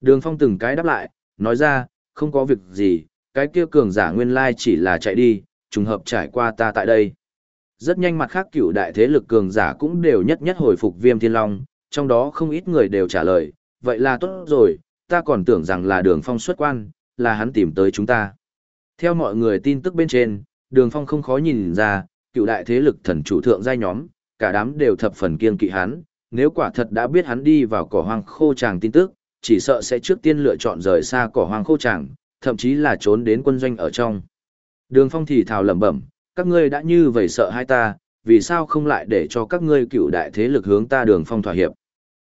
Đường phong từng cái đáp lại, nói ra, không có việc gì, cái kia cường giả nguyên lai chỉ là chạy đi, trùng hợp trải qua ta tại đây. Rất nhanh mặt khác cựu đại thế lực cường giả cũng đều nhất nhất hồi phục viêm thiên long, trong đó không ít người đều trả lời, vậy là tốt rồi, ta còn tưởng rằng là đường phong xuất quan, là hắn tìm tới chúng ta. Theo mọi người tin tức bên trên, đường phong không khó nhìn ra, cựu đại thế lực thần chủ thượng giai nhóm, cả đám đều thập phần kiên kỵ hắn, nếu quả thật đã biết hắn đi vào cỏ hoang khô tràng tin tức, chỉ sợ sẽ trước tiên lựa chọn rời xa cỏ hoang khô tràng, thậm chí là trốn đến quân doanh ở trong. Đường phong thì thào lẩm bẩm, các ngươi đã như vậy sợ hai ta, vì sao không lại để cho các ngươi cựu đại thế lực hướng ta đường phong thỏa hiệp.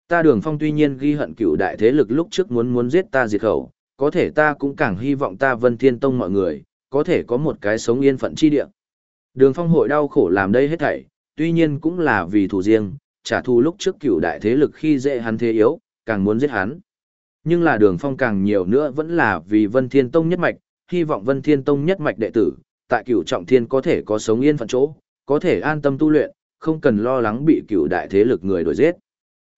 Ta đường phong tuy nhiên ghi hận cựu đại thế lực lúc trước muốn muốn giết ta diệt khẩu, có thể ta cũng càng hy vọng ta vân thiên tông mọi người, có thể có một cái sống yên phận chi địa. Đường phong hội đau khổ làm đây hết thảy, tuy nhiên cũng là vì thù riêng, trả thù lúc trước cựu đại thế lực khi dễ hắn thế yếu, càng muốn giết hắn. Nhưng là đường phong càng nhiều nữa vẫn là vì vân thiên tông nhất mạch, hy vọng vân thiên tông nhất mạch đệ tử, tại cựu trọng thiên có thể có sống yên phận chỗ, có thể an tâm tu luyện, không cần lo lắng bị cựu đại thế lực người đuổi giết.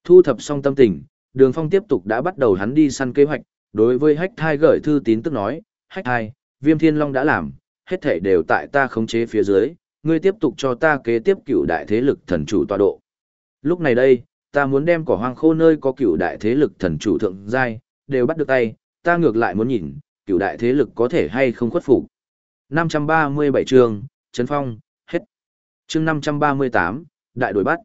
Thu thập xong tâm tình, đường phong tiếp tục đã bắt đầu hắn đi săn kế hoạch, đối với hách thai gửi thư tín tức nói, hách thai, viêm thiên long đã làm, hết thể đều tại ta khống chế phía dưới, ngươi tiếp tục cho ta kế tiếp cựu đại thế lực thần chủ tọa độ. Lúc này đây, ta muốn đem cỏ hoang khô nơi có cựu đại thế lực thần chủ thượng giai, đều bắt được tay, ta ngược lại muốn nhìn, cựu đại thế lực có thể hay không khuất phục. 537 chương, Trấn Phong, hết. Chương 538, Đại đổi bắt.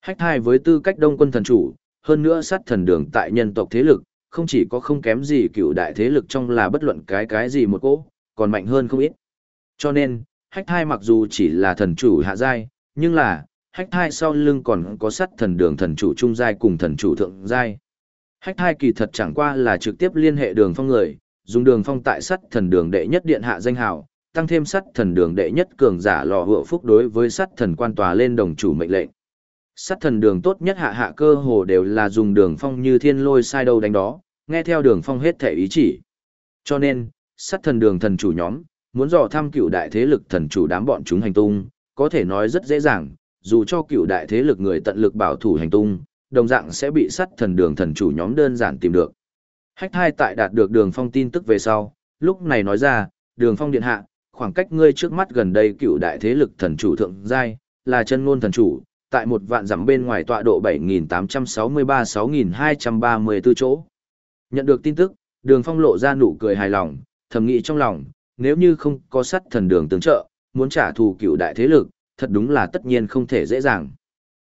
Hách thai với tư cách đông quân thần chủ, hơn nữa sát thần đường tại nhân tộc thế lực, không chỉ có không kém gì cựu đại thế lực trong là bất luận cái cái gì một cỗ, còn mạnh hơn không ít. Cho nên, hách thai mặc dù chỉ là thần chủ hạ giai, nhưng là, hách thai sau lưng còn có sắt thần đường thần chủ trung giai cùng thần chủ thượng giai. Hách thai kỳ thật chẳng qua là trực tiếp liên hệ đường phong người, dùng đường phong tại sắt thần đường đệ nhất điện hạ danh hào, tăng thêm sắt thần đường đệ nhất cường giả lò hựa phúc đối với sắt thần quan tòa lên đồng chủ mệnh lệnh. Sắt thần đường tốt nhất hạ hạ cơ hồ đều là dùng đường phong như thiên lôi sai đâu đánh đó, nghe theo đường phong hết thể ý chỉ. Cho nên, sắt thần đường thần chủ nhóm, muốn dò thăm cựu đại thế lực thần chủ đám bọn chúng hành tung, có thể nói rất dễ dàng, dù cho cựu đại thế lực người tận lực bảo thủ hành tung, đồng dạng sẽ bị sắt thần đường thần chủ nhóm đơn giản tìm được. Hách hai tại đạt được đường phong tin tức về sau, lúc này nói ra, đường phong điện hạ, khoảng cách ngươi trước mắt gần đây cựu đại thế lực thần chủ thượng giai, là chân ngôn thần chủ, tại một vạn dặm bên ngoài tọa độ 7863-6234 chỗ. Nhận được tin tức, đường phong lộ ra nụ cười hài lòng, thầm nghĩ trong lòng, nếu như không có sắt thần đường tương trợ, muốn trả thù cựu đại thế lực, thật đúng là tất nhiên không thể dễ dàng.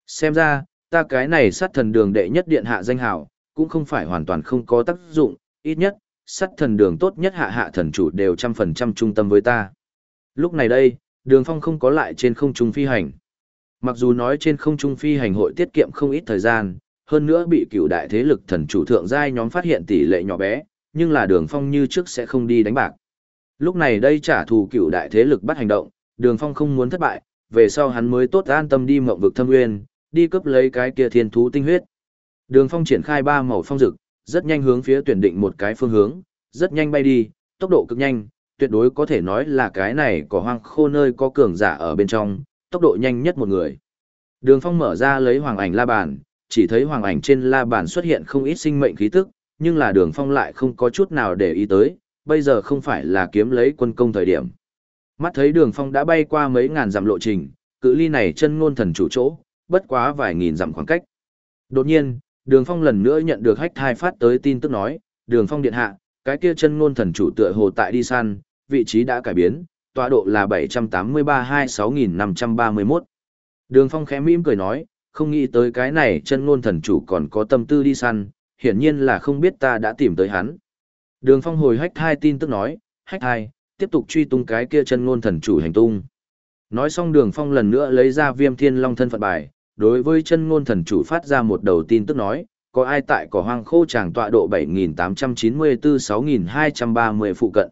Xem ra, ta cái này sát thần đường đệ nhất điện hạ danh hào, cũng không phải hoàn toàn không có tác dụng, ít nhất, sát thần đường tốt nhất hạ hạ thần chủ đều trăm phần trăm trung tâm với ta. Lúc này đây, đường phong không có lại trên không trung phi hành. Mặc dù nói trên không trung phi hành hội tiết kiệm không ít thời gian, hơn nữa bị cựu đại thế lực thần chủ thượng giai nhóm phát hiện tỷ lệ nhỏ bé, nhưng là đường phong như trước sẽ không đi đánh bạc. Lúc này đây trả thù cựu đại thế lực bắt hành động, đường phong không muốn thất bại, về sau hắn mới tốt an tâm đi mộng vực thâm nguyên, đi cướp lấy cái kia thiên thú tinh huyết. Đường phong triển khai ba màu phong dực, rất nhanh hướng phía tuyển định một cái phương hướng, rất nhanh bay đi, tốc độ cực nhanh, tuyệt đối có thể nói là cái này có hoang khô nơi có cường giả ở bên trong, tốc độ nhanh nhất một người. Đường phong mở ra lấy hoàng ảnh la bàn, chỉ thấy hoàng ảnh trên la bàn xuất hiện không ít sinh mệnh khí tức, nhưng là đường phong lại không có chút nào để ý tới, bây giờ không phải là kiếm lấy quân công thời điểm. Mắt thấy đường phong đã bay qua mấy ngàn dặm lộ trình, cự ly này chân ngôn thần chủ chỗ, bất quá vài nghìn dặm khoảng cách. Đột nhiên, đường phong lần nữa nhận được hách thai phát tới tin tức nói, đường phong điện hạ, cái kia chân ngôn thần chủ tựa hồ tại đi săn, vị trí đã cải biến, tọa độ là 783-26531. Đường phong khẽ mỉm cười nói, không nghĩ tới cái này chân ngôn thần chủ còn có tâm tư đi săn, hiển nhiên là không biết ta đã tìm tới hắn. Đường phong hồi hách thai tin tức nói, hách thai, tiếp tục truy tung cái kia chân ngôn thần chủ hành tung. Nói xong đường phong lần nữa lấy ra viêm thiên long thân phận bài, đối với chân ngôn thần chủ phát ra một đầu tin tức nói, có ai tại cỏ hoang khô tràng tọa độ 7894-6230 phụ cận.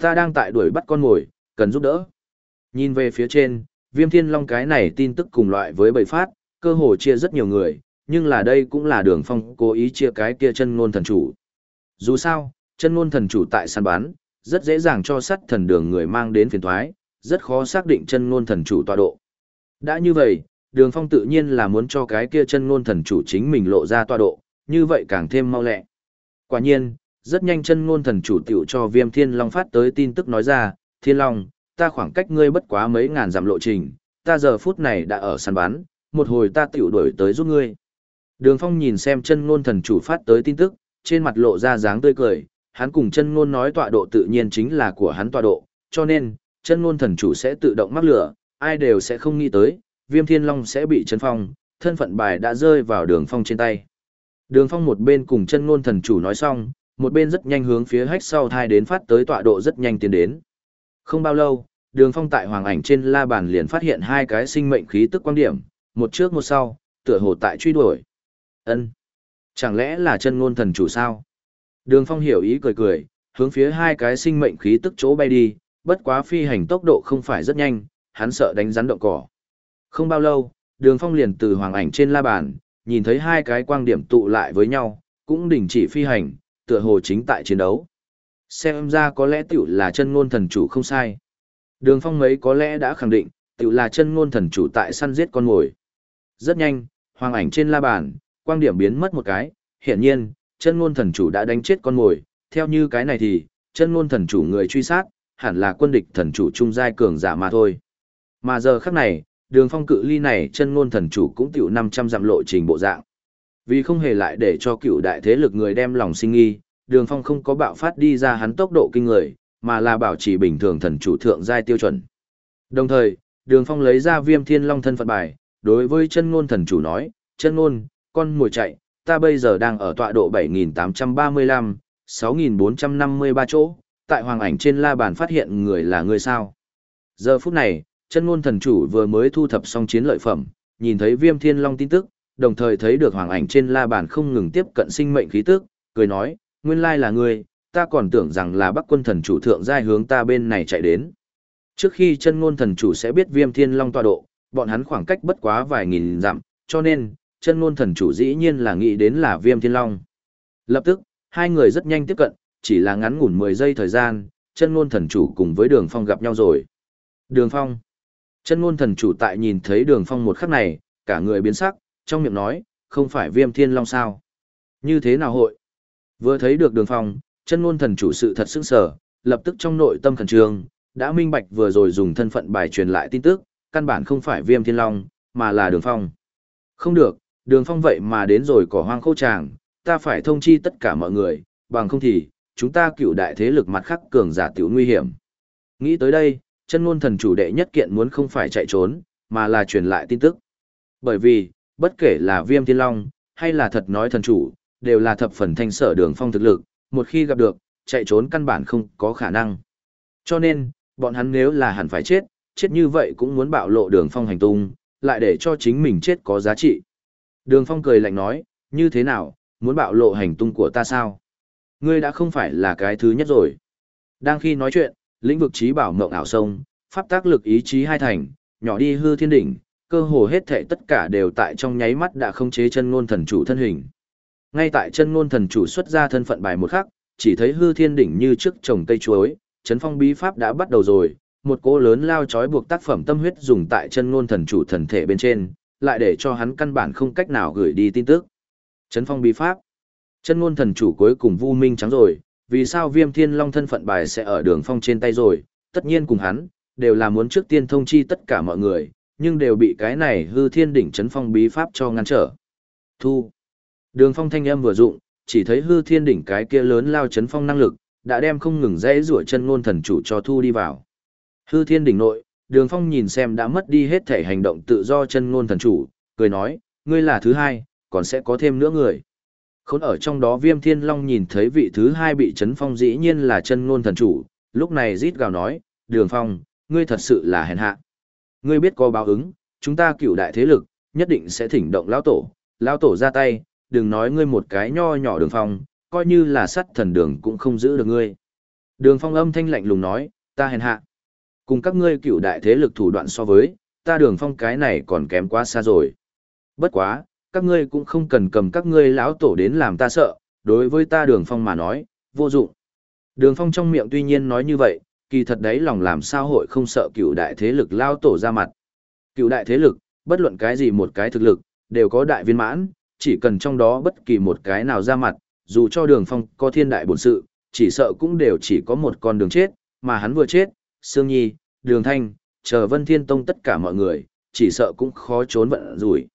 Ta đang tại đuổi bắt con mồi, cần giúp đỡ. Nhìn về phía trên, viêm thiên long cái này tin tức cùng loại với bầy phát, cơ hồ chia rất nhiều người, nhưng là đây cũng là đường phong cố ý chia cái kia chân ngôn thần chủ. Dù sao, chân ngôn thần chủ tại săn bán, rất dễ dàng cho sắt thần đường người mang đến phiền thoái, rất khó xác định chân ngôn thần chủ tọa độ. Đã như vậy, đường phong tự nhiên là muốn cho cái kia chân ngôn thần chủ chính mình lộ ra tọa độ, như vậy càng thêm mau lẹ. Quả nhiên, rất nhanh chân ngôn thần chủ tiểu cho viêm thiên long phát tới tin tức nói ra, thiên long, ta khoảng cách ngươi bất quá mấy ngàn dặm lộ trình, ta giờ phút này đã ở săn bắn, một hồi ta tiểu đuổi tới giúp ngươi. Đường phong nhìn xem chân ngôn thần chủ phát tới tin tức, trên mặt lộ ra dáng tươi cười, hắn cùng chân ngôn nói tọa độ tự nhiên chính là của hắn tọa độ, cho nên, chân ngôn thần chủ sẽ tự động mắc lửa, ai đều sẽ không nghĩ tới, viêm thiên long sẽ bị chân phong, thân phận bài đã rơi vào đường phong trên tay. Đường phong một bên cùng chân ngôn thần chủ nói xong, một bên rất nhanh hướng phía hách sau thai đến phát tới tọa độ rất nhanh tiến đến. Không bao lâu, đường phong tại hoàng ảnh trên la bàn liền phát hiện hai cái sinh mệnh khí tức quan điểm, một trước một sau, tựa hồ tại truy đuổi. ân Chẳng lẽ là chân ngôn thần chủ sao? Đường phong hiểu ý cười cười, hướng phía hai cái sinh mệnh khí tức chỗ bay đi, bất quá phi hành tốc độ không phải rất nhanh, hắn sợ đánh rắn động cỏ. Không bao lâu, đường phong liền từ hoàng ảnh trên la bàn, nhìn thấy hai cái quang điểm tụ lại với nhau, cũng đình chỉ phi hành, tựa hồ chính tại chiến đấu. Xem ra có lẽ tiểu là chân ngôn thần chủ không sai. Đường phong mấy có lẽ đã khẳng định, tiểu là chân ngôn thần chủ tại săn giết con mồi. Rất nhanh, hoàng ảnh trên la bàn, quang điểm biến mất một cái, hiển nhiên, chân ngôn thần chủ đã đánh chết con mồi, theo như cái này thì, chân ngôn thần chủ người truy sát, hẳn là quân địch thần chủ trung giai cường giả mà thôi. Mà giờ khắc này, đường phong cự ly này chân ngôn thần chủ cũng tiểu 500 dặm lộ trình bộ dạng. Vì không hề lại để cho cựu đại thế lực người đem lòng sinh nghi, đường phong không có bạo phát đi ra hắn tốc độ kinh người, mà là bảo trì bình thường thần chủ thượng giai tiêu chuẩn. Đồng thời, đường phong lấy ra viêm thiên long thân phận bài, đối với chân ngôn thần chủ nói, chân ngôn, con mồi chạy, ta bây giờ đang ở tọa độ 7835, 6453 chỗ, tại hoàng ảnh trên la bàn phát hiện người là người sao. Giờ phút này, chân ngôn thần chủ vừa mới thu thập xong chiến lợi phẩm, nhìn thấy viêm thiên long tin tức, đồng thời thấy được hoàng ảnh trên la bàn không ngừng tiếp cận sinh mệnh khí tức, cười nói, nguyên lai là ngươi, ta còn tưởng rằng là bắc quân thần chủ thượng giai hướng ta bên này chạy đến. Trước khi chân ngôn thần chủ sẽ biết viêm thiên long tọa độ, bọn hắn khoảng cách bất quá vài nghìn dặm, cho nên, chân ngôn thần chủ dĩ nhiên là nghĩ đến là viêm thiên long. Lập tức, hai người rất nhanh tiếp cận, chỉ là ngắn ngủn 10 giây thời gian, chân ngôn thần chủ cùng với đường phong gặp nhau rồi. Đường phong. Chân ngôn thần chủ tại nhìn thấy đường phong một khắc này, cả người biến sắc, trong miệng nói, không phải viêm thiên long sao. Như thế nào hội? Vừa thấy được đường phong, chân ngôn thần chủ sự thật sững sờ, lập tức trong nội tâm khẩn trương, đã minh bạch vừa rồi dùng thân phận bài truyền lại tin tức, căn bản không phải viêm thiên long, mà là đường phong. Không được, đường phong vậy mà đến rồi cỏ hoang khô tràng, ta phải thông chi tất cả mọi người, bằng không thì, chúng ta cựu đại thế lực mặt khắc cường giả tiểu nguy hiểm. Nghĩ tới đây, chân ngôn thần chủ đệ nhất kiện muốn không phải chạy trốn, mà là truyền lại tin tức. Bởi vì, bất kể là viêm thiên long, hay là thật nói thần chủ, đều là thập phần thanh sở đường phong thực lực, một khi gặp được, chạy trốn căn bản không có khả năng. Cho nên, bọn hắn nếu là hẳn phải chết, chết như vậy cũng muốn bạo lộ đường phong hành tung, lại để cho chính mình chết có giá trị. Đường phong cười lạnh nói, như thế nào, muốn bạo lộ hành tung của ta sao? Ngươi đã không phải là cái thứ nhất rồi. Đang khi nói chuyện, lĩnh vực trí bảo mộng ảo sông, pháp tác lực ý chí hai thành, nhỏ đi hư thiên đỉnh, cơ hồ hết thệ tất cả đều tại trong nháy mắt đã không chế chân ngôn thần chủ thân hình. Ngay tại chân ngôn thần chủ xuất ra thân phận bài một khắc, chỉ thấy hư thiên đỉnh như trước trồng cây chuối, chấn phong bí pháp đã bắt đầu rồi, một cỗ lớn lao chói buộc tác phẩm tâm huyết dùng tại chân ngôn thần chủ thần thể bên trên, lại để cho hắn căn bản không cách nào gửi đi tin tức. Chấn phong bí pháp. Chân ngôn thần chủ cuối cùng vu minh trắng rồi, vì sao viêm thiên long thân phận bài sẽ ở đường phong trên tay rồi, tất nhiên cùng hắn, đều là muốn trước tiên thông chi tất cả mọi người, nhưng đều bị cái này hư thiên đỉnh chấn phong bí pháp cho ngăn trở. Thu. Đường phong thanh âm vừa dụng, chỉ thấy hư thiên đỉnh cái kia lớn lao chấn phong năng lực, đã đem không ngừng dễ rủa chân ngôn thần chủ cho thu đi vào. Hư thiên đỉnh nội, đường phong nhìn xem đã mất đi hết thể hành động tự do chân ngôn thần chủ, cười nói, ngươi là thứ hai, còn sẽ có thêm nữa người. Khốn ở trong đó viêm thiên long nhìn thấy vị thứ hai bị chấn phong dĩ nhiên là chân ngôn thần chủ, lúc này rít gào nói, đường phong, ngươi thật sự là hèn hạ. Ngươi biết có báo ứng, chúng ta cựu đại thế lực, nhất định sẽ thỉnh động lão tổ, lão tổ ra tay, đừng nói ngươi một cái nho nhỏ đường phong, coi như là sắt thần đường cũng không giữ được ngươi. Đường phong âm thanh lạnh lùng nói, ta hèn hạ. Cùng các ngươi cựu đại thế lực thủ đoạn so với, ta đường phong cái này còn kém quá xa rồi. Bất quá, các ngươi cũng không cần cầm các ngươi lão tổ đến làm ta sợ, đối với ta đường phong mà nói, vô dụng. Đường phong trong miệng tuy nhiên nói như vậy, kỳ thật đấy lòng làm sao hội không sợ cựu đại thế lực lao tổ ra mặt. Cựu đại thế lực, bất luận cái gì một cái thực lực, đều có đại viên mãn, chỉ cần trong đó bất kỳ một cái nào ra mặt, dù cho đường phong có thiên đại bổn sự, chỉ sợ cũng đều chỉ có một con đường chết, mà hắn vừa chết, Sương Nhi, Đường Thanh, chờ Vân Thiên Tông tất cả mọi người, chỉ sợ cũng khó trốn vận rủi.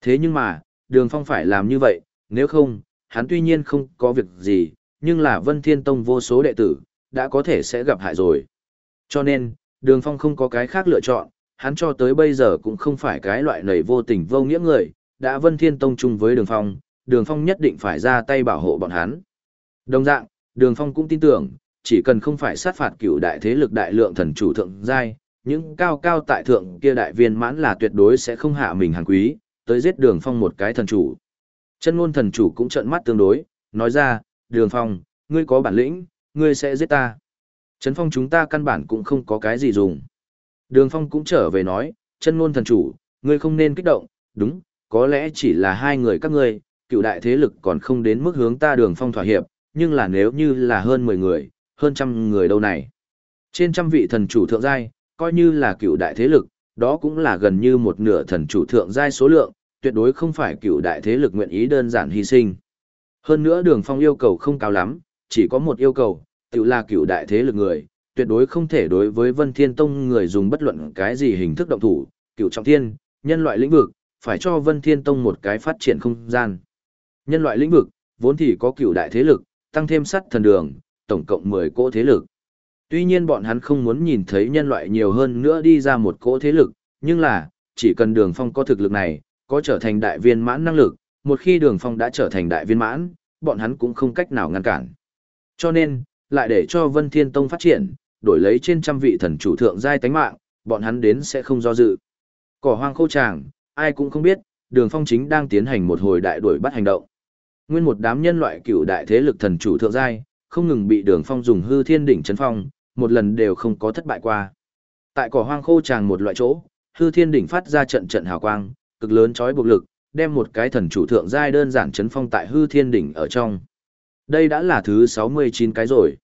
Thế nhưng mà, Đường Phong phải làm như vậy, nếu không, hắn tuy nhiên không có việc gì, nhưng là Vân Thiên Tông vô số đệ tử, đã có thể sẽ gặp hại rồi. Cho nên, Đường Phong không có cái khác lựa chọn, hắn cho tới bây giờ cũng không phải cái loại nầy vô tình vô nghĩa người, đã Vân Thiên Tông chung với Đường Phong, Đường Phong nhất định phải ra tay bảo hộ bọn hắn. Đồng dạng, Đường Phong cũng tin tưởng, chỉ cần không phải sát phạt cửu đại thế lực đại lượng thần chủ thượng giai, những cao cao tại thượng kia đại viên mãn là tuyệt đối sẽ không hạ mình hàng quý, tới giết Đường Phong một cái thần chủ. Chân ngôn thần chủ cũng trợn mắt tương đối, nói ra, Đường Phong, ngươi có bản lĩnh, ngươi sẽ giết ta. Trấn Phong chúng ta căn bản cũng không có cái gì dùng. Đường Phong cũng trở về nói, chân ngôn thần chủ, ngươi không nên kích động, đúng, có lẽ chỉ là hai người các ngươi, cựu đại thế lực còn không đến mức hướng ta đường phong thỏa hiệp, nhưng là nếu như là hơn 10 người, hơn trăm người đâu này. Trên trăm vị thần chủ thượng giai, coi như là cựu đại thế lực, đó cũng là gần như một nửa thần chủ thượng giai số lượng, tuyệt đối không phải cựu đại thế lực nguyện ý đơn giản hy sinh. Hơn nữa đường phong yêu cầu không cao lắm, chỉ có một yêu cầu, tự là cựu đại thế lực người, tuyệt đối không thể đối với Vân Thiên Tông người dùng bất luận cái gì hình thức động thủ, cựu trọng thiên, nhân loại lĩnh vực, phải cho Vân Thiên Tông một cái phát triển không gian. Nhân loại lĩnh vực, vốn thì có cựu đại thế lực, tăng thêm sắt thần đường, tổng cộng 10 cỗ thế lực. Tuy nhiên bọn hắn không muốn nhìn thấy nhân loại nhiều hơn nữa đi ra một cỗ thế lực, nhưng là, chỉ cần đường phong có thực lực này, có trở thành đại viên mãn năng lực, một khi đường phong đã trở thành đại viên mãn, bọn hắn cũng không cách nào ngăn cản. Cho nên, lại để cho Vân Thiên Tông phát triển, đổi lấy trên trăm vị thần chủ thượng giai tánh mạng, bọn hắn đến sẽ không do dự. Cỏ hoang khô tràng, ai cũng không biết, đường phong chính đang tiến hành một hồi đại đuổi bắt hành động. Nguyên một đám nhân loại cựu đại thế lực thần chủ thượng giai, không ngừng bị đường phong dùng hư thiên đỉnh chấn phong, một lần đều không có thất bại qua. Tại cỏ hoang khô tràng một loại chỗ, hư thiên đỉnh phát ra trận trận hào quang, cực lớn chói buộc lực, đem một cái thần chủ thượng giai đơn giản chấn phong tại hư thiên đỉnh ở trong. Đây đã là thứ 69 cái rồi.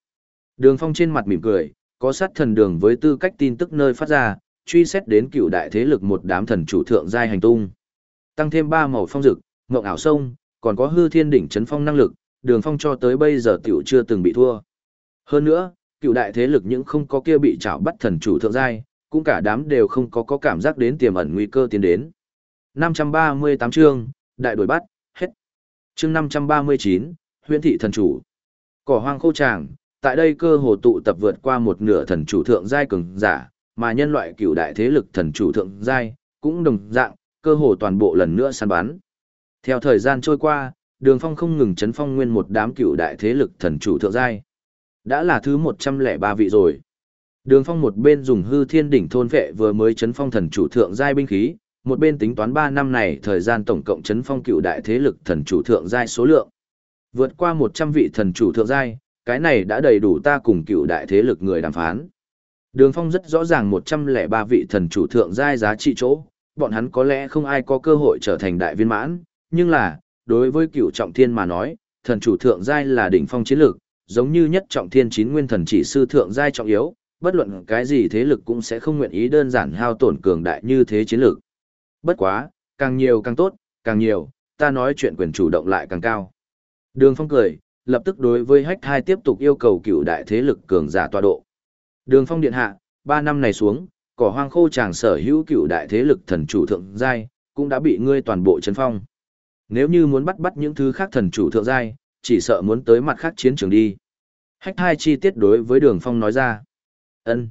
Đường phong trên mặt mỉm cười, có sát thần đường với tư cách tin tức nơi phát ra, truy xét đến cựu đại thế lực một đám thần chủ thượng giai hành tung. Tăng thêm ba màu phong dực, ngộng ảo sông, còn có hư thiên đỉnh chấn phong năng lực, đường phong cho tới bây giờ tiểu chưa từng bị thua. Hơn nữa, cựu đại thế lực những không có kia bị chảo bắt thần chủ thượng giai, cũng cả đám đều không có có cảm giác đến tiềm ẩn nguy cơ tiến đến. 538 chương, đại đổi bắt, hết. Chương 539, huyễn thị thần chủ. Cỏ hoang khô tràng, tại đây cơ hồ tụ tập vượt qua một nửa thần chủ thượng giai cường giả, mà nhân loại cựu đại thế lực thần chủ thượng giai, cũng đồng dạng, cơ hồ toàn bộ lần nữa săn bắn. Theo thời gian trôi qua, Đường Phong không ngừng chấn phong nguyên một đám cựu đại thế lực thần chủ thượng giai. Đã là thứ 103 vị rồi. Đường Phong một bên dùng hư thiên đỉnh thôn vệ vừa mới chấn phong thần chủ thượng giai binh khí, một bên tính toán ba năm này thời gian tổng cộng chấn phong cựu đại thế lực thần chủ thượng giai số lượng. Vượt qua 100 vị thần chủ thượng giai, cái này đã đầy đủ ta cùng cựu đại thế lực người đàm phán. Đường Phong rất rõ ràng 103 vị thần chủ thượng giai giá trị chỗ, bọn hắn có lẽ không ai có cơ hội trở thành đại viên mãn, nhưng là, đối với cựu trọng thiên mà nói, thần chủ thượng giai là đỉnh phong chiến lược, giống như nhất trọng thiên chín nguyên thần chỉ sư thượng giai trọng yếu, bất luận cái gì thế lực cũng sẽ không nguyện ý đơn giản hao tổn cường đại như thế chiến lược. Bất quá, càng nhiều càng tốt, càng nhiều, ta nói chuyện quyền chủ động lại càng cao. Đường Phong cười, lập tức đối với hách hai tiếp tục yêu cầu cựu đại thế lực cường giả tọa độ. Đường Phong điện hạ, ba năm này xuống, cỏ hoang khô chàng sở hữu cựu đại thế lực thần chủ thượng giai, cũng đã bị ngươi toàn bộ chấn phong. Nếu như muốn bắt bắt những thứ khác thần chủ thượng giai, chỉ sợ muốn tới mặt khác chiến trường đi. Hách hai chi tiết đối với Đường Phong nói ra. ân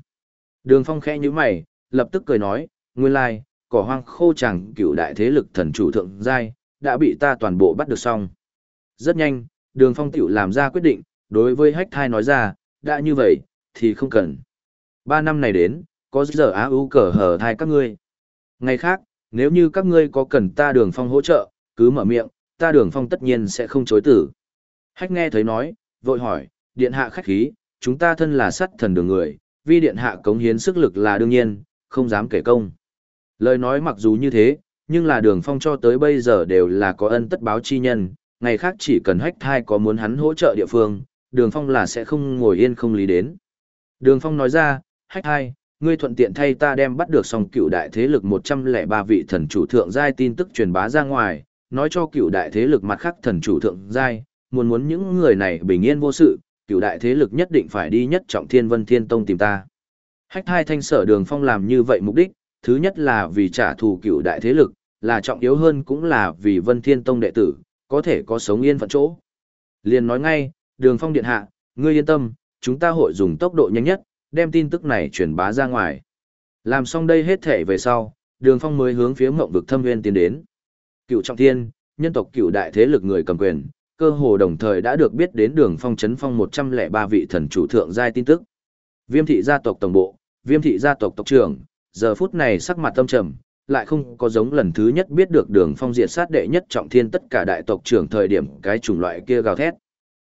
Đường Phong khẽ như mày, lập tức cười nói, nguyên lai, cỏ hoang khô chẳng cựu đại thế lực thần chủ thượng giai, đã bị ta toàn bộ bắt được xong. Rất nhanh, Đường Phong tiểu làm ra quyết định, đối với hách hai nói ra, đã như vậy, thì không cần. Ba năm này đến, có giờ á ưu cờ hở thai các ngươi. Ngày khác, nếu như các ngươi có cần ta đường phong hỗ trợ, cứ mở miệng, ta đường phong tất nhiên sẽ không chối tử. Hách nghe thấy nói, vội hỏi, điện hạ khách khí, chúng ta thân là sắt thần đường người, vì điện hạ cống hiến sức lực là đương nhiên, không dám kể công. Lời nói mặc dù như thế, nhưng là đường phong cho tới bây giờ đều là có ân tất báo chi nhân, ngày khác chỉ cần hách thai có muốn hắn hỗ trợ địa phương, đường phong là sẽ không ngồi yên không lý đến. Đường phong nói ra, hách thai, ngươi thuận tiện thay ta đem bắt được song cựu đại thế lực 103 vị thần chủ thượng giai tin tức truyền bá ra ngoài, nói cho cựu đại thế lực mặt khác thần chủ thượng giai, muốn muốn những người này bình yên vô sự, cựu đại thế lực nhất định phải đi nhất trọng thiên vân thiên tông tìm ta. Hách hai thanh sở đường phong làm như vậy mục đích, thứ nhất là vì trả thù cựu đại thế lực, là trọng yếu hơn cũng là vì vân thiên tông đệ tử, có thể có sống yên phận chỗ. Liền nói ngay, đường phong điện hạ, ngươi yên tâm, chúng ta hội dùng tốc độ nhanh nhất, đem tin tức này truyền bá ra ngoài. Làm xong đây hết thể về sau, đường phong mới hướng phía mộng vực thâm nguyên tiến đến. Cựu trọng thiên, nhân tộc cựu đại thế lực người cầm quyền, cơ hồ đồng thời đã được biết đến đường phong chấn phong 103 vị thần chủ thượng giai tin tức. Viêm thị gia tộc tổng bộ, viêm thị gia tộc tộc trưởng, giờ phút này sắc mặt tâm trầm, lại không có giống lần thứ nhất biết được đường phong diệt sát đệ nhất trọng thiên tất cả đại tộc trưởng thời điểm cái chủng loại kia gào thét.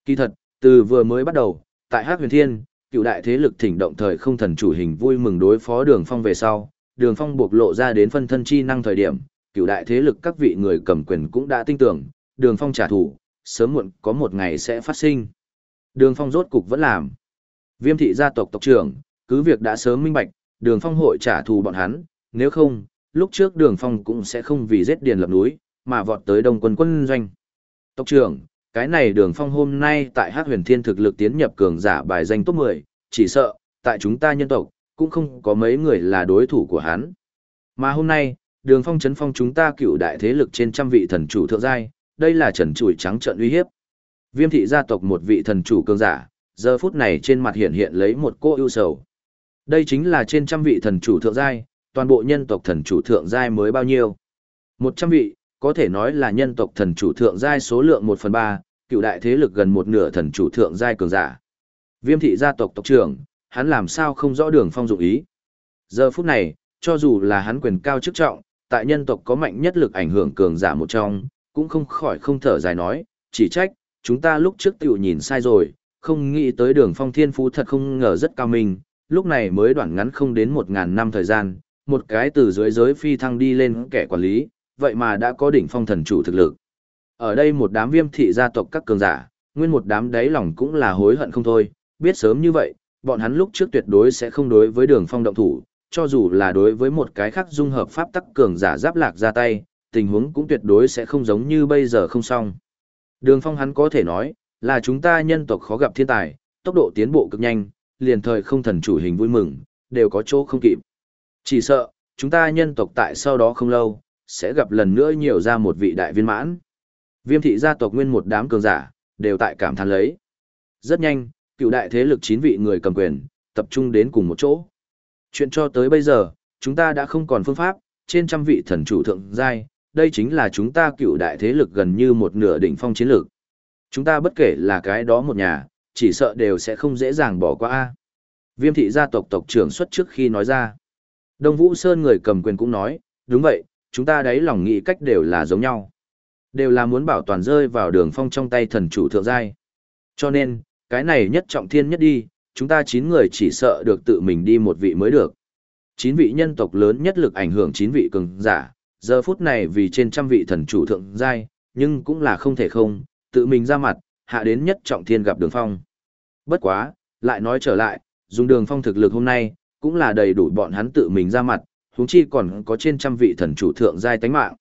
Kỳ thật, từ vừa mới bắt đầu, tại Hắc Huyền Thiên, cựu đại thế lực thỉnh động thời không thần chủ hình vui mừng đối phó đường phong về sau, đường phong buộc lộ ra đến phân thân chi năng thời điểm, cựu đại thế lực các vị người cầm quyền cũng đã tin tưởng, đường phong trả thù, sớm muộn có một ngày sẽ phát sinh. Đường phong rốt cục vẫn làm. Viêm thị gia tộc tộc trưởng, cứ việc đã sớm minh bạch, đường phong hội trả thù bọn hắn, nếu không, lúc trước đường phong cũng sẽ không vì giết điền lập núi, mà vọt tới đông quân quân doanh. Tộc trưởng, cái này đường phong hôm nay tại hát huyền thiên thực lực tiến nhập cường giả bài danh top 10, chỉ sợ, tại chúng ta nhân tộc, cũng không có mấy người là đối thủ của hắn. Mà hôm nay, đường phong chấn phong chúng ta cựu đại thế lực trên trăm vị thần chủ thượng giai, đây là trần trụi trắng trợn uy hiếp. Viêm thị gia tộc một vị thần chủ cường giả, giờ phút này trên mặt hiện hiện lấy một cô ưu sầu. Đây chính là trên trăm vị thần chủ thượng giai, toàn bộ nhân tộc thần chủ thượng giai mới bao nhiêu. Một trăm vị, có thể nói là nhân tộc thần chủ thượng giai số lượng một phần ba, cựu đại thế lực gần một nửa thần chủ thượng giai cường giả. Viêm thị gia tộc tộc trưởng, hắn làm sao không rõ đường phong dụng ý. Giờ phút này, cho dù là hắn quyền cao chức trọng, tại nhân tộc có mạnh nhất lực ảnh hưởng cường giả một trong, cũng không khỏi không thở dài nói, chỉ trách, chúng ta lúc trước tiểu nhìn sai rồi, không nghĩ tới đường phong thiên phú thật không ngờ rất cao minh, lúc này mới đoạn ngắn không đến một ngàn năm thời gian, một cái từ dưới giới phi thăng đi lên kẻ quản lý, vậy mà đã có đỉnh phong thần chủ thực lực. Ở đây một đám viêm thị gia tộc các cường giả, nguyên một đám đáy lòng cũng là hối hận không thôi, biết sớm như vậy, bọn hắn lúc trước tuyệt đối sẽ không đối với đường phong động thủ, cho dù là đối với một cái khác dung hợp pháp tắc cường giả giáp lạc ra tay, tình huống cũng tuyệt đối sẽ không giống như bây giờ không xong. Đường phong hắn có thể nói, là chúng ta nhân tộc khó gặp thiên tài, tốc độ tiến bộ cực nhanh, liền thời không thần chủ hình vui mừng, đều có chỗ không kịp. Chỉ sợ, chúng ta nhân tộc tại sau đó không lâu, sẽ gặp lần nữa nhiều ra một vị đại viên mãn. Viêm thị gia tộc nguyên một đám cường giả, đều tại cảm thán lấy. Rất nhanh, cựu đại thế lực chín vị người cầm quyền, tập trung đến cùng một chỗ. Chuyện cho tới bây giờ, chúng ta đã không còn phương pháp, trên trăm vị thần chủ thượng giai, đây chính là chúng ta cựu đại thế lực gần như một nửa đỉnh phong chiến lược. Chúng ta bất kể là cái đó một nhà, chỉ sợ đều sẽ không dễ dàng bỏ qua. a Viêm thị gia tộc tộc trưởng xuất trước khi nói ra. Đông Vũ Sơn người cầm quyền cũng nói, đúng vậy, chúng ta đấy lòng nghĩ cách đều là giống nhau. Đều là muốn bảo toàn rơi vào đường phong trong tay thần chủ thượng giai. Cho nên, cái này nhất trọng thiên nhất đi, chúng ta chín người chỉ sợ được tự mình đi một vị mới được. Chín vị nhân tộc lớn nhất lực ảnh hưởng chín vị cường giả, giờ phút này vì trên trăm vị thần chủ thượng giai, nhưng cũng là không thể không, tự mình ra mặt, hạ đến nhất trọng thiên gặp đường phong. Bất quá, lại nói trở lại, dùng đường phong thực lực hôm nay, cũng là đầy đủ bọn hắn tự mình ra mặt, huống chi còn có trên trăm vị thần chủ thượng giai tánh mạng.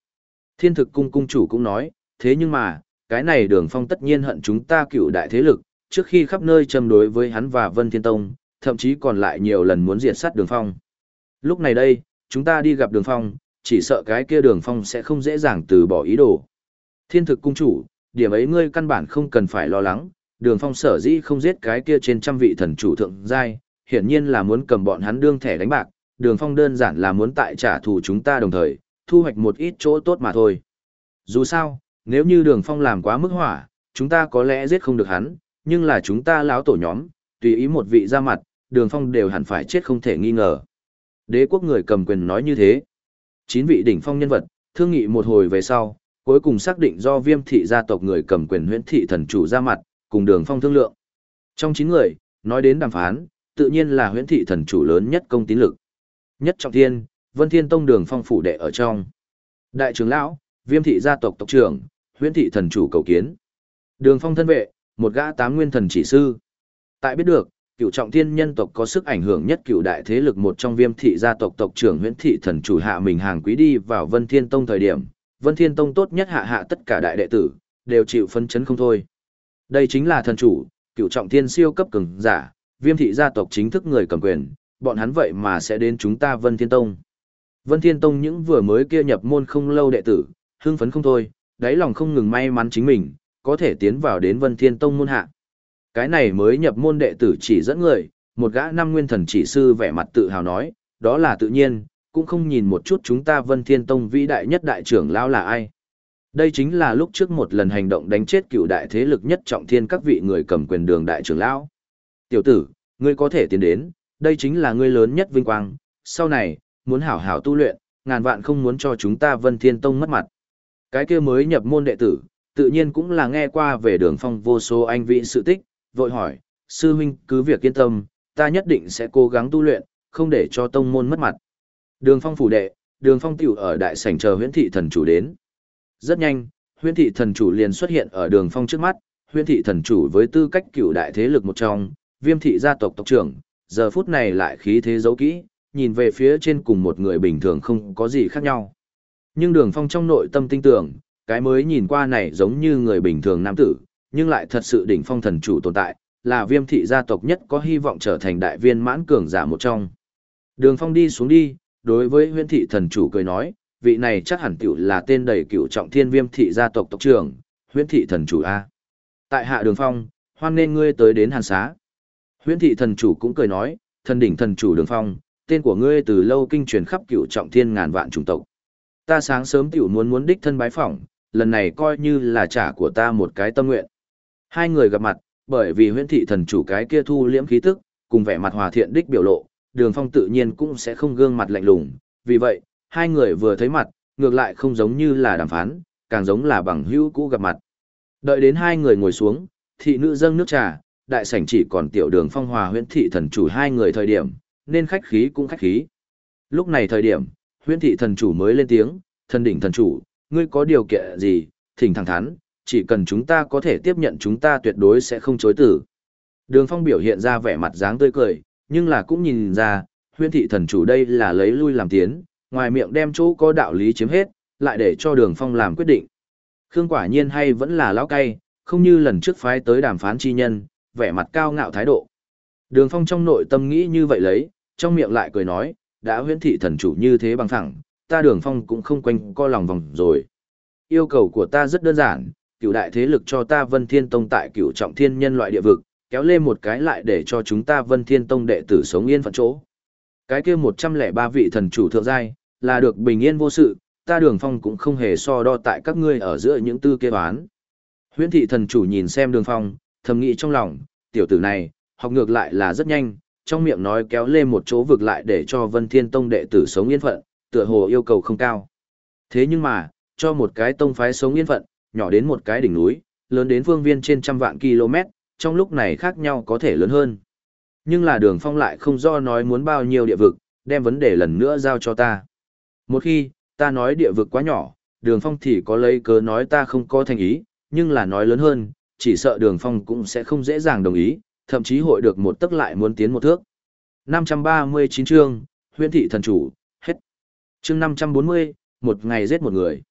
Thiên thực cung cung chủ cũng nói, thế nhưng mà, cái này đường phong tất nhiên hận chúng ta cựu đại thế lực, trước khi khắp nơi châm đối với hắn và Vân Thiên Tông, thậm chí còn lại nhiều lần muốn diệt sát đường phong. Lúc này đây, chúng ta đi gặp đường phong, chỉ sợ cái kia đường phong sẽ không dễ dàng từ bỏ ý đồ. Thiên thực cung chủ, điểm ấy ngươi căn bản không cần phải lo lắng, đường phong sở dĩ không giết cái kia trên trăm vị thần chủ thượng giai, hiển nhiên là muốn cầm bọn hắn đương thẻ đánh bạc, đường phong đơn giản là muốn tại trả thù chúng ta đồng thời, thu hoạch một ít chỗ tốt mà thôi. Dù sao, nếu như đường phong làm quá mức hỏa, chúng ta có lẽ giết không được hắn, nhưng là chúng ta láo tổ nhóm, tùy ý một vị ra mặt, đường phong đều hẳn phải chết không thể nghi ngờ. Đế quốc người cầm quyền nói như thế. Chín vị đỉnh phong nhân vật, thương nghị một hồi về sau, cuối cùng xác định do viêm thị gia tộc người cầm quyền huyễn thị thần chủ ra mặt, cùng đường phong thương lượng. Trong chín người, nói đến đàm phán, tự nhiên là huyễn thị thần chủ lớn nhất công tín lực. Nhất trọng thiên, vân thiên tông đường phong phủ đệ ở trong. Đại trưởng lão, viêm thị gia tộc tộc trưởng, huyễn thị thần chủ cầu kiến. Đường phong thân vệ, một gã tám nguyên thần chỉ sư. Tại biết được, cựu trọng thiên nhân tộc có sức ảnh hưởng nhất cựu đại thế lực một trong viêm thị gia tộc tộc trưởng huyễn thị thần chủ hạ mình hàng quý đi vào vân thiên tông thời điểm. Vân thiên tông tốt nhất hạ hạ tất cả đại đệ tử, đều chịu phân chấn không thôi. Đây chính là thần chủ, cựu trọng thiên siêu cấp cường giả, viêm thị gia tộc chính thức người cầm quyền, bọn hắn vậy mà sẽ đến chúng ta Vân Thiên Tông. Vân Thiên Tông những vừa mới kia nhập môn không lâu đệ tử, hưng phấn không thôi, đáy lòng không ngừng may mắn chính mình, có thể tiến vào đến Vân Thiên Tông môn hạ. Cái này mới nhập môn đệ tử chỉ dẫn người, một gã năm nguyên thần chỉ sư vẻ mặt tự hào nói, đó là tự nhiên, cũng không nhìn một chút chúng ta Vân Thiên Tông vĩ đại nhất đại trưởng lão là ai. Đây chính là lúc trước một lần hành động đánh chết cựu đại thế lực nhất trọng thiên các vị người cầm quyền đường đại trưởng lão. Tiểu tử, ngươi có thể tiến đến, đây chính là ngươi lớn nhất vinh quang, sau này, muốn hảo hảo tu luyện, ngàn vạn không muốn cho chúng ta Vân Thiên Tông mất mặt. Cái kia mới nhập môn đệ tử, tự nhiên cũng là nghe qua về đường phong vô số anh vị sự tích, vội hỏi, sư huynh cứ việc yên tâm, ta nhất định sẽ cố gắng tu luyện, không để cho tông môn mất mặt. Đường phong phủ đệ, đường phong tiểu ở đại sảnh chờ huyễn thị thần chủ đến. Rất nhanh, huyễn thị thần chủ liền xuất hiện ở đường phong trước mắt, huyễn thị thần chủ với tư cách cựu đại thế lực một trong, viêm thị gia tộc tộc trưởng, giờ phút này lại khí thế giấu kỹ, nhìn về phía trên cùng một người bình thường không có gì khác nhau. Nhưng đường phong trong nội tâm tin tưởng, cái mới nhìn qua này giống như người bình thường nam tử, nhưng lại thật sự đỉnh phong thần chủ tồn tại, là viêm thị gia tộc nhất có hy vọng trở thành đại viên mãn cường giả một trong. Đường phong đi xuống đi, đối với Huyên thị thần chủ cười nói, vị này chắc hẳn tiểu là tên đầy cựu trọng thiên viêm thị gia tộc tộc trưởng, Huyên thị thần chủ A. Tại hạ đường phong, hoan nên ngươi tới đến hàn xá. Huyên thị thần chủ cũng cười nói, thần đỉnh thần chủ đường phong, tên của ngươi từ lâu kinh truyền khắp cựu trọng thiên ngàn vạn chủng tộc. Ta sáng sớm tiểu muốn muốn đích thân bái phỏng, lần này coi như là trả của ta một cái tâm nguyện. Hai người gặp mặt, bởi vì huyễn thị thần chủ cái kia thu liễm khí tức, cùng vẻ mặt hòa thiện đích biểu lộ, đường phong tự nhiên cũng sẽ không gương mặt lạnh lùng, vì vậy, hai người vừa thấy mặt, ngược lại không giống như là đàm phán, càng giống là bằng hữu cũ gặp mặt. Đợi đến hai người ngồi xuống, thị nữ dâng nước trà, đại sảnh chỉ còn tiểu đường phong hòa huyễn thị thần chủ hai người thời điểm, nên khách khí cũng khách khí. Lúc này thời điểm, huyễn thị thần chủ mới lên tiếng, thần đỉnh thần chủ, ngươi có điều kiện gì, thỉnh thẳng thắn, chỉ cần chúng ta có thể tiếp nhận chúng ta tuyệt đối sẽ không chối tử. Đường phong biểu hiện ra vẻ mặt dáng tươi cười, nhưng là cũng nhìn ra, Huyên thị thần chủ đây là lấy lui làm tiến, ngoài miệng đem chỗ có đạo lý chiếm hết, lại để cho đường phong làm quyết định. Khương quả nhiên hay vẫn là lão cay, không như lần trước phái tới đàm phán chi nhân, vẻ mặt cao ngạo thái độ. Đường phong trong nội tâm nghĩ như vậy lấy, trong miệng lại cười nói, đã huyễn thị thần chủ như thế bằng thẳng, ta đường phong cũng không quanh co lòng vòng rồi. Yêu cầu của ta rất đơn giản, cựu đại thế lực cho ta vân thiên tông tại cựu trọng thiên nhân loại địa vực, kéo lên một cái lại để cho chúng ta vân thiên tông đệ tử sống yên phận chỗ. Cái kia một trăm lẻ ba vị thần chủ thượng giai, là được bình yên vô sự, ta đường phong cũng không hề so đo tại các ngươi ở giữa những tư kế bán. Huyễn thị thần chủ nhìn xem đường phong, thầm nghĩ trong lòng, tiểu tử này, học ngược lại là rất nhanh, trong miệng nói kéo lên một chỗ vực lại để cho Vân Thiên Tông đệ tử sống yên phận, tựa hồ yêu cầu không cao. Thế nhưng mà, cho một cái tông phái sống yên phận, nhỏ đến một cái đỉnh núi, lớn đến phương viên trên trăm vạn km, trong lúc này khác nhau có thể lớn hơn. Nhưng là đường phong lại không do nói muốn bao nhiêu địa vực, đem vấn đề lần nữa giao cho ta. Một khi, ta nói địa vực quá nhỏ, đường phong thì có lấy cớ nói ta không có thành ý, nhưng là nói lớn hơn, chỉ sợ đường phong cũng sẽ không dễ dàng đồng ý, thậm chí hội được một tức lại muốn tiến một thước. 539 chương, huyện thị thần chủ, hết. Chương 540, một ngày giết một người.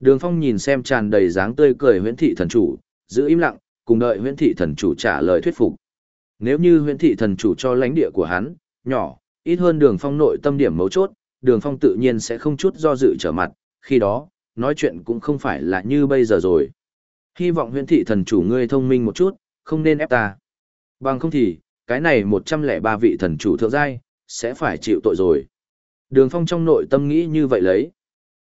Đường phong nhìn xem tràn đầy dáng tươi cười huyễn thị thần chủ, giữ im lặng, cùng đợi huyễn thị thần chủ trả lời thuyết phục. Nếu như huyễn thị thần chủ cho lãnh địa của hắn, nhỏ, ít hơn đường phong nội tâm điểm mấu chốt, đường phong tự nhiên sẽ không chút do dự trở mặt, khi đó, nói chuyện cũng không phải là như bây giờ rồi. Hy vọng huyễn thị thần chủ ngươi thông minh một chút, không nên ép ta. Bằng không thì, cái này một trăm lẻ ba vị thần chủ thượng giai, sẽ phải chịu tội rồi. Đường phong trong nội tâm nghĩ như vậy lấy.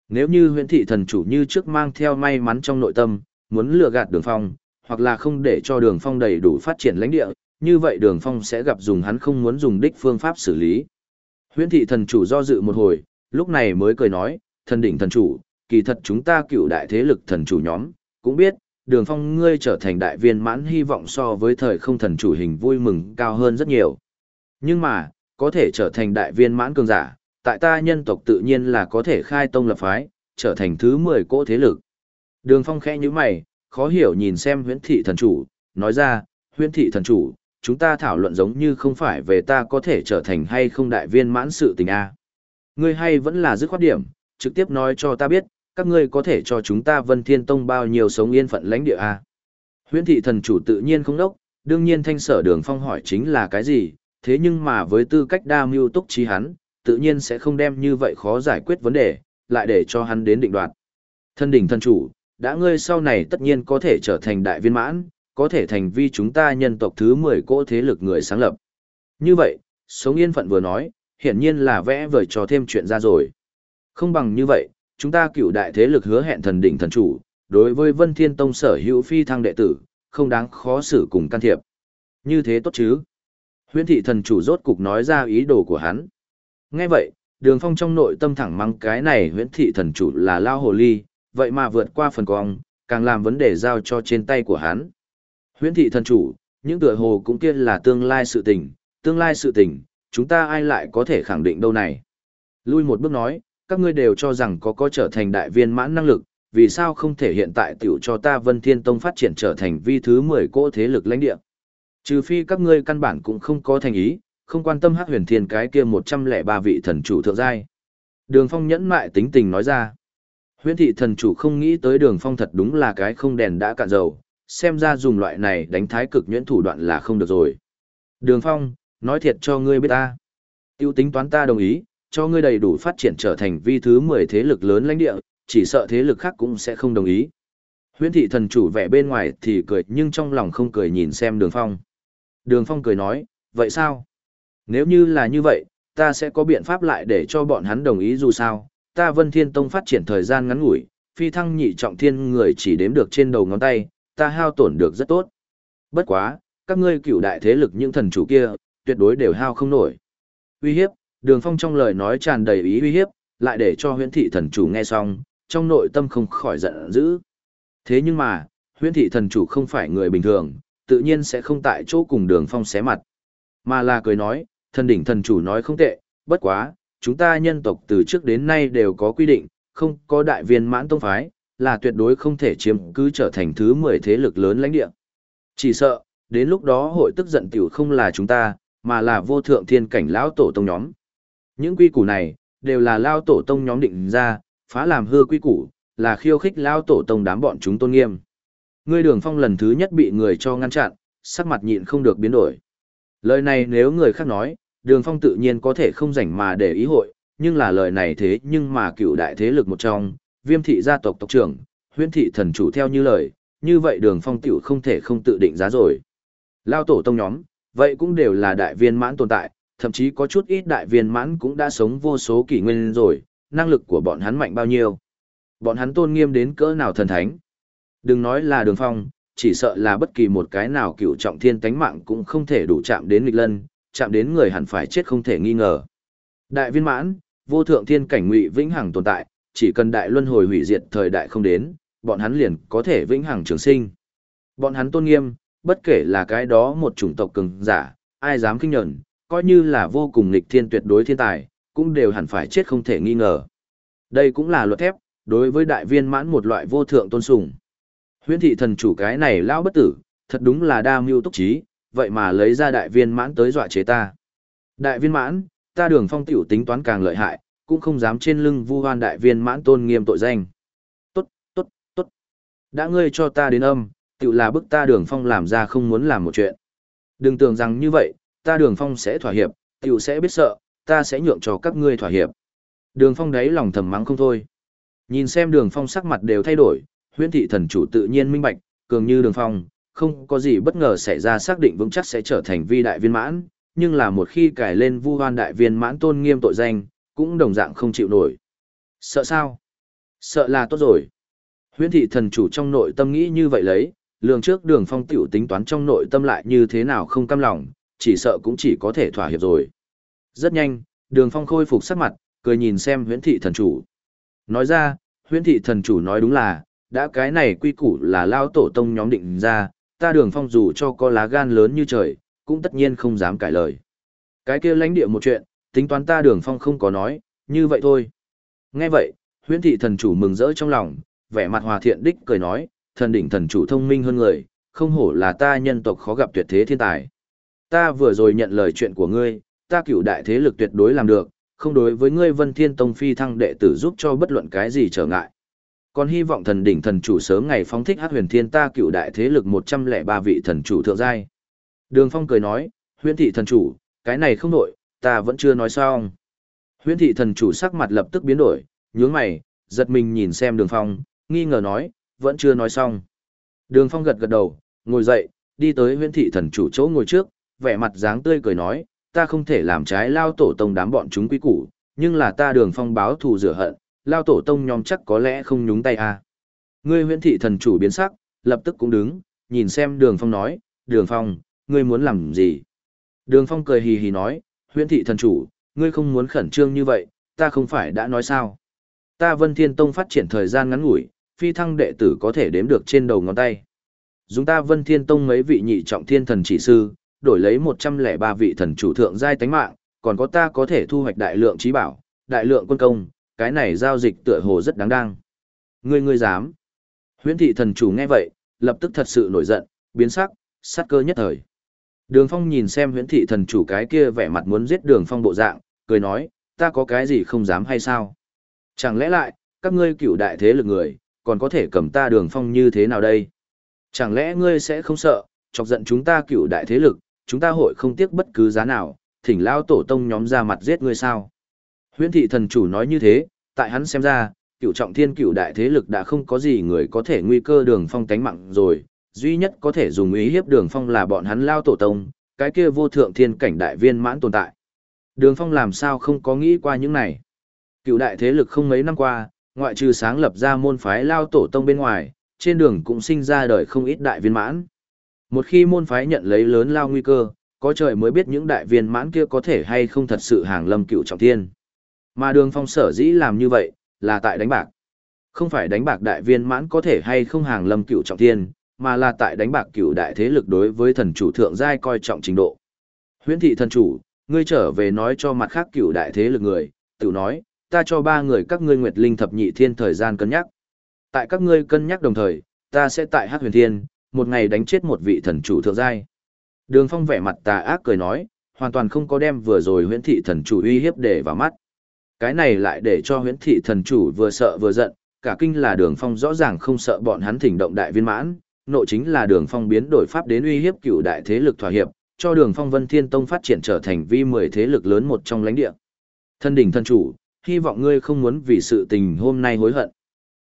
Nếu như huyễn thị thần chủ như trước mang theo may mắn trong nội tâm, muốn lừa gạt đường phong, hoặc là không để cho đường phong đầy đủ phát triển lãnh địa, như vậy đường phong sẽ gặp dùng hắn không muốn dùng đích phương pháp xử lý. Huyễn thị thần chủ do dự một hồi, lúc này mới cười nói, thần đỉnh thần chủ, kỳ thật chúng ta cựu đại thế lực thần chủ nhóm, cũng biết, đường phong ngươi trở thành đại viên mãn hy vọng so với thời không thần chủ hình vui mừng cao hơn rất nhiều. Nhưng mà, có thể trở thành đại viên mãn cường giả, tại ta nhân tộc tự nhiên là có thể khai tông lập phái, trở thành thứ 10 cỗ thế lực. Đường phong khẽ như mày, khó hiểu nhìn xem huyễn thị thần chủ, nói ra, huyễn thị thần chủ, chúng ta thảo luận giống như không phải về ta có thể trở thành hay không đại viên mãn sự tình a. Ngươi hay vẫn là dứt khoát điểm, trực tiếp nói cho ta biết, các ngươi có thể cho chúng ta Vân Thiên Tông bao nhiêu sống yên phận lãnh địa a. Huyễn thị thần chủ tự nhiên không đốc, đương nhiên thanh sở đường phong hỏi chính là cái gì, thế nhưng mà với tư cách đa mưu túc trí hắn, tự nhiên sẽ không đem như vậy khó giải quyết vấn đề, lại để cho hắn đến định đoạt. Thân đỉnh thân chủ, đã ngươi sau này tất nhiên có thể trở thành đại viên mãn, có thể thành vi chúng ta nhân tộc thứ 10 cỗ thế lực người sáng lập. Như vậy, sống yên phận vừa nói, hiển nhiên là vẽ vời cho thêm chuyện ra rồi. Không bằng như vậy, chúng ta cựu đại thế lực hứa hẹn thần đỉnh thần chủ, đối với Vân Thiên Tông sở hữu phi thăng đệ tử, không đáng khó xử cùng can thiệp. Như thế tốt chứ? Huyễn thị thần chủ rốt cục nói ra ý đồ của hắn. Nghe vậy, đường phong trong nội tâm thẳng mắng cái này huyễn thị thần chủ là lao hồ ly, vậy mà vượt qua phần cong, càng làm vấn đề giao cho trên tay của hắn. Huyễn thị thần chủ, những tựa hồ cũng kia là tương lai sự tình, tương lai sự tình, chúng ta ai lại có thể khẳng định đâu này. Lui một bước nói, các ngươi đều cho rằng có có trở thành đại viên mãn năng lực, vì sao không thể hiện tại tiểu cho ta Vân Thiên Tông phát triển trở thành vi thứ 10 cỗ thế lực lãnh địa. Trừ phi các ngươi căn bản cũng không có thành ý, không quan tâm hắc huyền thiên cái kia 103 vị thần chủ thượng giai. Đường Phong nhẫn mại tính tình nói ra. Huyền thị thần chủ không nghĩ tới đường Phong thật đúng là cái không đèn đã cạn dầu, xem ra dùng loại này đánh thái cực nhuyễn thủ đoạn là không được rồi. Đường Phong, nói thiệt cho ngươi biết ta. Tiêu tính toán ta đồng ý, cho ngươi đầy đủ phát triển trở thành vi thứ 10 thế lực lớn lãnh địa, chỉ sợ thế lực khác cũng sẽ không đồng ý. Huyễn thị thần chủ vẻ bên ngoài thì cười nhưng trong lòng không cười nhìn xem đường phong. Đường phong cười nói, vậy sao? Nếu như là như vậy, ta sẽ có biện pháp lại để cho bọn hắn đồng ý dù sao. Ta vân thiên tông phát triển thời gian ngắn ngủi, phi thăng nhị trọng thiên người chỉ đếm được trên đầu ngón tay, ta hao tổn được rất tốt. Bất quá, các ngươi cửu đại thế lực những thần chủ kia, tuyệt đối đều hao không nổi. Uy hiếp, đường phong trong lời nói tràn đầy ý uy hiếp, lại để cho huyễn thị thần chủ nghe xong, trong nội tâm không khỏi giận dữ. Thế nhưng mà, huyễn thị thần chủ không phải người bình thường, tự nhiên sẽ không tại chỗ cùng đường phong xé mặt. Mà là cười nói, thần đỉnh thần chủ nói không tệ, bất quá, chúng ta nhân tộc từ trước đến nay đều có quy định, không có đại viên mãn tông phái, là tuyệt đối không thể chiếm cứ trở thành thứ 10 thế lực lớn lãnh địa. Chỉ sợ, đến lúc đó hội tức giận tiểu không là chúng ta, mà là vô thượng thiên cảnh lão tổ tông nhóm. Những quy củ này, đều là lao tổ tông nhóm định ra, phá làm hư quy củ, là khiêu khích lao tổ tông đám bọn chúng tôn nghiêm. Ngươi đường phong lần thứ nhất bị người cho ngăn chặn, sắc mặt nhịn không được biến đổi. Lời này nếu người khác nói, đường phong tự nhiên có thể không rảnh mà để ý hội, nhưng là lời này thế nhưng mà cựu đại thế lực một trong, viêm thị gia tộc tộc trưởng, huyễn thị thần chủ theo như lời, như vậy đường phong tiểu không thể không tự định giá rồi. Lao tổ tông nhóm, vậy cũng đều là đại viên mãn tồn tại, thậm chí có chút ít đại viên mãn cũng đã sống vô số kỷ nguyên rồi, năng lực của bọn hắn mạnh bao nhiêu. Bọn hắn tôn nghiêm đến cỡ nào thần thánh. Đừng nói là đường phong, chỉ sợ là bất kỳ một cái nào cựu trọng thiên tánh mạng cũng không thể đủ chạm đến nghịch lân, chạm đến người hẳn phải chết không thể nghi ngờ. Đại viên mãn, vô thượng thiên cảnh ngụy vĩnh hằng tồn tại, chỉ cần đại luân hồi hủy diệt thời đại không đến, bọn hắn liền có thể vĩnh hằng trường sinh. Bọn hắn tôn nghiêm, bất kể là cái đó một chủng tộc cường giả, ai dám kinh nhẫn, coi như là vô cùng nghịch thiên tuyệt đối thiên tài, cũng đều hẳn phải chết không thể nghi ngờ. Đây cũng là luật thép, đối với đại viên mãn một loại vô thượng tôn sùng. Huyễn thị thần chủ cái này lão bất tử, thật đúng là đa mưu túc trí, vậy mà lấy ra đại viên mãn tới dọa chế ta. Đại viên mãn, ta đường phong tiểu tính toán càng lợi hại, cũng không dám trên lưng vu hoan đại viên mãn tôn nghiêm tội danh. Tốt, tốt, tốt. Đã ngươi cho ta đến âm, tiểu là bức ta đường phong làm ra không muốn làm một chuyện. Đừng tưởng rằng như vậy, ta đường phong sẽ thỏa hiệp, tiểu sẽ biết sợ, ta sẽ nhượng cho các ngươi thỏa hiệp. Đường phong đấy lòng thầm mắng không thôi. Nhìn xem đường phong sắc mặt đều thay đổi, huyễn thị thần chủ tự nhiên minh bạch, cường như đường phong, không có gì bất ngờ xảy ra xác định vững chắc sẽ trở thành vi đại viên mãn, nhưng là một khi cải lên vu hoan đại viên mãn tôn nghiêm tội danh, cũng đồng dạng không chịu nổi. Sợ sao? Sợ là tốt rồi. Huyễn thị thần chủ trong nội tâm nghĩ như vậy lấy, lường trước đường phong tiểu tính toán trong nội tâm lại như thế nào không cam lòng, chỉ sợ cũng chỉ có thể thỏa hiệp rồi. Rất nhanh, đường phong khôi phục sắc mặt, cười nhìn xem huyễn thị thần chủ. Nói ra, huyễn thị thần chủ nói đúng là, đã cái này quy củ là lao tổ tông nhóm định ra, ta đường phong dù cho có lá gan lớn như trời, cũng tất nhiên không dám cãi lời. Cái kia lãnh địa một chuyện, tính toán ta đường phong không có nói, như vậy thôi. Nghe vậy, huyễn thị thần chủ mừng rỡ trong lòng, vẻ mặt hòa thiện đích cười nói, thần đỉnh thần chủ thông minh hơn người, không hổ là ta nhân tộc khó gặp tuyệt thế thiên tài. Ta vừa rồi nhận lời chuyện của ngươi, ta cửu đại thế lực tuyệt đối làm được, không đối với ngươi Vân Thiên Tông phi thăng đệ tử giúp cho bất luận cái gì trở ngại. Còn hy vọng thần đỉnh thần chủ sớm ngày phóng thích hát huyền thiên ta cựu đại thế lực 103 vị thần chủ thượng giai. Đường Phong cười nói, huyền thị thần chủ, cái này không đổi, ta vẫn chưa nói xong. Huyền thị thần chủ sắc mặt lập tức biến đổi, nhướng mày, giật mình nhìn xem đường Phong, nghi ngờ nói, vẫn chưa nói xong. Đường Phong gật gật đầu, ngồi dậy, đi tới huyền thị thần chủ chỗ ngồi trước, vẻ mặt dáng tươi cười nói, ta không thể làm trái lao tổ tông đám bọn chúng quý củ, nhưng là ta đường phong báo thù rửa hận, lao tổ tông nhóm chắc có lẽ không nhúng tay à. Ngươi huyễn thị thần chủ biến sắc, lập tức cũng đứng, nhìn xem đường phong nói, đường phong, ngươi muốn làm gì? Đường phong cười hì hì nói, huyễn thị thần chủ, ngươi không muốn khẩn trương như vậy, ta không phải đã nói sao. Ta vân thiên tông phát triển thời gian ngắn ngủi, phi thăng đệ tử có thể đếm được trên đầu ngón tay. Dùng ta vân thiên tông mấy vị nhị trọng thiên thần chỉ sư, đổi lấy 103 vị thần chủ thượng giai tánh mạng, còn có ta có thể thu hoạch đại lượng trí bảo, đại lượng quân công, cái này giao dịch tựa hồ rất đáng đang. Ngươi ngươi dám. Huyễn thị thần chủ nghe vậy, lập tức thật sự nổi giận, biến sắc, sát cơ nhất thời. Đường Phong nhìn xem huyễn thị thần chủ cái kia vẻ mặt muốn giết Đường Phong bộ dạng, cười nói, ta có cái gì không dám hay sao? Chẳng lẽ lại, các ngươi cựu đại thế lực người, còn có thể cầm ta Đường Phong như thế nào đây? Chẳng lẽ ngươi sẽ không sợ, chọc giận chúng ta cựu đại thế lực, chúng ta hội không tiếc bất cứ giá nào, thỉnh lao tổ tông nhóm ra mặt giết ngươi sao. Huyễn thị thần chủ nói như thế, tại hắn xem ra, cựu trọng thiên cựu đại thế lực đã không có gì người có thể nguy cơ đường phong tánh mạng rồi, duy nhất có thể dùng ý hiếp đường phong là bọn hắn lao tổ tông, cái kia vô thượng thiên cảnh đại viên mãn tồn tại. Đường phong làm sao không có nghĩ qua những này. Cựu đại thế lực không mấy năm qua, ngoại trừ sáng lập ra môn phái lao tổ tông bên ngoài, trên đường cũng sinh ra đời không ít đại viên mãn. Một khi môn phái nhận lấy lớn lao nguy cơ, có trời mới biết những đại viên mãn kia có thể hay không thật sự hàng lâm cựu trọng thiên. Mà đường phong sở dĩ làm như vậy, là tại đánh bạc. Không phải đánh bạc đại viên mãn có thể hay không hàng lâm cựu trọng thiên, mà là tại đánh bạc cựu đại thế lực đối với thần chủ thượng giai coi trọng trình độ. Huyễn thị thần chủ, ngươi trở về nói cho mặt khác cựu đại thế lực người, tự nói, ta cho ba người các ngươi nguyệt linh thập nhị thiên thời gian cân nhắc. Tại các ngươi cân nhắc đồng thời, ta sẽ tại hát huyền thiên, một ngày đánh chết một vị thần chủ thượng giai. Đường Phong vẻ mặt tà ác cười nói, hoàn toàn không có đem vừa rồi huyễn thị thần chủ uy hiếp để vào mắt. Cái này lại để cho huyễn thị thần chủ vừa sợ vừa giận, cả kinh là đường Phong rõ ràng không sợ bọn hắn thỉnh động đại viên mãn, nội chính là đường Phong biến đổi pháp đến uy hiếp cựu đại thế lực thỏa hiệp, cho đường Phong Vân Thiên Tông phát triển trở thành vi mười thế lực lớn một trong lãnh địa. Thân đỉnh thần chủ, hy vọng ngươi không muốn vì sự tình hôm nay hối hận.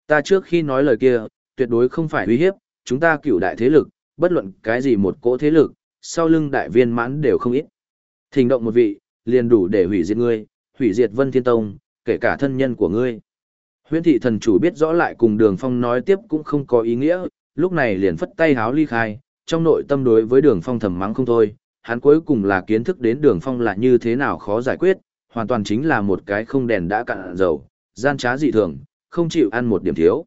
Ta trước khi nói lời kia, tuyệt đối không phải uy hiếp, chúng ta cựu đại thế lực, bất luận cái gì một cỗ thế lực, sau lưng đại viên mãn đều không ít. Thình động một vị, liền đủ để hủy diệt ngươi, hủy diệt Vân Thiên Tông, kể cả thân nhân của ngươi. Huyễn thị thần chủ biết rõ lại cùng Đường Phong nói tiếp cũng không có ý nghĩa, lúc này liền phất tay háo ly khai, trong nội tâm đối với Đường Phong thầm mắng không thôi, hắn cuối cùng là kiến thức đến Đường Phong là như thế nào khó giải quyết, hoàn toàn chính là một cái không đèn đã cạn dầu, gian trá dị thường, không chịu ăn một điểm thiếu.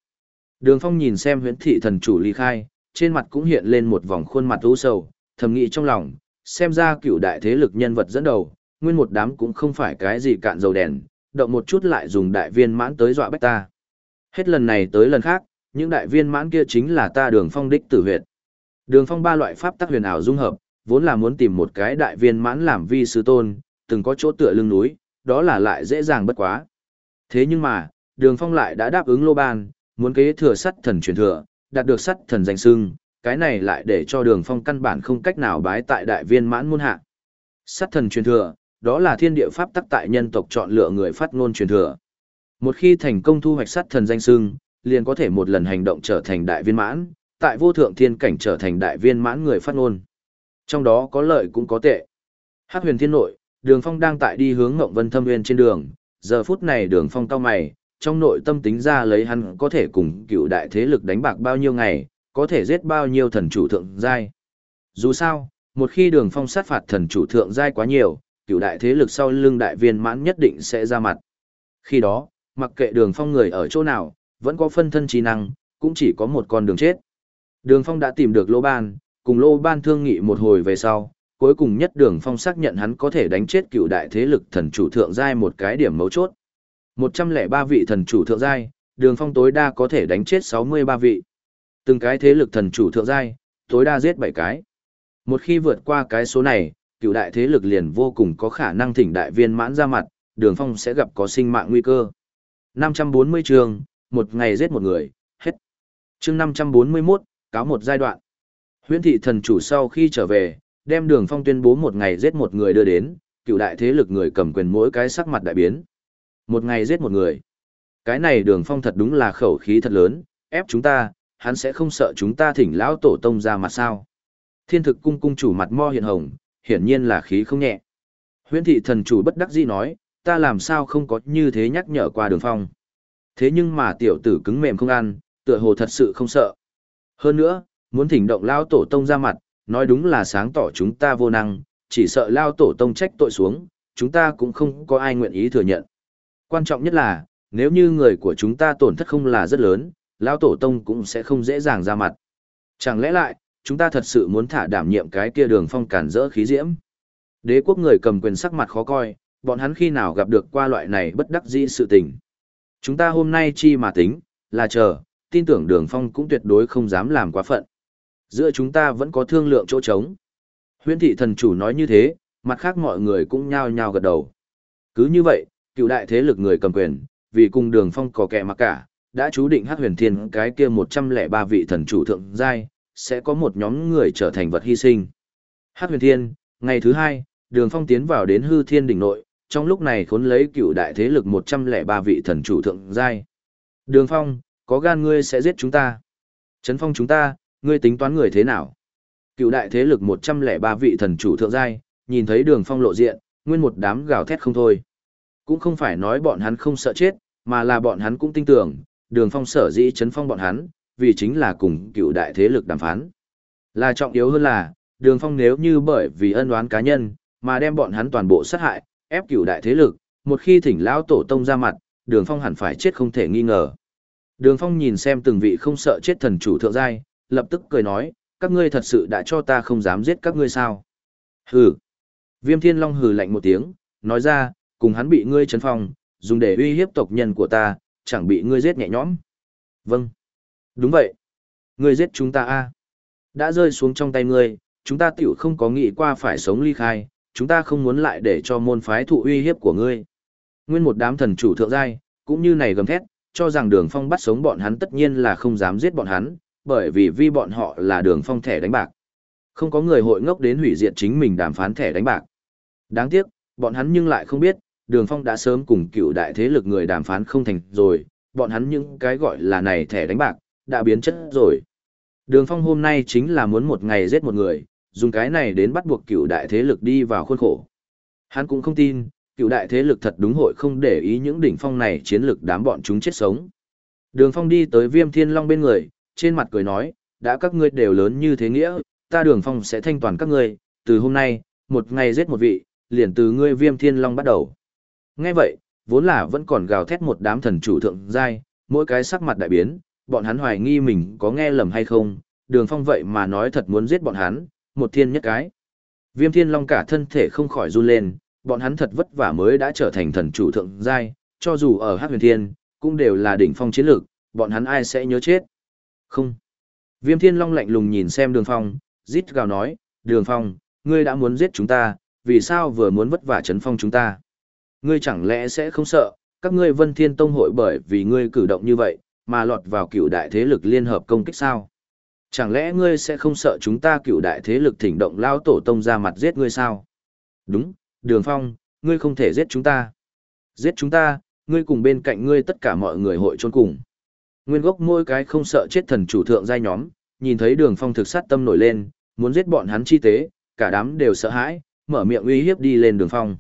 Đường Phong nhìn xem huyễn thị thần chủ ly khai, trên mặt cũng hiện lên một vòng khuôn mặt u sầu, thầm nghĩ trong lòng, xem ra cựu đại thế lực nhân vật dẫn đầu, nguyên một đám cũng không phải cái gì cạn dầu đèn, động một chút lại dùng đại viên mãn tới dọa bách ta. Hết lần này tới lần khác, những đại viên mãn kia chính là ta đường phong đích tử huyệt. Đường phong ba loại pháp tắc huyền ảo dung hợp, vốn là muốn tìm một cái đại viên mãn làm vi sư tôn, từng có chỗ tựa lưng núi, đó là lại dễ dàng bất quá. Thế nhưng mà, đường phong lại đã đáp ứng lô ban, muốn kế thừa sắt thần truyền thừa, đạt được sắt thần danh sưng, cái này lại để cho đường phong căn bản không cách nào bái tại đại viên mãn môn hạ. Sắt thần truyền thừa, đó là thiên địa pháp tắc tại nhân tộc chọn lựa người phát ngôn truyền thừa. Một khi thành công thu hoạch sát thần danh sưng, liền có thể một lần hành động trở thành đại viên mãn, tại vô thượng thiên cảnh trở thành đại viên mãn người phát ngôn. Trong đó có lợi cũng có tệ. Hắc huyền thiên nội, đường phong đang tại đi hướng ngộng vân thâm nguyên trên đường, giờ phút này đường phong cao mày, trong nội tâm tính ra lấy hắn có thể cùng cựu đại thế lực đánh bạc bao nhiêu ngày, có thể giết bao nhiêu thần chủ thượng giai. Dù sao, một khi đường phong sát phạt thần chủ thượng giai quá nhiều, cựu đại thế lực sau lưng đại viên mãn nhất định sẽ ra mặt. Khi đó, mặc kệ đường phong người ở chỗ nào, vẫn có phân thân trí năng, cũng chỉ có một con đường chết. Đường phong đã tìm được lô ban, cùng lô ban thương nghị một hồi về sau, cuối cùng nhất đường phong xác nhận hắn có thể đánh chết cựu đại thế lực thần chủ thượng giai một cái điểm mấu chốt. 103 vị thần chủ thượng giai, đường phong tối đa có thể đánh chết 63 vị. Từng cái thế lực thần chủ thượng giai, tối đa giết 7 cái. Một khi vượt qua cái số này, cựu đại thế lực liền vô cùng có khả năng thỉnh đại viên mãn ra mặt, đường phong sẽ gặp có sinh mạng nguy cơ. 540 trường, một ngày giết một người, hết. chương 541, cáo một giai đoạn. Huyễn thị thần chủ sau khi trở về, đem đường phong tuyên bố một ngày giết một người đưa đến, cựu đại thế lực người cầm quyền mỗi cái sắc mặt đại biến. Một ngày giết một người. Cái này đường phong thật đúng là khẩu khí thật lớn, ép chúng ta, hắn sẽ không sợ chúng ta thỉnh lão tổ tông ra mặt sao. Thiên thực cung cung chủ mặt mo hiện hồng, hiển nhiên là khí không nhẹ. Huyễn thị thần chủ bất đắc dĩ nói, ta làm sao không có như thế nhắc nhở qua đường phong. Thế nhưng mà tiểu tử cứng mềm không ăn, tựa hồ thật sự không sợ. Hơn nữa, muốn thỉnh động lao tổ tông ra mặt, nói đúng là sáng tỏ chúng ta vô năng, chỉ sợ lao tổ tông trách tội xuống, chúng ta cũng không có ai nguyện ý thừa nhận. Quan trọng nhất là, nếu như người của chúng ta tổn thất không là rất lớn, lao tổ tông cũng sẽ không dễ dàng ra mặt. Chẳng lẽ lại, chúng ta thật sự muốn thả đảm nhiệm cái kia đường phong cản rỡ khí diễm? Đế quốc người cầm quyền sắc mặt khó coi, bọn hắn khi nào gặp được qua loại này bất đắc dĩ sự tình. Chúng ta hôm nay chi mà tính, là chờ, tin tưởng đường phong cũng tuyệt đối không dám làm quá phận. Giữa chúng ta vẫn có thương lượng chỗ trống. Huyễn thị thần chủ nói như thế, mặt khác mọi người cũng nhao nhao gật đầu. Cứ như vậy, cựu đại thế lực người cầm quyền, vì cùng đường phong có kẻ mặc cả, đã chú định hát huyền thiên cái kia một trăm lẻ ba vị thần chủ thượng giai, sẽ có một nhóm người trở thành vật hy sinh. Hát huyền thiên, ngày thứ hai, đường phong tiến vào đến hư thiên đỉnh nội, trong lúc này khốn lấy cựu đại thế lực một trăm lẻ ba vị thần chủ thượng giai. Đường phong, có gan ngươi sẽ giết chúng ta. Trấn phong chúng ta, ngươi tính toán người thế nào? Cựu đại thế lực một trăm lẻ ba vị thần chủ thượng giai, nhìn thấy đường phong lộ diện, nguyên một đám gào thét không thôi. Cũng không phải nói bọn hắn không sợ chết, mà là bọn hắn cũng tin tưởng, đường phong sở dĩ chấn phong bọn hắn, vì chính là cùng cựu đại thế lực đàm phán. Là trọng yếu hơn là, đường phong nếu như bởi vì ân oán cá nhân, mà đem bọn hắn toàn bộ sát hại, ép cựu đại thế lực, một khi thỉnh lão tổ tông ra mặt, đường phong hẳn phải chết không thể nghi ngờ. Đường phong nhìn xem từng vị không sợ chết thần chủ thượng giai, lập tức cười nói, các ngươi thật sự đã cho ta không dám giết các ngươi sao. Hừ. Viêm thiên long hừ lạnh một tiếng, nói ra, cùng hắn bị ngươi chấn phong, dùng để uy hiếp tộc nhân của ta, chẳng bị ngươi giết nhẹ nhõm. Vâng. Đúng vậy. Ngươi giết chúng ta a Đã rơi xuống trong tay ngươi, chúng ta tiểu không có nghĩ qua phải sống ly khai, chúng ta không muốn lại để cho môn phái thụ uy hiếp của ngươi. Nguyên một đám thần chủ thượng giai, cũng như này gầm thét, cho rằng đường phong bắt sống bọn hắn tất nhiên là không dám giết bọn hắn, bởi vì vi bọn họ là đường phong thẻ đánh bạc. Không có người hội ngốc đến hủy diệt chính mình đàm phán thẻ đánh bạc. Đáng tiếc, bọn hắn nhưng lại không biết, đường phong đã sớm cùng cựu đại thế lực người đàm phán không thành rồi, bọn hắn những cái gọi là này thẻ đánh bạc, đã biến chất rồi. Đường phong hôm nay chính là muốn một ngày giết một người, dùng cái này đến bắt buộc cựu đại thế lực đi vào khuôn khổ. Hắn cũng không tin, cựu đại thế lực thật đúng hội không để ý những đỉnh phong này chiến lực đám bọn chúng chết sống. Đường phong đi tới viêm thiên long bên người, trên mặt cười nói, đã các ngươi đều lớn như thế nghĩa, ta đường phong sẽ thanh toàn các ngươi, từ hôm nay, một ngày giết một vị, liền từ ngươi viêm thiên long bắt đầu. Nghe vậy, vốn là vẫn còn gào thét một đám thần chủ thượng giai, mỗi cái sắc mặt đại biến, bọn hắn hoài nghi mình có nghe lầm hay không, đường phong vậy mà nói thật muốn giết bọn hắn, một thiên nhất cái. Viêm thiên long cả thân thể không khỏi run lên, bọn hắn thật vất vả mới đã trở thành thần chủ thượng giai, cho dù ở Hắc Huyền Thiên, cũng đều là đỉnh phong chiến lược, bọn hắn ai sẽ nhớ chết. Không. Viêm Thiên Long lạnh lùng nhìn xem Đường Phong, rít gào nói, Đường Phong, ngươi đã muốn giết chúng ta, vì sao vừa muốn vất vả chấn phong chúng ta? Ngươi chẳng lẽ sẽ không sợ, các ngươi Vân Thiên Tông hội bởi vì ngươi cử động như vậy, mà lọt vào cựu đại thế lực liên hợp công kích sao? Chẳng lẽ ngươi sẽ không sợ chúng ta cựu đại thế lực thỉnh động lao tổ tông ra mặt giết ngươi sao? Đúng, Đường Phong, ngươi không thể giết chúng ta. Giết chúng ta, ngươi cùng bên cạnh ngươi tất cả mọi người hội trôn cùng. Nguyên gốc mỗi cái không sợ chết thần chủ thượng giai nhóm, nhìn thấy đường phong thực sát tâm nổi lên, muốn giết bọn hắn chi tế, cả đám đều sợ hãi, mở miệng uy hiếp đi lên đường phong.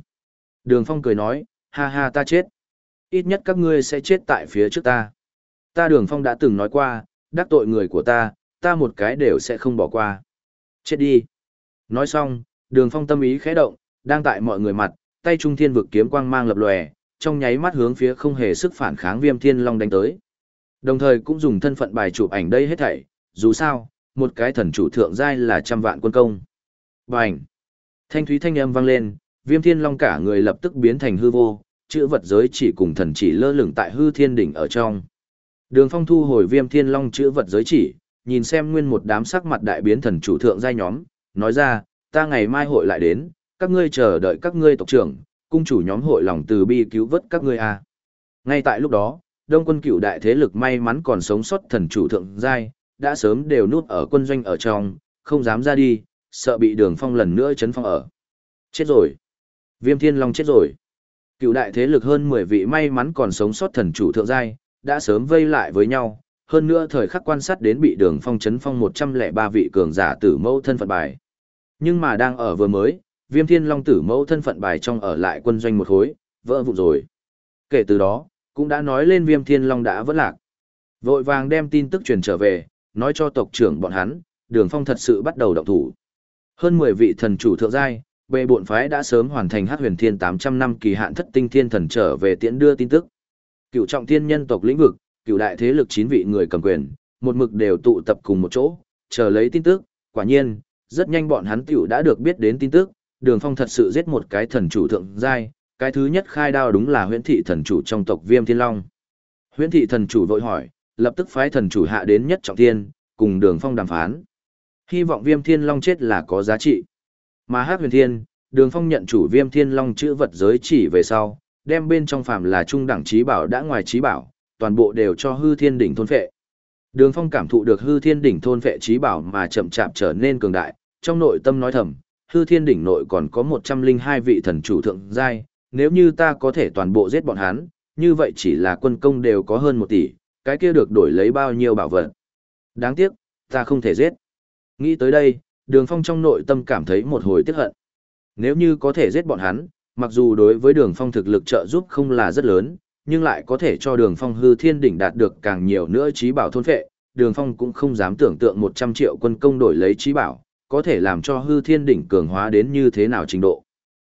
Đường phong cười nói, ha ha ta chết. Ít nhất các ngươi sẽ chết tại phía trước ta. Ta đường phong đã từng nói qua, đắc tội người của ta, ta một cái đều sẽ không bỏ qua. Chết đi. Nói xong, đường phong tâm ý khẽ động, đang tại mọi người mặt, tay trung thiên vực kiếm quang mang lập lòe, trong nháy mắt hướng phía không hề sức phản kháng viêm thiên long đánh tới. Đồng thời cũng dùng thân phận bài chụp ảnh đây hết thảy, dù sao, một cái thần chủ thượng giai là trăm vạn quân công. Bành! Thanh thúy thanh âm vang lên, viêm thiên long cả người lập tức biến thành hư vô, chữ vật giới chỉ cùng thần chỉ lơ lửng tại hư thiên đỉnh ở trong. Đường phong thu hồi viêm thiên long chữ vật giới chỉ, nhìn xem nguyên một đám sắc mặt đại biến thần chủ thượng giai nhóm, nói ra, ta ngày mai hội lại đến, các ngươi chờ đợi các ngươi tộc trưởng, cung chủ nhóm hội lòng từ bi cứu vớt các ngươi a. À. Ngay tại lúc đó, đông quân cựu đại thế lực may mắn còn sống sót thần chủ thượng giai, đã sớm đều nuốt ở quân doanh ở trong, không dám ra đi, sợ bị đường phong lần nữa chấn phong ở. Chết rồi. Viêm thiên long chết rồi. Cựu đại thế lực hơn 10 vị may mắn còn sống sót thần chủ thượng giai, đã sớm vây lại với nhau, hơn nữa thời khắc quan sát đến bị đường phong chấn phong 103 vị cường giả tử mẫu thân phận bài. Nhưng mà đang ở vừa mới, viêm thiên long tử mẫu thân phận bài trong ở lại quân doanh một khối, vỡ vụn rồi. Kể từ đó, cũng đã nói lên viêm thiên long đã vỡ lạc. Vội vàng đem tin tức truyền trở về, nói cho tộc trưởng bọn hắn, đường phong thật sự bắt đầu động thủ. Hơn 10 vị thần chủ thượng giai, bệ bộn phái đã sớm hoàn thành hát huyền thiên 800 năm kỳ hạn thất tinh thiên thần trở về tiễn đưa tin tức. Cựu trọng thiên nhân tộc lĩnh vực, cựu đại thế lực chín vị người cầm quyền, một mực đều tụ tập cùng một chỗ, chờ lấy tin tức, quả nhiên, rất nhanh bọn hắn tiểu đã được biết đến tin tức, đường phong thật sự giết một cái thần chủ thượng giai, cái thứ nhất khai đao đúng là huyễn thị thần chủ trong tộc viêm thiên long. Huyễn thị thần chủ vội hỏi, lập tức phái thần chủ hạ đến nhất trọng thiên, cùng đường phong đàm phán. Hy vọng viêm thiên long chết là có giá trị. Mà hát huyền thiên, đường phong nhận chủ viêm thiên long chữ vật giới chỉ về sau, đem bên trong phàm là trung đẳng trí bảo đã ngoài trí bảo, toàn bộ đều cho hư thiên đỉnh thôn phệ. Đường phong cảm thụ được hư thiên đỉnh thôn phệ trí bảo mà chậm chạp trở nên cường đại, trong nội tâm nói thầm, hư thiên đỉnh nội còn có một trăm linh hai vị thần chủ thượng giai, nếu như ta có thể toàn bộ giết bọn hắn, như vậy chỉ là quân công đều có hơn một tỷ, cái kia được đổi lấy bao nhiêu bảo vật. Đáng tiếc, ta không thể giết. Nghĩ tới đây, đường phong trong nội tâm cảm thấy một hồi tiếc hận. Nếu như có thể giết bọn hắn, mặc dù đối với đường phong thực lực trợ giúp không là rất lớn, nhưng lại có thể cho đường phong hư thiên đỉnh đạt được càng nhiều nữa trí bảo thôn phệ. Đường phong cũng không dám tưởng tượng 100 triệu quân công đổi lấy trí bảo, có thể làm cho hư thiên đỉnh cường hóa đến như thế nào trình độ.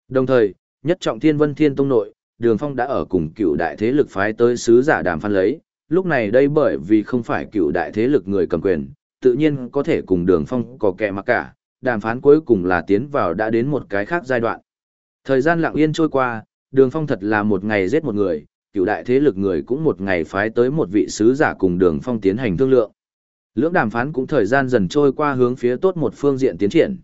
Đồng thời, nhất trọng thiên vân thiên tông nội, đường phong đã ở cùng cựu đại thế lực phái tới sứ giả đàm phán lấy, lúc này đây bởi vì không phải cựu đại thế lực người cầm quyền, tự nhiên có thể cùng đường phong có kẻ mặc cả, đàm phán cuối cùng là tiến vào đã đến một cái khác giai đoạn. Thời gian lặng yên trôi qua, đường phong thật là một ngày giết một người, cựu đại thế lực người cũng một ngày phái tới một vị sứ giả cùng đường phong tiến hành thương lượng. Lưỡng đàm phán cũng thời gian dần trôi qua hướng phía tốt một phương diện tiến triển.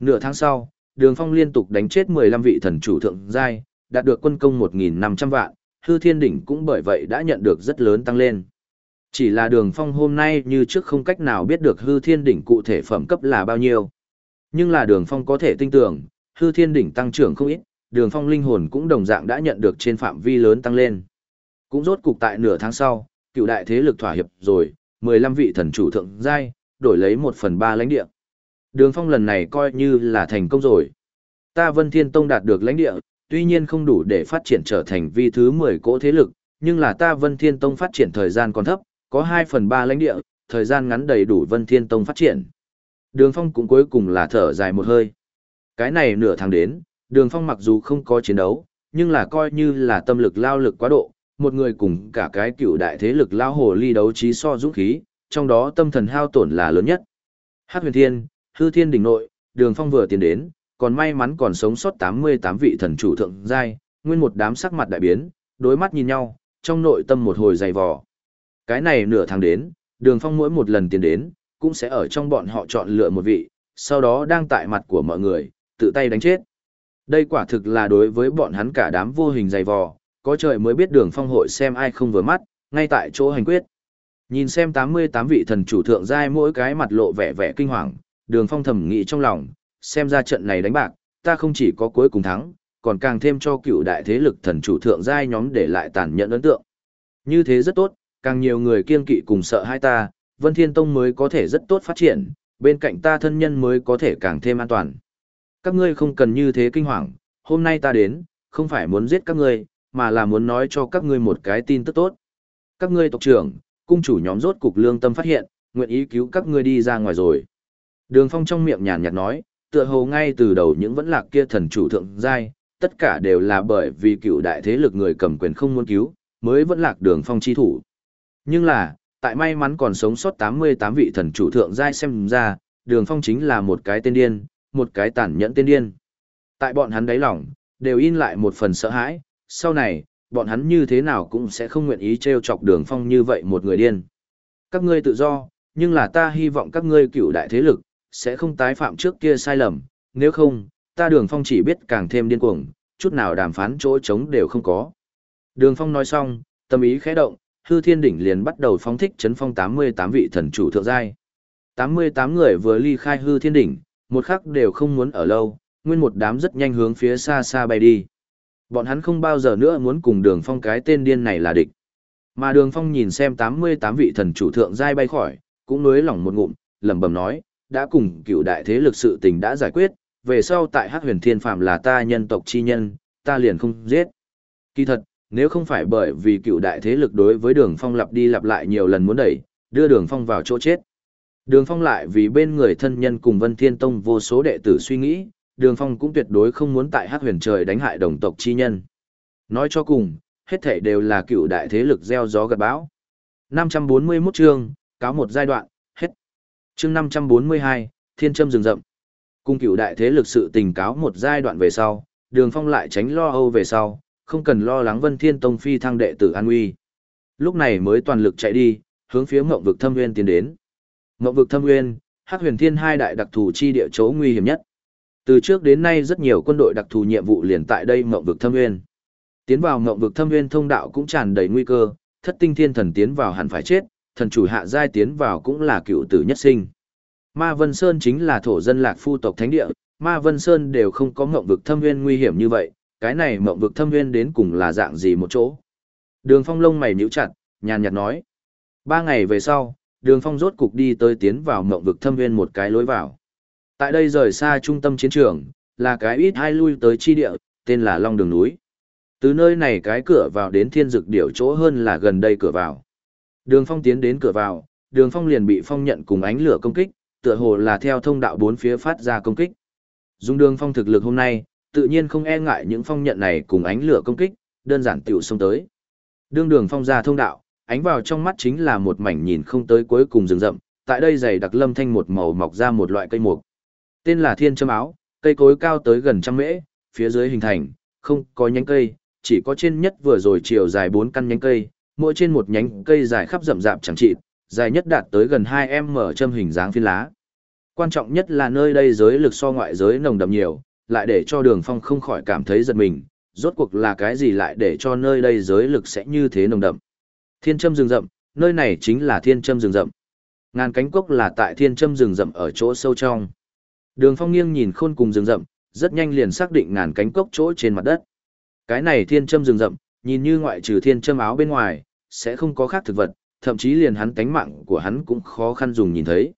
Nửa tháng sau, đường phong liên tục đánh chết 15 vị thần chủ thượng giai, đạt được quân công 1.500 vạn, hư thiên đỉnh cũng bởi vậy đã nhận được rất lớn tăng lên. Chỉ là đường phong hôm nay như trước không cách nào biết được hư thiên đỉnh cụ thể phẩm cấp là bao nhiêu. Nhưng là đường phong có thể tin tưởng, hư thiên đỉnh tăng trưởng không ít, đường phong linh hồn cũng đồng dạng đã nhận được trên phạm vi lớn tăng lên. Cũng rốt cục tại nửa tháng sau, cựu đại thế lực thỏa hiệp rồi, 15 vị thần chủ thượng giai, đổi lấy 1 phần 3 lãnh địa. Đường phong lần này coi như là thành công rồi. Ta Vân Thiên Tông đạt được lãnh địa, tuy nhiên không đủ để phát triển trở thành vi thứ 10 cỗ thế lực, nhưng là ta Vân Thiên Tông phát triển thời gian còn thấp, có 2 phần 3 lãnh địa, thời gian ngắn đầy đủ Vân Thiên Tông phát triển. Đường Phong cũng cuối cùng là thở dài một hơi. Cái này nửa tháng đến, Đường Phong mặc dù không có chiến đấu, nhưng là coi như là tâm lực lao lực quá độ, một người cùng cả cái cựu đại thế lực lao hồ ly đấu trí so dũng khí, trong đó tâm thần hao tổn là lớn nhất. Hát huyền thiên, hư thiên đỉnh nội, Đường Phong vừa tiến đến, còn may mắn còn sống sót 88 vị thần chủ thượng giai, nguyên một đám sắc mặt đại biến, đối mắt nhìn nhau, trong nội tâm một hồi dày vò. Cái này nửa tháng đến, đường phong mỗi một lần tiến đến, cũng sẽ ở trong bọn họ chọn lựa một vị, sau đó đang tại mặt của mọi người, tự tay đánh chết. Đây quả thực là đối với bọn hắn cả đám vô hình dày vò, có trời mới biết đường phong hội xem ai không vừa mắt, ngay tại chỗ hành quyết. Nhìn xem 88 vị thần chủ thượng giai mỗi cái mặt lộ vẻ vẻ kinh hoàng, đường phong thầm nghĩ trong lòng, xem ra trận này đánh bạc, ta không chỉ có cuối cùng thắng, còn càng thêm cho cựu đại thế lực thần chủ thượng giai nhóm để lại tàn nhẫn ấn tượng. Như thế rất tốt, càng nhiều người kiên kỵ cùng sợ hai ta, Vân Thiên Tông mới có thể rất tốt phát triển, bên cạnh ta thân nhân mới có thể càng thêm an toàn. Các ngươi không cần như thế kinh hoàng, hôm nay ta đến, không phải muốn giết các ngươi, mà là muốn nói cho các ngươi một cái tin tức tốt. Các ngươi tộc trưởng, cung chủ nhóm rốt cục lương tâm phát hiện, nguyện ý cứu các ngươi đi ra ngoài rồi. Đường Phong trong miệng nhàn nhạt nói, tựa hồ ngay từ đầu những vẫn lạc kia thần chủ thượng giai, tất cả đều là bởi vì cựu đại thế lực người cầm quyền không muốn cứu, mới vẫn lạc đường phong chi thủ. Nhưng là, tại may mắn còn sống sót 88 vị thần chủ thượng giai xem ra, đường phong chính là một cái tên điên, một cái tàn nhẫn tên điên. Tại bọn hắn đáy lòng, đều in lại một phần sợ hãi, sau này, bọn hắn như thế nào cũng sẽ không nguyện ý treo chọc đường phong như vậy một người điên. Các ngươi tự do, nhưng là ta hy vọng các ngươi cựu đại thế lực, sẽ không tái phạm trước kia sai lầm, nếu không, ta đường phong chỉ biết càng thêm điên cuồng, chút nào đàm phán chỗ trống đều không có. Đường phong nói xong, tâm ý khẽ động, hư thiên đỉnh liền bắt đầu phóng thích chấn phong 88 vị thần chủ thượng giai. 88 người vừa ly khai hư thiên đỉnh, một khắc đều không muốn ở lâu, nguyên một đám rất nhanh hướng phía xa xa bay đi. Bọn hắn không bao giờ nữa muốn cùng đường phong cái tên điên này là địch. Mà đường phong nhìn xem 88 vị thần chủ thượng giai bay khỏi, cũng nối lỏng một ngụm, lẩm bẩm nói, đã cùng cựu đại thế lực sự tình đã giải quyết, về sau tại Hắc Huyền Thiên Phạm là ta nhân tộc chi nhân, ta liền không giết. Kỳ thật, nếu không phải bởi vì cựu đại thế lực đối với Đường Phong lặp đi lặp lại nhiều lần muốn đẩy, đưa Đường Phong vào chỗ chết. Đường Phong lại vì bên người thân nhân cùng Vân Thiên Tông vô số đệ tử suy nghĩ, Đường Phong cũng tuyệt đối không muốn tại Hắc Huyền Trời đánh hại đồng tộc chi nhân. Nói cho cùng, hết thảy đều là cựu đại thế lực gieo gió gặt bão. 541 chương, cáo một giai đoạn, hết. Chương 542, Thiên Châm rừng rậm. Cung cựu đại thế lực sự tình cáo một giai đoạn về sau, Đường Phong lại tránh lo âu về sau, không cần lo lắng Vân Thiên Tông phi thăng đệ tử an nguy. Lúc này mới toàn lực chạy đi, hướng phía Ngộng vực Thâm Nguyên tiến đến. Ngộng vực Thâm Nguyên, Hắc Huyền Thiên hai đại đặc thù chi địa chỗ nguy hiểm nhất. Từ trước đến nay rất nhiều quân đội đặc thù nhiệm vụ liền tại đây Ngộng vực Thâm Nguyên. Tiến vào Ngộng vực Thâm Nguyên thông đạo cũng tràn đầy nguy cơ, thất tinh thiên thần tiến vào hẳn phải chết, thần chủ hạ giai tiến vào cũng là cựu tử nhất sinh. Ma Vân Sơn chính là thổ dân lạc phu tộc thánh địa, Ma Vân Sơn đều không có ngộng vực thâm nguyên nguy hiểm như vậy, cái này ngộng vực thâm nguyên đến cùng là dạng gì một chỗ. Đường phong lông mày nhíu chặt, nhàn nhạt nói. Ba ngày về sau, đường phong rốt cục đi tới tiến vào mộng vực thâm viên một cái lối vào. Tại đây rời xa trung tâm chiến trường, là cái ít hai lui tới chi địa, tên là Long Đường Núi. Từ nơi này cái cửa vào đến thiên dực điểu chỗ hơn là gần đây cửa vào. Đường phong tiến đến cửa vào, đường phong liền bị phong nhận cùng ánh lửa công kích, tựa hồ là theo thông đạo bốn phía phát ra công kích. Dùng đường phong thực lực hôm nay, tự nhiên không e ngại những phong nhận này cùng ánh lửa công kích, đơn giản tiểu xông tới. Đường đường phong ra thông đạo, ánh vào trong mắt chính là một mảnh nhìn không tới cuối cùng rừng rậm, tại đây dày đặc lâm thanh một màu mọc ra một loại cây mục. Tên là thiên châm áo, cây cối cao tới gần trăm mễ, phía dưới hình thành, không có nhánh cây, chỉ có trên nhất vừa rồi chiều dài bốn căn nhánh cây, mỗi trên một nhánh cây dài khắp rậm rạp chẳng trị, dài nhất đạt tới gần 2 m châm hình dáng phiến lá. Quan trọng nhất là nơi đây giới lực so ngoại giới nồng đậm nhiều, lại để cho đường phong không khỏi cảm thấy giật mình, rốt cuộc là cái gì lại để cho nơi đây giới lực sẽ như thế nồng đậm. Thiên châm rừng rậm, nơi này chính là thiên châm rừng rậm. Ngàn cánh cốc là tại thiên châm rừng rậm ở chỗ sâu trong. Đường phong nghiêng nhìn khôn cùng rừng rậm, rất nhanh liền xác định ngàn cánh cốc chỗ trên mặt đất. Cái này thiên châm rừng rậm, nhìn như ngoại trừ thiên châm áo bên ngoài, sẽ không có khác thực vật, thậm chí liền hắn tánh mạng của hắn cũng khó khăn dùng nhìn thấy.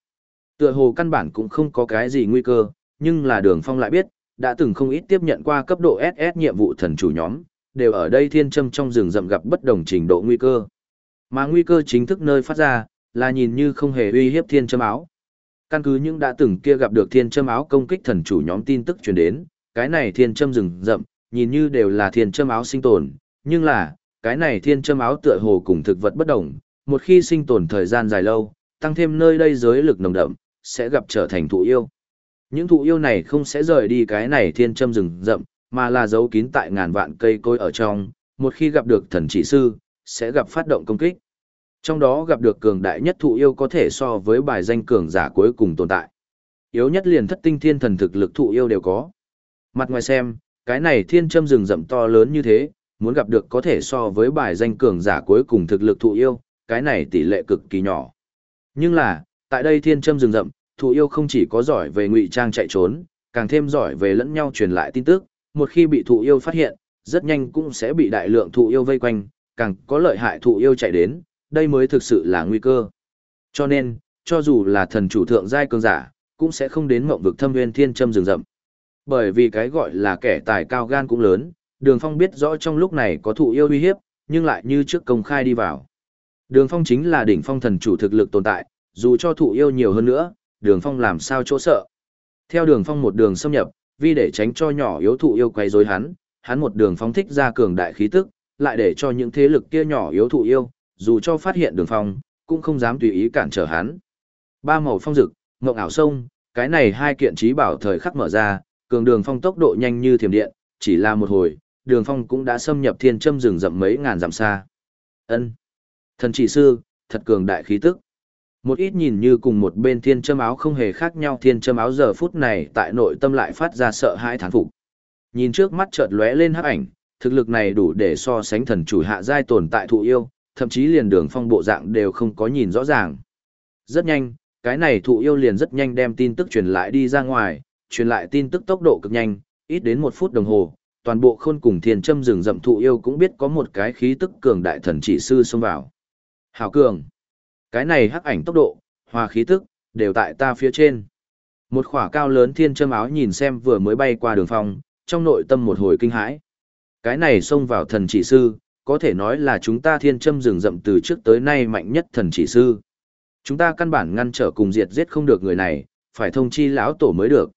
Tựa hồ căn bản cũng không có cái gì nguy cơ, nhưng là đường phong lại biết, đã từng không ít tiếp nhận qua cấp độ SS nhiệm vụ thần chủ nhóm, đều ở đây thiên châm trong rừng rậm gặp bất đồng trình độ nguy cơ. Mà nguy cơ chính thức nơi phát ra, là nhìn như không hề uy hiếp thiên châm áo. Căn cứ những đã từng kia gặp được thiên châm áo công kích thần chủ nhóm tin tức truyền đến, cái này thiên châm rừng rậm, nhìn như đều là thiên châm áo sinh tồn, nhưng là, cái này thiên châm áo tựa hồ cùng thực vật bất đồng, một khi sinh tồn thời gian dài lâu, tăng thêm nơi đây giới lực nồng đậm, sẽ gặp trở thành thụ yêu. Những thụ yêu này không sẽ rời đi cái này thiên châm rừng rậm, mà là giấu kín tại ngàn vạn cây cối ở trong, một khi gặp được thần chỉ sư, sẽ gặp phát động công kích. Trong đó gặp được cường đại nhất thụ yêu có thể so với bài danh cường giả cuối cùng tồn tại. Yếu nhất liền thất tinh thiên thần thực lực thụ yêu đều có. Mặt ngoài xem, cái này thiên châm rừng rậm to lớn như thế, muốn gặp được có thể so với bài danh cường giả cuối cùng thực lực thụ yêu, cái này tỷ lệ cực kỳ nhỏ. Nhưng là, tại đây thiên châm rừng rậm, thụ yêu không chỉ có giỏi về ngụy trang chạy trốn, càng thêm giỏi về lẫn nhau truyền lại tin tức, một khi bị thụ yêu phát hiện, rất nhanh cũng sẽ bị đại lượng thụ yêu vây quanh, càng có lợi hại thụ yêu chạy đến, đây mới thực sự là nguy cơ. Cho nên, cho dù là thần chủ thượng giai cường giả, cũng sẽ không đến mộng vực thâm nguyên thiên châm rừng rậm. Bởi vì cái gọi là kẻ tài cao gan cũng lớn, Đường Phong biết rõ trong lúc này có thụ yêu uy hiếp, nhưng lại như trước công khai đi vào. Đường Phong chính là đỉnh phong thần chủ thực lực tồn tại, dù cho thụ yêu nhiều hơn nữa, Đường Phong làm sao chỗ sợ. Theo Đường Phong một đường xâm nhập, vì để tránh cho nhỏ yếu thụ yêu quấy rối hắn, hắn một đường phóng thích ra cường đại khí tức, lại để cho những thế lực kia nhỏ yếu thụ yêu, dù cho phát hiện Đường Phong, cũng không dám tùy ý cản trở hắn. Ba màu phong dực, ngộng ảo sông, cái này hai kiện trí bảo thời khắc mở ra, cường đường phong tốc độ nhanh như thiểm điện, chỉ là một hồi, đường phong cũng đã xâm nhập thiên châm rừng rậm mấy ngàn dặm xa. Ân. Thần chỉ sư, thật cường đại khí tức. Một ít nhìn như cùng một bên thiên châm áo không hề khác nhau thiên châm áo giờ phút này tại nội tâm lại phát ra sợ hãi thán phục. Nhìn trước mắt chợt lóe lên hắc ảnh, thực lực này đủ để so sánh thần chủ hạ giai tồn tại thụ yêu, thậm chí liền đường phong bộ dạng đều không có nhìn rõ ràng. Rất nhanh, cái này thụ yêu liền rất nhanh đem tin tức truyền lại đi ra ngoài, truyền lại tin tức tốc độ cực nhanh, ít đến một phút đồng hồ, toàn bộ khôn cùng thiên châm rừng rậm thụ yêu cũng biết có một cái khí tức cường đại thần chỉ sư xông vào. Hảo cường! Cái này hắc ảnh tốc độ, hòa khí tức, đều tại ta phía trên. Một khỏa cao lớn thiên châm áo nhìn xem vừa mới bay qua đường phong, trong nội tâm một hồi kinh hãi. Cái này xông vào thần chỉ sư, có thể nói là chúng ta thiên châm rừng rậm từ trước tới nay mạnh nhất thần chỉ sư. Chúng ta căn bản ngăn trở cùng diệt giết không được người này, phải thông chi lão tổ mới được.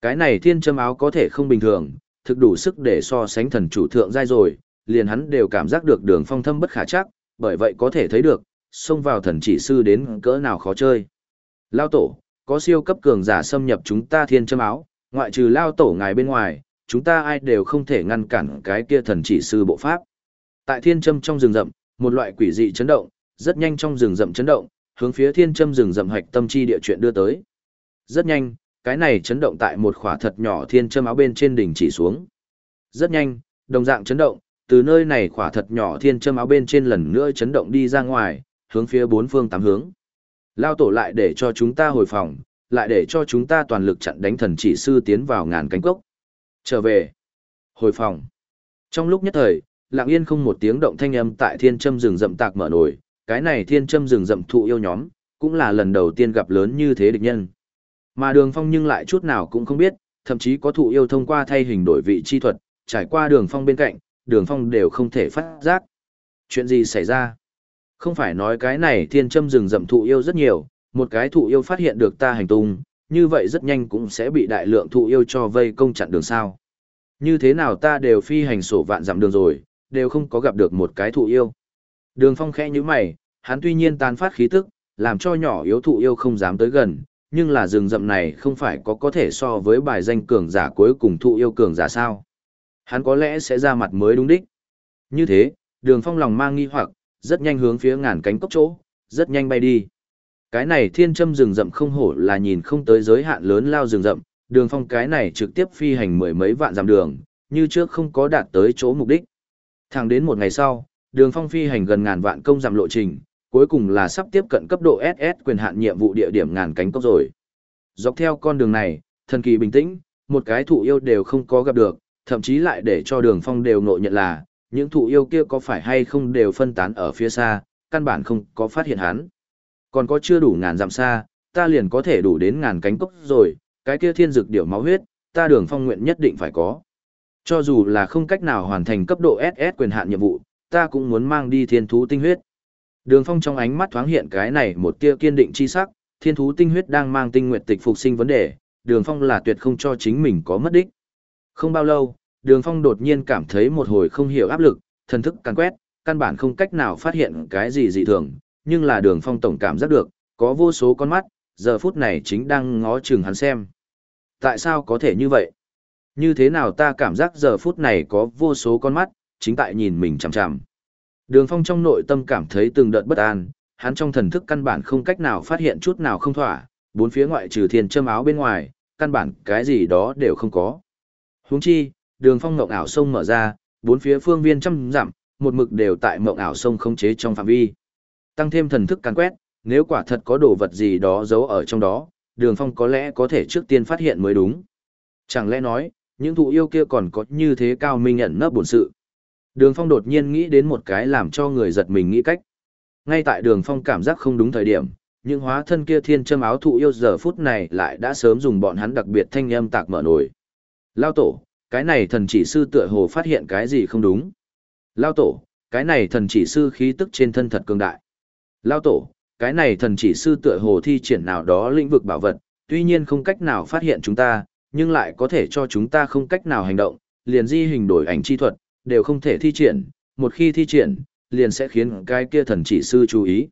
Cái này thiên châm áo có thể không bình thường, thực đủ sức để so sánh thần chủ thượng giai rồi, liền hắn đều cảm giác được đường phong thâm bất khả chắc, bởi vậy có thể thấy được, xông vào thần chỉ sư đến cỡ nào khó chơi. Lao tổ, có siêu cấp cường giả xâm nhập chúng ta thiên châm áo, ngoại trừ lao tổ ngài bên ngoài, chúng ta ai đều không thể ngăn cản cái kia thần chỉ sư bộ pháp. Tại thiên châm trong rừng rậm, một loại quỷ dị chấn động, rất nhanh trong rừng rậm chấn động, hướng phía thiên châm rừng rậm hạch tâm chi địa chuyện đưa tới. Rất nhanh, cái này chấn động tại một khỏa thật nhỏ thiên châm áo bên trên đỉnh chỉ xuống. Rất nhanh, đồng dạng chấn động, từ nơi này khỏa thật nhỏ thiên châm áo bên trên lần nữa chấn động đi ra ngoài, hướng phía bốn phương tám hướng. Lao tổ lại để cho chúng ta hồi phòng, lại để cho chúng ta toàn lực chặn đánh thần chỉ sư tiến vào ngàn cánh cốc. Trở về. Hồi phòng. Trong lúc nhất thời, lặng yên không một tiếng động thanh âm tại thiên châm rừng rậm tạc mở nổi, cái này thiên châm rừng rậm thụ yêu nhóm, cũng là lần đầu tiên gặp lớn như thế địch nhân. Mà đường phong nhưng lại chút nào cũng không biết, thậm chí có thụ yêu thông qua thay hình đổi vị chi thuật, trải qua đường phong bên cạnh, đường phong đều không thể phát giác. Chuyện gì xảy ra? Không phải nói cái này thiên châm rừng rậm thụ yêu rất nhiều, một cái thụ yêu phát hiện được ta hành tung, như vậy rất nhanh cũng sẽ bị đại lượng thụ yêu cho vây công chặn đường sao. Như thế nào ta đều phi hành sổ vạn dặm đường rồi, đều không có gặp được một cái thụ yêu. Đường phong khẽ như mày, hắn tuy nhiên tàn phát khí tức, làm cho nhỏ yếu thụ yêu không dám tới gần, nhưng là rừng rậm này không phải có có thể so với bài danh cường giả cuối cùng thụ yêu cường giả sao. Hắn có lẽ sẽ ra mặt mới đúng đích. Như thế, đường phong lòng mang nghi hoặc, rất nhanh hướng phía ngàn cánh cốc chỗ, rất nhanh bay đi. Cái này thiên châm rừng rậm không hổ là nhìn không tới giới hạn lớn lao rừng rậm, đường phong cái này trực tiếp phi hành mười mấy vạn dặm đường, như trước không có đạt tới chỗ mục đích. Thẳng đến một ngày sau, đường phong phi hành gần ngàn vạn công dặm lộ trình, cuối cùng là sắp tiếp cận cấp độ SS quyền hạn nhiệm vụ địa điểm ngàn cánh cốc rồi. Dọc theo con đường này, thần kỳ bình tĩnh, một cái thụ yêu đều không có gặp được, thậm chí lại để cho đường phong đều ngộ nhận là, những thụ yêu kia có phải hay không đều phân tán ở phía xa, căn bản không có phát hiện hắn. Còn có chưa đủ ngàn dặm xa, ta liền có thể đủ đến ngàn cánh cốc rồi, cái kia thiên dược điểu máu huyết, ta đường phong nguyện nhất định phải có. Cho dù là không cách nào hoàn thành cấp độ SS quyền hạn nhiệm vụ, ta cũng muốn mang đi thiên thú tinh huyết. Đường phong trong ánh mắt thoáng hiện cái này một tia kiên định chi sắc, thiên thú tinh huyết đang mang tinh nguyện tịch phục sinh vấn đề, đường phong là tuyệt không cho chính mình có mất đích. Không bao lâu, đường phong đột nhiên cảm thấy một hồi không hiểu áp lực, thần thức càn quét, căn bản không cách nào phát hiện cái gì dị thường, nhưng là đường phong tổng cảm giác được, có vô số con mắt, giờ phút này chính đang ngó chừng hắn xem. Tại sao có thể như vậy? Như thế nào ta cảm giác giờ phút này có vô số con mắt, chính tại nhìn mình chằm chằm. Đường phong trong nội tâm cảm thấy từng đợt bất an, hắn trong thần thức căn bản không cách nào phát hiện chút nào không thỏa, bốn phía ngoại trừ thiên châm áo bên ngoài, căn bản cái gì đó đều không có. Huống chi, đường phong ngộng ảo sông mở ra, bốn phía phương viên trăm dặm, một mực đều tại mộng ảo sông không chế trong phạm vi. Tăng thêm thần thức càn quét, nếu quả thật có đồ vật gì đó giấu ở trong đó, đường phong có lẽ có thể trước tiên phát hiện mới đúng. Chẳng lẽ nói, những thụ yêu kia còn có như thế cao minh nhận nấp bổn sự. Đường phong đột nhiên nghĩ đến một cái làm cho người giật mình nghĩ cách. Ngay tại đường phong cảm giác không đúng thời điểm, những hóa thân kia thiên châm áo thụ yêu giờ phút này lại đã sớm dùng bọn hắn đặc biệt thanh âm tạc mở nổi. Lao tổ, cái này thần chỉ sư tựa hồ phát hiện cái gì không đúng. Lao tổ, cái này thần chỉ sư khí tức trên thân thật cường đại. Lao tổ, cái này thần chỉ sư tựa hồ thi triển nào đó lĩnh vực bảo vật, tuy nhiên không cách nào phát hiện chúng ta, nhưng lại có thể cho chúng ta không cách nào hành động, liền di hình đổi ảnh chi thuật, đều không thể thi triển, một khi thi triển, liền sẽ khiến cái kia thần chỉ sư chú ý.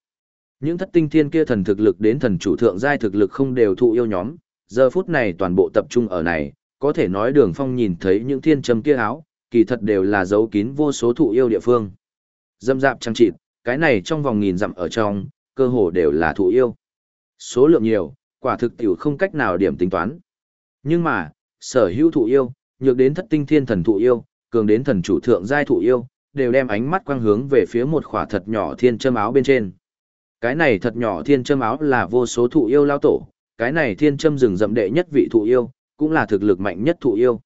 Những thất tinh thiên kia thần thực lực đến thần chủ thượng giai thực lực không đều thụ yêu nhóm, giờ phút này toàn bộ tập trung ở này, có thể nói đường phong nhìn thấy những thiên châm kia áo, kỳ thật đều là dấu kín vô số thụ yêu địa phương. Dâm dạp trăng trịt, cái này trong vòng nghìn dặm ở trong, cơ hồ đều là thụ yêu. Số lượng nhiều, quả thực tiểu không cách nào điểm tính toán. Nhưng mà, sở hữu thụ yêu, nhược đến thất tinh thiên thần thụ yêu, cường đến thần chủ thượng giai thụ yêu, đều đem ánh mắt quang hướng về phía một khỏa thật nhỏ thiên châm áo bên trên. Cái này thật nhỏ thiên châm áo là vô số thụ yêu lao tổ, cái này thiên châm rừng rậm đệ nhất vị thụ yêu, cũng là thực lực mạnh nhất thụ yêu.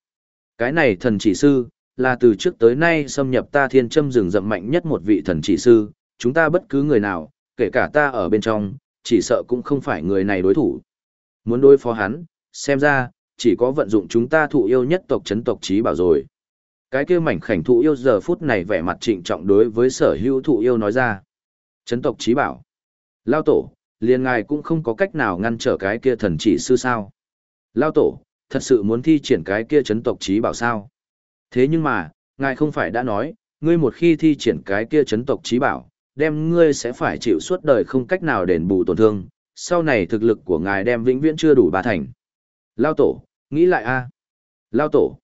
Cái này thần chỉ sư, là từ trước tới nay xâm nhập ta thiên châm rừng rậm mạnh nhất một vị thần chỉ sư, chúng ta bất cứ người nào, kể cả ta ở bên trong, chỉ sợ cũng không phải người này đối thủ. Muốn đối phó hắn, xem ra, chỉ có vận dụng chúng ta thụ yêu nhất tộc chấn tộc trí bảo rồi. Cái kia mảnh khảnh thụ yêu giờ phút này vẻ mặt trịnh trọng đối với sở hữu thụ yêu nói ra. Chấn tộc trí bảo. Lao tổ, liền ngài cũng không có cách nào ngăn trở cái kia thần chỉ sư sao. Lao tổ, thật sự muốn thi triển cái kia chấn tộc trí bảo sao. Thế nhưng mà, ngài không phải đã nói, ngươi một khi thi triển cái kia chấn tộc trí bảo, đem ngươi sẽ phải chịu suốt đời không cách nào đền bù tổn thương, sau này thực lực của ngài đem vĩnh viễn chưa đủ ba thành. Lao tổ, nghĩ lại a Lao tổ.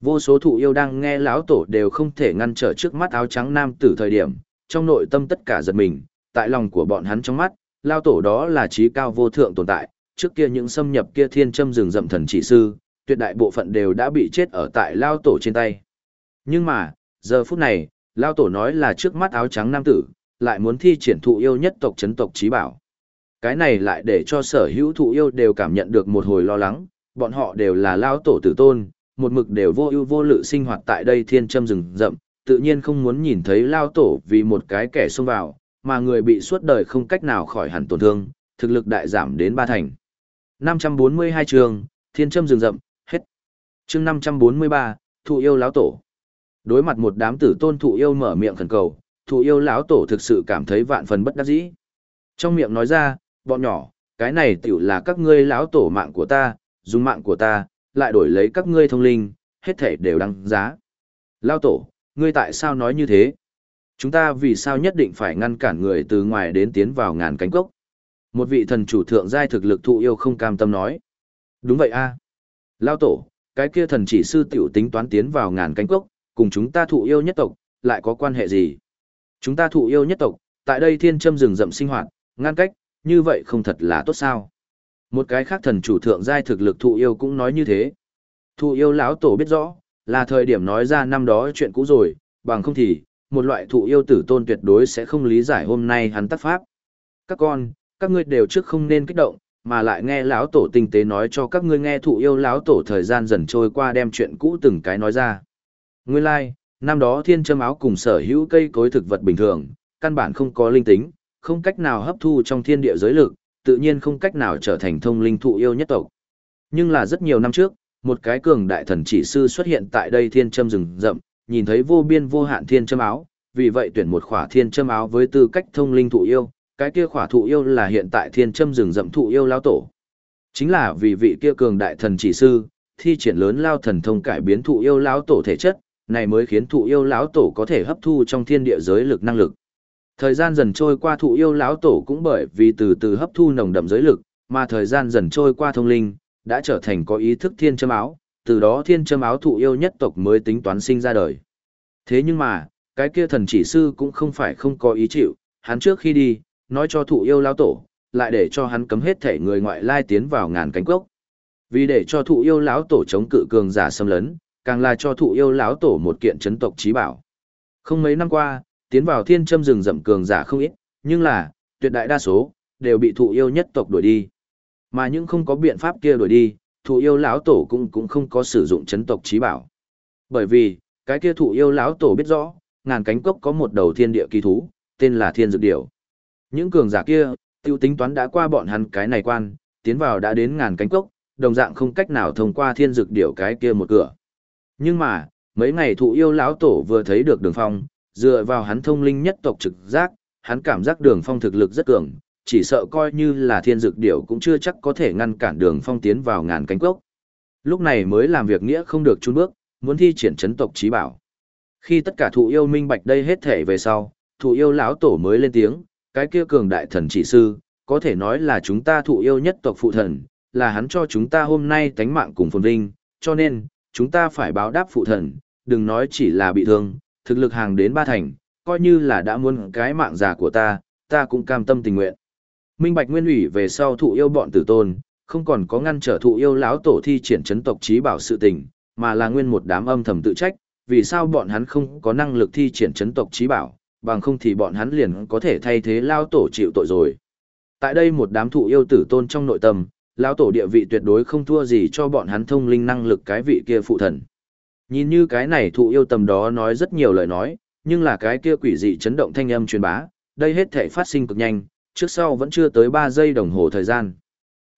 Vô số thụ yêu đang nghe lão tổ đều không thể ngăn trở trước mắt áo trắng nam tử thời điểm, trong nội tâm tất cả giật mình, tại lòng của bọn hắn trong mắt, lao tổ đó là trí cao vô thượng tồn tại, trước kia những xâm nhập kia thiên châm rừng rậm thần chỉ sư, tuyệt đại bộ phận đều đã bị chết ở tại lao tổ trên tay. Nhưng mà, giờ phút này, lao tổ nói là trước mắt áo trắng nam tử, lại muốn thi triển thụ yêu nhất tộc chấn tộc trí bảo. Cái này lại để cho sở hữu thụ yêu đều cảm nhận được một hồi lo lắng, bọn họ đều là lao tổ tử tôn, một mực đều vô ưu vô lự sinh hoạt tại đây thiên châm rừng rậm, tự nhiên không muốn nhìn thấy lao tổ vì một cái kẻ xông vào, mà người bị suốt đời không cách nào khỏi hẳn tổn thương, thực lực đại giảm đến ba thành. 542 trường, thiên châm rừng rậm, hết. chương 543, thụ yêu lão tổ. Đối mặt một đám tử tôn thụ yêu mở miệng khẩn cầu, thụ yêu lão tổ thực sự cảm thấy vạn phần bất đắc dĩ. Trong miệng nói ra, bọn nhỏ, cái này tiểu là các ngươi lão tổ mạng của ta, dùng mạng của ta, lại đổi lấy các ngươi thông linh, hết thể đều đăng giá. Lão tổ, ngươi tại sao nói như thế? Chúng ta vì sao nhất định phải ngăn cản người từ ngoài đến tiến vào ngàn cánh cốc? Một vị thần chủ thượng giai thực lực thụ yêu không cam tâm nói. Đúng vậy a Lao tổ, cái kia thần chỉ sư tiểu tính toán tiến vào ngàn cánh cốc, cùng chúng ta thụ yêu nhất tộc, lại có quan hệ gì? Chúng ta thụ yêu nhất tộc, tại đây thiên châm rừng rậm sinh hoạt, ngăn cách, như vậy không thật là tốt sao? Một cái khác thần chủ thượng giai thực lực thụ yêu cũng nói như thế. Thụ yêu lão tổ biết rõ, là thời điểm nói ra năm đó chuyện cũ rồi, bằng không thì, một loại thụ yêu tử tôn tuyệt đối sẽ không lý giải hôm nay hắn tác pháp. Các con, các ngươi đều trước không nên kích động, mà lại nghe lão tổ tinh tế nói cho các ngươi nghe thụ yêu lão tổ thời gian dần trôi qua đem chuyện cũ từng cái nói ra. Nguyên lai, like, năm đó thiên châm áo cùng sở hữu cây cối thực vật bình thường, căn bản không có linh tính, không cách nào hấp thu trong thiên địa giới lực, tự nhiên không cách nào trở thành thông linh thụ yêu nhất tộc. Nhưng là rất nhiều năm trước, một cái cường đại thần chỉ sư xuất hiện tại đây thiên châm rừng rậm, nhìn thấy vô biên vô hạn thiên châm áo, vì vậy tuyển một khỏa thiên châm áo với tư cách thông linh thụ yêu, cái kia khỏa thụ yêu là hiện tại thiên châm rừng rậm thụ yêu lao tổ. Chính là vì vị kia cường đại thần chỉ sư, thi triển lớn lao thần thông cải biến thụ yêu lão tổ thể chất, này mới khiến thụ yêu lão tổ có thể hấp thu trong thiên địa giới lực năng lực. Thời gian dần trôi qua thụ yêu lão tổ cũng bởi vì từ từ hấp thu nồng đậm giới lực, mà thời gian dần trôi qua thông linh, đã trở thành có ý thức thiên châm áo, từ đó thiên châm áo thụ yêu nhất tộc mới tính toán sinh ra đời. Thế nhưng mà, cái kia thần chỉ sư cũng không phải không có ý chịu, hắn trước khi đi, nói cho thụ yêu lão tổ, lại để cho hắn cấm hết thể người ngoại lai tiến vào ngàn cánh cốc. Vì để cho thụ yêu lão tổ chống cự cường giả xâm lấn, càng là cho thụ yêu lão tổ một kiện chấn tộc trí bảo. Không mấy năm qua, tiến vào thiên châm rừng rậm cường giả không ít, nhưng là, tuyệt đại đa số, đều bị thụ yêu nhất tộc đuổi đi. Mà những không có biện pháp kia đuổi đi, thụ yêu lão tổ cũng cũng không có sử dụng chấn tộc trí bảo. Bởi vì, cái kia thụ yêu lão tổ biết rõ, ngàn cánh cốc có một đầu thiên địa kỳ thú, tên là thiên dược điểu. Những cường giả kia, tiêu tính toán đã qua bọn hắn cái này quan, tiến vào đã đến ngàn cánh cốc, đồng dạng không cách nào thông qua thiên dược điểu cái kia một cửa. Nhưng mà, mấy ngày thụ yêu lão tổ vừa thấy được đường phong, dựa vào hắn thông linh nhất tộc trực giác, hắn cảm giác đường phong thực lực rất cường, chỉ sợ coi như là thiên dược điểu cũng chưa chắc có thể ngăn cản đường phong tiến vào ngàn cánh cốc. Lúc này mới làm việc nghĩa không được chun bước, muốn thi triển chấn tộc trí bảo. Khi tất cả thụ yêu minh bạch đây hết thể về sau, thụ yêu lão tổ mới lên tiếng, cái kia cường đại thần chỉ sư, có thể nói là chúng ta thụ yêu nhất tộc phụ thần, là hắn cho chúng ta hôm nay tánh mạng cùng phồn vinh, cho nên, chúng ta phải báo đáp phụ thần, đừng nói chỉ là bị thương, thực lực hàng đến ba thành, coi như là đã muốn cái mạng già của ta, ta cũng cam tâm tình nguyện. Minh Bạch Nguyên ủy về sau thụ yêu bọn tử tôn, không còn có ngăn trở thụ yêu lão tổ thi triển chấn tộc trí bảo sự tình, mà là nguyên một đám âm thầm tự trách, vì sao bọn hắn không có năng lực thi triển chấn tộc trí bảo, bằng không thì bọn hắn liền có thể thay thế lao tổ chịu tội rồi. Tại đây một đám thụ yêu tử tôn trong nội tâm, lão tổ địa vị tuyệt đối không thua gì cho bọn hắn thông linh năng lực cái vị kia phụ thần. Nhìn như cái này thụ yêu tầm đó nói rất nhiều lời nói, nhưng là cái kia quỷ dị chấn động thanh âm truyền bá, đây hết thể phát sinh cực nhanh, trước sau vẫn chưa tới 3 giây đồng hồ thời gian.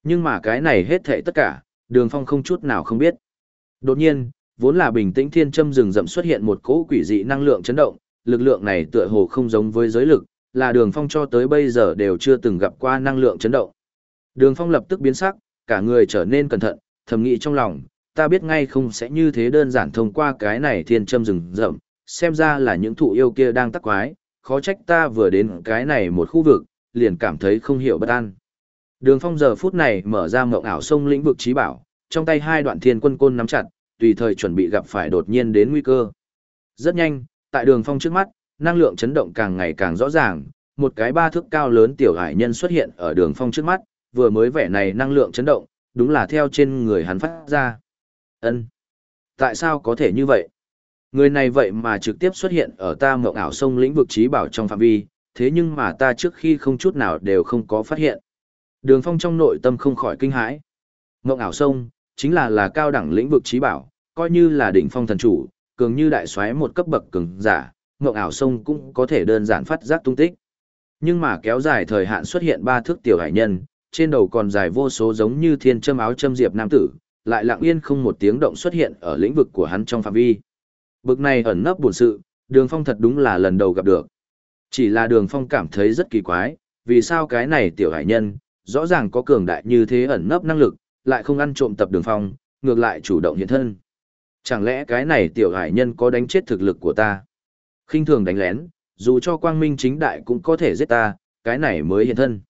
Nhưng mà cái này hết thể tất cả, đường phong không chút nào không biết. Đột nhiên, vốn là bình tĩnh thiên châm rừng rậm xuất hiện một cỗ quỷ dị năng lượng chấn động, lực lượng này tựa hồ không giống với giới lực, là đường phong cho tới bây giờ đều chưa từng gặp qua năng lượng chấn động. Đường phong lập tức biến sắc, cả người trở nên cẩn thận, thầm nghĩ trong lòng, ta biết ngay không sẽ như thế đơn giản thông qua cái này thiên châm rừng rậm, xem ra là những thụ yêu kia đang tắc quái, khó trách ta vừa đến cái này một khu vực, liền cảm thấy không hiểu bất an. Đường phong giờ phút này mở ra mộng ảo sông lĩnh vực trí bảo, trong tay hai đoạn thiên quân côn nắm chặt, tùy thời chuẩn bị gặp phải đột nhiên đến nguy cơ. Rất nhanh, tại đường phong trước mắt, năng lượng chấn động càng ngày càng rõ ràng, một cái ba thước cao lớn tiểu hải nhân xuất hiện ở đường phong trước mắt, vừa mới vẻ này năng lượng chấn động, đúng là theo trên người hắn phát ra. Ân, Tại sao có thể như vậy? Người này vậy mà trực tiếp xuất hiện ở ta mộng ảo sông lĩnh vực trí bảo trong phạm vi, thế nhưng mà ta trước khi không chút nào đều không có phát hiện. Đường phong trong nội tâm không khỏi kinh hãi. Mộng ảo sông, chính là là cao đẳng lĩnh vực trí bảo, coi như là đỉnh phong thần chủ, cường như đại xoáy một cấp bậc cường giả, mộng ảo sông cũng có thể đơn giản phát giác tung tích. Nhưng mà kéo dài thời hạn xuất hiện ba thước tiểu hải nhân, trên đầu còn dài vô số giống như thiên châm áo châm diệp nam tử, lại lặng yên không một tiếng động xuất hiện ở lĩnh vực của hắn trong phạm vi. Bực này ẩn nấp buồn sự, đường phong thật đúng là lần đầu gặp được. Chỉ là đường phong cảm thấy rất kỳ quái, vì sao cái này tiểu hải nhân, rõ ràng có cường đại như thế ẩn nấp năng lực, lại không ăn trộm tập đường phong, ngược lại chủ động hiện thân. Chẳng lẽ cái này tiểu hải nhân có đánh chết thực lực của ta? khinh thường đánh lén, dù cho quang minh chính đại cũng có thể giết ta, cái này mới hiện thân.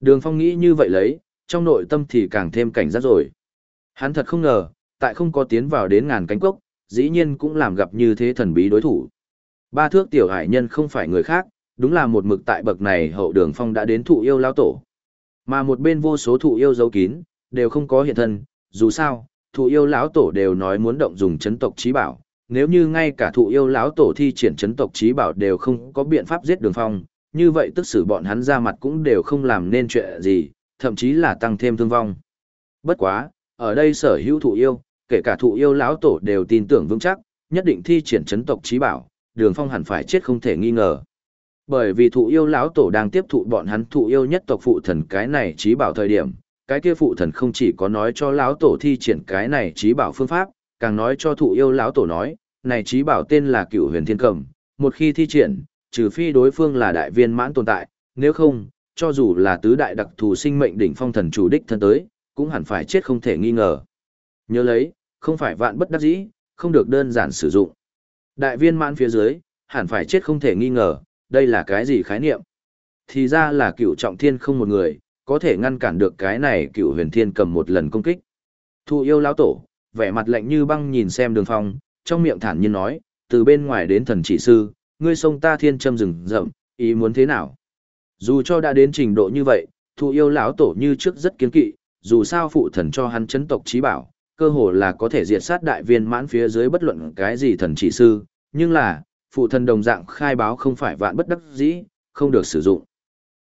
Đường phong nghĩ như vậy lấy, trong nội tâm thì càng thêm cảnh giác rồi. Hắn thật không ngờ, tại không có tiến vào đến ngàn cánh cốc, dĩ nhiên cũng làm gặp như thế thần bí đối thủ. Ba thước tiểu hải nhân không phải người khác, đúng là một mực tại bậc này hậu đường phong đã đến thụ yêu lao tổ. Mà một bên vô số thụ yêu giấu kín, đều không có hiện thân, dù sao, thụ yêu lão tổ đều nói muốn động dùng chấn tộc trí bảo, nếu như ngay cả thụ yêu lão tổ thi triển chấn tộc trí bảo đều không có biện pháp giết đường phong, như vậy tức xử bọn hắn ra mặt cũng đều không làm nên chuyện gì, thậm chí là tăng thêm thương vong. Bất quá, ở đây sở hữu thụ yêu, kể cả thụ yêu lão tổ đều tin tưởng vững chắc, nhất định thi triển chấn tộc trí bảo, đường phong hẳn phải chết không thể nghi ngờ. Bởi vì thụ yêu lão tổ đang tiếp thụ bọn hắn thụ yêu nhất tộc phụ thần cái này trí bảo thời điểm, cái kia phụ thần không chỉ có nói cho lão tổ thi triển cái này trí bảo phương pháp, càng nói cho thụ yêu lão tổ nói, này trí bảo tên là cựu huyền thiên cầm, một khi thi triển, trừ phi đối phương là đại viên mãn tồn tại, nếu không, cho dù là tứ đại đặc thù sinh mệnh đỉnh phong thần chủ đích thân tới, cũng hẳn phải chết không thể nghi ngờ. Nhớ lấy, không phải vạn bất đắc dĩ, không được đơn giản sử dụng. Đại viên mãn phía dưới, hẳn phải chết không thể nghi ngờ, đây là cái gì khái niệm? Thì ra là cựu trọng thiên không một người, có thể ngăn cản được cái này cựu huyền thiên cầm một lần công kích. Thu yêu lão tổ, vẻ mặt lạnh như băng nhìn xem đường phong, trong miệng thản nhiên nói, từ bên ngoài đến thần chỉ sư, ngươi sông ta thiên châm rừng rậm, ý muốn thế nào? Dù cho đã đến trình độ như vậy, thụ yêu lão tổ như trước rất kiên kỵ, dù sao phụ thần cho hắn chấn tộc trí bảo, cơ hồ là có thể diệt sát đại viên mãn phía dưới bất luận cái gì thần chỉ sư, nhưng là, phụ thần đồng dạng khai báo không phải vạn bất đắc dĩ, không được sử dụng.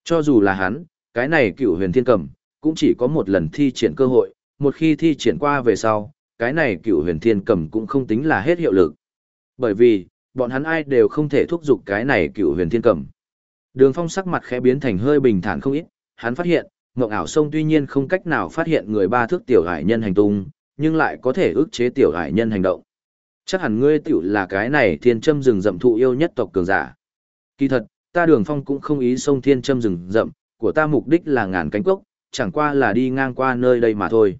Cho dù là hắn, cái này cựu huyền thiên cầm, cũng chỉ có một lần thi triển cơ hội, một khi thi triển qua về sau, cái này cựu huyền thiên cầm cũng không tính là hết hiệu lực. Bởi vì, bọn hắn ai đều không thể thúc giục cái này cựu huyền thiên cầm. Đường phong sắc mặt khẽ biến thành hơi bình thản không ít, hắn phát hiện, Ngộng ảo sông tuy nhiên không cách nào phát hiện người ba thước tiểu hải nhân hành tung, nhưng lại có thể ức chế tiểu hải nhân hành động. Chắc hẳn ngươi tiểu là cái này thiên châm rừng rậm thụ yêu nhất tộc cường giả. Kỳ thật, ta đường phong cũng không ý sông thiên châm rừng rậm, của ta mục đích là ngàn cánh cốc, chẳng qua là đi ngang qua nơi đây mà thôi.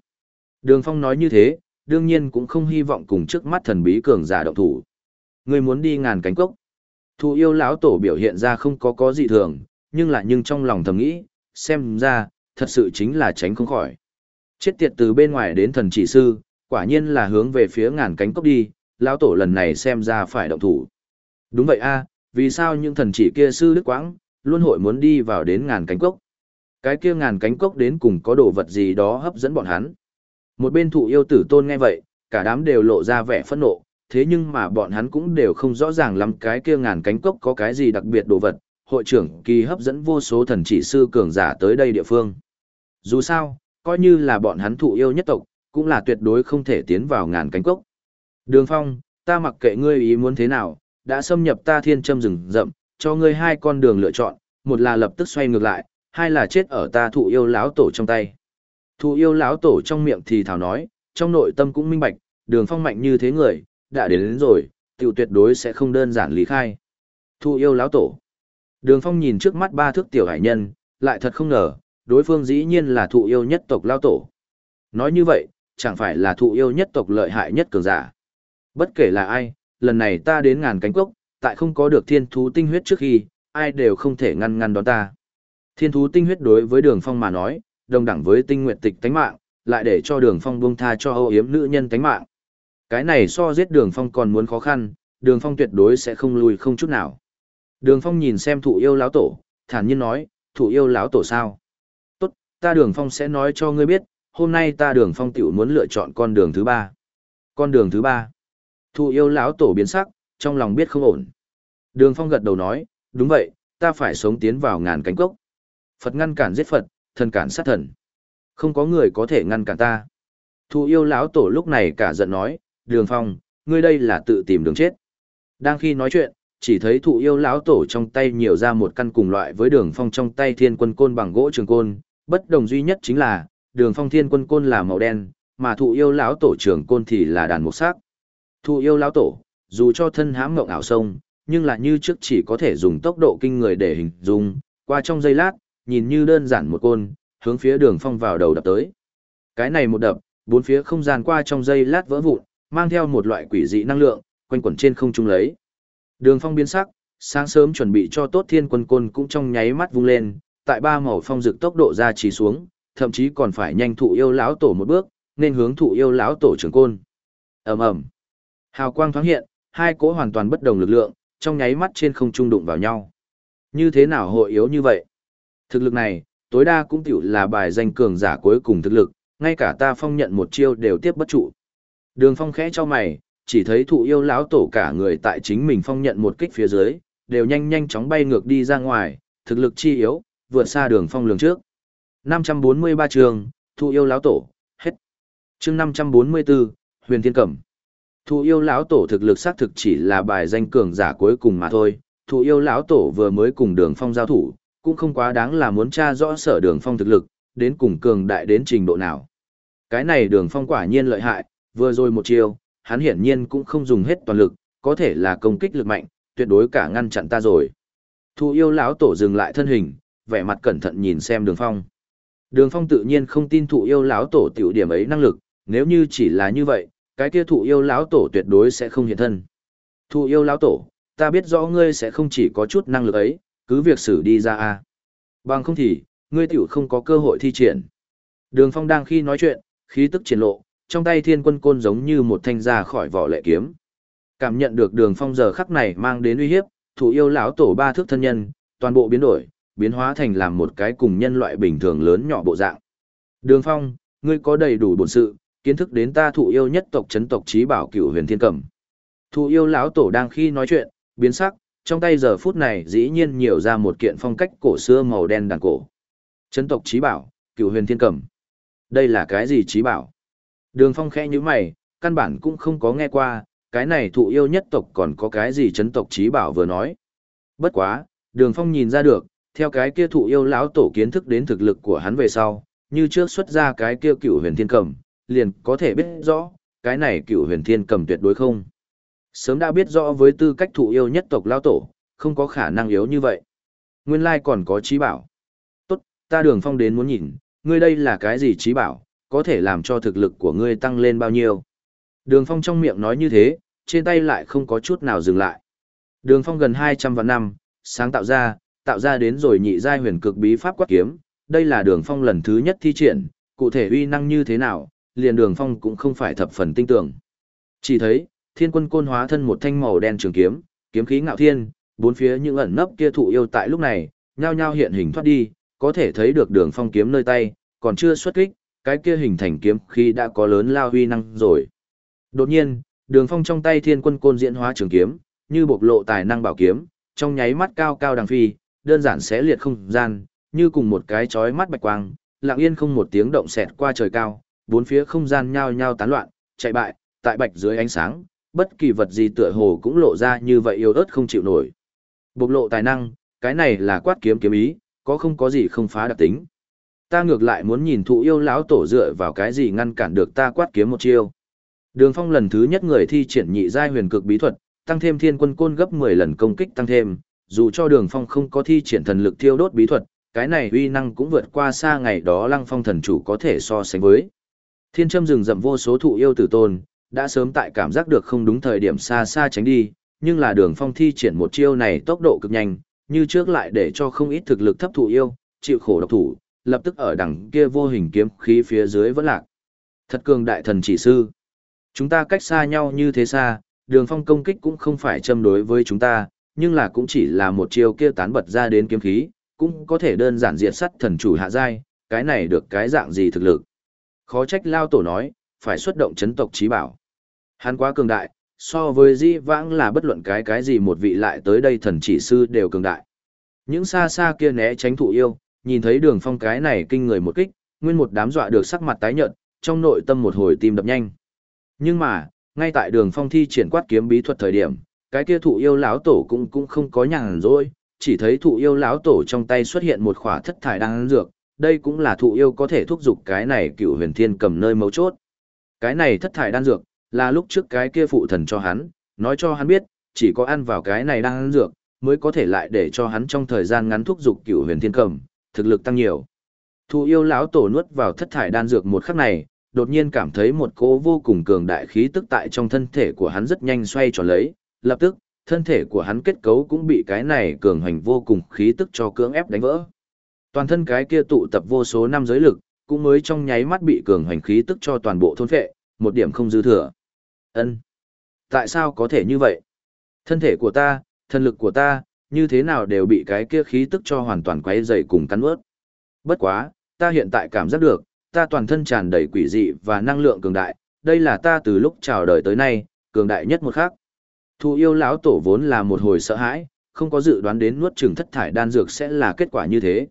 Đường phong nói như thế, đương nhiên cũng không hy vọng cùng trước mắt thần bí cường giả động thủ. Ngươi muốn đi ngàn cánh cốc. Thụ yêu lão tổ biểu hiện ra không có có gì thường, nhưng lại nhưng trong lòng thầm nghĩ, xem ra, thật sự chính là tránh không khỏi. Chết tiệt từ bên ngoài đến thần chỉ sư, quả nhiên là hướng về phía ngàn cánh cốc đi, lão tổ lần này xem ra phải động thủ. Đúng vậy a, vì sao những thần chỉ kia sư đức quãng, luôn hội muốn đi vào đến ngàn cánh cốc. Cái kia ngàn cánh cốc đến cùng có đồ vật gì đó hấp dẫn bọn hắn. Một bên thụ yêu tử tôn nghe vậy, cả đám đều lộ ra vẻ phẫn nộ, thế nhưng mà bọn hắn cũng đều không rõ ràng lắm cái kia ngàn cánh cốc có cái gì đặc biệt đồ vật, hội trưởng kỳ hấp dẫn vô số thần chỉ sư cường giả tới đây địa phương. Dù sao, coi như là bọn hắn thụ yêu nhất tộc, cũng là tuyệt đối không thể tiến vào ngàn cánh cốc. Đường Phong, ta mặc kệ ngươi ý muốn thế nào, đã xâm nhập ta thiên châm rừng rậm, cho ngươi hai con đường lựa chọn, một là lập tức xoay ngược lại, hai là chết ở ta thụ yêu lão tổ trong tay. Thụ yêu lão tổ trong miệng thì thảo nói, trong nội tâm cũng minh bạch, đường phong mạnh như thế người, đã đến, đến rồi, tiểu tuyệt đối sẽ không đơn giản lý khai. Thụ yêu lão tổ. Đường phong nhìn trước mắt ba thước tiểu hải nhân, lại thật không ngờ, đối phương dĩ nhiên là thụ yêu nhất tộc lão tổ. Nói như vậy, chẳng phải là thụ yêu nhất tộc lợi hại nhất cường giả. Bất kể là ai, lần này ta đến ngàn cánh cốc, tại không có được thiên thú tinh huyết trước khi, ai đều không thể ngăn ngăn đón ta. Thiên thú tinh huyết đối với đường phong mà nói, đồng đẳng với tinh nguyện tịch tánh mạng, lại để cho đường phong buông tha cho âu yếm nữ nhân tánh mạng. Cái này so giết đường phong còn muốn khó khăn, đường phong tuyệt đối sẽ không lùi không chút nào. Đường phong nhìn xem thụ yêu lão tổ, thản nhiên nói, thụ yêu lão tổ sao? Tốt, ta đường phong sẽ nói cho ngươi biết, hôm nay ta đường phong tiểu muốn lựa chọn con đường thứ ba. Con đường thứ ba. Thụ yêu lão tổ biến sắc, trong lòng biết không ổn. Đường phong gật đầu nói, đúng vậy, ta phải sống tiến vào ngàn cánh cốc. Phật ngăn cản giết Phật, thần cản sát thần. Không có người có thể ngăn cản ta. Thụ yêu lão tổ lúc này cả giận nói, đường phong, ngươi đây là tự tìm đường chết. Đang khi nói chuyện, chỉ thấy thụ yêu lão tổ trong tay nhiều ra một căn cùng loại với đường phong trong tay thiên quân côn bằng gỗ trường côn, bất đồng duy nhất chính là, đường phong thiên quân côn là màu đen, mà thụ yêu lão tổ trường côn thì là đàn mục sắc. Thụ yêu lão tổ, dù cho thân hãm ngộng ảo sông, nhưng là như trước chỉ có thể dùng tốc độ kinh người để hình dung, qua trong giây lát, nhìn như đơn giản một côn, hướng phía đường phong vào đầu đập tới. Cái này một đập, bốn phía không gian qua trong giây lát vỡ vụn, mang theo một loại quỷ dị năng lượng, quanh quẩn trên không trung lấy. Đường phong biến sắc, sáng sớm chuẩn bị cho tốt thiên quân côn cũng trong nháy mắt vung lên, tại ba màu phong dực tốc độ ra trì xuống, thậm chí còn phải nhanh thụ yêu lão tổ một bước, nên hướng thụ yêu lão tổ trưởng côn. Ầm ầm. Hào quang thoáng hiện, hai cỗ hoàn toàn bất đồng lực lượng, trong nháy mắt trên không trung đụng vào nhau. Như thế nào hội yếu như vậy? Thực lực này, tối đa cũng tiểu là bài danh cường giả cuối cùng thực lực, ngay cả ta phong nhận một chiêu đều tiếp bất trụ. Đường phong khẽ cho mày, chỉ thấy thụ yêu lão tổ cả người tại chính mình phong nhận một kích phía dưới, đều nhanh nhanh chóng bay ngược đi ra ngoài, thực lực chi yếu, vượt xa đường phong lường trước. 543 trường, thụ yêu lão tổ, hết. chương 544, huyền thiên cẩm. Thụ yêu lão tổ thực lực xác thực chỉ là bài danh cường giả cuối cùng mà thôi. Thụ yêu lão tổ vừa mới cùng đường phong giao thủ, cũng không quá đáng là muốn tra rõ sở đường phong thực lực, đến cùng cường đại đến trình độ nào. Cái này đường phong quả nhiên lợi hại, vừa rồi một chiều, hắn hiển nhiên cũng không dùng hết toàn lực, có thể là công kích lực mạnh, tuyệt đối cả ngăn chặn ta rồi. Thụ yêu lão tổ dừng lại thân hình, vẻ mặt cẩn thận nhìn xem đường phong. Đường phong tự nhiên không tin thụ yêu lão tổ tiểu điểm ấy năng lực, nếu như chỉ là như vậy, cái kia thụ yêu lão tổ tuyệt đối sẽ không hiện thân. Thụ yêu lão tổ, ta biết rõ ngươi sẽ không chỉ có chút năng lực ấy, cứ việc xử đi ra a. Bằng không thì, ngươi tiểu không có cơ hội thi triển. Đường Phong đang khi nói chuyện, khí tức triển lộ, trong tay thiên quân côn giống như một thanh ra khỏi vỏ lệ kiếm. Cảm nhận được đường Phong giờ khắc này mang đến uy hiếp, thủ yêu lão tổ ba thước thân nhân, toàn bộ biến đổi, biến hóa thành làm một cái cùng nhân loại bình thường lớn nhỏ bộ dạng. Đường Phong, ngươi có đầy đủ bổn sự, kiến thức đến ta thụ yêu nhất tộc chấn tộc trí bảo cửu huyền thiên cẩm. Thụ yêu lão tổ đang khi nói chuyện, biến sắc, trong tay giờ phút này dĩ nhiên nhiều ra một kiện phong cách cổ xưa màu đen đàn cổ. Chấn tộc trí bảo, cửu huyền thiên cẩm. Đây là cái gì trí bảo? Đường phong khẽ như mày, căn bản cũng không có nghe qua, cái này thụ yêu nhất tộc còn có cái gì chấn tộc trí bảo vừa nói. Bất quá, đường phong nhìn ra được, theo cái kia thụ yêu lão tổ kiến thức đến thực lực của hắn về sau, như trước xuất ra cái kia cửu huyền thiên cầm, liền có thể biết rõ, cái này cựu huyền thiên cầm tuyệt đối không. Sớm đã biết rõ với tư cách thụ yêu nhất tộc lão tổ, không có khả năng yếu như vậy. Nguyên lai còn có trí bảo. Tốt, ta đường phong đến muốn nhìn, ngươi đây là cái gì trí bảo, có thể làm cho thực lực của ngươi tăng lên bao nhiêu. Đường phong trong miệng nói như thế, trên tay lại không có chút nào dừng lại. Đường phong gần 200 vạn năm, sáng tạo ra, tạo ra đến rồi nhị giai huyền cực bí pháp quát kiếm, đây là đường phong lần thứ nhất thi triển, cụ thể uy năng như thế nào, liền đường phong cũng không phải thập phần tinh tưởng. Chỉ thấy, thiên quân côn hóa thân một thanh màu đen trường kiếm, kiếm khí ngạo thiên, bốn phía những ẩn nấp kia thụ yêu tại lúc này, nhao nhao hiện hình thoát đi, có thể thấy được đường phong kiếm nơi tay, còn chưa xuất kích, cái kia hình thành kiếm khí đã có lớn lao huy năng rồi. Đột nhiên, Đường Phong trong tay Thiên Quân Côn diễn hóa trường kiếm, như bộc lộ tài năng bảo kiếm, trong nháy mắt cao cao đằng phi, đơn giản xé liệt không gian, như cùng một cái chói mắt bạch quang, lặng yên không một tiếng động xẹt qua trời cao, bốn phía không gian nhao nhao tán loạn, chạy bại, tại bạch dưới ánh sáng, bất kỳ vật gì tựa hồ cũng lộ ra như vậy yếu ớt không chịu nổi. Bộc lộ tài năng, cái này là quát kiếm kiếm ý, có không có gì không phá đặc tính. Ta ngược lại muốn nhìn thụ yêu lão tổ dựa vào cái gì ngăn cản được ta quát kiếm một chiêu. Đường Phong lần thứ nhất người thi triển nhị giai huyền cực bí thuật, tăng thêm thiên quân côn gấp 10 lần công kích tăng thêm, dù cho Đường Phong không có thi triển thần lực thiêu đốt bí thuật, cái này uy năng cũng vượt qua xa ngày đó Lăng Phong thần chủ có thể so sánh với. Thiên châm rừng rậm vô số thụ yêu tử tôn, đã sớm tại cảm giác được không đúng thời điểm xa xa tránh đi, nhưng là Đường Phong thi triển một chiêu này tốc độ cực nhanh, như trước lại để cho không ít thực lực thấp thụ yêu, chịu khổ độc thủ, lập tức ở đằng kia vô hình kiếm khí phía dưới vẫn lạc. Thật cường đại thần chỉ sư. Chúng ta cách xa nhau như thế xa, đường phong công kích cũng không phải châm đối với chúng ta, nhưng là cũng chỉ là một chiêu kia tán bật ra đến kiếm khí, cũng có thể đơn giản diệt sắt thần chủ hạ giai, cái này được cái dạng gì thực lực. Khó trách lao tổ nói, phải xuất động chấn tộc trí bảo. Hắn quá cường đại, so với di vãng là bất luận cái cái gì một vị lại tới đây thần chỉ sư đều cường đại. Những xa xa kia né tránh thụ yêu, nhìn thấy đường phong cái này kinh người một kích, nguyên một đám dọa được sắc mặt tái nhợt, trong nội tâm một hồi tim đập nhanh. Nhưng mà, ngay tại đường phong thi triển quát kiếm bí thuật thời điểm, cái kia thụ yêu lão tổ cũng cũng không có nhàn rỗi, chỉ thấy thụ yêu lão tổ trong tay xuất hiện một khỏa thất thải đan dược, đây cũng là thụ yêu có thể thúc giục cái này cựu huyền thiên cầm nơi mấu chốt. Cái này thất thải đan dược, là lúc trước cái kia phụ thần cho hắn, nói cho hắn biết, chỉ có ăn vào cái này đan dược, mới có thể lại để cho hắn trong thời gian ngắn thúc giục cựu huyền thiên cầm, thực lực tăng nhiều. Thu yêu lão tổ nuốt vào thất thải đan dược một khắc này, đột nhiên cảm thấy một cỗ vô cùng cường đại khí tức tại trong thân thể của hắn rất nhanh xoay tròn lấy, lập tức, thân thể của hắn kết cấu cũng bị cái này cường hành vô cùng khí tức cho cưỡng ép đánh vỡ. Toàn thân cái kia tụ tập vô số năm giới lực, cũng mới trong nháy mắt bị cường hành khí tức cho toàn bộ thôn phệ, một điểm không dư thừa. Ân, Tại sao có thể như vậy? Thân thể của ta, thân lực của ta, như thế nào đều bị cái kia khí tức cho hoàn toàn quấy dày cùng cắn ướt. Bất quá, ta hiện tại cảm giác được, ta toàn thân tràn đầy quỷ dị và năng lượng cường đại, đây là ta từ lúc chào đời tới nay, cường đại nhất một khắc. Thu yêu lão tổ vốn là một hồi sợ hãi, không có dự đoán đến nuốt chừng thất thải đan dược sẽ là kết quả như thế.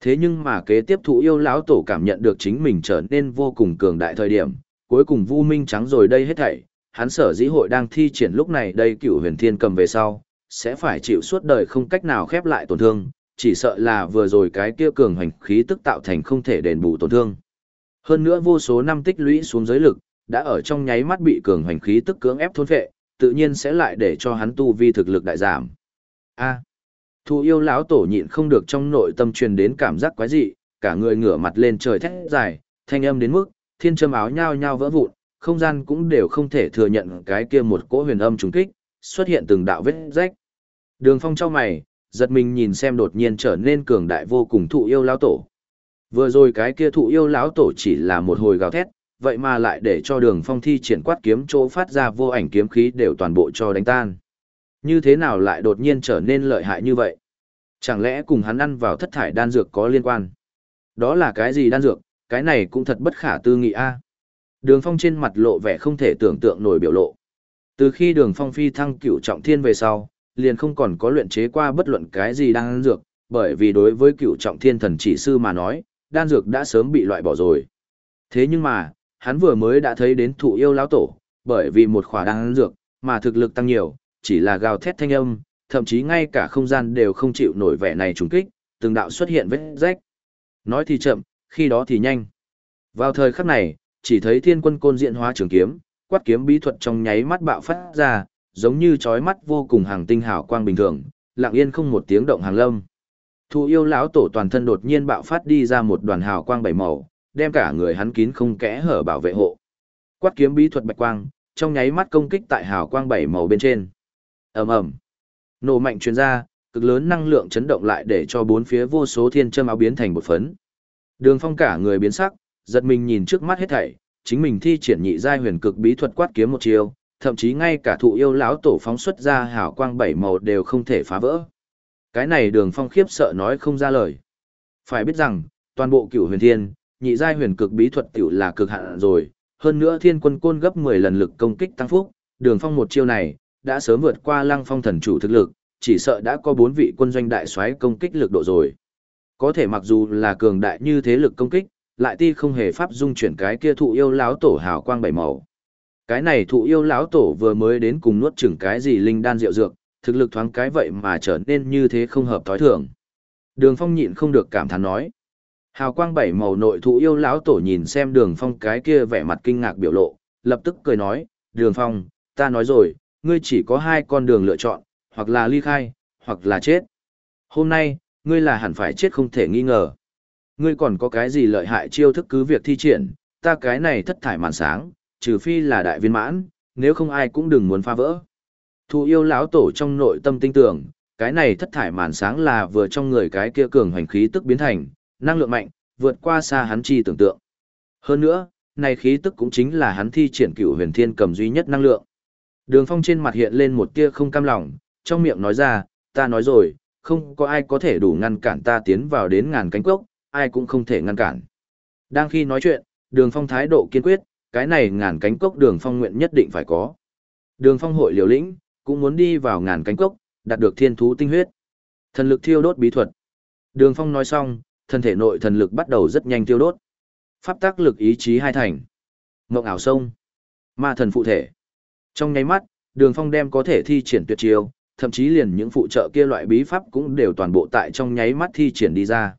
Thế nhưng mà kế tiếp thụ yêu lão tổ cảm nhận được chính mình trở nên vô cùng cường đại thời điểm, cuối cùng vu minh trắng rồi đây hết thảy, hắn sở dĩ hội đang thi triển lúc này đây cựu huyền thiên cầm về sau, sẽ phải chịu suốt đời không cách nào khép lại tổn thương, chỉ sợ là vừa rồi cái kia cường hành khí tức tạo thành không thể đền bù tổn thương. Hơn nữa vô số năm tích lũy xuống giới lực, đã ở trong nháy mắt bị cường hành khí tức cưỡng ép thôn phệ, tự nhiên sẽ lại để cho hắn tu vi thực lực đại giảm. A. Thu yêu lão tổ nhịn không được trong nội tâm truyền đến cảm giác quái dị, cả người ngửa mặt lên trời thét dài, thanh âm đến mức thiên châm áo nhao nhao vỡ vụn, không gian cũng đều không thể thừa nhận cái kia một cỗ huyền âm trùng kích, xuất hiện từng đạo vết rách. Đường Phong trao mày, giật mình nhìn xem đột nhiên trở nên cường đại vô cùng thụ yêu lão tổ. Vừa rồi cái kia thụ yêu lão tổ chỉ là một hồi gào thét, vậy mà lại để cho Đường Phong thi triển quát kiếm chỗ phát ra vô ảnh kiếm khí đều toàn bộ cho đánh tan. Như thế nào lại đột nhiên trở nên lợi hại như vậy? Chẳng lẽ cùng hắn ăn vào thất thải đan dược có liên quan? Đó là cái gì đan dược, cái này cũng thật bất khả tư nghị a. Đường Phong trên mặt lộ vẻ không thể tưởng tượng nổi biểu lộ. Từ khi Đường Phong phi thăng cửu trọng thiên về sau, liền không còn có luyện chế qua bất luận cái gì đan dược, bởi vì đối với cựu trọng thiên thần chỉ sư mà nói, đan dược đã sớm bị loại bỏ rồi. Thế nhưng mà, hắn vừa mới đã thấy đến thụ yêu lão tổ, bởi vì một khỏa đan dược, mà thực lực tăng nhiều, chỉ là gào thét thanh âm, thậm chí ngay cả không gian đều không chịu nổi vẻ này trùng kích, từng đạo xuất hiện vết rách. Nói thì chậm, khi đó thì nhanh. Vào thời khắc này, chỉ thấy thiên quân côn diện hóa trường kiếm, quát kiếm bí thuật trong nháy mắt bạo phát ra, giống như chói mắt vô cùng hàng tinh hào quang bình thường, lặng yên không một tiếng động hàng lâm. Thụ yêu lão tổ toàn thân đột nhiên bạo phát đi ra một đoàn hào quang bảy màu, đem cả người hắn kín không kẽ hở bảo vệ hộ. Quát kiếm bí thuật bạch quang, trong nháy mắt công kích tại hào quang bảy màu bên trên. Ầm ầm. Nổ mạnh truyền ra, cực lớn năng lượng chấn động lại để cho bốn phía vô số thiên châm áo biến thành một phấn. Đường Phong cả người biến sắc, giật mình nhìn trước mắt hết thảy, chính mình thi triển nhị giai huyền cực bí thuật quát kiếm một chiều, thậm chí ngay cả thụ yêu lão tổ phóng xuất ra hào quang bảy màu đều không thể phá vỡ. Cái này Đường Phong khiếp sợ nói không ra lời. Phải biết rằng, toàn bộ cửu huyền thiên, nhị giai huyền cực bí thuật tiểu là cực hạn rồi, hơn nữa thiên quân côn gấp 10 lần lực công kích tăng phúc, đường phong một chiêu này, đã sớm vượt qua lăng phong thần chủ thực lực, chỉ sợ đã có bốn vị quân doanh đại soái công kích lực độ rồi. Có thể mặc dù là cường đại như thế lực công kích, lại ti không hề pháp dung chuyển cái kia thụ yêu lão tổ hào quang bảy màu. Cái này thụ yêu lão tổ vừa mới đến cùng nuốt chửng cái gì linh đan rượu dược, thực lực thoáng cái vậy mà trở nên như thế không hợp thói thường. Đường Phong nhịn không được cảm thán nói. Hào quang bảy màu nội thụ yêu lão tổ nhìn xem Đường Phong cái kia vẻ mặt kinh ngạc biểu lộ, lập tức cười nói, Đường Phong, ta nói rồi, ngươi chỉ có hai con đường lựa chọn, hoặc là ly khai, hoặc là chết. Hôm nay, ngươi là hẳn phải chết không thể nghi ngờ. Ngươi còn có cái gì lợi hại chiêu thức cứ việc thi triển, ta cái này thất thải màn sáng, trừ phi là đại viên mãn, nếu không ai cũng đừng muốn phá vỡ. Thu yêu lão tổ trong nội tâm tinh tưởng, cái này thất thải màn sáng là vừa trong người cái kia cường hành khí tức biến thành, năng lượng mạnh, vượt qua xa hắn chi tưởng tượng. Hơn nữa, này khí tức cũng chính là hắn thi triển cửu huyền thiên cầm duy nhất năng lượng. Đường phong trên mặt hiện lên một tia không cam lòng, trong miệng nói ra, ta nói rồi, không có ai có thể đủ ngăn cản ta tiến vào đến ngàn cánh cốc, ai cũng không thể ngăn cản. Đang khi nói chuyện, đường phong thái độ kiên quyết, cái này ngàn cánh cốc đường phong nguyện nhất định phải có. Đường phong hội liều lĩnh, cũng muốn đi vào ngàn cánh cốc, đạt được thiên thú tinh huyết. Thần lực thiêu đốt bí thuật. Đường phong nói xong, thân thể nội thần lực bắt đầu rất nhanh thiêu đốt. Pháp tác lực ý chí hai thành. Ngộng ảo sông. Ma thần phụ thể. Trong nháy mắt, đường phong đem có thể thi triển tuyệt chiêu, thậm chí liền những phụ trợ kia loại bí pháp cũng đều toàn bộ tại trong nháy mắt thi triển đi ra.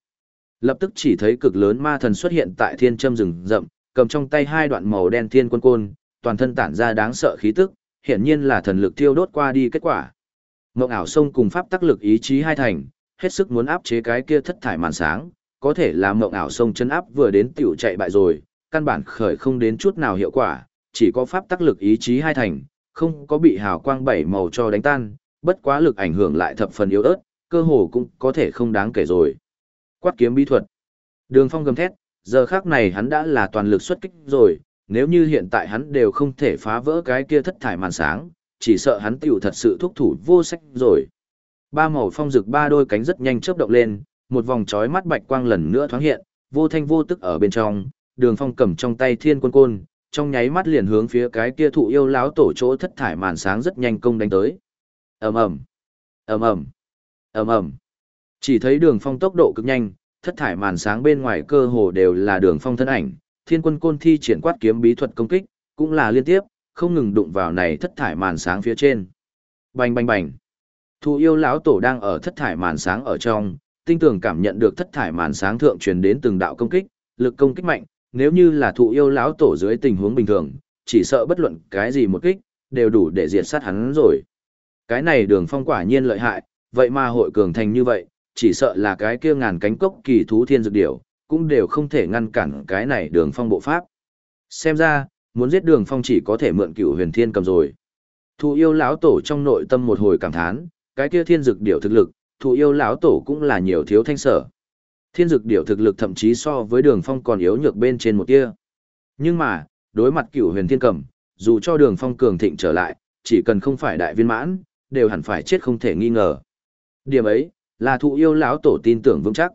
Lập tức chỉ thấy cực lớn ma thần xuất hiện tại thiên châm rừng rậm, cầm trong tay hai đoạn màu đen thiên quân côn, toàn thân tản ra đáng sợ khí tức, hiển nhiên là thần lực thiêu đốt qua đi kết quả. Mộng ảo sông cùng pháp tác lực ý chí hai thành, hết sức muốn áp chế cái kia thất thải màn sáng, có thể là mộng ảo sông chân áp vừa đến tiểu chạy bại rồi, căn bản khởi không đến chút nào hiệu quả, chỉ có pháp tác lực ý chí hai thành, không có bị hào quang bảy màu cho đánh tan, bất quá lực ảnh hưởng lại thập phần yếu ớt, cơ hồ cũng có thể không đáng kể rồi. Quát kiếm bí thuật. Đường Phong gầm thét, giờ khác này hắn đã là toàn lực xuất kích rồi, nếu như hiện tại hắn đều không thể phá vỡ cái kia thất thải màn sáng, chỉ sợ hắn tiểu thật sự thúc thủ vô sách rồi. Ba màu phong rực ba đôi cánh rất nhanh chớp động lên, một vòng chói mắt bạch quang lần nữa thoáng hiện, vô thanh vô tức ở bên trong, Đường Phong cầm trong tay thiên quân côn, trong nháy mắt liền hướng phía cái kia thụ yêu láo tổ chỗ thất thải màn sáng rất nhanh công đánh tới. Ầm ầm, ầm ầm, ầm ầm. Chỉ thấy Đường Phong tốc độ cực nhanh, thất thải màn sáng bên ngoài cơ hồ đều là Đường Phong thân ảnh, thiên quân côn thi triển quát kiếm bí thuật công kích, cũng là liên tiếp, không ngừng đụng vào này thất thải màn sáng phía trên. Bành bành bành. Thụ yêu lão tổ đang ở thất thải màn sáng ở trong, tinh tường cảm nhận được thất thải màn sáng thượng truyền đến từng đạo công kích, lực công kích mạnh, nếu như là thụ yêu lão tổ dưới tình huống bình thường, chỉ sợ bất luận cái gì một kích, đều đủ để diệt sát hắn rồi. Cái này đường phong quả nhiên lợi hại, vậy mà hội cường thành như vậy, chỉ sợ là cái kia ngàn cánh cốc kỳ thú thiên dược điểu, cũng đều không thể ngăn cản cái này đường phong bộ pháp. Xem ra, muốn giết đường phong chỉ có thể mượn cựu huyền thiên cầm rồi. Thụ yêu lão tổ trong nội tâm một hồi cảm thán, cái kia thiên dược điểu thực lực, thụ yêu lão tổ cũng là nhiều thiếu thanh sở. Thiên dược điểu thực lực thậm chí so với đường phong còn yếu nhược bên trên một tia. Nhưng mà, đối mặt cựu huyền thiên cầm, dù cho đường phong cường thịnh trở lại, chỉ cần không phải đại viên mãn, đều hẳn phải chết không thể nghi ngờ. Điểm ấy, là thụ yêu lão tổ tin tưởng vững chắc.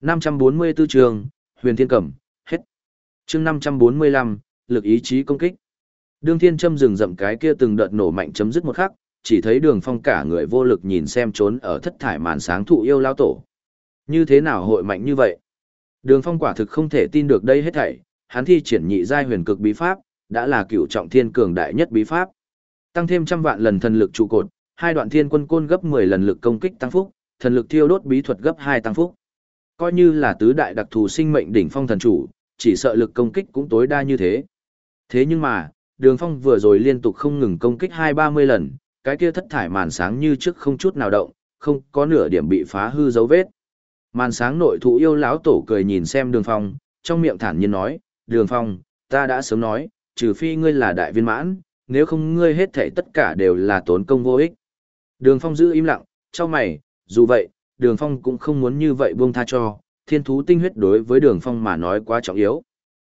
544 trường, huyền thiên cẩm hết. chương 545, lực ý chí công kích. Đường thiên châm rừng rậm cái kia từng đợt nổ mạnh chấm dứt một khắc, chỉ thấy đường phong cả người vô lực nhìn xem trốn ở thất thải màn sáng thụ yêu lao tổ. Như thế nào hội mạnh như vậy? Đường phong quả thực không thể tin được đây hết thảy, hắn thi triển nhị giai huyền cực bí pháp, đã là cựu trọng thiên cường đại nhất bí pháp. Tăng thêm trăm vạn lần thần lực trụ cột, hai đoạn thiên quân côn gấp 10 lần lực công kích tăng phúc, thần lực thiêu đốt bí thuật gấp 2 tăng phúc. Coi như là tứ đại đặc thù sinh mệnh đỉnh phong thần chủ, chỉ sợ lực công kích cũng tối đa như thế. Thế nhưng mà, Đường Phong vừa rồi liên tục không ngừng công kích 2-30 lần, cái kia thất thải màn sáng như trước không chút nào động, không có nửa điểm bị phá hư dấu vết. Màn sáng nội thụ yêu lão tổ cười nhìn xem Đường Phong, trong miệng thản nhiên nói, Đường Phong, ta đã sớm nói, trừ phi ngươi là đại viên mãn, nếu không ngươi hết thể tất cả đều là tốn công vô ích. Đường Phong giữ im lặng, cho mày, dù vậy, Đường Phong cũng không muốn như vậy buông tha cho, thiên thú tinh huyết đối với Đường Phong mà nói quá trọng yếu.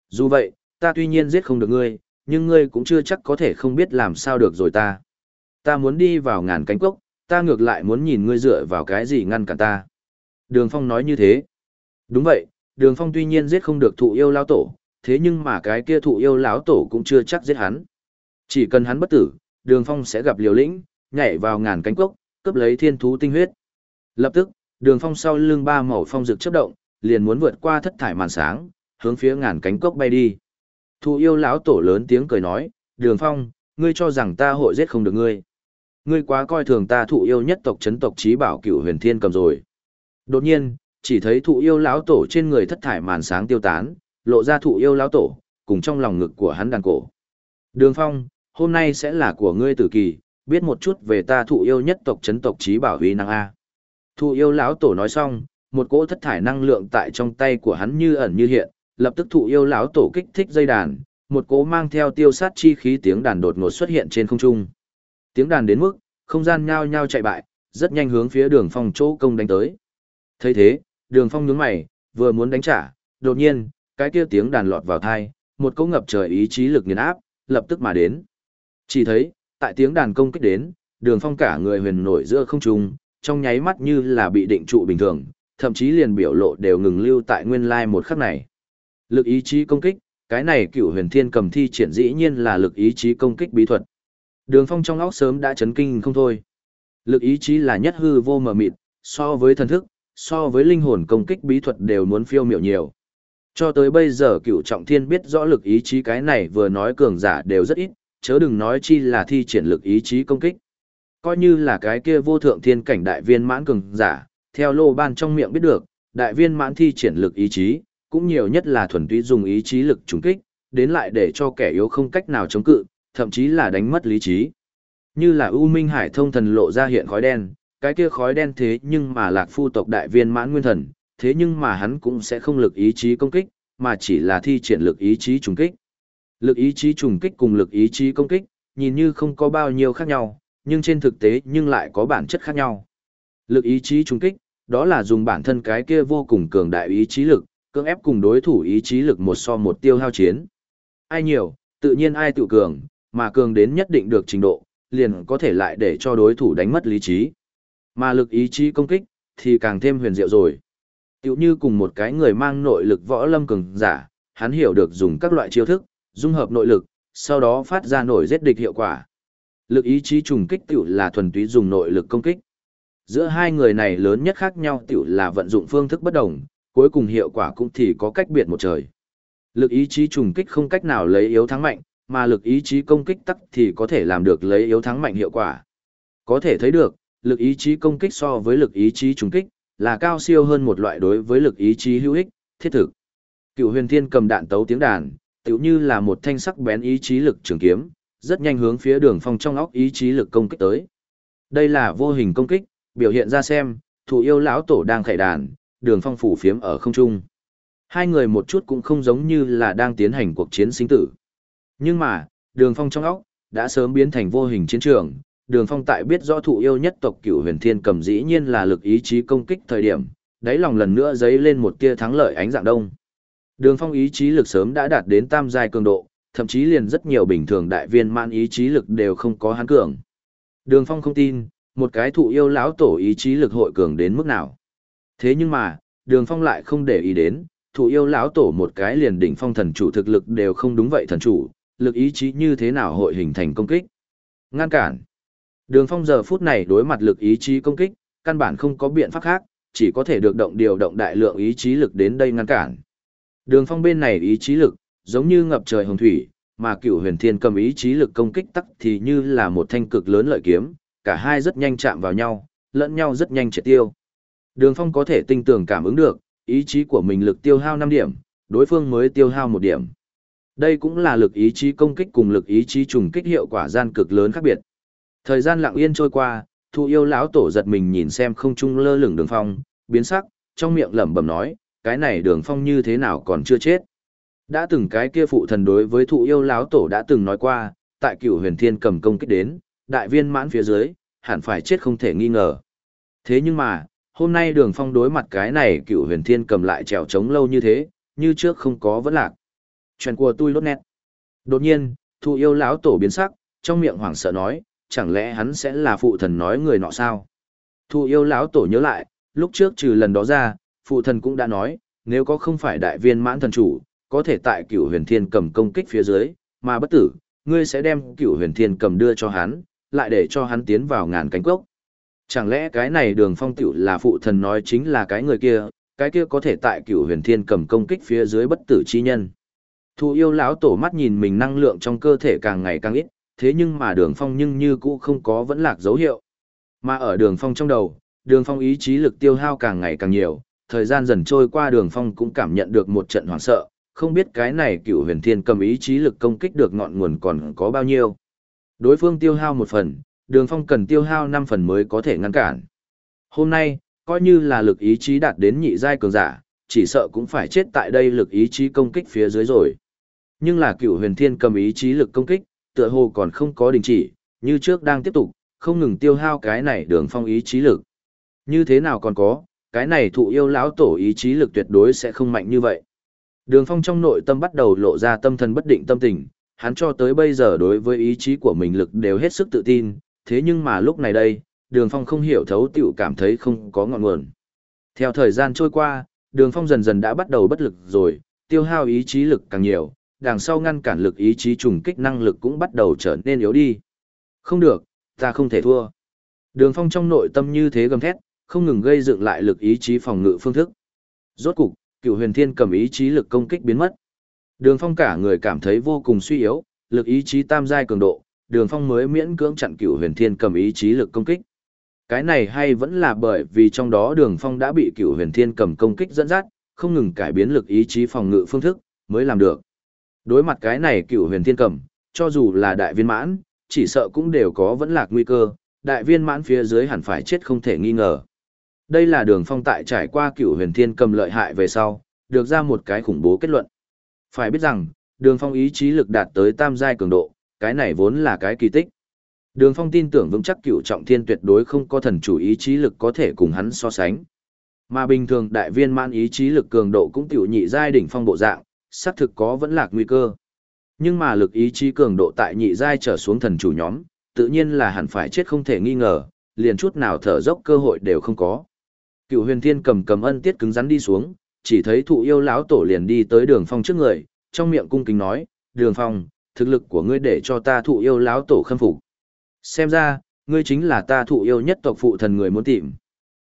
Dù vậy, ta tuy nhiên giết không được ngươi, nhưng ngươi cũng chưa chắc có thể không biết làm sao được rồi ta. Ta muốn đi vào ngàn cánh cốc, ta ngược lại muốn nhìn ngươi dựa vào cái gì ngăn cản ta. Đường Phong nói như thế. Đúng vậy, Đường Phong tuy nhiên giết không được thụ yêu lão tổ, thế nhưng mà cái kia thụ yêu lão tổ cũng chưa chắc giết hắn. Chỉ cần hắn bất tử, đường phong sẽ gặp liều lĩnh, nhảy vào ngàn cánh cốc, cướp lấy thiên thú tinh huyết. Lập tức, đường phong sau lưng ba màu phong rực chấp động, liền muốn vượt qua thất thải màn sáng, hướng phía ngàn cánh cốc bay đi. Thụ yêu lão tổ lớn tiếng cười nói, đường phong, ngươi cho rằng ta hội giết không được ngươi. Ngươi quá coi thường ta thụ yêu nhất tộc chấn tộc trí bảo cửu huyền thiên cầm rồi. Đột nhiên, chỉ thấy thụ yêu lão tổ trên người thất thải màn sáng tiêu tán, lộ ra thụ yêu lão tổ, cùng trong lòng ngực của hắn đàn cổ. Đường phong, hôm nay sẽ là của ngươi tử kỳ, biết một chút về ta thụ yêu nhất tộc chấn tộc trí bảo huy năng A. Thụ yêu lão tổ nói xong, một cỗ thất thải năng lượng tại trong tay của hắn như ẩn như hiện, lập tức thụ yêu lão tổ kích thích dây đàn, một cỗ mang theo tiêu sát chi khí tiếng đàn đột ngột xuất hiện trên không trung. Tiếng đàn đến mức, không gian nhao nhao chạy bại, rất nhanh hướng phía đường phong chỗ công đánh tới. thấy thế, đường phong nhướng mày, vừa muốn đánh trả, đột nhiên, cái kia tiếng đàn lọt vào thai, một cỗ ngập trời ý chí lực nghiền áp, lập tức mà đến. Chỉ thấy, tại tiếng đàn công kích đến, đường phong cả người huyền nổi giữa không trung, trong nháy mắt như là bị định trụ bình thường, thậm chí liền biểu lộ đều ngừng lưu tại nguyên lai một khắc này. Lực ý chí công kích, cái này cựu huyền thiên cầm thi triển dĩ nhiên là lực ý chí công kích bí thuật. Đường phong trong óc sớm đã chấn kinh không thôi. Lực ý chí là nhất hư vô mờ mịt, so với thần thức, so với linh hồn công kích bí thuật đều muốn phiêu miệu nhiều. Cho tới bây giờ cựu trọng thiên biết rõ lực ý chí cái này vừa nói cường giả đều rất ít, chớ đừng nói chi là thi triển lực ý chí công kích. Coi như là cái kia vô thượng thiên cảnh đại viên mãn cường giả, theo lô ban trong miệng biết được, đại viên mãn thi triển lực ý chí, cũng nhiều nhất là thuần túy dùng ý chí lực trùng kích, đến lại để cho kẻ yếu không cách nào chống cự, thậm chí là đánh mất lý trí. Như là U Minh Hải thông thần lộ ra hiện khói đen, cái kia khói đen thế nhưng mà lạc phu tộc đại viên mãn nguyên thần, thế nhưng mà hắn cũng sẽ không lực ý chí công kích, mà chỉ là thi triển lực ý chí trùng kích. Lực ý chí trùng kích cùng lực ý chí công kích, nhìn như không có bao nhiêu khác nhau, nhưng trên thực tế nhưng lại có bản chất khác nhau. Lực ý chí trung kích, đó là dùng bản thân cái kia vô cùng cường đại ý chí lực, cưỡng ép cùng đối thủ ý chí lực một so một tiêu hao chiến. Ai nhiều, tự nhiên ai tự cường, mà cường đến nhất định được trình độ, liền có thể lại để cho đối thủ đánh mất lý trí. Mà lực ý chí công kích, thì càng thêm huyền diệu rồi. Tiểu như cùng một cái người mang nội lực võ lâm cường giả, hắn hiểu được dùng các loại chiêu thức, dung hợp nội lực, sau đó phát ra nổi giết địch hiệu quả. Lực ý chí trùng kích tiểu là thuần túy dùng nội lực công kích. Giữa hai người này lớn nhất khác nhau tiểu là vận dụng phương thức bất đồng, cuối cùng hiệu quả cũng thì có cách biệt một trời. Lực ý chí trùng kích không cách nào lấy yếu thắng mạnh, mà lực ý chí công kích tắc thì có thể làm được lấy yếu thắng mạnh hiệu quả. Có thể thấy được, lực ý chí công kích so với lực ý chí trùng kích, là cao siêu hơn một loại đối với lực ý chí hữu ích, thiết thực. Cựu huyền thiên cầm đạn tấu tiếng đàn, tựu như là một thanh sắc bén ý chí lực trường kiếm, rất nhanh hướng phía đường phong trong óc ý chí lực công kích tới. Đây là vô hình công kích, biểu hiện ra xem, thụ yêu lão tổ đang khải đàn, đường phong phủ phiếm ở không trung. Hai người một chút cũng không giống như là đang tiến hành cuộc chiến sinh tử. Nhưng mà, đường phong trong óc, đã sớm biến thành vô hình chiến trường. Đường phong tại biết rõ thụ yêu nhất tộc cửu huyền thiên cầm dĩ nhiên là lực ý chí công kích thời điểm, đáy lòng lần nữa dấy lên một tia thắng lợi ánh dạng đông. Đường phong ý chí lực sớm đã đạt đến tam giai cường độ, thậm chí liền rất nhiều bình thường đại viên man ý chí lực đều không có hắn cường. Đường phong không tin, một cái thụ yêu lão tổ ý chí lực hội cường đến mức nào. Thế nhưng mà, đường phong lại không để ý đến, thụ yêu lão tổ một cái liền đỉnh phong thần chủ thực lực đều không đúng vậy thần chủ, lực ý chí như thế nào hội hình thành công kích. Ngăn cản. Đường phong giờ phút này đối mặt lực ý chí công kích, căn bản không có biện pháp khác, chỉ có thể được động điều động đại lượng ý chí lực đến đây ngăn cản. Đường phong bên này ý chí lực, giống như ngập trời hồng thủy, mà cựu huyền thiên cầm ý chí lực công kích tắc thì như là một thanh cực lớn lợi kiếm, cả hai rất nhanh chạm vào nhau, lẫn nhau rất nhanh triệt tiêu. Đường phong có thể tinh tường cảm ứng được, ý chí của mình lực tiêu hao 5 điểm, đối phương mới tiêu hao 1 điểm. Đây cũng là lực ý chí công kích cùng lực ý chí trùng kích hiệu quả gian cực lớn khác biệt. Thời gian lặng yên trôi qua, Thu yêu lão tổ giật mình nhìn xem không trung lơ lửng đường phong, biến sắc, trong miệng lẩm bẩm nói, cái này đường phong như thế nào còn chưa chết. Đã từng cái kia phụ thần đối với thụ yêu lão tổ đã từng nói qua, tại cửu huyền thiên cầm công kích đến, đại viên mãn phía dưới, hẳn phải chết không thể nghi ngờ. Thế nhưng mà, hôm nay đường phong đối mặt cái này cựu huyền thiên cầm lại trèo trống lâu như thế, như trước không có vẫn lạc. Chuyện của tôi lốt nét. Đột nhiên, thụ yêu lão tổ biến sắc, trong miệng hoảng sợ nói, chẳng lẽ hắn sẽ là phụ thần nói người nọ sao? Thụ yêu lão tổ nhớ lại, lúc trước trừ lần đó ra, phụ thần cũng đã nói, nếu có không phải đại viên mãn thần chủ, có thể tại cửu huyền thiên cầm công kích phía dưới, mà bất tử, ngươi sẽ đem cửu huyền thiên cầm đưa cho hắn, lại để cho hắn tiến vào ngàn cánh cốc. Chẳng lẽ cái này đường phong tiểu là phụ thần nói chính là cái người kia, cái kia có thể tại cửu huyền thiên cầm công kích phía dưới bất tử chi nhân. Thù yêu lão tổ mắt nhìn mình năng lượng trong cơ thể càng ngày càng ít, thế nhưng mà đường phong nhưng như cũ không có vẫn lạc dấu hiệu. Mà ở đường phong trong đầu, đường phong ý chí lực tiêu hao càng ngày càng nhiều, thời gian dần trôi qua đường phong cũng cảm nhận được một trận hoảng sợ, không biết cái này cựu huyền thiên cầm ý chí lực công kích được ngọn nguồn còn có bao nhiêu. Đối phương tiêu hao một phần, đường phong cần tiêu hao năm phần mới có thể ngăn cản. Hôm nay, coi như là lực ý chí đạt đến nhị giai cường giả, chỉ sợ cũng phải chết tại đây lực ý chí công kích phía dưới rồi. Nhưng là cựu huyền thiên cầm ý chí lực công kích, tựa hồ còn không có đình chỉ, như trước đang tiếp tục, không ngừng tiêu hao cái này đường phong ý chí lực. Như thế nào còn có, cái này thụ yêu lão tổ ý chí lực tuyệt đối sẽ không mạnh như vậy. Đường phong trong nội tâm bắt đầu lộ ra tâm thần bất định tâm tình, hắn cho tới bây giờ đối với ý chí của mình lực đều hết sức tự tin, thế nhưng mà lúc này đây, đường phong không hiểu thấu tiểu cảm thấy không có ngọn nguồn. Theo thời gian trôi qua, đường phong dần dần đã bắt đầu bất lực rồi, tiêu hao ý chí lực càng nhiều, đằng sau ngăn cản lực ý chí trùng kích năng lực cũng bắt đầu trở nên yếu đi. Không được, ta không thể thua. Đường phong trong nội tâm như thế gầm thét, không ngừng gây dựng lại lực ý chí phòng ngự phương thức. Rốt cục, cựu huyền thiên cầm ý chí lực công kích biến mất. Đường phong cả người cảm thấy vô cùng suy yếu, lực ý chí tam giai cường độ, đường phong mới miễn cưỡng chặn cựu huyền thiên cầm ý chí lực công kích. Cái này hay vẫn là bởi vì trong đó đường phong đã bị cựu huyền thiên cầm công kích dẫn dắt, không ngừng cải biến lực ý chí phòng ngự phương thức, mới làm được. Đối mặt cái này cựu huyền thiên cầm, cho dù là đại viên mãn, chỉ sợ cũng đều có vẫn lạc nguy cơ, đại viên mãn phía dưới hẳn phải chết không thể nghi ngờ. Đây là đường phong tại trải qua cựu huyền thiên cầm lợi hại về sau, được ra một cái khủng bố kết luận. Phải biết rằng, đường phong ý chí lực đạt tới tam giai cường độ, cái này vốn là cái kỳ tích. Đường phong tin tưởng vững chắc cựu trọng thiên tuyệt đối không có thần chủ ý chí lực có thể cùng hắn so sánh. Mà bình thường đại viên man ý chí lực cường độ cũng tiểu nhị giai đỉnh phong bộ dạng, xác thực có vẫn lạc nguy cơ. Nhưng mà lực ý chí cường độ tại nhị giai trở xuống thần chủ nhóm, tự nhiên là hẳn phải chết không thể nghi ngờ, liền chút nào thở dốc cơ hội đều không có. Cựu huyền thiên cầm cầm ân tiết cứng rắn đi xuống, chỉ thấy thụ yêu lão tổ liền đi tới đường phong trước người, trong miệng cung kính nói, đường phong, thực lực của ngươi để cho ta thụ yêu lão tổ khâm phục. Xem ra, ngươi chính là ta thụ yêu nhất tộc phụ thần người muốn tìm.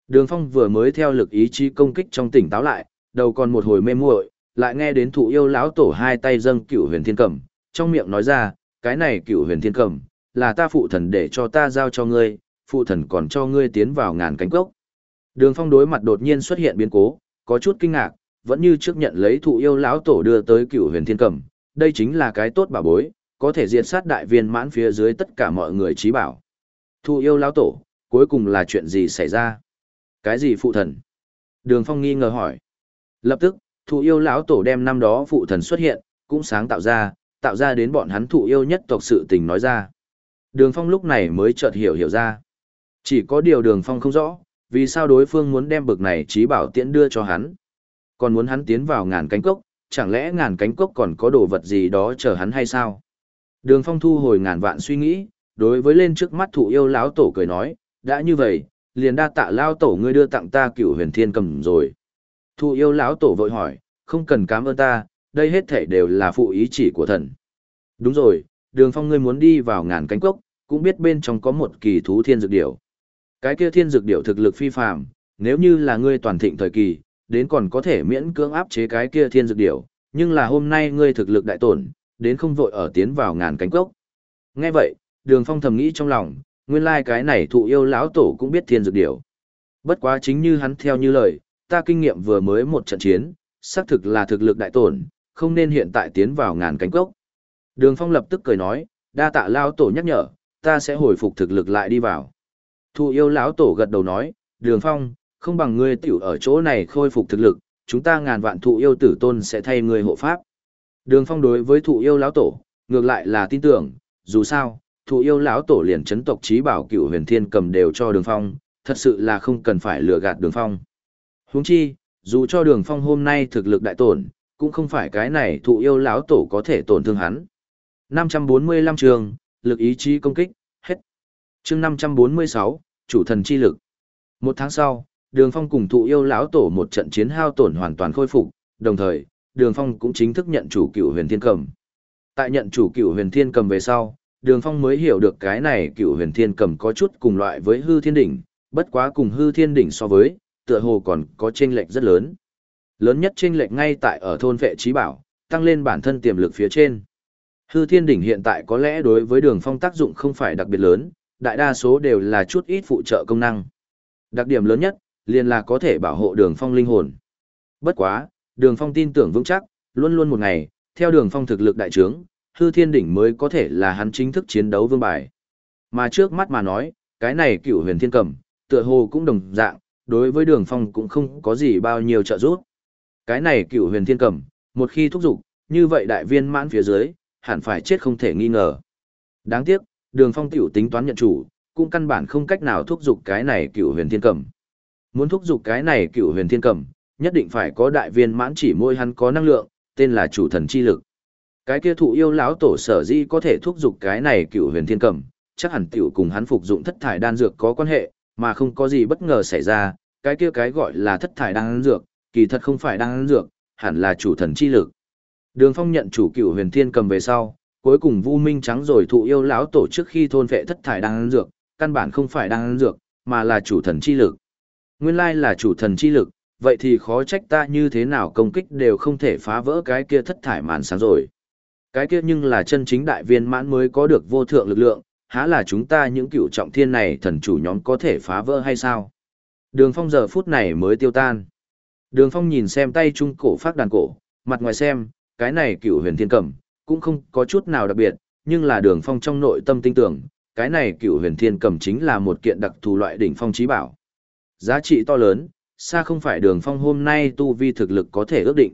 Đường phong vừa mới theo lực ý chí công kích trong tỉnh táo lại, đầu còn một hồi mê muội, lại nghe đến thụ yêu lão tổ hai tay dâng cựu huyền thiên cầm, trong miệng nói ra, cái này cựu huyền thiên cầm, là ta phụ thần để cho ta giao cho ngươi, phụ thần còn cho ngươi tiến vào ngàn cánh cốc. Đường phong đối mặt đột nhiên xuất hiện biến cố, có chút kinh ngạc, vẫn như trước nhận lấy thụ yêu lão tổ đưa tới cựu huyền thiên cầm, đây chính là cái tốt bà bối, có thể diệt sát đại viên mãn phía dưới tất cả mọi người trí bảo. Thụ yêu lão tổ, cuối cùng là chuyện gì xảy ra? Cái gì phụ thần? Đường phong nghi ngờ hỏi. Lập tức, thụ yêu lão tổ đem năm đó phụ thần xuất hiện, cũng sáng tạo ra, tạo ra đến bọn hắn thụ yêu nhất tộc sự tình nói ra. Đường phong lúc này mới chợt hiểu hiểu ra. Chỉ có điều đường phong không rõ, vì sao đối phương muốn đem bực này trí bảo tiễn đưa cho hắn. Còn muốn hắn tiến vào ngàn cánh cốc, chẳng lẽ ngàn cánh cốc còn có đồ vật gì đó chờ hắn hay sao? Đường phong thu hồi ngàn vạn suy nghĩ, đối với lên trước mắt thụ yêu lão tổ cười nói, đã như vậy, liền đa tạ lao tổ ngươi đưa tặng ta cựu huyền thiên cầm rồi. Thụ yêu lão tổ vội hỏi, không cần cảm ơn ta, đây hết thể đều là phụ ý chỉ của thần. Đúng rồi, đường phong ngươi muốn đi vào ngàn cánh cốc, cũng biết bên trong có một kỳ thú thiên dược điểu. Cái kia thiên dược điểu thực lực phi phàm, nếu như là ngươi toàn thịnh thời kỳ, đến còn có thể miễn cưỡng áp chế cái kia thiên dược điểu, nhưng là hôm nay ngươi thực lực đại tổn, đến không vội ở tiến vào ngàn cánh cốc. Nghe vậy, Đường Phong thầm nghĩ trong lòng, nguyên lai cái này thụ yêu lão tổ cũng biết thiên dược điểu. Bất quá chính như hắn theo như lời, ta kinh nghiệm vừa mới một trận chiến, xác thực là thực lực đại tổn, không nên hiện tại tiến vào ngàn cánh cốc. Đường Phong lập tức cười nói, đa tạ lão tổ nhắc nhở, ta sẽ hồi phục thực lực lại đi vào. Thụ yêu lão tổ gật đầu nói, Đường Phong, không bằng ngươi tiểu ở chỗ này khôi phục thực lực, chúng ta ngàn vạn thụ yêu tử tôn sẽ thay ngươi hộ pháp. Đường Phong đối với thụ yêu lão tổ, ngược lại là tin tưởng, dù sao, thụ yêu lão tổ liền chấn tộc trí bảo cựu huyền thiên cầm đều cho Đường Phong, thật sự là không cần phải lừa gạt Đường Phong. Huống chi, dù cho Đường Phong hôm nay thực lực đại tổn, cũng không phải cái này thụ yêu lão tổ có thể tổn thương hắn. 545 trường, lực ý chí công kích, hết. chương 546, chủ thần chi lực. Một tháng sau, đường phong cùng thụ yêu lão tổ một trận chiến hao tổn hoàn toàn khôi phục đồng thời đường phong cũng chính thức nhận chủ cựu huyền thiên cầm Tại nhận chủ Cựu huyền thiên cầm về sau, đường phong mới hiểu được cái này Cựu huyền thiên cầm có chút cùng loại với hư thiên đỉnh, bất quá cùng hư thiên đỉnh so với, tựa hồ còn có chênh lệch rất lớn. Lớn nhất chênh lệch ngay tại ở thôn vệ trí bảo, tăng lên bản thân tiềm lực phía trên. Hư thiên đỉnh hiện tại có lẽ đối với đường phong tác dụng không phải đặc biệt lớn, đại đa số đều là chút ít phụ trợ công năng. Đặc điểm lớn nhất, liền là có thể bảo hộ đường phong linh hồn. Bất quá, đường phong tin tưởng vững chắc, luôn luôn một ngày, theo đường phong thực lực đại trướng, hư thiên đỉnh mới có thể là hắn chính thức chiến đấu vương bài. Mà trước mắt mà nói, cái này cựu huyền thiên cầm, tựa hồ cũng đồng dạng, đối với đường phong cũng không có gì bao nhiêu trợ giúp. Cái này cựu huyền thiên cầm, một khi thúc giục, như vậy đại viên mãn phía dưới, hẳn phải chết không thể nghi ngờ. Đáng tiếc, đường phong tiểu tính toán nhận chủ, cũng căn bản không cách nào thúc giục cái này cựu huyền thiên cầm. Muốn thúc giục cái này cựu huyền thiên cầm, nhất định phải có đại viên mãn chỉ môi hắn có năng lượng, tên là chủ thần chi lực. Cái kia thụ yêu lão tổ sở di có thể thúc giục cái này cựu huyền thiên cầm, chắc hẳn tiểu cùng hắn phục dụng thất thải đan dược có quan hệ, mà không có gì bất ngờ xảy ra, cái kia cái gọi là thất thải đan dược, kỳ thật không phải đan dược, hẳn là chủ thần chi lực. Đường Phong nhận chủ cựu huyền thiên cầm về sau, cuối cùng Vu Minh trắng rồi thụ yêu lão tổ trước khi thôn vệ thất thải đan dược, căn bản không phải đan dược, mà là chủ thần chi lực. Nguyên lai là chủ thần chi lực, vậy thì khó trách ta như thế nào công kích đều không thể phá vỡ cái kia thất thải màn sáng rồi. Cái kia nhưng là chân chính đại viên mãn mới có được vô thượng lực lượng, há là chúng ta những cựu trọng thiên này thần chủ nhóm có thể phá vỡ hay sao? Đường phong giờ phút này mới tiêu tan. Đường phong nhìn xem tay trung cổ phát đàn cổ, mặt ngoài xem, cái này cựu huyền thiên cầm, cũng không có chút nào đặc biệt, nhưng là đường phong trong nội tâm tin tưởng, cái này cựu huyền thiên cầm chính là một kiện đặc thù loại đỉnh phong trí bảo. Giá trị to lớn, xa không phải đường phong hôm nay tu vi thực lực có thể ước định.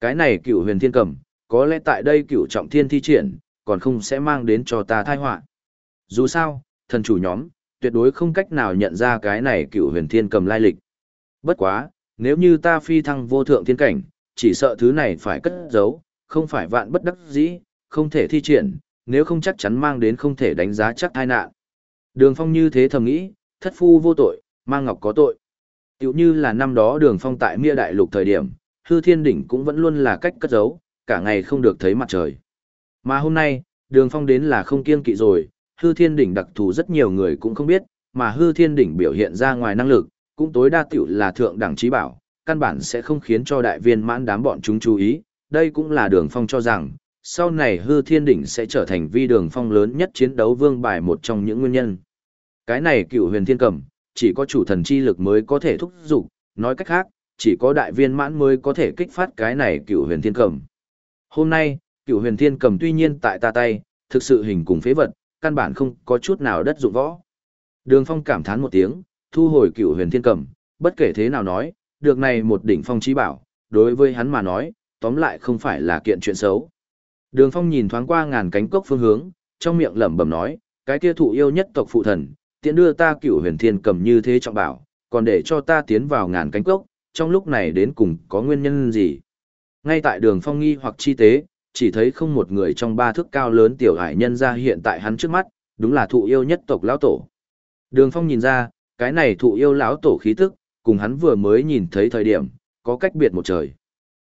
Cái này cựu huyền thiên cầm, có lẽ tại đây cựu trọng thiên thi triển, còn không sẽ mang đến cho ta thai họa Dù sao, thần chủ nhóm, tuyệt đối không cách nào nhận ra cái này cựu huyền thiên cầm lai lịch. Bất quá, nếu như ta phi thăng vô thượng thiên cảnh, chỉ sợ thứ này phải cất giấu, không phải vạn bất đắc dĩ, không thể thi triển, nếu không chắc chắn mang đến không thể đánh giá chắc tai nạn. Đường Phong như thế thầm nghĩ, thất phu vô tội, mang ngọc có tội. Tiểu như là năm đó Đường Phong tại Mia Đại Lục thời điểm, hư thiên đỉnh cũng vẫn luôn là cách cất giấu, cả ngày không được thấy mặt trời. Mà hôm nay, Đường Phong đến là không kiên kỵ rồi, hư thiên đỉnh đặc thù rất nhiều người cũng không biết, mà hư thiên đỉnh biểu hiện ra ngoài năng lực, cũng tối đa tiểu là thượng đẳng trí bảo, căn bản sẽ không khiến cho đại viên mãn đám bọn chúng chú ý, đây cũng là đường phong cho rằng, sau này hư thiên đỉnh sẽ trở thành vi đường phong lớn nhất chiến đấu vương bài một trong những nguyên nhân. Cái này cựu huyền thiên cầm, chỉ có chủ thần chi lực mới có thể thúc giục, nói cách khác, chỉ có đại viên mãn mới có thể kích phát cái này cựu huyền thiên cầm. Hôm nay, cựu huyền thiên cầm tuy nhiên tại ta tay, thực sự hình cùng phế vật, căn bản không có chút nào đất dụng võ. Đường phong cảm thán một tiếng, thu hồi cựu huyền thiên cầm, bất kể thế nào nói, được này một đỉnh phong trí bảo, đối với hắn mà nói, tóm lại không phải là kiện chuyện xấu. Đường Phong nhìn thoáng qua ngàn cánh cốc phương hướng, trong miệng lẩm bẩm nói, cái kia thụ yêu nhất tộc phụ thần, tiện đưa ta cửu huyền thiên cầm như thế trọng bảo, còn để cho ta tiến vào ngàn cánh cốc, trong lúc này đến cùng có nguyên nhân gì? Ngay tại đường Phong nghi hoặc chi tế, chỉ thấy không một người trong ba thước cao lớn tiểu hải nhân ra hiện tại hắn trước mắt, đúng là thụ yêu nhất tộc lão tổ. Đường Phong nhìn ra, cái này thụ yêu lão tổ khí tức, cùng hắn vừa mới nhìn thấy thời điểm, có cách biệt một trời.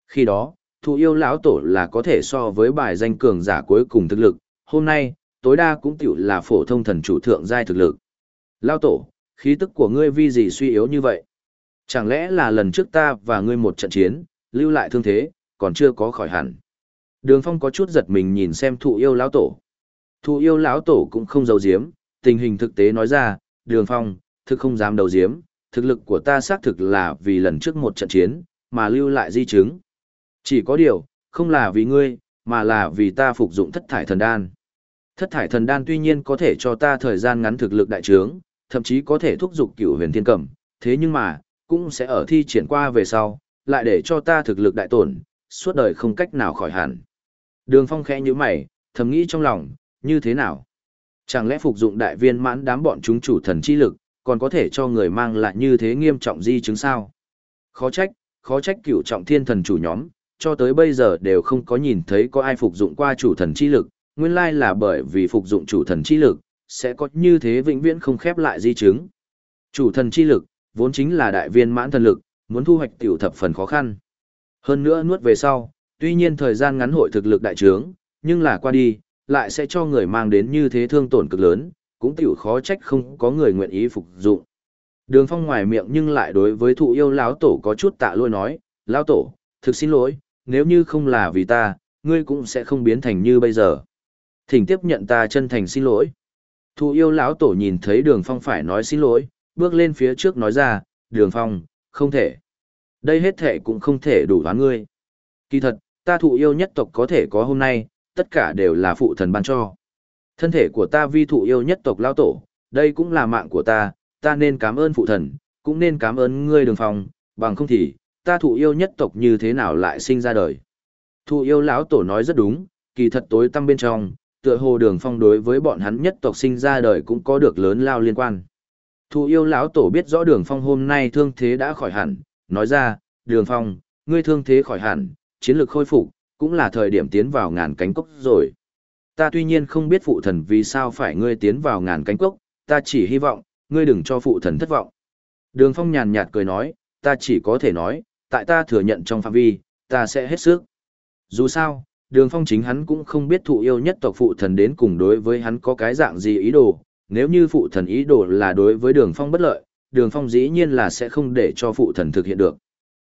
Khi đó, thụ yêu lão tổ là có thể so với bài danh cường giả cuối cùng thực lực, hôm nay, tối đa cũng tiểu là phổ thông thần chủ thượng giai thực lực. Lão tổ, khí tức của ngươi vì gì suy yếu như vậy? Chẳng lẽ là lần trước ta và ngươi một trận chiến, lưu lại thương thế, còn chưa có khỏi hẳn. Đường Phong có chút giật mình nhìn xem thụ yêu lão tổ. Thụ yêu lão tổ cũng không giấu giếm, tình hình thực tế nói ra, Đường Phong, thực không dám đầu giếm, thực lực của ta xác thực là vì lần trước một trận chiến, mà lưu lại di chứng. Chỉ có điều, không là vì ngươi, mà là vì ta phục dụng thất thải thần đan. Thất thải thần đan tuy nhiên có thể cho ta thời gian ngắn thực lực đại trướng, thậm chí có thể thúc giục cửu huyền thiên cẩm, thế nhưng mà, cũng sẽ ở thi triển qua về sau, lại để cho ta thực lực đại tổn, suốt đời không cách nào khỏi hẳn. Đường phong khẽ như mày, thầm nghĩ trong lòng, như thế nào? Chẳng lẽ phục dụng đại viên mãn đám bọn chúng chủ thần chi lực, còn có thể cho người mang lại như thế nghiêm trọng di chứng sao? Khó trách, khó trách cửu trọng thiên thần chủ nhóm, cho tới bây giờ đều không có nhìn thấy có ai phục dụng qua chủ thần chi lực, nguyên lai là bởi vì phục dụng chủ thần chi lực, sẽ có như thế vĩnh viễn không khép lại di chứng. Chủ thần chi lực, vốn chính là đại viên mãn thần lực, muốn thu hoạch tiểu thập phần khó khăn. Hơn nữa nuốt về sau, tuy nhiên thời gian ngắn hội thực lực đại trướng, nhưng là qua đi, lại sẽ cho người mang đến như thế thương tổn cực lớn, cũng tiểu khó trách không có người nguyện ý phục dụng. Đường Phong ngoài miệng nhưng lại đối với thụ yêu lão tổ có chút tạ lỗi nói, lão tổ, thực xin lỗi, nếu như không là vì ta, ngươi cũng sẽ không biến thành như bây giờ. Thỉnh tiếp nhận ta chân thành xin lỗi. Thu yêu lão tổ nhìn thấy đường Phong phải nói xin lỗi, bước lên phía trước nói ra, đường Phong, không thể. Đây hết thể cũng không thể đủ đoán ngươi. Kỳ thật, ta thụ yêu nhất tộc có thể có hôm nay, tất cả đều là phụ thần ban cho. Thân thể của ta vi thụ yêu nhất tộc lao tổ, đây cũng là mạng của ta, ta nên cảm ơn phụ thần, cũng nên cảm ơn ngươi đường Phong. bằng không thì, ta thụ yêu nhất tộc như thế nào lại sinh ra đời. Thụ yêu lão tổ nói rất đúng, kỳ thật tối tăm bên trong, tựa hồ đường phong đối với bọn hắn nhất tộc sinh ra đời cũng có được lớn lao liên quan. Thụ yêu lão tổ biết rõ đường phong hôm nay thương thế đã khỏi hẳn, nói ra, đường phong, ngươi thương thế khỏi hẳn, chiến lược khôi phục, cũng là thời điểm tiến vào ngàn cánh cốc rồi. Ta tuy nhiên không biết phụ thần vì sao phải ngươi tiến vào ngàn cánh cốc, ta chỉ hy vọng, ngươi đừng cho phụ thần thất vọng. Đường Phong nhàn nhạt cười nói, ta chỉ có thể nói, tại ta thừa nhận trong phạm vi, ta sẽ hết sức. Dù sao, đường Phong chính hắn cũng không biết thụ yêu nhất tộc phụ thần đến cùng đối với hắn có cái dạng gì ý đồ, nếu như phụ thần ý đồ là đối với đường Phong bất lợi, đường Phong dĩ nhiên là sẽ không để cho phụ thần thực hiện được.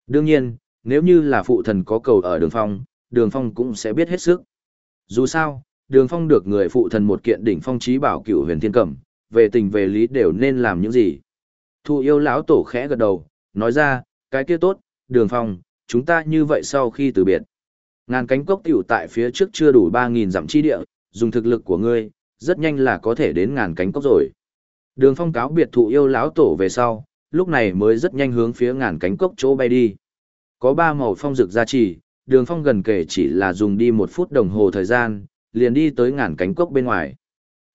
Đương nhiên, nếu như là phụ thần có cầu ở đường Phong, đường Phong cũng sẽ biết hết sức. Dù sao, đường Phong được người phụ thần một kiện đỉnh phong trí bảo cửu huyền thiên cẩm, về tình về lý đều nên làm những gì. Thụ yêu lão tổ khẽ gật đầu, nói ra, cái kia tốt, đường phong, chúng ta như vậy sau khi từ biệt. Ngàn cánh cốc tiểu tại phía trước chưa đủ ba nghìn dặm chi địa, dùng thực lực của ngươi, rất nhanh là có thể đến ngàn cánh cốc rồi. Đường phong cáo biệt thụ yêu lão tổ về sau, lúc này mới rất nhanh hướng phía ngàn cánh cốc chỗ bay đi. Có ba màu phong rực gia trì, đường phong gần kể chỉ là dùng đi một phút đồng hồ thời gian, liền đi tới ngàn cánh cốc bên ngoài.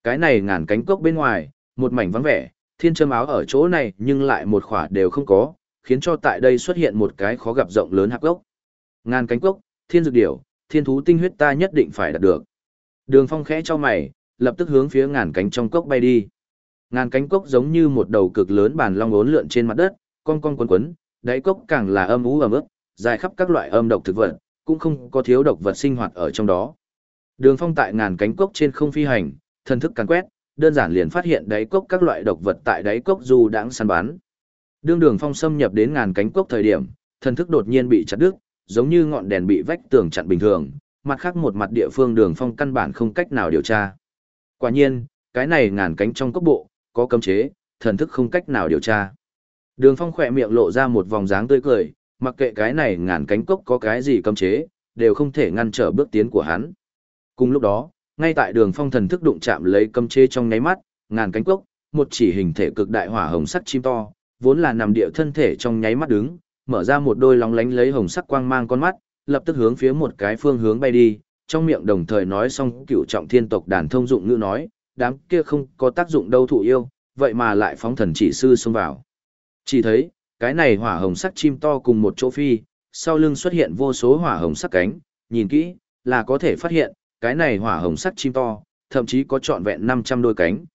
Cái này ngàn cánh cốc bên ngoài, một mảnh vắng vẻ, thiên châm áo ở chỗ này nhưng lại một khỏa đều không có, khiến cho tại đây xuất hiện một cái khó gặp rộng lớn hạp gốc. Ngàn cánh cốc, thiên dược điểu, thiên thú tinh huyết ta nhất định phải đạt được. Đường phong khẽ cho mày, lập tức hướng phía ngàn cánh trong cốc bay đi. Ngàn cánh cốc giống như một đầu cực lớn bàn long ốn lượn trên mặt đất, con con quấn quấn, đáy cốc càng là âm ú ẩm ướt, dài khắp các loại âm độc thực vật, cũng không có thiếu độc vật sinh hoạt ở trong đó. Đường phong tại ngàn cánh cốc trên không phi hành, thần thức càn quét, đơn giản liền phát hiện đáy cốc các loại độc vật tại đáy cốc dù đãng săn bắn. Đương đường phong xâm nhập đến ngàn cánh cốc thời điểm, thần thức đột nhiên bị chặt đứt, giống như ngọn đèn bị vách tường chặn bình thường, mặt khác một mặt địa phương đường phong căn bản không cách nào điều tra. Quả nhiên, cái này ngàn cánh trong cốc bộ, có cấm chế, thần thức không cách nào điều tra. Đường phong khỏe miệng lộ ra một vòng dáng tươi cười, mặc kệ cái này ngàn cánh cốc có cái gì cấm chế, đều không thể ngăn trở bước tiến của hắn. Cùng lúc đó, ngay tại đường phong thần thức đụng chạm lấy cấm chế trong nháy mắt, ngàn cánh cốc, một chỉ hình thể cực đại hỏa hồng sắc chim to, vốn là nằm địa thân thể trong nháy mắt đứng, mở ra một đôi lóng lánh lấy hồng sắc quang mang con mắt, lập tức hướng phía một cái phương hướng bay đi, trong miệng đồng thời nói xong cựu trọng thiên tộc đàn thông dụng ngữ nói, đám kia không có tác dụng đâu thụ yêu, vậy mà lại phóng thần chỉ sư xông vào. Chỉ thấy, cái này hỏa hồng sắc chim to cùng một chỗ phi, sau lưng xuất hiện vô số hỏa hồng sắc cánh, nhìn kỹ, là có thể phát hiện, cái này hỏa hồng sắc chim to, thậm chí có trọn vẹn 500 đôi cánh.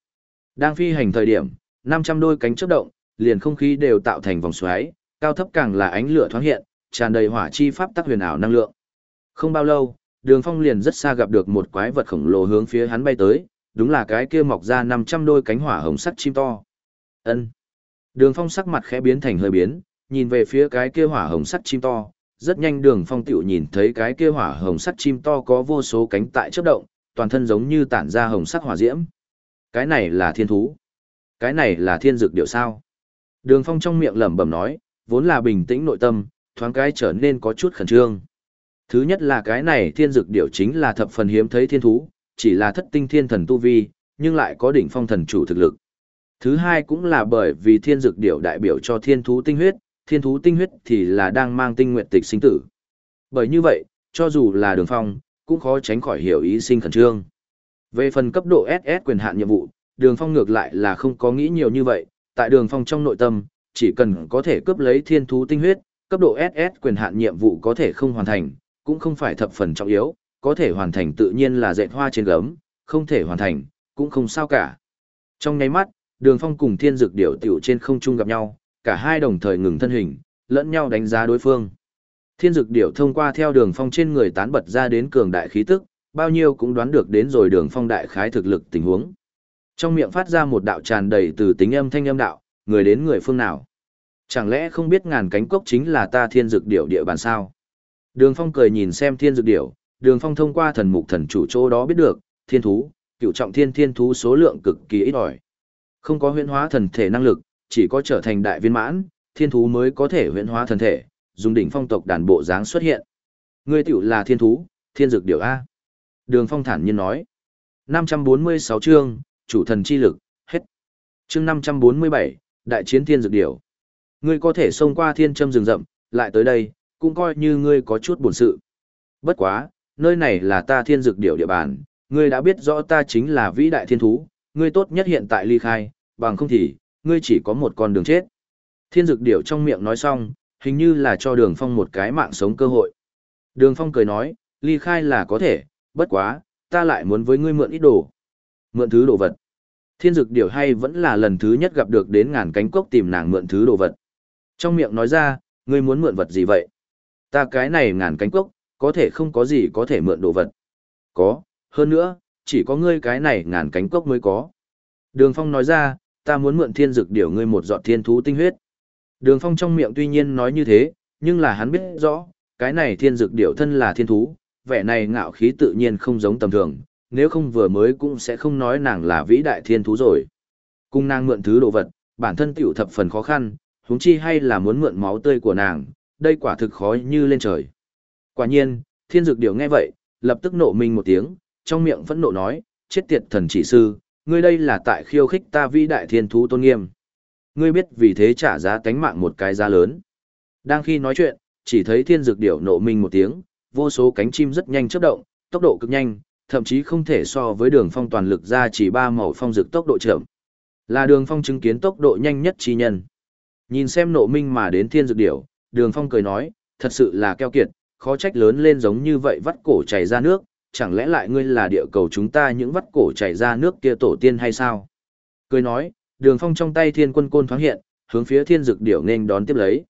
Đang phi hành thời điểm, 500 đôi cánh chớp động, liền không khí đều tạo thành vòng xoáy, cao thấp càng là ánh lửa thoáng hiện, tràn đầy hỏa chi pháp tắc huyền ảo năng lượng. Không bao lâu, Đường Phong liền rất xa gặp được một quái vật khổng lồ hướng phía hắn bay tới, đúng là cái kia mọc ra 500 đôi cánh hỏa hồng sắc chim to. Ân. Đường Phong sắc mặt khẽ biến thành hơi biến, nhìn về phía cái kia hỏa hồng sắc chim to, rất nhanh đường phong tiểu nhìn thấy cái kia hỏa hồng sắc chim to có vô số cánh tại chớp động, toàn thân giống như tản ra hồng sắc hỏa diễm. Cái này là thiên thú. Cái này là thiên dược điều sao. Đường phong trong miệng lẩm bẩm nói, vốn là bình tĩnh nội tâm, thoáng cái trở nên có chút khẩn trương. Thứ nhất là cái này thiên dược Điểu chính là thập phần hiếm thấy thiên thú, chỉ là thất tinh thiên thần tu vi, nhưng lại có đỉnh phong thần chủ thực lực. Thứ hai cũng là bởi vì thiên dược Điểu đại biểu cho thiên thú tinh huyết, thiên thú tinh huyết thì là đang mang tinh nguyện tịch sinh tử. Bởi như vậy, cho dù là đường phong, cũng khó tránh khỏi hiểu ý sinh khẩn trương. Về phần cấp độ SS quyền hạn nhiệm vụ, đường phong ngược lại là không có nghĩ nhiều như vậy, tại đường phong trong nội tâm, chỉ cần có thể cướp lấy thiên thú tinh huyết, cấp độ SS quyền hạn nhiệm vụ có thể không hoàn thành, cũng không phải thập phần trọng yếu, có thể hoàn thành tự nhiên là dệt hoa trên gấm, không thể hoàn thành, cũng không sao cả. Trong nháy mắt, đường phong cùng thiên dược điểu tiểu trên không trung gặp nhau, cả hai đồng thời ngừng thân hình, lẫn nhau đánh giá đối phương. Thiên dực điểu thông qua theo đường phong trên người tán bật ra đến cường đại khí tức, bao nhiêu cũng đoán được đến rồi đường phong đại khái thực lực tình huống. Trong miệng phát ra một đạo tràn đầy từ tính âm thanh âm đạo, người đến người phương nào. Chẳng lẽ không biết ngàn cánh cốc chính là ta thiên dược điểu địa bàn sao? Đường phong cười nhìn xem thiên dược điểu, đường phong thông qua thần mục thần chủ chỗ đó biết được, thiên thú, cựu trọng thiên thiên thú số lượng cực kỳ ít ỏi. Không có huyễn hóa thần thể năng lực, chỉ có trở thành đại viên mãn, thiên thú mới có thể huyễn hóa thần thể, dùng đỉnh phong tộc đàn bộ dáng xuất hiện. Ngươi tiểu là thiên thú, thiên dược điểu A. Đường phong thản nhiên nói. 546 chương, chủ thần chi lực, hết. Chương 547, đại chiến thiên dược điểu. Ngươi có thể xông qua thiên châm rừng rậm, lại tới đây, cũng coi như ngươi có chút buồn sự. Bất quá, nơi này là ta thiên dược điểu địa bàn, ngươi đã biết rõ ta chính là vĩ đại thiên thú, ngươi tốt nhất hiện tại ly khai, bằng không thì, ngươi chỉ có một con đường chết. Thiên dược điểu trong miệng nói xong, hình như là cho đường phong một cái mạng sống cơ hội. Đường phong cười nói, ly khai là có thể, bất quá, ta lại muốn với ngươi mượn ít đồ. Mượn thứ đồ vật. Thiên dực điểu hay vẫn là lần thứ nhất gặp được đến ngàn cánh cốc tìm nàng mượn thứ đồ vật. Trong miệng nói ra, ngươi muốn mượn vật gì vậy? Ta cái này ngàn cánh cốc, có thể không có gì có thể mượn đồ vật. Có, hơn nữa, chỉ có ngươi cái này ngàn cánh cốc mới có. Đường Phong nói ra, ta muốn mượn thiên dực điểu ngươi một giọt thiên thú tinh huyết. Đường Phong trong miệng tuy nhiên nói như thế, nhưng là hắn biết rõ, cái này thiên dực điểu thân là thiên thú, vẻ này ngạo khí tự nhiên không giống tầm thường, nếu không vừa mới cũng sẽ không nói nàng là vĩ đại thiên thú rồi. Cung nàng mượn thứ đồ vật, bản thân tiểu thập phần khó khăn, huống chi hay là muốn mượn máu tươi của nàng, đây quả thực khó như lên trời. Quả nhiên, thiên dược điểu nghe vậy, lập tức nộ mình một tiếng, trong miệng vẫn nộ nói, chết tiệt thần chỉ sư, ngươi đây là tại khiêu khích ta vĩ đại thiên thú tôn nghiêm. Ngươi biết vì thế trả giá tánh mạng một cái giá lớn. Đang khi nói chuyện, chỉ thấy thiên dược điểu nộ mình một tiếng, vô số cánh chim rất nhanh chớp động, tốc độ cực nhanh, thậm chí không thể so với đường phong toàn lực ra chỉ ba màu phong dược tốc độ chậm. Là đường phong chứng kiến tốc độ nhanh nhất chi nhân. Nhìn xem nộ minh mà đến thiên dược điểu, đường phong cười nói, thật sự là keo kiệt, khó trách lớn lên giống như vậy vắt cổ chảy ra nước, chẳng lẽ lại ngươi là địa cầu chúng ta những vắt cổ chảy ra nước kia tổ tiên hay sao? Cười nói, đường phong trong tay thiên quân côn thoáng hiện, hướng phía thiên dược điểu nên đón tiếp lấy.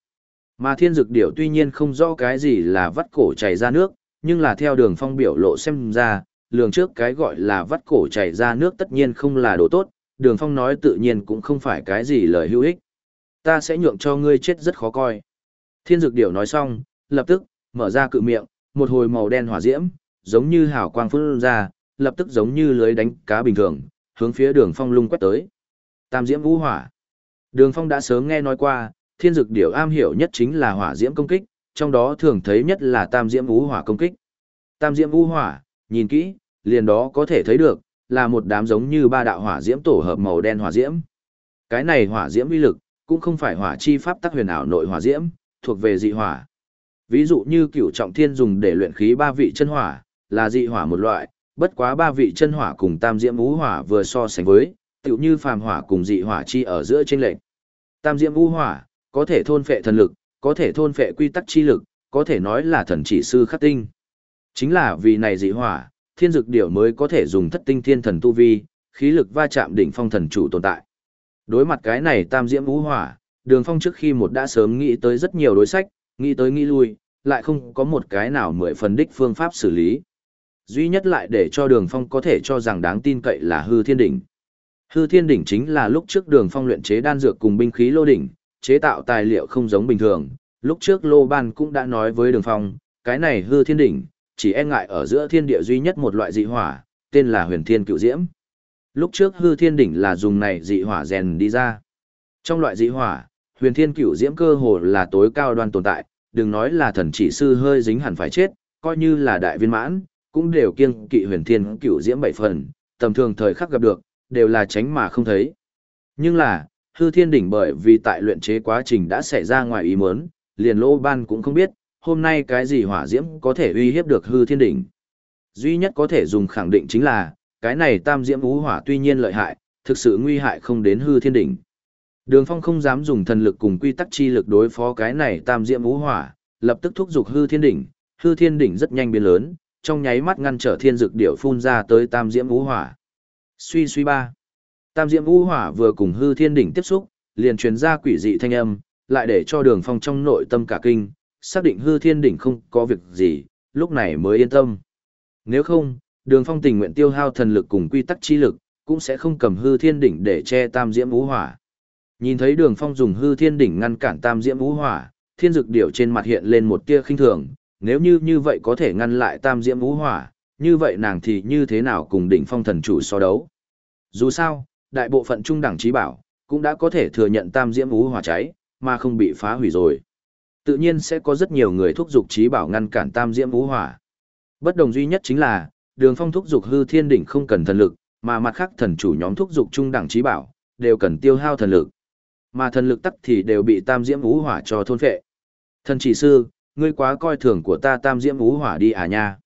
Mà thiên dược điểu tuy nhiên không rõ cái gì là vắt cổ chảy ra nước, nhưng là theo đường phong biểu lộ xem ra, lường trước cái gọi là vắt cổ chảy ra nước tất nhiên không là đồ tốt, đường phong nói tự nhiên cũng không phải cái gì lời hữu ích. Ta sẽ nhượng cho ngươi chết rất khó coi. Thiên dược điểu nói xong, lập tức, mở ra cự miệng, một hồi màu đen hỏa diễm, giống như hào quang phun ra, lập tức giống như lưới đánh cá bình thường, hướng phía đường phong lung quét tới. Tam diễm vũ hỏa. Đường phong đã sớm nghe nói qua, thiên dược điểu am hiểu nhất chính là hỏa diễm công kích, trong đó thường thấy nhất là tam diễm vũ hỏa công kích. Tam diễm vũ hỏa, nhìn kỹ, liền đó có thể thấy được, là một đám giống như ba đạo hỏa diễm tổ hợp màu đen hỏa diễm. Cái này hỏa diễm uy lực, cũng không phải hỏa chi pháp tắc huyền ảo nội hỏa diễm, thuộc về dị hỏa. Ví dụ như cửu trọng thiên dùng để luyện khí ba vị chân hỏa, là dị hỏa một loại, bất quá ba vị chân hỏa cùng tam diễm ngũ hỏa vừa so sánh với, tựu như phàm hỏa cùng dị hỏa chi ở giữa chênh lệch. Tam diễm ngũ hỏa có thể thôn phệ thần lực, có thể thôn phệ quy tắc chi lực, có thể nói là thần chỉ sư khắc tinh. Chính là vì này dị hỏa, thiên dực điểu mới có thể dùng thất tinh thiên thần tu vi, khí lực va chạm đỉnh phong thần chủ tồn tại. Đối mặt cái này tam diễm vũ hỏa, đường phong trước khi một đã sớm nghĩ tới rất nhiều đối sách, nghĩ tới nghĩ lui, lại không có một cái nào mười phần đích phương pháp xử lý. Duy nhất lại để cho đường phong có thể cho rằng đáng tin cậy là hư thiên đỉnh. Hư thiên đỉnh chính là lúc trước đường phong luyện chế đan dược cùng binh khí lô đỉnh, chế tạo tài liệu không giống bình thường. Lúc trước lô ban cũng đã nói với đường phong, cái này hư thiên đỉnh, chỉ e ngại ở giữa thiên địa duy nhất một loại dị hỏa, tên là huyền thiên cựu diễm. Lúc trước hư thiên đỉnh là dùng này dị hỏa rèn đi ra. Trong loại dị hỏa, huyền thiên cựu diễm cơ hồ là tối cao đoan tồn tại, đừng nói là thần chỉ sư hơi dính hẳn phải chết, coi như là đại viên mãn, cũng đều kiêng kỵ huyền thiên cựu diễm bảy phần, tầm thường thời khắc gặp được, đều là tránh mà không thấy. Nhưng là, hư thiên đỉnh bởi vì tại luyện chế quá trình đã xảy ra ngoài ý muốn, liền lô ban cũng không biết, hôm nay cái gì hỏa diễm có thể uy hiếp được hư thiên đỉnh. Duy nhất có thể dùng khẳng định chính là, cái này tam diễm vũ hỏa tuy nhiên lợi hại, thực sự nguy hại không đến hư thiên đỉnh. Đường Phong không dám dùng thần lực cùng quy tắc chi lực đối phó cái này tam diễm vũ hỏa, lập tức thúc giục hư thiên đỉnh, hư thiên đỉnh rất nhanh biến lớn, trong nháy mắt ngăn trở thiên dược điệu phun ra tới tam diễm vũ hỏa. Suy suy ba. Tam diễm vũ hỏa vừa cùng hư thiên đỉnh tiếp xúc, liền truyền ra quỷ dị thanh âm, lại để cho đường phong trong nội tâm cả kinh, xác định hư thiên đỉnh không có việc gì, lúc này mới yên tâm. Nếu không, Đường Phong tình nguyện tiêu hao thần lực cùng quy tắc chi lực, cũng sẽ không cầm hư thiên đỉnh để che tam diễm vũ hỏa. Nhìn thấy Đường Phong dùng hư thiên đỉnh ngăn cản tam diễm vũ hỏa, thiên dực điểu trên mặt hiện lên một tia khinh thường, nếu như như vậy có thể ngăn lại tam diễm vũ hỏa, như vậy nàng thì như thế nào cùng đỉnh phong thần chủ so đấu. Dù sao, đại bộ phận trung đẳng trí bảo, cũng đã có thể thừa nhận tam diễm vũ hỏa cháy, mà không bị phá hủy rồi. Tự nhiên sẽ có rất nhiều người thúc giục trí bảo ngăn cản tam diễm vũ hỏa. Bất đồng duy nhất chính là, đường phong thúc giục hư thiên đỉnh không cần thần lực, mà mặt khác thần chủ nhóm thúc giục trung đẳng trí bảo, đều cần tiêu hao thần lực. Mà thần lực tắc thì đều bị tam diễm vũ hỏa cho thôn phệ. Thần chỉ sư, ngươi quá coi thường của ta tam diễm vũ hỏa đi à nha.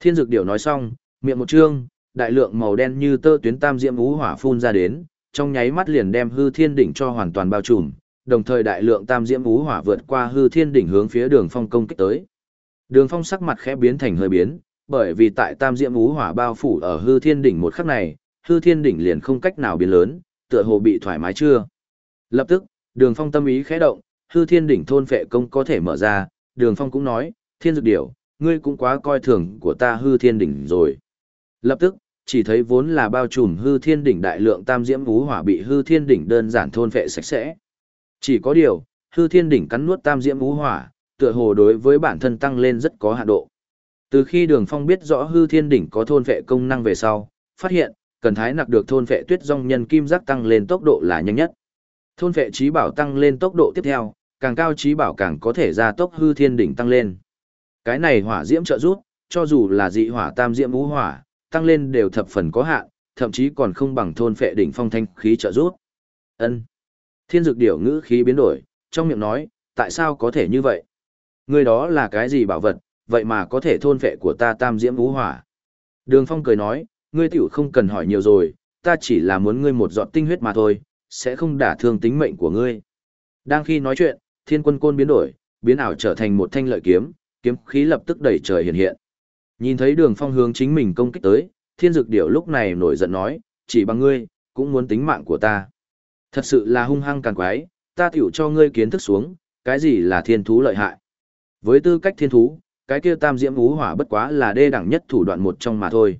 Thiên dược điểu nói xong, miệng một trương, đại lượng màu đen như tơ tuyến tam diễm vũ hỏa phun ra đến, trong nháy mắt liền đem hư thiên đỉnh cho hoàn toàn bao trùm, đồng thời đại lượng tam diễm vũ hỏa vượt qua hư thiên đỉnh hướng phía đường phong công kích tới. Đường phong sắc mặt khẽ biến thành hơi biến, bởi vì tại tam diễm vũ hỏa bao phủ ở hư thiên đỉnh một khắc này, hư thiên đỉnh liền không cách nào biến lớn, tựa hồ bị thoải mái chưa. Lập tức, đường phong tâm ý khẽ động, hư thiên đỉnh thôn phệ công có thể mở ra, đường phong cũng nói, thiên dược điểu, ngươi cũng quá coi thường của ta hư thiên đỉnh rồi. Lập tức, chỉ thấy vốn là bao trùm hư thiên đỉnh đại lượng tam diễm vũ hỏa bị hư thiên đỉnh đơn giản thôn phệ sạch sẽ. Chỉ có điều, hư thiên đỉnh cắn nuốt tam diễm vũ hỏa, tựa hồ đối với bản thân tăng lên rất có hạn độ. Từ khi Đường Phong biết rõ hư thiên đỉnh có thôn vệ công năng về sau, phát hiện, cần thái nặc được thôn vệ tuyết dòng nhân kim giác tăng lên tốc độ là nhanh nhất. Thôn vệ trí bảo tăng lên tốc độ tiếp theo, càng cao trí bảo càng có thể gia tốc hư thiên đỉnh tăng lên. Cái này hỏa diễm trợ rút, cho dù là dị hỏa tam diễm vũ hỏa, tăng lên đều thập phần có hạn, thậm chí còn không bằng thôn phệ đỉnh phong thanh khí trợ rút. Ân. Thiên dược điểu ngữ khí biến đổi, trong miệng nói, tại sao có thể như vậy? Người đó là cái gì bảo vật, vậy mà có thể thôn phệ của ta tam diễm vũ hỏa? Đường phong cười nói, ngươi tiểu không cần hỏi nhiều rồi, ta chỉ là muốn ngươi một giọt tinh huyết mà thôi, sẽ không đả thương tính mệnh của ngươi. Đang khi nói chuyện, thiên quân côn biến đổi, biến ảo trở thành một thanh lợi kiếm, kiếm khí lập tức đẩy trời hiện hiện. Nhìn thấy đường phong hướng chính mình công kích tới, thiên dực điểu lúc này nổi giận nói, chỉ bằng ngươi, cũng muốn tính mạng của ta. Thật sự là hung hăng càng quái, ta tiểu cho ngươi kiến thức xuống, cái gì là thiên thú lợi hại. Với tư cách thiên thú, cái kia tam diễm ú hỏa bất quá là đê đẳng nhất thủ đoạn một trong mà thôi.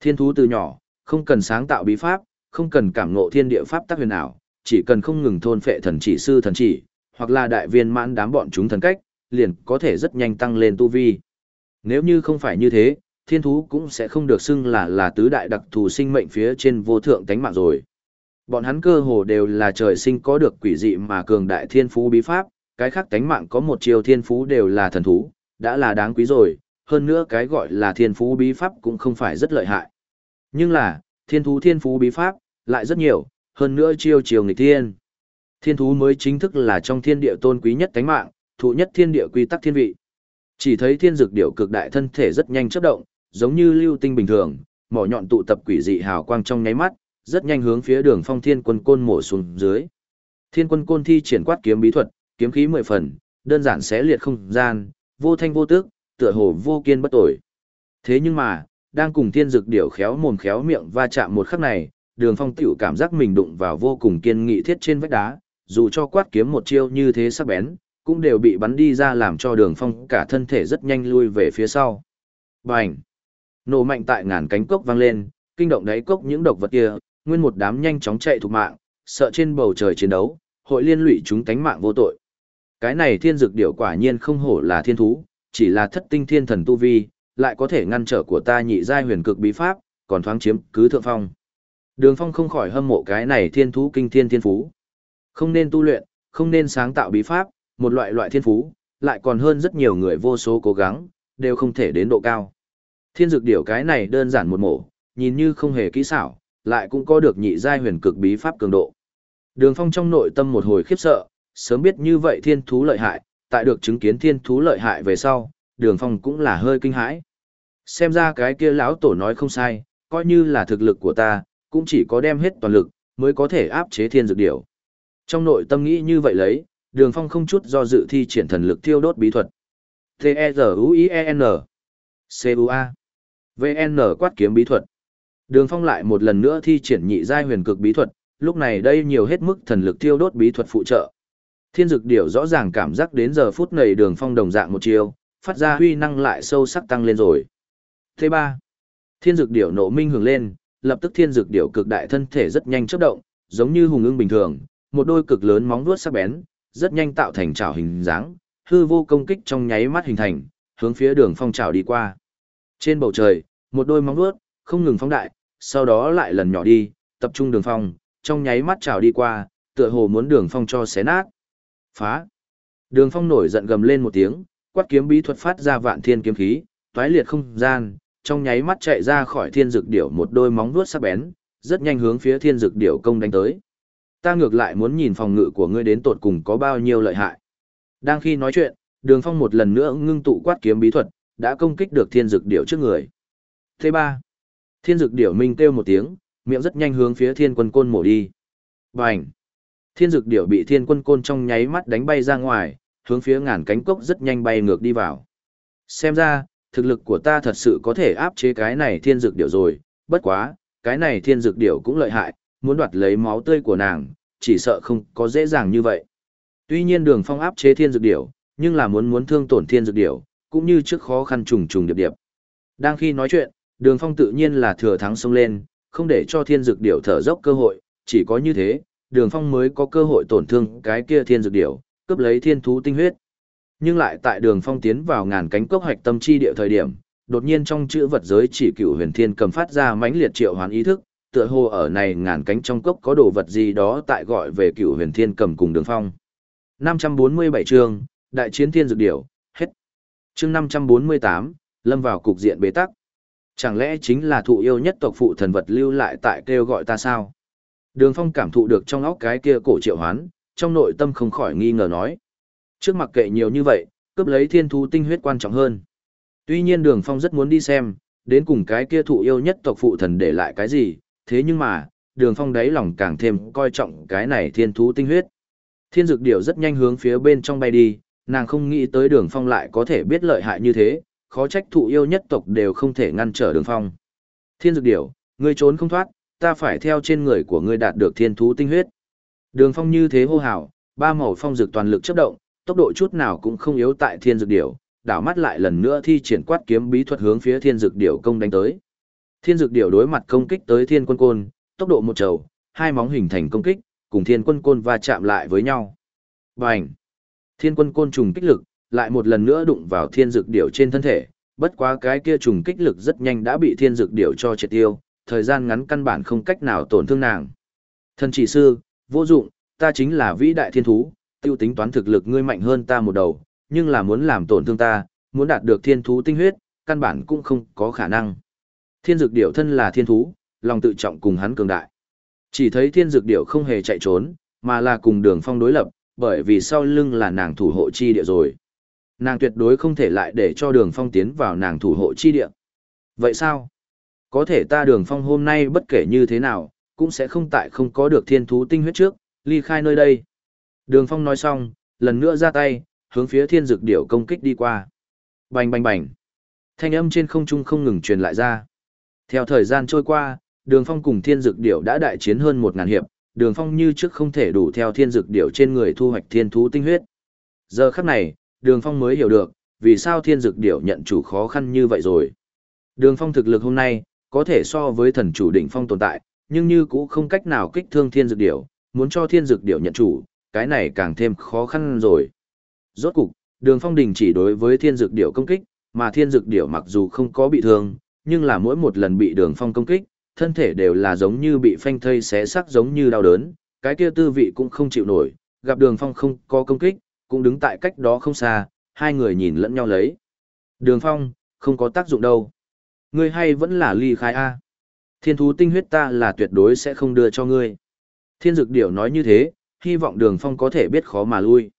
Thiên thú từ nhỏ, không cần sáng tạo bí pháp, không cần cảm ngộ thiên địa pháp tác huyền ảo, chỉ cần không ngừng thôn phệ thần chỉ sư thần chỉ, hoặc là đại viên mãn đám bọn chúng thần cách, liền có thể rất nhanh tăng lên tu vi. Nếu như không phải như thế, thiên thú cũng sẽ không được xưng là là tứ đại đặc thù sinh mệnh phía trên vô thượng tánh mạng rồi. Bọn hắn cơ hồ đều là trời sinh có được quỷ dị mà cường đại thiên phú bí pháp, cái khác tánh mạng có một chiều thiên phú đều là thần thú, đã là đáng quý rồi, hơn nữa cái gọi là thiên phú bí pháp cũng không phải rất lợi hại. Nhưng là, thiên thú thiên phú bí pháp, lại rất nhiều, hơn nữa chiêu chiều nghịch thiên. Thiên thú mới chính thức là trong thiên địa tôn quý nhất tánh mạng, thụ nhất thiên địa quy tắc thiên vị. Chỉ thấy thiên dược điểu cực đại thân thể rất nhanh chớp động, giống như lưu tinh bình thường, mỏ nhọn tụ tập quỷ dị hào quang trong nháy mắt, rất nhanh hướng phía đường phong thiên quân côn mổ xuống dưới. Thiên quân côn thi triển quát kiếm bí thuật, kiếm khí mười phần, đơn giản xé liệt không gian, vô thanh vô tước, tựa hồ vô kiên bất tội. Thế nhưng mà, đang cùng thiên dực điểu khéo mồm khéo miệng va chạm một khắc này, đường phong tiểu cảm giác mình đụng vào vô cùng kiên nghị thiết trên vách đá, dù cho quát kiếm một chiêu như thế sắc bén, cũng đều bị bắn đi ra làm cho đường phong cả thân thể rất nhanh lui về phía sau. Bành! Nổ mạnh tại ngàn cánh cốc vang lên, kinh động đáy cốc những độc vật kia, nguyên một đám nhanh chóng chạy thục mạng, sợ trên bầu trời chiến đấu, hội liên lụy chúng tánh mạng vô tội. Cái này thiên dược điểu quả nhiên không hổ là thiên thú, chỉ là thất tinh thiên thần tu vi, lại có thể ngăn trở của ta nhị giai huyền cực bí pháp, còn thoáng chiếm cứ thượng phong. Đường Phong không khỏi hâm mộ cái này thiên thú kinh thiên thiên phú. Không nên tu luyện, không nên sáng tạo bí pháp, một loại loại thiên phú, lại còn hơn rất nhiều người vô số cố gắng, đều không thể đến độ cao. Thiên dược điểu cái này đơn giản một mổ, nhìn như không hề kỹ xảo, lại cũng có được nhị giai huyền cực bí pháp cường độ. Đường Phong trong nội tâm một hồi khiếp sợ, sớm biết như vậy thiên thú lợi hại, tại được chứng kiến thiên thú lợi hại về sau, Đường Phong cũng là hơi kinh hãi. Xem ra cái kia lão tổ nói không sai, coi như là thực lực của ta, cũng chỉ có đem hết toàn lực, mới có thể áp chế thiên dược điểu. Trong nội tâm nghĩ như vậy lấy, đường phong không chút do dự thi triển thần lực thiêu đốt bí thuật. T-E-Z-U-I-E-N C-U-A V-N quát kiếm bí thuật. Đường phong lại một lần nữa thi triển nhị giai huyền cực bí thuật, lúc này đây nhiều hết mức thần lực tiêu đốt bí thuật phụ trợ. Thiên dực điểu rõ ràng cảm giác đến giờ phút này đường phong đồng dạng một chiều, phát ra huy năng lại sâu sắc tăng lên rồi. Thế ba, Thiên dực điểu nộ minh hưởng lên, lập tức thiên dực điểu cực đại thân thể rất nhanh chớp động, giống như hùng ưng bình thường, một đôi cực lớn móng vuốt sắc bén, rất nhanh tạo thành chảo hình dáng, hư vô công kích trong nháy mắt hình thành, hướng phía đường phong chảo đi qua. Trên bầu trời, một đôi móng vuốt không ngừng phóng đại, sau đó lại lần nhỏ đi, tập trung đường phong, trong nháy mắt trào đi qua, tựa hồ muốn đường phong cho xé nát. Phá! Đường phong nổi giận gầm lên một tiếng, quát kiếm bí thuật phát ra vạn thiên kiếm khí, toái liệt không gian, trong nháy mắt chạy ra khỏi thiên dược điểu một đôi móng vuốt sắc bén, rất nhanh hướng phía thiên dược điểu công đánh tới. Ta ngược lại muốn nhìn phòng ngự của ngươi đến tột cùng có bao nhiêu lợi hại. Đang khi nói chuyện, Đường Phong một lần nữa ngưng tụ quát kiếm bí thuật, đã công kích được thiên dược điểu trước người. Thứ ba, Thiên Dực điểu minh kêu một tiếng, miệng rất nhanh hướng phía thiên quân côn mổ đi. Bành! Thiên Dực điểu bị thiên quân côn trong nháy mắt đánh bay ra ngoài, hướng phía ngàn cánh cốc rất nhanh bay ngược đi vào. Xem ra, thực lực của ta thật sự có thể áp chế cái này thiên dược điểu rồi, bất quá, cái này thiên dược điểu cũng lợi hại, muốn đoạt lấy máu tươi của nàng, chỉ sợ không có dễ dàng như vậy. Tuy nhiên đường phong áp chế thiên dược điểu, nhưng là muốn muốn thương tổn thiên dược điểu, cũng như trước khó khăn trùng trùng điệp điệp. Đang khi nói chuyện, đường phong tự nhiên là thừa thắng xông lên, không để cho thiên dược điểu thở dốc cơ hội, chỉ có như thế, đường phong mới có cơ hội tổn thương cái kia thiên dược điểu, cướp lấy thiên thú tinh huyết. Nhưng lại tại đường phong tiến vào ngàn cánh cốc hoạch tâm chi địa thời điểm, đột nhiên trong chữ vật giới chỉ cựu huyền thiên cầm phát ra mãnh liệt triệu hoán ý thức, tựa hồ ở này ngàn cánh trong cốc có đồ vật gì đó tại gọi về cựu huyền thiên cầm cùng đường phong. 547 chương, đại chiến thiên dược điểu, hết. Chương 548, lâm vào cục diện bế tắc. Chẳng lẽ chính là thụ yêu nhất tộc phụ thần vật lưu lại tại kêu gọi ta sao? Đường phong cảm thụ được trong óc cái kia cổ triệu hoán, trong nội tâm không khỏi nghi ngờ nói. Trước mặc kệ nhiều như vậy, cướp lấy thiên thú tinh huyết quan trọng hơn. Tuy nhiên đường phong rất muốn đi xem, đến cùng cái kia thụ yêu nhất tộc phụ thần để lại cái gì, thế nhưng mà, đường phong đáy lòng càng thêm coi trọng cái này thiên thú tinh huyết. Thiên dược điểu rất nhanh hướng phía bên trong bay đi, nàng không nghĩ tới đường phong lại có thể biết lợi hại như thế, khó trách thụ yêu nhất tộc đều không thể ngăn trở đường phong. Thiên dược điểu, ngươi trốn không thoát, ta phải theo trên người của ngươi đạt được thiên thú tinh huyết. Đường phong như thế hô hào, ba màu phong dược toàn lực chấp động, tốc độ chút nào cũng không yếu tại thiên dược điểu, đảo mắt lại lần nữa thi triển quát kiếm bí thuật hướng phía thiên dược điểu công đánh tới. Thiên dược điểu đối mặt công kích tới thiên quân côn, tốc độ một trầu, hai móng hình thành công kích, cùng thiên quân côn va chạm lại với nhau. Bành! Thiên quân côn trùng kích lực, lại một lần nữa đụng vào thiên dược điểu trên thân thể, bất quá cái kia trùng kích lực rất nhanh đã bị thiên dược điểu cho triệt tiêu, thời gian ngắn căn bản không cách nào tổn thương nàng. Thần chỉ sư, vô dụng, ta chính là vĩ đại thiên thú, tiêu tính toán thực lực ngươi mạnh hơn ta một đầu, nhưng là muốn làm tổn thương ta, muốn đạt được thiên thú tinh huyết, căn bản cũng không có khả năng. Thiên dược điểu thân là thiên thú, lòng tự trọng cùng hắn cường đại. Chỉ thấy thiên dược điểu không hề chạy trốn, mà là cùng đường phong đối lập, bởi vì sau lưng là nàng thủ hộ chi địa rồi. Nàng tuyệt đối không thể lại để cho đường phong tiến vào nàng thủ hộ chi địa. Vậy sao? Có thể ta đường phong hôm nay bất kể như thế nào, cũng sẽ không tại không có được thiên thú tinh huyết trước, ly khai nơi đây. Đường phong nói xong, lần nữa ra tay, hướng phía thiên dược điểu công kích đi qua. Bành bành bành. Thanh âm trên không trung không ngừng truyền lại ra. Theo thời gian trôi qua, Đường Phong cùng Thiên Dực Điểu đã đại chiến hơn một ngàn hiệp, Đường Phong như trước không thể đủ theo Thiên Dực Điểu trên người thu hoạch thiên thú tinh huyết. Giờ khắc này, Đường Phong mới hiểu được, vì sao Thiên Dực Điểu nhận chủ khó khăn như vậy rồi. Đường Phong thực lực hôm nay, có thể so với thần chủ đỉnh phong tồn tại, nhưng như cũng không cách nào kích thương Thiên Dực Điểu, muốn cho Thiên Dực Điểu nhận chủ, cái này càng thêm khó khăn rồi. Rốt cục, Đường Phong đình chỉ đối với Thiên Dực Điểu công kích, mà Thiên Dực Điểu mặc dù không có bị thương, nhưng là mỗi một lần bị đường phong công kích, thân thể đều là giống như bị phanh thây xé sắc giống như đau đớn, cái kia tư vị cũng không chịu nổi, gặp đường phong không có công kích, cũng đứng tại cách đó không xa, hai người nhìn lẫn nhau lấy. Đường phong, không có tác dụng đâu. Ngươi hay vẫn là ly khai A. Thiên thú tinh huyết ta là tuyệt đối sẽ không đưa cho ngươi. Thiên dực điểu nói như thế, hy vọng đường phong có thể biết khó mà lui.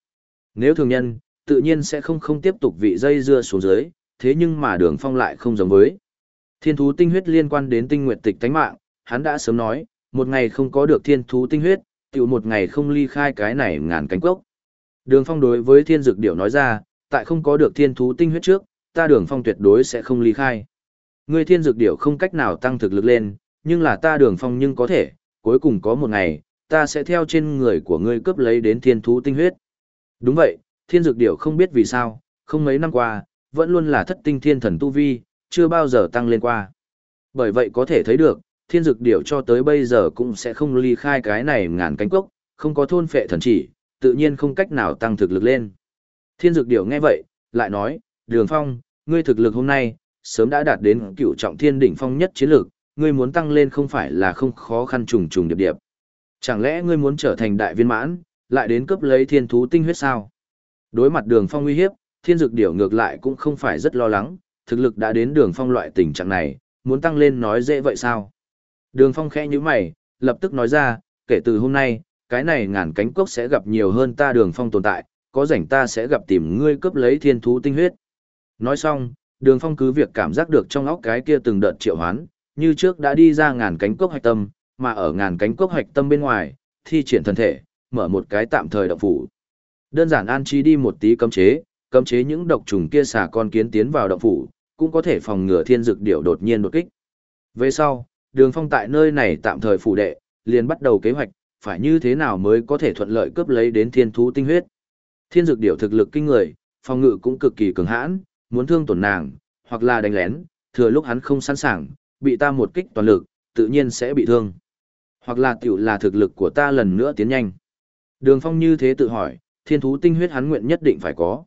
Nếu thường nhân, tự nhiên sẽ không không tiếp tục vị dây dưa xuống dưới, thế nhưng mà đường phong lại không giống với. Thiên thú tinh huyết liên quan đến tinh nguyệt tịch tánh mạng, hắn đã sớm nói, một ngày không có được thiên thú tinh huyết, tiểu một ngày không ly khai cái này ngàn cánh quốc. Đường phong đối với thiên dược điểu nói ra, tại không có được thiên thú tinh huyết trước, ta đường phong tuyệt đối sẽ không ly khai. Ngươi thiên dược điểu không cách nào tăng thực lực lên, nhưng là ta đường phong nhưng có thể, cuối cùng có một ngày, ta sẽ theo trên người của ngươi cướp lấy đến thiên thú tinh huyết. Đúng vậy, thiên dược điểu không biết vì sao, không mấy năm qua, vẫn luôn là thất tinh thiên thần tu vi, chưa bao giờ tăng lên qua. Bởi vậy có thể thấy được, thiên dực điểu cho tới bây giờ cũng sẽ không ly khai cái này ngàn cánh cốc, không có thôn phệ thần chỉ, tự nhiên không cách nào tăng thực lực lên. Thiên Dược điểu nghe vậy, lại nói, đường phong, ngươi thực lực hôm nay, sớm đã đạt đến cựu trọng thiên đỉnh phong nhất chiến lược, ngươi muốn tăng lên không phải là không khó khăn trùng trùng điệp điệp. Chẳng lẽ ngươi muốn trở thành đại viên mãn, lại đến cấp lấy thiên thú tinh huyết sao? Đối mặt đường phong uy hiếp, thiên Dược điểu ngược lại cũng không phải rất lo lắng, thực lực đã đến đường phong loại tình trạng này, muốn tăng lên nói dễ vậy sao? Đường phong khẽ như mày, lập tức nói ra, kể từ hôm nay, cái này ngàn cánh cốc sẽ gặp nhiều hơn ta đường phong tồn tại, có rảnh ta sẽ gặp tìm ngươi cướp lấy thiên thú tinh huyết. Nói xong, đường phong cứ việc cảm giác được trong óc cái kia từng đợt triệu hoán, như trước đã đi ra ngàn cánh cốc hạch tâm, mà ở ngàn cánh cốc hạch tâm bên ngoài, thi triển thân thể, mở một cái tạm thời động phủ. Đơn giản an chi đi một tí cấm chế, cấm chế những độc trùng kia xả con kiến tiến vào động phủ, cũng có thể phòng ngừa thiên dược điểu đột nhiên đột kích. Về sau, đường phong tại nơi này tạm thời phủ đệ, liền bắt đầu kế hoạch, phải như thế nào mới có thể thuận lợi cướp lấy đến thiên thú tinh huyết. Thiên dược điểu thực lực kinh người, phòng ngự cũng cực kỳ cường hãn, muốn thương tổn nàng, hoặc là đánh lén, thừa lúc hắn không sẵn sàng, bị ta một kích toàn lực, tự nhiên sẽ bị thương. Hoặc là tiểu là thực lực của ta lần nữa tiến nhanh. Đường Phong như thế tự hỏi, thiên thú tinh huyết hắn nguyện nhất định phải có.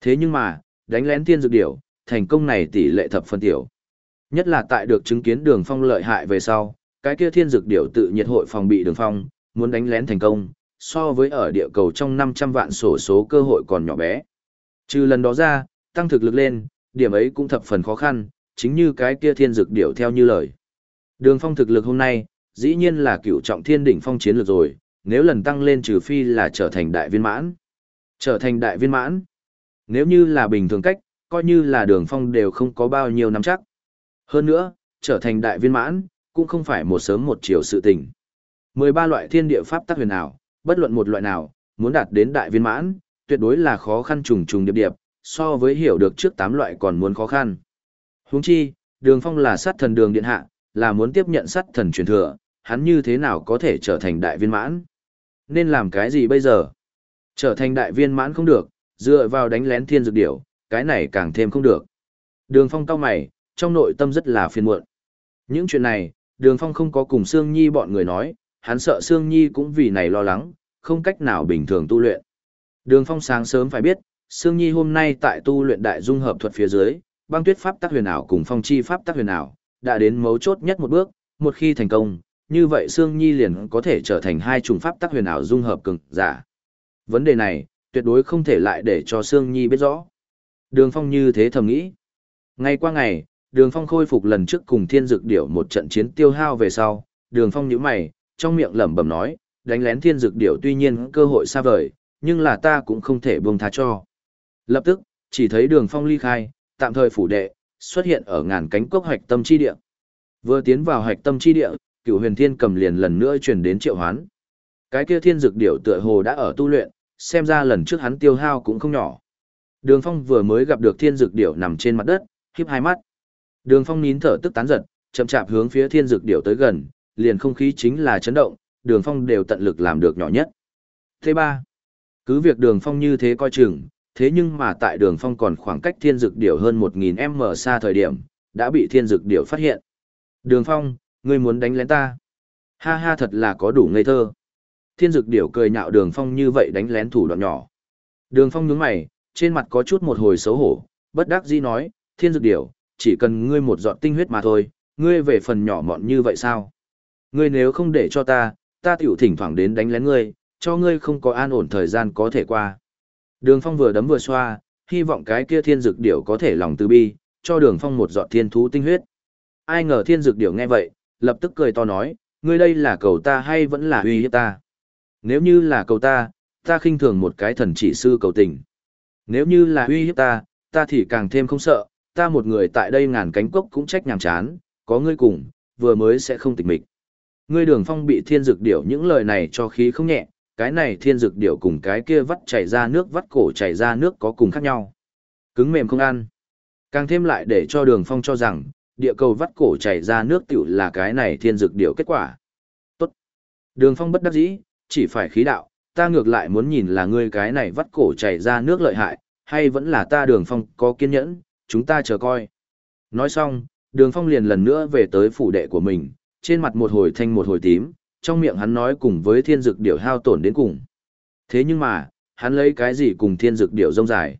Thế nhưng mà, đánh lén thiên dược điểu, thành công này tỷ lệ thập phân tiểu. Nhất là tại được chứng kiến Đường Phong lợi hại về sau, cái kia thiên dược điểu tự nhiệt hội phòng bị Đường Phong, muốn đánh lén thành công, so với ở địa cầu trong 500 vạn sổ số cơ hội còn nhỏ bé. Trừ lần đó ra, tăng thực lực lên, điểm ấy cũng thập phần khó khăn, chính như cái kia thiên dực điểu theo như lời. Đường phong thực lực hôm nay, dĩ nhiên là cựu trọng thiên đỉnh phong chiến lược rồi, nếu lần tăng lên trừ phi là trở thành đại viên mãn. Trở thành đại viên mãn. Nếu như là bình thường cách, coi như là đường phong đều không có bao nhiêu năm chắc. Hơn nữa, trở thành đại viên mãn, cũng không phải một sớm một chiều sự tình. 13 loại thiên địa pháp tắc huyền ảo, bất luận một loại nào, muốn đạt đến đại viên mãn, tuyệt đối là khó khăn trùng trùng điệp điệp, so với hiểu được trước 8 loại còn muốn khó khăn. Huống chi, Đường Phong là sát thần đường điện hạ, là muốn tiếp nhận sát thần truyền thừa, hắn như thế nào có thể trở thành đại viên mãn? Nên làm cái gì bây giờ? Trở thành đại viên mãn không được, dựa vào đánh lén thiên dược điểu, cái này càng thêm không được. Đường Phong cau mày, trong nội tâm rất là phiền muộn. Những chuyện này, Đường Phong không có cùng Sương Nhi bọn người nói, hắn sợ Sương Nhi cũng vì này lo lắng, không cách nào bình thường tu luyện. Đường Phong sáng sớm phải biết, Sương Nhi hôm nay tại tu luyện đại dung hợp thuật phía dưới, băng tuyết pháp tắc huyền ảo cùng phong chi pháp tắc huyền ảo, đã đến mấu chốt nhất một bước, một khi thành công, như vậy Sương Nhi liền có thể trở thành hai chủng pháp tắc huyền ảo dung hợp cường giả. Vấn đề này, tuyệt đối không thể lại để cho Sương Nhi biết rõ. Đường Phong như thế thầm nghĩ. ngay qua ngày, Đường Phong khôi phục lần trước cùng Thiên Dực Điểu một trận chiến tiêu hao về sau, Đường Phong nhíu mày, trong miệng lẩm bẩm nói, đánh lén Thiên dược Điểu tuy nhiên cơ hội xa vời, nhưng là ta cũng không thể buông tha cho. Lập tức, chỉ thấy Đường Phong ly khai, tạm thời phủ đệ, xuất hiện ở ngàn cánh cốc hạch tâm chi địa. Vừa tiến vào hạch tâm chi địa, Cửu Huyền Thiên cầm liền lần nữa truyền đến triệu hoán. Cái kia Thiên dược Điểu tựa hồ đã ở tu luyện, xem ra lần trước hắn tiêu hao cũng không nhỏ. Đường Phong vừa mới gặp được Thiên dược Điểu nằm trên mặt đất, híp hai mắt. Đường Phong nín thở tức tán giật, chậm chạp hướng phía Thiên dược Điểu tới gần, liền không khí chính là chấn động, Đường Phong đều tận lực làm được nhỏ nhất. Thế ba, cứ việc Đường Phong như thế coi chừng, thế nhưng mà tại Đường Phong còn khoảng cách Thiên Dực Điểu hơn 1000m xa thời điểm, đã bị Thiên Dực Điểu phát hiện. Đường Phong, ngươi muốn đánh lén ta? Ha ha thật là có đủ ngây thơ. Thiên Dực Điểu cười nhạo Đường Phong như vậy đánh lén thủ đoạn nhỏ. Đường Phong nhướng mày, trên mặt có chút một hồi xấu hổ, bất đắc dĩ nói, Thiên Dực Điểu, chỉ cần ngươi một giọt tinh huyết mà thôi, ngươi về phần nhỏ mọn như vậy sao? Ngươi nếu không để cho ta, ta tiểu thỉnh thoảng đến đánh lén ngươi, cho ngươi không có an ổn thời gian có thể qua. Đường Phong vừa đấm vừa xoa, hy vọng cái kia thiên dược điểu có thể lòng từ bi, cho Đường Phong một giọt thiên thú tinh huyết. Ai ngờ thiên dược điểu nghe vậy, lập tức cười to nói, ngươi đây là cầu ta hay vẫn là uy hiếp ta? Nếu như là cầu ta, ta khinh thường một cái thần chỉ sư cầu tình. Nếu như là uy hiếp ta, ta thì càng thêm không sợ, ta một người tại đây ngàn cánh cốc cũng trách nhàm chán, có ngươi cùng, vừa mới sẽ không tịch mịch. Ngươi đường phong bị thiên dược điểu những lời này cho khí không nhẹ, cái này thiên dược điểu cùng cái kia vắt chảy ra nước vắt cổ chảy ra nước có cùng khác nhau. Cứng mềm không ăn. Càng thêm lại để cho đường phong cho rằng, địa cầu vắt cổ chảy ra nước tiểu là cái này thiên dược điểu kết quả. Tốt. Đường phong bất đắc dĩ, chỉ phải khí đạo, ta ngược lại muốn nhìn là ngươi cái này vắt cổ chảy ra nước lợi hại, hay vẫn là ta đường phong có kiên nhẫn, chúng ta chờ coi. Nói xong, Đường Phong liền lần nữa về tới phủ đệ của mình, trên mặt một hồi thanh một hồi tím, trong miệng hắn nói cùng với thiên dực điểu hao tổn đến cùng. Thế nhưng mà, hắn lấy cái gì cùng thiên dực điểu rông dài?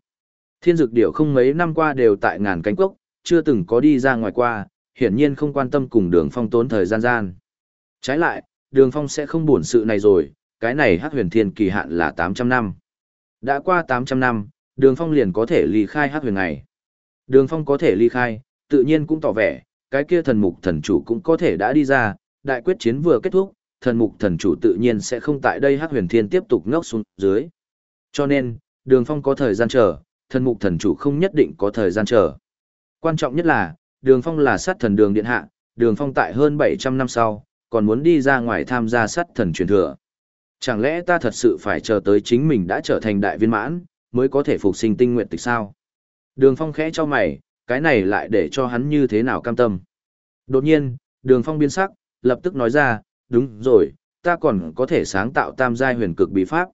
Thiên dực điểu không mấy năm qua đều tại ngàn cánh cốc, chưa từng có đi ra ngoài qua, hiển nhiên không quan tâm cùng đường phong tốn thời gian gian. Trái lại, đường phong sẽ không buồn sự này rồi, cái này hắc huyền thiên kỳ hạn là 800 năm. Đã qua 800 năm, đường phong liền có thể ly khai hắc huyền này. Đường phong có thể ly khai, tự nhiên cũng tỏ vẻ, cái kia thần mục thần chủ cũng có thể đã đi ra, đại quyết chiến vừa kết thúc, thần mục thần chủ tự nhiên sẽ không tại đây hắc huyền thiên tiếp tục ngốc xuống dưới. Cho nên, đường phong có thời gian chờ, thần mục thần chủ không nhất định có thời gian chờ. Quan trọng nhất là, đường phong là sát thần đường điện hạ, đường phong tại hơn 700 năm sau, còn muốn đi ra ngoài tham gia sát thần truyền thừa. Chẳng lẽ ta thật sự phải chờ tới chính mình đã trở thành đại viên mãn, mới có thể phục sinh tinh nguyện tịch sao? Đường phong khẽ cho mày, cái này lại để cho hắn như thế nào cam tâm. Đột nhiên, đường phong biến sắc, lập tức nói ra, đúng rồi, ta còn có thể sáng tạo tam giai huyền cực bí pháp.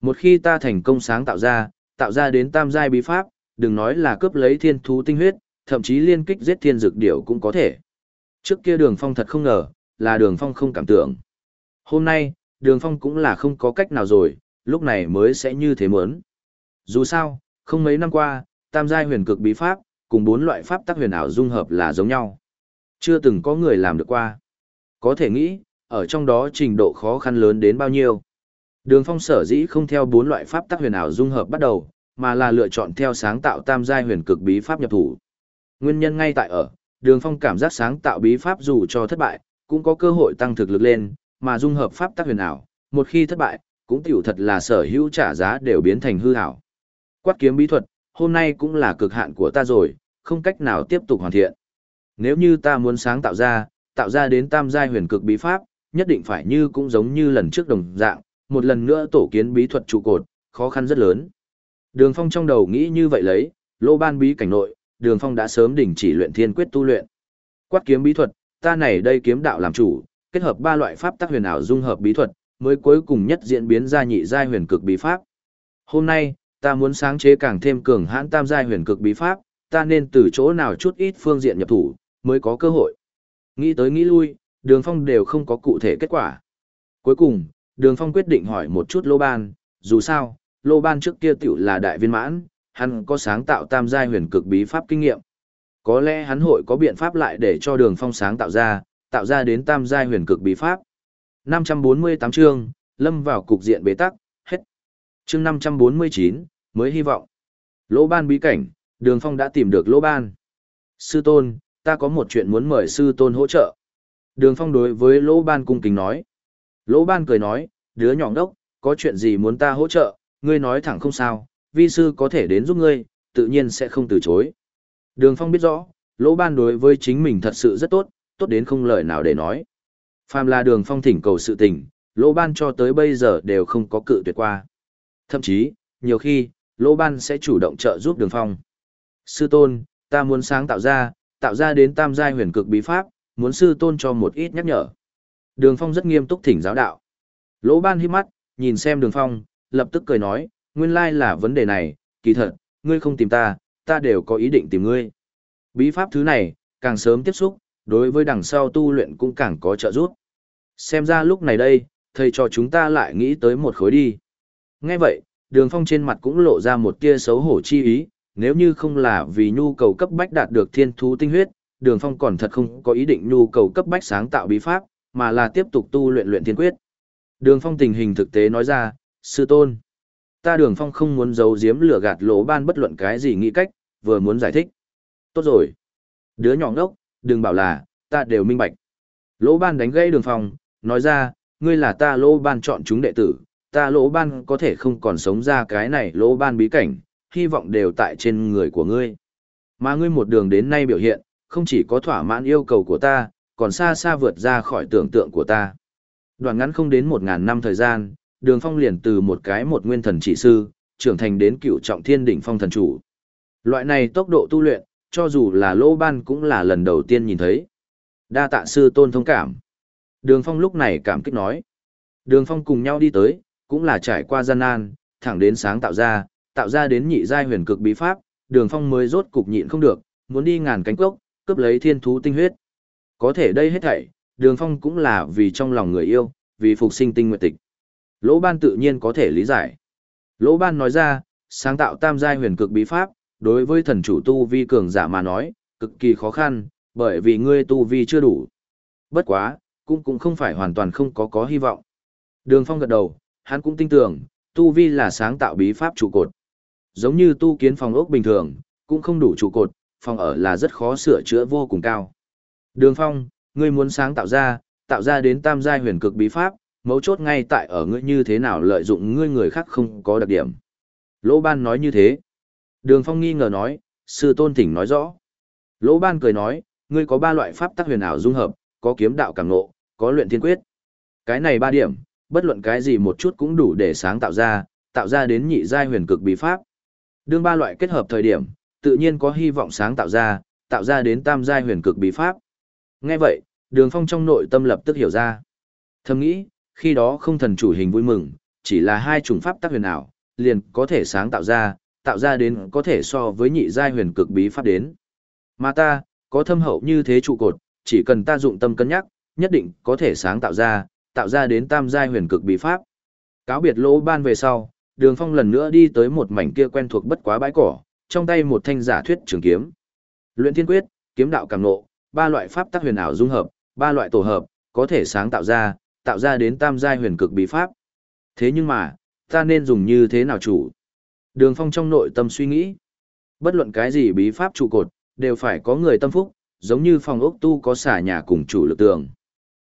Một khi ta thành công sáng tạo ra, tạo ra đến tam giai bí pháp, đừng nói là cướp lấy thiên thú tinh huyết, thậm chí liên kích giết thiên dược điểu cũng có thể. Trước kia đường phong thật không ngờ, là đường phong không cảm tưởng. Hôm nay, đường phong cũng là không có cách nào rồi, lúc này mới sẽ như thế mớn. Dù sao, không mấy năm qua, tam giai huyền cực bí pháp, cùng bốn loại pháp tắc huyền ảo dung hợp là giống nhau. Chưa từng có người làm được qua. Có thể nghĩ, ở trong đó trình độ khó khăn lớn đến bao nhiêu. Đường phong sở dĩ không theo bốn loại pháp tắc huyền ảo dung hợp bắt đầu, mà là lựa chọn theo sáng tạo tam giai huyền cực bí pháp nhập thủ. Nguyên nhân ngay tại ở, đường phong cảm giác sáng tạo bí pháp dù cho thất bại, cũng có cơ hội tăng thực lực lên, mà dung hợp pháp tắc huyền ảo, một khi thất bại, cũng tiểu thật là sở hữu trả giá đều biến thành hư ảo. Quát kiếm bí thuật, hôm nay cũng là cực hạn của ta rồi, không cách nào tiếp tục hoàn thiện. Nếu như ta muốn sáng tạo ra, tạo ra đến tam giai huyền cực bí pháp, nhất định phải như cũng giống như lần trước đồng dạng, một lần nữa tổ kiến bí thuật trụ cột, khó khăn rất lớn. Đường Phong trong đầu nghĩ như vậy lấy, lô ban bí cảnh nội, Đường Phong đã sớm đình chỉ luyện thiên quyết tu luyện. Quát kiếm bí thuật, ta này đây kiếm đạo làm chủ, kết hợp ba loại pháp tắc huyền ảo dung hợp bí thuật, mới cuối cùng nhất diễn biến ra nhị giai huyền cực bí pháp. Hôm nay, ta muốn sáng chế càng thêm cường hãn tam giai huyền cực bí pháp, ta nên từ chỗ nào chút ít phương diện nhập thủ, mới có cơ hội. Nghĩ tới nghĩ lui, Đường Phong đều không có cụ thể kết quả. Cuối cùng, Đường Phong quyết định hỏi một chút Lô Ban, dù sao, Lô Ban trước kia tiểu là đại viên mãn, hắn có sáng tạo tam giai huyền cực bí pháp kinh nghiệm. Có lẽ hắn hội có biện pháp lại để cho Đường Phong sáng tạo ra, tạo ra đến tam giai huyền cực bí pháp. 548 chương, lâm vào cục diện bế tắc, hết. Chương 549, mới hy vọng. Lỗ Ban bí cảnh, Đường Phong đã tìm được Lỗ Ban. Sư tôn, ta có một chuyện muốn mời sư tôn hỗ trợ. Đường Phong đối với Lỗ Ban cung kính nói. Lỗ ban cười nói, đứa nhỏ đốc, có chuyện gì muốn ta hỗ trợ, ngươi nói thẳng không sao, vi sư có thể đến giúp ngươi, tự nhiên sẽ không từ chối. Đường Phong biết rõ, lỗ ban đối với chính mình thật sự rất tốt, tốt đến không lời nào để nói. Phàm là đường Phong thỉnh cầu sự tình, lỗ ban cho tới bây giờ đều không có cự tuyệt qua. Thậm chí, nhiều khi, lỗ ban sẽ chủ động trợ giúp đường Phong. Sư tôn, ta muốn sáng tạo ra, tạo ra đến tam giai huyền cực bí pháp, muốn sư tôn cho một ít nhắc nhở. Đường Phong rất nghiêm túc thỉnh giáo đạo. Lỗ ban hít mắt, nhìn xem Đường Phong, lập tức cười nói, nguyên lai là vấn đề này, kỳ thật, ngươi không tìm ta, ta đều có ý định tìm ngươi. Bí pháp thứ này, càng sớm tiếp xúc, đối với đằng sau tu luyện cũng càng có trợ giúp. Xem ra lúc này đây, thầy cho chúng ta lại nghĩ tới một khối đi. Nghe vậy, đường phong trên mặt cũng lộ ra một tia xấu hổ chi ý, nếu như không là vì nhu cầu cấp bách đạt được thiên thú tinh huyết, đường phong còn thật không có ý định nhu cầu cấp bách sáng tạo bí pháp, mà là tiếp tục tu luyện luyện thiên quyết. Đường Phong tình hình thực tế nói ra, sư tôn. Ta đường Phong không muốn giấu giếm lửa gạt lỗ ban bất luận cái gì nghĩ cách, vừa muốn giải thích. Tốt rồi. Đứa nhỏ ngốc, đừng bảo là, ta đều minh bạch. Lỗ ban đánh gãy đường Phong, nói ra, ngươi là ta lỗ ban chọn chúng đệ tử, ta lỗ ban có thể không còn sống ra cái này lỗ ban bí cảnh, hy vọng đều tại trên người của ngươi. Mà ngươi một đường đến nay biểu hiện, không chỉ có thỏa mãn yêu cầu của ta, còn xa xa vượt ra khỏi tưởng tượng của ta. Đoạn ngắn không đến một ngàn năm thời gian, đường phong liền từ một cái một nguyên thần chỉ sư, trưởng thành đến cựu trọng thiên đỉnh phong thần chủ. Loại này tốc độ tu luyện, cho dù là Lỗ ban cũng là lần đầu tiên nhìn thấy. Đa tạ sư tôn thông cảm. Đường phong lúc này cảm kích nói. Đường phong cùng nhau đi tới, cũng là trải qua gian nan, thẳng đến sáng tạo ra, tạo ra đến nhị giai huyền cực bí pháp, đường phong mới rốt cục nhịn không được, muốn đi ngàn cánh cốc, cướp lấy thiên thú tinh huyết. Có thể đây hết thảy, đường phong cũng là vì trong lòng người yêu, vì phục sinh tinh nguyệt tịch. Lỗ ban tự nhiên có thể lý giải. Lỗ ban nói ra, sáng tạo tam giai huyền cực bí pháp, đối với thần chủ tu vi cường giả mà nói, cực kỳ khó khăn, bởi vì ngươi tu vi chưa đủ. Bất quá, cũng cũng không phải hoàn toàn không có có hy vọng. Đường Phong gật đầu, hắn cũng tin tưởng, tu vi là sáng tạo bí pháp trụ cột. Giống như tu kiến phòng ốc bình thường, cũng không đủ trụ cột, phòng ở là rất khó sửa chữa vô cùng cao. Đường Phong, ngươi muốn sáng tạo ra, tạo ra đến tam giai huyền cực bí pháp, mấu chốt ngay tại ở ngươi như thế nào lợi dụng ngươi người khác không có đặc điểm. Lỗ Ban nói như thế. Đường Phong nghi ngờ nói, sư tôn thỉnh nói rõ. Lỗ Ban cười nói, ngươi có ba loại pháp tắc huyền ảo dung hợp, có kiếm đạo cảm ngộ, có luyện thiên quyết. Cái này ba điểm, bất luận cái gì một chút cũng đủ để sáng tạo ra, tạo ra đến nhị giai huyền cực bí pháp. Đương ba loại kết hợp thời điểm, tự nhiên có hy vọng sáng tạo ra, tạo ra đến tam giai huyền cực bí pháp. Nghe vậy, Đường Phong trong nội tâm lập tức hiểu ra. Thầm nghĩ, khi đó không thần chủ hình vui mừng, chỉ là hai chủng pháp tác huyền ảo, liền có thể sáng tạo ra, tạo ra đến có thể so với nhị giai huyền cực bí pháp đến. Mà ta, có thâm hậu như thế trụ cột, chỉ cần ta dụng tâm cân nhắc, nhất định có thể sáng tạo ra, tạo ra đến tam giai huyền cực bí pháp. Cáo biệt lỗ ban về sau, đường phong lần nữa đi tới một mảnh kia quen thuộc bất quá bãi cỏ, trong tay một thanh giả thuyết trường kiếm. Luyện thiên quyết, kiếm đạo càng nộ, ba loại pháp tác huyền ảo dung hợp, ba loại tổ hợp, có thể sáng tạo ra, tạo ra đến tam giai huyền cực bí pháp. Thế nhưng mà, ta nên dùng như thế nào chủ? Đường phong trong nội tâm suy nghĩ. Bất luận cái gì bí pháp trụ cột, đều phải có người tâm phúc, giống như phòng ốc tu có xả nhà cùng chủ lực tường.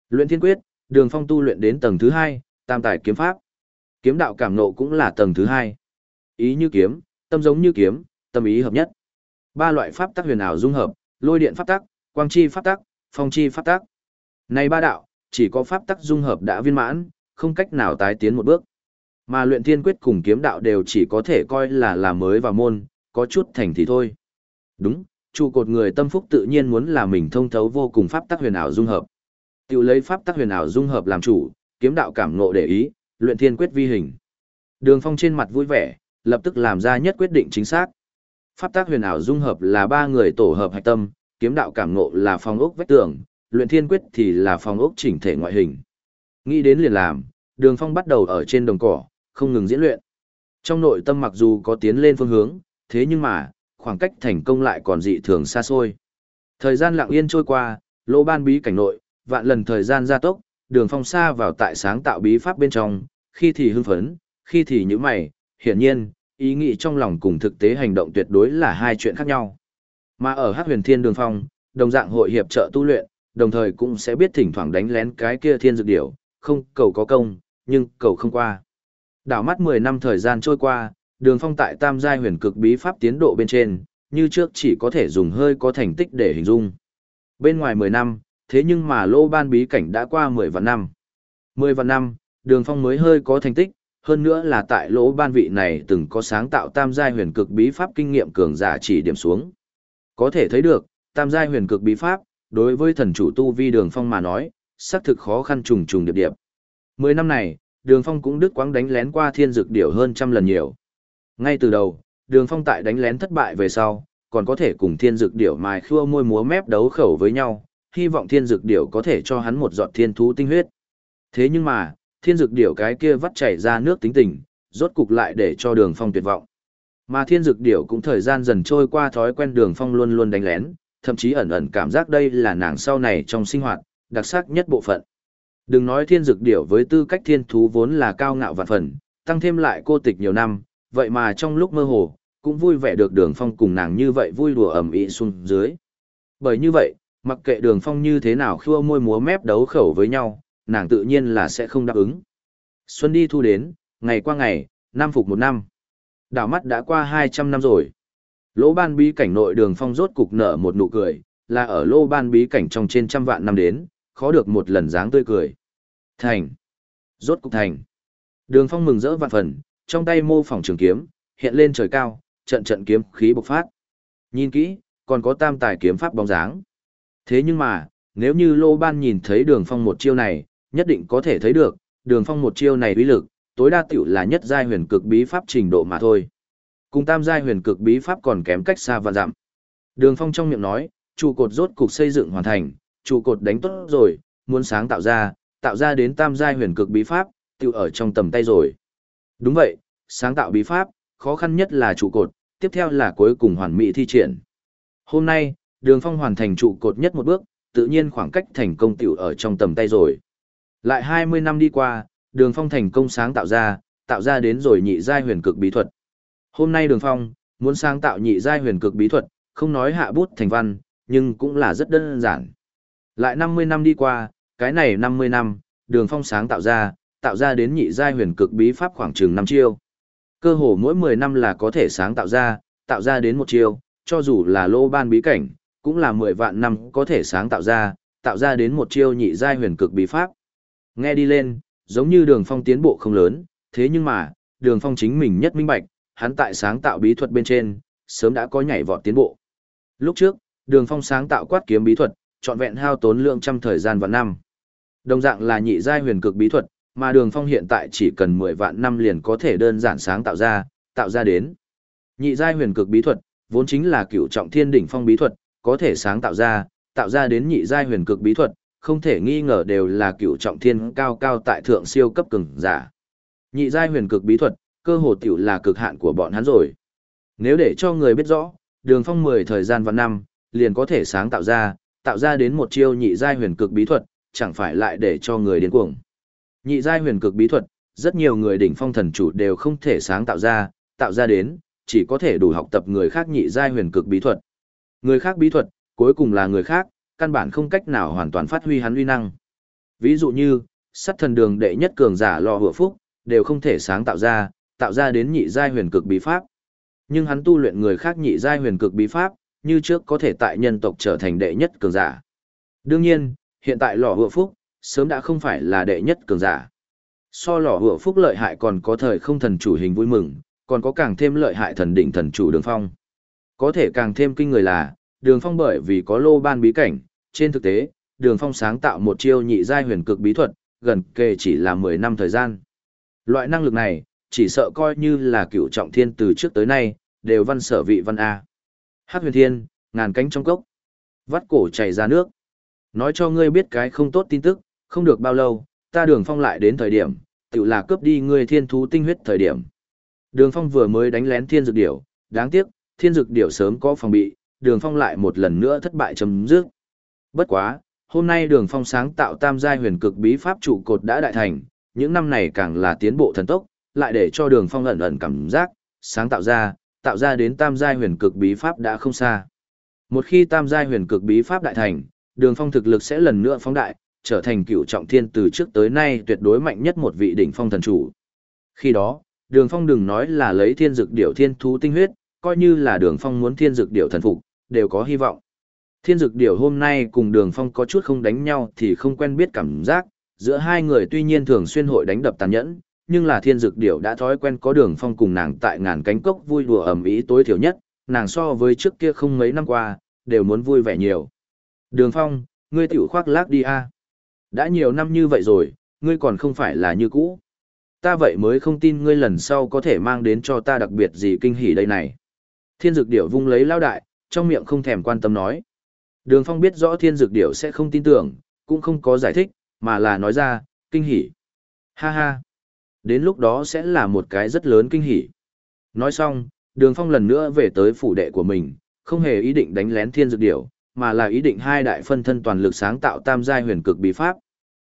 Luyện thiên quyết, đường phong tu luyện đến tầng thứ hai, tam tài kiếm pháp. Kiếm đạo cảm nộ cũng là tầng thứ hai. Ý như kiếm, tâm giống như kiếm, tâm ý hợp nhất. Ba loại pháp tắc huyền ảo dung hợp, lôi điện pháp tắc, quang chi pháp tắc, phong chi pháp tắc. Này ba đạo, chỉ có pháp tắc dung hợp đã viên mãn, không cách nào tái tiến một bước. Mà luyện thiên quyết cùng kiếm đạo đều chỉ có thể coi là là mới vào môn, có chút thành thì thôi. Đúng, trụ cột người tâm phúc tự nhiên muốn là mình thông thấu vô cùng pháp tắc huyền ảo dung hợp. Tiểu lấy pháp tắc huyền ảo dung hợp làm chủ, kiếm đạo cảm ngộ để ý, luyện thiên quyết vi hình. Đường Phong trên mặt vui vẻ, lập tức làm ra nhất quyết định chính xác. Pháp tắc huyền ảo dung hợp là ba người tổ hợp hạch tâm, kiếm đạo cảm ngộ là phong ốc vách tường, luyện thiên quyết thì là phong ốc chỉnh thể ngoại hình. Nghĩ đến liền làm, Đường Phong bắt đầu ở trên đồng cỏ, không ngừng diễn luyện. Trong nội tâm mặc dù có tiến lên phương hướng, thế nhưng mà, khoảng cách thành công lại còn dị thường xa xôi. Thời gian lặng yên trôi qua, lỗ ban bí cảnh nội, vạn lần thời gian gia tốc, đường phong xa vào tại sáng tạo bí pháp bên trong, khi thì hưng phấn, khi thì nhíu mày, hiển nhiên, ý nghĩ trong lòng cùng thực tế hành động tuyệt đối là hai chuyện khác nhau. Mà ở Hắc Huyền Thiên Đường Phong, đồng dạng hội hiệp trợ tu luyện, đồng thời cũng sẽ biết thỉnh thoảng đánh lén cái kia thiên dược điểu, không cầu có công, nhưng cầu không qua. Đảo mắt 10 năm thời gian trôi qua, đường phong tại tam giai huyền cực bí pháp tiến độ bên trên, như trước chỉ có thể dùng hơi có thành tích để hình dung. Bên ngoài 10 năm, thế nhưng mà lô ban bí cảnh đã qua 10 vạn năm. 10 vạn năm, đường phong mới hơi có thành tích, hơn nữa là tại lỗ ban vị này từng có sáng tạo tam giai huyền cực bí pháp kinh nghiệm cường giả chỉ điểm xuống. Có thể thấy được, tam giai huyền cực bí pháp, đối với thần chủ tu vi đường phong mà nói, xác thực khó khăn trùng trùng điệp điệp. 10 năm này, đường phong cũng đứt quãng đánh lén qua thiên dược điểu hơn trăm lần nhiều. Ngay từ đầu, đường phong tại đánh lén thất bại về sau, còn có thể cùng thiên dược điểu mài khua môi múa mép đấu khẩu với nhau, hy vọng thiên dược điểu có thể cho hắn một giọt thiên thú tinh huyết. Thế nhưng mà, thiên dược điểu cái kia vắt chảy ra nước tính tình, rốt cục lại để cho đường phong tuyệt vọng. Mà thiên dược điểu cũng thời gian dần trôi qua thói quen đường phong luôn luôn đánh lén, thậm chí ẩn ẩn cảm giác đây là nàng sau này trong sinh hoạt, đặc sắc nhất bộ phận. Đừng nói thiên dược điểu với tư cách thiên thú vốn là cao ngạo vạn phần, tăng thêm lại cô tịch nhiều năm, vậy mà trong lúc mơ hồ, cũng vui vẻ được đường phong cùng nàng như vậy vui đùa ẩm ĩ xuống dưới. Bởi như vậy, mặc kệ đường phong như thế nào khua môi múa mép đấu khẩu với nhau, nàng tự nhiên là sẽ không đáp ứng. Xuân đi thu đến, ngày qua ngày, năm phục một năm. Đảo mắt đã qua hai trăm năm rồi. Lỗ ban bí cảnh nội đường phong rốt cục nở một nụ cười, là ở lô ban bí cảnh trong trên trăm vạn năm đến, khó được một lần dáng tươi cười. Thành. Rốt cục thành. Đường phong mừng rỡ vạn phần, trong tay mô phỏng trường kiếm, hiện lên trời cao, trận trận kiếm khí bộc phát. Nhìn kỹ, còn có tam tài kiếm pháp bóng dáng. Thế nhưng mà, nếu như Lô Ban nhìn thấy đường phong một chiêu này, nhất định có thể thấy được, đường phong một chiêu này uy lực, tối đa tiểu là nhất giai huyền cực bí pháp trình độ mà thôi. Cùng tam giai huyền cực bí pháp còn kém cách xa và dặm. Đường phong trong miệng nói, trụ cột rốt cục xây dựng hoàn thành, trụ cột đánh tốt rồi, muốn sáng tạo ra, tạo ra đến tam giai huyền cực bí pháp, tiêu ở trong tầm tay rồi. Đúng vậy, sáng tạo bí pháp, khó khăn nhất là trụ cột, tiếp theo là cuối cùng hoàn mỹ thi triển. Hôm nay, đường phong hoàn thành trụ cột nhất một bước, tự nhiên khoảng cách thành công tiểu ở trong tầm tay rồi. Lại 20 năm đi qua, đường phong thành công sáng tạo ra, tạo ra đến rồi nhị giai huyền cực bí thuật. Hôm nay đường phong, muốn sáng tạo nhị giai huyền cực bí thuật, không nói hạ bút thành văn, nhưng cũng là rất đơn giản. Lại 50 năm đi qua, cái này 50 năm, đường phong sáng tạo ra, tạo ra đến nhị giai huyền cực bí pháp khoảng chừng 5 chiêu. Cơ hồ mỗi 10 năm là có thể sáng tạo ra, tạo ra đến một chiêu, cho dù là lô ban bí cảnh, cũng là 10 vạn năm có thể sáng tạo ra, tạo ra đến một chiêu nhị giai huyền cực bí pháp. Nghe đi lên, giống như đường phong tiến bộ không lớn, thế nhưng mà, đường phong chính mình nhất minh bạch, hắn tại sáng tạo bí thuật bên trên, sớm đã có nhảy vọt tiến bộ. Lúc trước, đường phong sáng tạo quát kiếm bí thuật, trọn vẹn hao tốn lượng trăm thời gian và năm. Đồng dạng là nhị giai huyền cực bí thuật, mà đường phong hiện tại chỉ cần 10 vạn năm liền có thể đơn giản sáng tạo ra, tạo ra đến. Nhị giai huyền cực bí thuật, vốn chính là cựu trọng thiên đỉnh phong bí thuật, có thể sáng tạo ra, tạo ra đến nhị giai huyền cực bí thuật, không thể nghi ngờ đều là cựu trọng thiên cao cao tại thượng siêu cấp cường giả. Nhị giai huyền cực bí thuật, cơ hồ tiểu là cực hạn của bọn hắn rồi. Nếu để cho người biết rõ, đường phong 10 thời gian và năm, liền có thể sáng tạo ra, tạo ra đến một chiêu nhị giai huyền cực bí thuật, chẳng phải lại để cho người điên cuồng. Nhị giai huyền cực bí thuật, rất nhiều người đỉnh phong thần chủ đều không thể sáng tạo ra, tạo ra đến, chỉ có thể đủ học tập người khác nhị giai huyền cực bí thuật. Người khác bí thuật, cuối cùng là người khác, căn bản không cách nào hoàn toàn phát huy hắn uy năng. Ví dụ như, sát thần đường đệ nhất cường giả lò hựa phúc, đều không thể sáng tạo ra, tạo ra đến nhị giai huyền cực bí pháp. Nhưng hắn tu luyện người khác nhị giai huyền cực bí pháp, như trước có thể tại nhân tộc trở thành đệ nhất cường giả. Đương nhiên, hiện tại lò hựa phúc, sớm đã không phải là đệ nhất cường giả. So lò hựa phúc lợi hại còn có thời không thần chủ hình vui mừng, còn có càng thêm lợi hại thần đỉnh thần chủ đường phong. Có thể càng thêm kinh người là, đường phong bởi vì có lô ban bí cảnh, trên thực tế, đường phong sáng tạo một chiêu nhị giai huyền cực bí thuật, gần kề chỉ là 10 năm thời gian. Loại năng lực này, chỉ sợ coi như là cựu trọng thiên từ trước tới nay, đều văn sở vị văn A. Hát huyền thiên, ngàn cánh trong cốc. Vắt cổ chảy ra nước. Nói cho ngươi biết cái không tốt tin tức, không được bao lâu, ta đường phong lại đến thời điểm, tự là cướp đi ngươi thiên thú tinh huyết thời điểm. Đường phong vừa mới đánh lén thiên dược điểu, đáng tiếc, thiên Dực điểu sớm có phòng bị, đường phong lại một lần nữa thất bại chấm dứt. Bất quá, hôm nay đường phong sáng tạo tam giai huyền cực bí pháp trụ cột đã đại thành, những năm này càng là tiến bộ thần tốc, lại để cho đường phong ẩn ẩn cảm giác, sáng tạo ra, tạo ra đến tam giai huyền cực bí pháp đã không xa. Một khi tam giai huyền cực bí pháp đại thành, đường phong thực lực sẽ lần nữa phóng đại, trở thành cựu trọng thiên từ trước tới nay tuyệt đối mạnh nhất một vị đỉnh phong thần chủ. Khi đó, đường phong đừng nói là lấy thiên dực điểu thiên thú tinh huyết, coi như là đường phong muốn thiên dực điểu thần phục, đều có hy vọng. Thiên dực điểu hôm nay cùng đường phong có chút không đánh nhau thì không quen biết cảm giác, giữa hai người tuy nhiên thường xuyên hội đánh đập tàn nhẫn, nhưng là thiên dực điểu đã thói quen có đường phong cùng nàng tại ngàn cánh cốc vui đùa ầm ĩ tối thiểu nhất, nàng so với trước kia không mấy năm qua, đều muốn vui vẻ nhiều. Đường phong, ngươi tiểu khoác lác đi a Đã nhiều năm như vậy rồi, ngươi còn không phải là như cũ. Ta vậy mới không tin ngươi lần sau có thể mang đến cho ta đặc biệt gì kinh hỉ đây này. Thiên dực điểu vung lấy lao đại, trong miệng không thèm quan tâm nói. Đường phong biết rõ thiên dực điểu sẽ không tin tưởng, cũng không có giải thích, mà là nói ra, kinh hỉ. Ha ha. Đến lúc đó sẽ là một cái rất lớn kinh hỉ. Nói xong, đường phong lần nữa về tới phủ đệ của mình, không hề ý định đánh lén thiên dược điểu, mà là ý định hai đại phân thân toàn lực sáng tạo tam giai huyền cực bí pháp.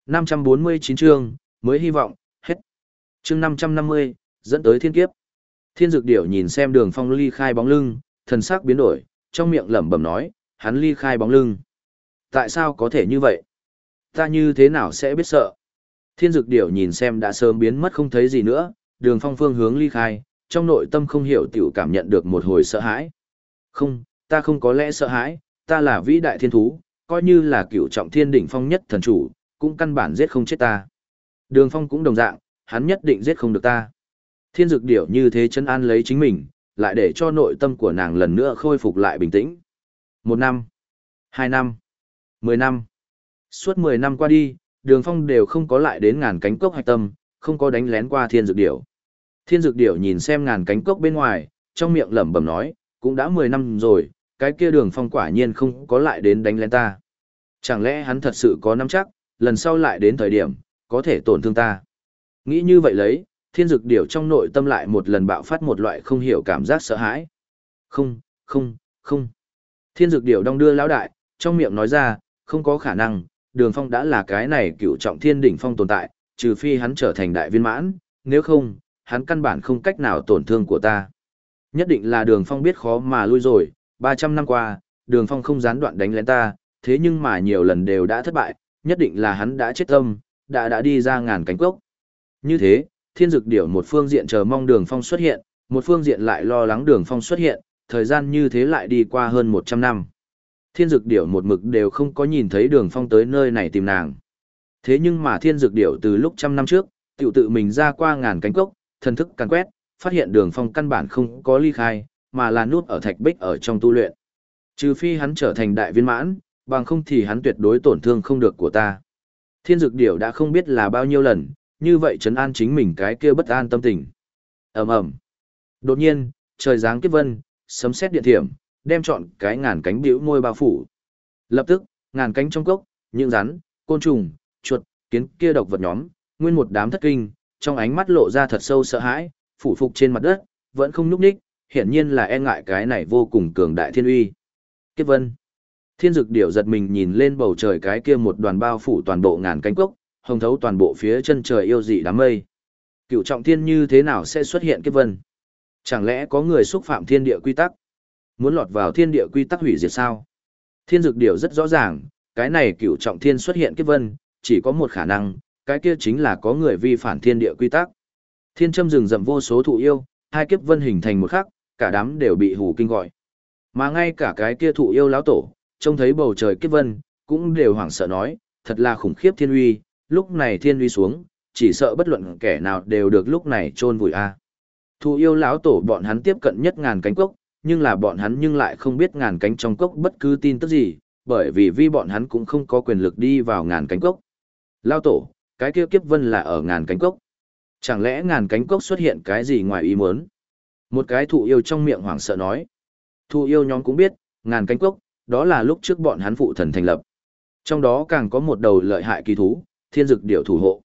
549 chương, mới hy vọng, hết. Chương 550, dẫn tới thiên kiếp. Thiên dược điểu nhìn xem đường phong ly khai bóng lưng, thần sắc biến đổi, trong miệng lẩm bẩm nói, hắn ly khai bóng lưng. Tại sao có thể như vậy? Ta như thế nào sẽ biết sợ? Thiên dược điểu nhìn xem đã sớm biến mất không thấy gì nữa, đường phong phương hướng ly khai, trong nội tâm không hiểu tiểu cảm nhận được một hồi sợ hãi. Không, ta không có lẽ sợ hãi, ta là vĩ đại thiên thú, coi như là cựu trọng thiên đỉnh phong nhất thần chủ, cũng căn bản giết không chết ta. Đường phong cũng đồng dạng, hắn nhất định giết không được ta. Thiên dược điểu như thế chân an lấy chính mình, lại để cho nội tâm của nàng lần nữa khôi phục lại bình tĩnh. Một năm, hai năm, mười năm. Suốt mười năm qua đi, đường phong đều không có lại đến ngàn cánh cốc hạch tâm, không có đánh lén qua thiên dược điểu. Thiên dược điểu nhìn xem ngàn cánh cốc bên ngoài, trong miệng lẩm bẩm nói, cũng đã mười năm rồi, cái kia đường phong quả nhiên không có lại đến đánh lén ta. Chẳng lẽ hắn thật sự có nắm chắc, lần sau lại đến thời điểm, có thể tổn thương ta. Nghĩ như vậy lấy, thiên dực điểu trong nội tâm lại một lần bạo phát một loại không hiểu cảm giác sợ hãi. Không, không, không. Thiên dực điểu đong đưa lão đại, trong miệng nói ra, không có khả năng, đường phong đã là cái này cựu trọng thiên đỉnh phong tồn tại, trừ phi hắn trở thành đại viên mãn, nếu không, hắn căn bản không cách nào tổn thương của ta. Nhất định là đường phong biết khó mà lui rồi, 300 năm qua, đường phong không gián đoạn đánh lén ta, thế nhưng mà nhiều lần đều đã thất bại, nhất định là hắn đã chết tâm, đã đã đi ra ngàn cánh cốc. Như thế, thiên dực điểu một phương diện chờ mong đường phong xuất hiện, một phương diện lại lo lắng đường phong xuất hiện, thời gian như thế lại đi qua hơn 100 năm. Thiên dực điểu một mực đều không có nhìn thấy đường phong tới nơi này tìm nàng. Thế nhưng mà thiên dực điểu từ lúc trăm năm trước, tiểu tự mình ra qua ngàn cánh cốc, thần thức càn quét, phát hiện đường phong căn bản không có ly khai, mà là nút ở thạch bích ở trong tu luyện. Trừ phi hắn trở thành đại viên mãn, bằng không thì hắn tuyệt đối tổn thương không được của ta. Thiên dực điểu đã không biết là bao nhiêu lần, như vậy trấn an chính mình cái kia bất an tâm tình. ầm ầm Đột nhiên, trời giáng kiếp vân, sấm sét điện thiểm, đem chọn cái ngàn cánh bĩu môi bao phủ. Lập tức, ngàn cánh trong cốc, những rắn, côn trùng, chuột, kiến kia độc vật nhóm, nguyên một đám thất kinh, trong ánh mắt lộ ra thật sâu sợ hãi, phủ phục trên mặt đất, vẫn không nhúc nhích, hiển nhiên là e ngại cái này vô cùng cường đại thiên uy. Kiếp vân. Thiên dực điểu giật mình nhìn lên bầu trời cái kia một đoàn bao phủ toàn bộ ngàn cánh cốc, hồng thấu toàn bộ phía chân trời yêu dị đám mây. Cựu trọng thiên như thế nào sẽ xuất hiện kiếp vân? Chẳng lẽ có người xúc phạm thiên địa quy tắc? Muốn lọt vào thiên địa quy tắc hủy diệt sao? Thiên dực điều rất rõ ràng, cái này cựu trọng thiên xuất hiện kiếp vân, chỉ có một khả năng, cái kia chính là có người vi phản thiên địa quy tắc. Thiên châm rừng rậm vô số thụ yêu, hai kiếp vân hình thành một khắc, cả đám đều bị hù kinh gọi. Mà ngay cả cái kia thụ yêu lão tổ, trông thấy bầu trời kiếp vân, cũng đều hoảng sợ nói, thật là khủng khiếp thiên uy, lúc này thiên uy xuống, chỉ sợ bất luận kẻ nào đều được lúc này chôn vùi a. À. Thụ yêu lão tổ bọn hắn tiếp cận nhất ngàn cánh cốc, nhưng là bọn hắn nhưng lại không biết ngàn cánh trong cốc bất cứ tin tức gì, bởi vì vi bọn hắn cũng không có quyền lực đi vào ngàn cánh cốc. Lão tổ, cái kia kiếp vân là ở ngàn cánh cốc. Chẳng lẽ ngàn cánh cốc xuất hiện cái gì ngoài ý muốn? Một cái thụ yêu trong miệng hoảng sợ nói. Thụ yêu nhóm cũng biết, ngàn cánh cốc, đó là lúc trước bọn hắn phụ thần thành lập. Trong đó càng có một đầu lợi hại kỳ thú, thiên dực điểu thủ hộ.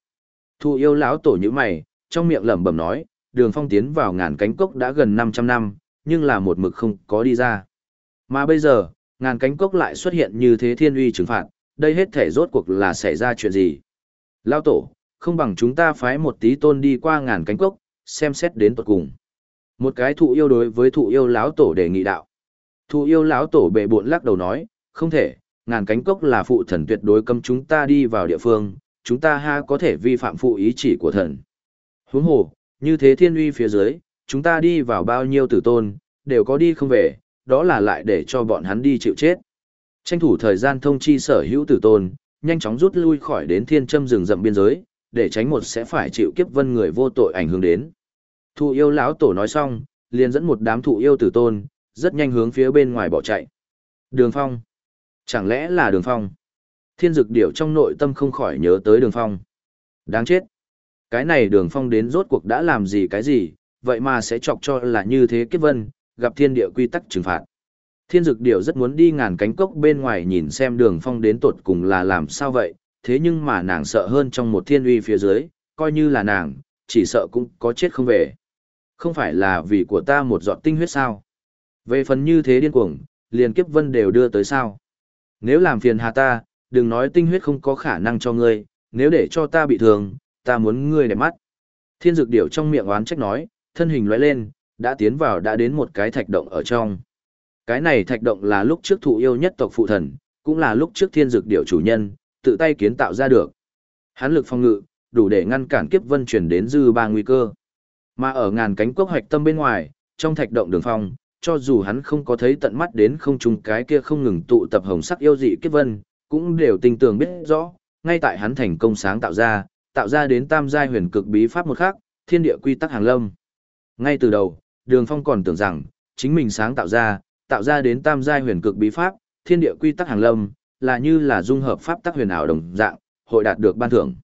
Thu yêu lão tổ như mày, trong miệng lẩm bẩm nói, đường phong tiến vào ngàn cánh cốc đã gần 500 năm, nhưng là một mực không có đi ra. Mà bây giờ, ngàn cánh cốc lại xuất hiện như thế thiên uy trừng phạt, đây hết thể rốt cuộc là xảy ra chuyện gì? Lão tổ, không bằng chúng ta phái một tí tôn đi qua ngàn cánh cốc, xem xét đến tuật cùng. Một cái thụ yêu đối với thụ yêu lão tổ đề nghị đạo. Thụ yêu lão tổ bệ buộn lắc đầu nói, không thể, ngàn cánh cốc là phụ thần tuyệt đối cấm chúng ta đi vào địa phương, chúng ta ha có thể vi phạm phụ ý chỉ của thần. Huống hồ, như thế thiên uy phía dưới, chúng ta đi vào bao nhiêu tử tôn, đều có đi không về, đó là lại để cho bọn hắn đi chịu chết. Tranh thủ thời gian thông chi sở hữu tử tôn, nhanh chóng rút lui khỏi đến thiên châm rừng rậm biên giới, để tránh một sẽ phải chịu kiếp vân người vô tội ảnh hưởng đến. Thụ yêu lão tổ nói xong, liền dẫn một đám thụ yêu tử tôn, rất nhanh hướng phía bên ngoài bỏ chạy. Đường phong. Chẳng lẽ là đường phong? Thiên dực điểu trong nội tâm không khỏi nhớ tới đường phong. Đáng chết. Cái này đường phong đến rốt cuộc đã làm gì cái gì, vậy mà sẽ chọc cho là như thế kiếp vân, gặp thiên địa quy tắc trừng phạt. Thiên dực điểu rất muốn đi ngàn cánh cốc bên ngoài nhìn xem đường phong đến tột cùng là làm sao vậy, thế nhưng mà nàng sợ hơn trong một thiên uy phía dưới, coi như là nàng, chỉ sợ cũng có chết không về. Không phải là vì của ta một giọt tinh huyết sao? Về phần như thế điên cuồng, liền kiếp vân đều đưa tới sao? Nếu làm phiền hà ta, đừng nói tinh huyết không có khả năng cho ngươi, nếu để cho ta bị thương, ta muốn ngươi đẹp mắt. Thiên dược điểu trong miệng oán trách nói, thân hình lóe lên, đã tiến vào đã đến một cái thạch động ở trong. Cái này thạch động là lúc trước thụ yêu nhất tộc phụ thần, cũng là lúc trước thiên dược điểu chủ nhân, tự tay kiến tạo ra được. Hán lực phong ngự, đủ để ngăn cản kiếp vân chuyển đến dư ba nguy cơ. Mà ở ngàn cánh quốc hoạch tâm bên ngoài, trong thạch động đường phong, cho dù hắn không có thấy tận mắt đến không trùng cái kia không ngừng tụ tập hồng sắc yêu dị kiếp vân, cũng đều tinh tường biết rõ, ngay tại hắn thành công sáng tạo ra, tạo ra đến tam giai huyền cực bí pháp một khác, thiên địa quy tắc hàng lâm. Ngay từ đầu, Đường Phong còn tưởng rằng, chính mình sáng tạo ra, tạo ra đến tam giai huyền cực bí pháp, thiên địa quy tắc hàng lâm, là như là dung hợp pháp tắc huyền ảo đồng dạng, hội đạt được ban thưởng.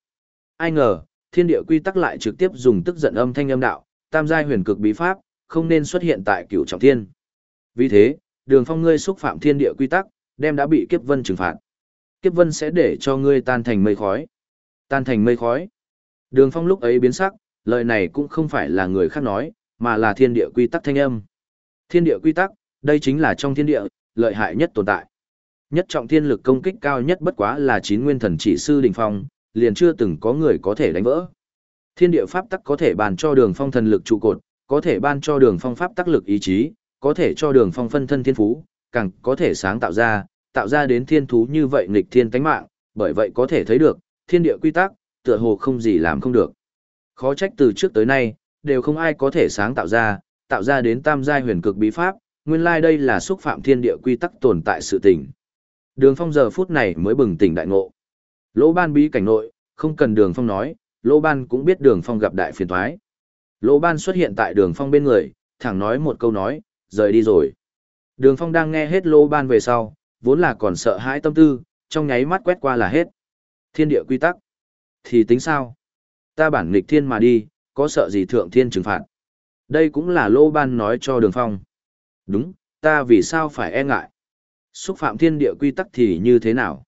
Ai ngờ, thiên địa quy tắc lại trực tiếp dùng tức giận âm thanh âm đạo, tam giai huyền cực bí pháp, không nên xuất hiện tại cửu trọng thiên. Vì thế, đường phong ngươi xúc phạm thiên địa quy tắc, đem đã bị kiếp vân trừng phạt. Kiếp vân sẽ để cho ngươi tan thành mây khói. Tan thành mây khói. Đường phong lúc ấy biến sắc, lời này cũng không phải là người khác nói, mà là thiên địa quy tắc thanh âm. Thiên địa quy tắc, đây chính là trong thiên địa, lợi hại nhất tồn tại. Nhất trọng thiên lực công kích cao nhất bất quá là chín nguyên thần chỉ sư đỉnh phong, liền chưa từng có người có thể đánh vỡ. Thiên địa pháp tắc có thể bàn cho đường phong thần lực trụ cột, có thể ban cho đường phong pháp tắc lực ý chí, có thể cho đường phong phân thân thiên phú, càng có thể sáng tạo ra, tạo ra đến thiên thú như vậy nghịch thiên tánh mạng, bởi vậy có thể thấy được, thiên địa quy tắc, tựa hồ không gì làm không được. Khó trách từ trước tới nay, đều không ai có thể sáng tạo ra, tạo ra đến tam giai huyền cực bí pháp, nguyên lai like đây là xúc phạm thiên địa quy tắc tồn tại sự tình. Đường phong giờ phút này mới bừng tỉnh đại ngộ. Lỗ ban bí cảnh nội, không cần đường phong nói, lỗ ban cũng biết đường phong gặp đại phiền thoái. Lỗ ban xuất hiện tại đường phong bên người, thẳng nói một câu nói, rời đi rồi. Đường phong đang nghe hết lỗ ban về sau, vốn là còn sợ hãi tâm tư, trong nháy mắt quét qua là hết. Thiên địa quy tắc. Thì tính sao? Ta bản nghịch thiên mà đi, có sợ gì thượng thiên trừng phạt? Đây cũng là lô ban nói cho đường phong. Đúng, ta vì sao phải e ngại? Xúc phạm thiên địa quy tắc thì như thế nào?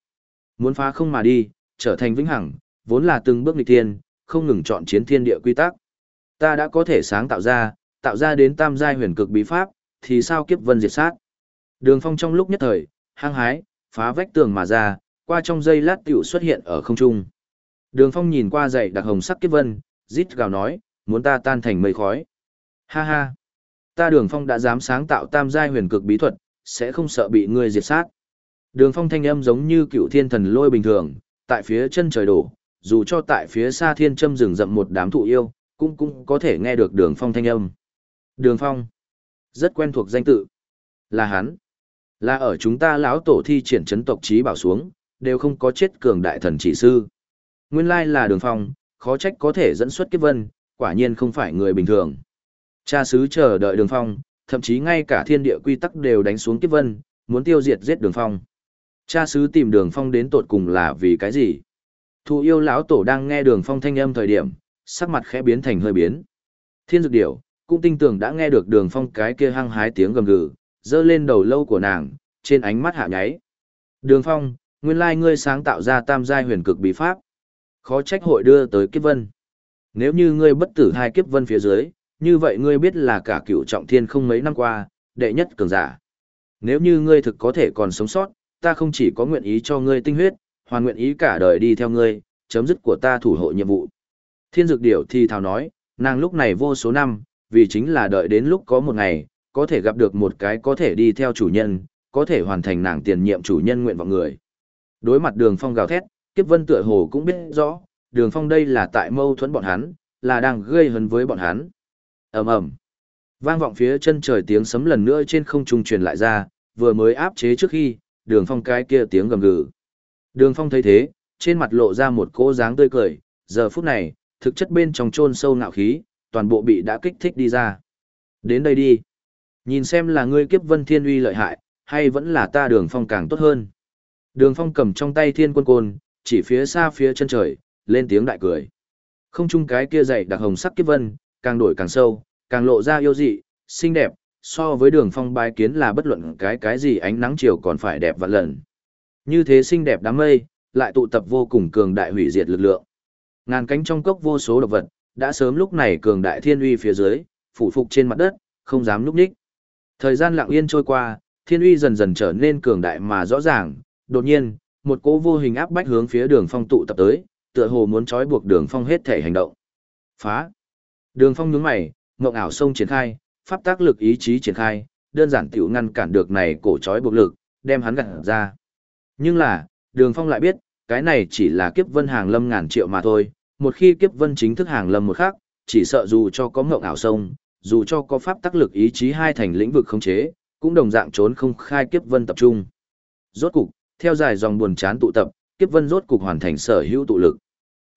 Muốn phá không mà đi, trở thành vĩnh hằng, vốn là từng bước nghịch thiên, không ngừng chọn chiến thiên địa quy tắc. Ta đã có thể sáng tạo ra, tạo ra đến tam giai huyền cực bí pháp, thì sao kiếp vân diệt sát? Đường Phong trong lúc nhất thời, hăng hái, phá vách tường mà ra, qua trong giây lát tiểu xuất hiện ở không trung. Đường Phong nhìn qua dậy đặc hồng sắc kiếp vân, rít gào nói, muốn ta tan thành mây khói. Ha ha, ta Đường Phong đã dám sáng tạo tam giai huyền cực bí thuật, sẽ không sợ bị ngươi diệt sát. Đường Phong thanh âm giống như cựu thiên thần lôi bình thường, tại phía chân trời đổ, dù cho tại phía xa thiên châm rừng rậm một đám thụ yêu, cũng cũng có thể nghe được Đường Phong thanh âm. Đường Phong, rất quen thuộc danh tự. Là hắn. Là ở chúng ta lão tổ thi triển chấn tộc trí bảo xuống, đều không có chết cường đại thần chỉ sư. Nguyên lai là Đường Phong, khó trách có thể dẫn xuất kiếp vân, quả nhiên không phải người bình thường. Cha sứ chờ đợi Đường Phong, thậm chí ngay cả thiên địa quy tắc đều đánh xuống kiếp vân, muốn tiêu diệt giết Đường Phong. Cha sứ tìm Đường Phong đến tột cùng là vì cái gì? Thụ yêu lão tổ đang nghe Đường Phong thanh âm thời điểm, sắc mặt khẽ biến thành hơi biến. Thiên dược điểu, cũng tin tưởng đã nghe được Đường Phong cái kia hăng hái tiếng gầm gừ, dơ lên đầu lâu của nàng, trên ánh mắt hạ nháy. Đường Phong, nguyên lai ngươi sáng tạo ra tam giai huyền cực bí pháp. Khó trách hội đưa tới kiếp vân. Nếu như ngươi bất tử hai kiếp vân phía dưới, như vậy ngươi biết là cả cựu trọng thiên không mấy năm qua, đệ nhất cường giả. Nếu như ngươi thực có thể còn sống sót, ta không chỉ có nguyện ý cho ngươi tinh huyết, hoàn nguyện ý cả đời đi theo ngươi, chấm dứt của ta thủ hộ nhiệm vụ. Thiên dược điểu thì thào nói, nàng lúc này vô số năm, vì chính là đợi đến lúc có một ngày, có thể gặp được một cái có thể đi theo chủ nhân, có thể hoàn thành nàng tiền nhiệm chủ nhân nguyện vọng người. Đối mặt đường phong gào thét, kiếp vân tựa hồ cũng biết rõ, đường phong đây là tại mâu thuẫn bọn hắn, là đang gây hấn với bọn hắn. Ầm ầm. Vang vọng phía chân trời tiếng sấm lần nữa trên không trung truyền lại ra vừa mới áp chế trước khi đường phong cái kia tiếng gầm gừ. Đường phong thấy thế trên mặt lộ ra một cỗ dáng tươi cười giờ phút này thực chất bên trong chôn sâu ngạo khí toàn bộ bị đã kích thích đi ra. Đến đây đi nhìn xem là ngươi kiếp vân thiên uy lợi hại hay vẫn là ta đường phong càng tốt hơn đường phong cầm trong tay thiên quân côn chỉ phía xa phía chân trời lên tiếng đại cười không chung cái kia dày đặc hồng sắc kiếp vân càng đổi càng sâu, càng lộ ra yêu dị, xinh đẹp, so với đường phong bái kiến là bất luận cái cái gì ánh nắng chiều còn phải đẹp vạn lần. Như thế xinh đẹp đám mây, lại tụ tập vô cùng cường đại hủy diệt lực lượng. Ngàn cánh trong cốc vô số độc vật, đã sớm lúc này cường đại thiên uy phía dưới, phủ phục trên mặt đất, không dám núp ních. Thời gian lặng yên trôi qua, thiên uy dần dần trở nên cường đại mà rõ ràng, đột nhiên, một cỗ vô hình áp bách hướng phía đường phong tụ tập tới, tựa hồ muốn trói buộc đường phong hết thể hành động. Phá! Đường Phong nhướng mày, ngộng ảo sông triển khai, pháp tác lực ý chí triển khai, đơn giản tiểu ngăn cản được này cổ chói buộc lực, đem hắn gạt ra. Nhưng là, Đường Phong lại biết, cái này chỉ là kiếp vân hàng lâm ngàn triệu mà thôi, một khi kiếp vân chính thức hàng lâm một khác, chỉ sợ dù cho có ngộng ảo sông, dù cho có pháp tác lực ý chí hai thành lĩnh vực không chế, cũng đồng dạng trốn không khai kiếp vân tập trung. Rốt cục, theo dài dòng buồn chán tụ tập, kiếp vân rốt cục hoàn thành sở hữu tụ lực.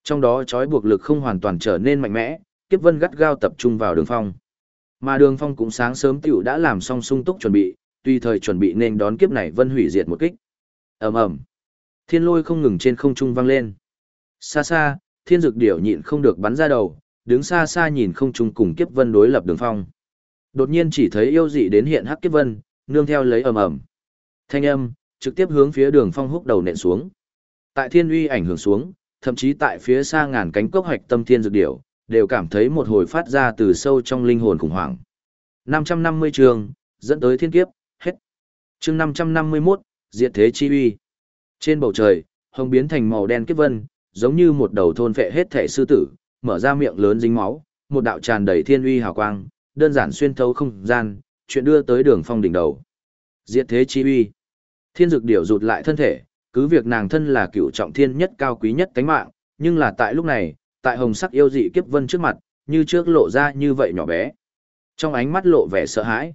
Trong đó chói buộc lực không hoàn toàn trở nên mạnh mẽ, kiếp vân gắt gao tập trung vào đường phong. Mà đường phong cũng sáng sớm tiểu đã làm xong sung túc chuẩn bị, tùy thời chuẩn bị nên đón kiếp này vân hủy diệt một kích. ầm ầm Thiên lôi không ngừng trên không trung vang lên. Xa xa, thiên dực điểu nhịn không được bắn ra đầu, đứng xa xa nhìn không trung cùng kiếp vân đối lập đường phong. Đột nhiên chỉ thấy yêu dị đến hiện hắc kiếp vân, nương theo lấy ầm ầm. Thanh âm trực tiếp hướng phía Đường Phong húc đầu nện xuống. Tại thiên uy ảnh hưởng xuống, thậm chí tại phía xa ngàn cánh cốc hoạch tâm thiên dược điểu, đều cảm thấy một hồi phát ra từ sâu trong linh hồn khủng hoảng. 550 trường, dẫn tới thiên kiếp, hết. chương 551, diệt thế chi uy. Trên bầu trời, hồng biến thành màu đen kiếp vân, giống như một đầu thôn vệ hết thể sư tử, mở ra miệng lớn dính máu, một đạo tràn đầy thiên uy hào quang, đơn giản xuyên thấu không gian, chuyện đưa tới đường phong đỉnh đầu. Diệt thế chi uy. Thiên dược điểu rụt lại thân thể, cứ việc nàng thân là cựu trọng thiên nhất cao quý nhất cánh mạng, nhưng là tại lúc này, tại hồng sắc yêu dị kiếp vân trước mặt, như trước lộ ra như vậy nhỏ bé. Trong ánh mắt lộ vẻ sợ hãi.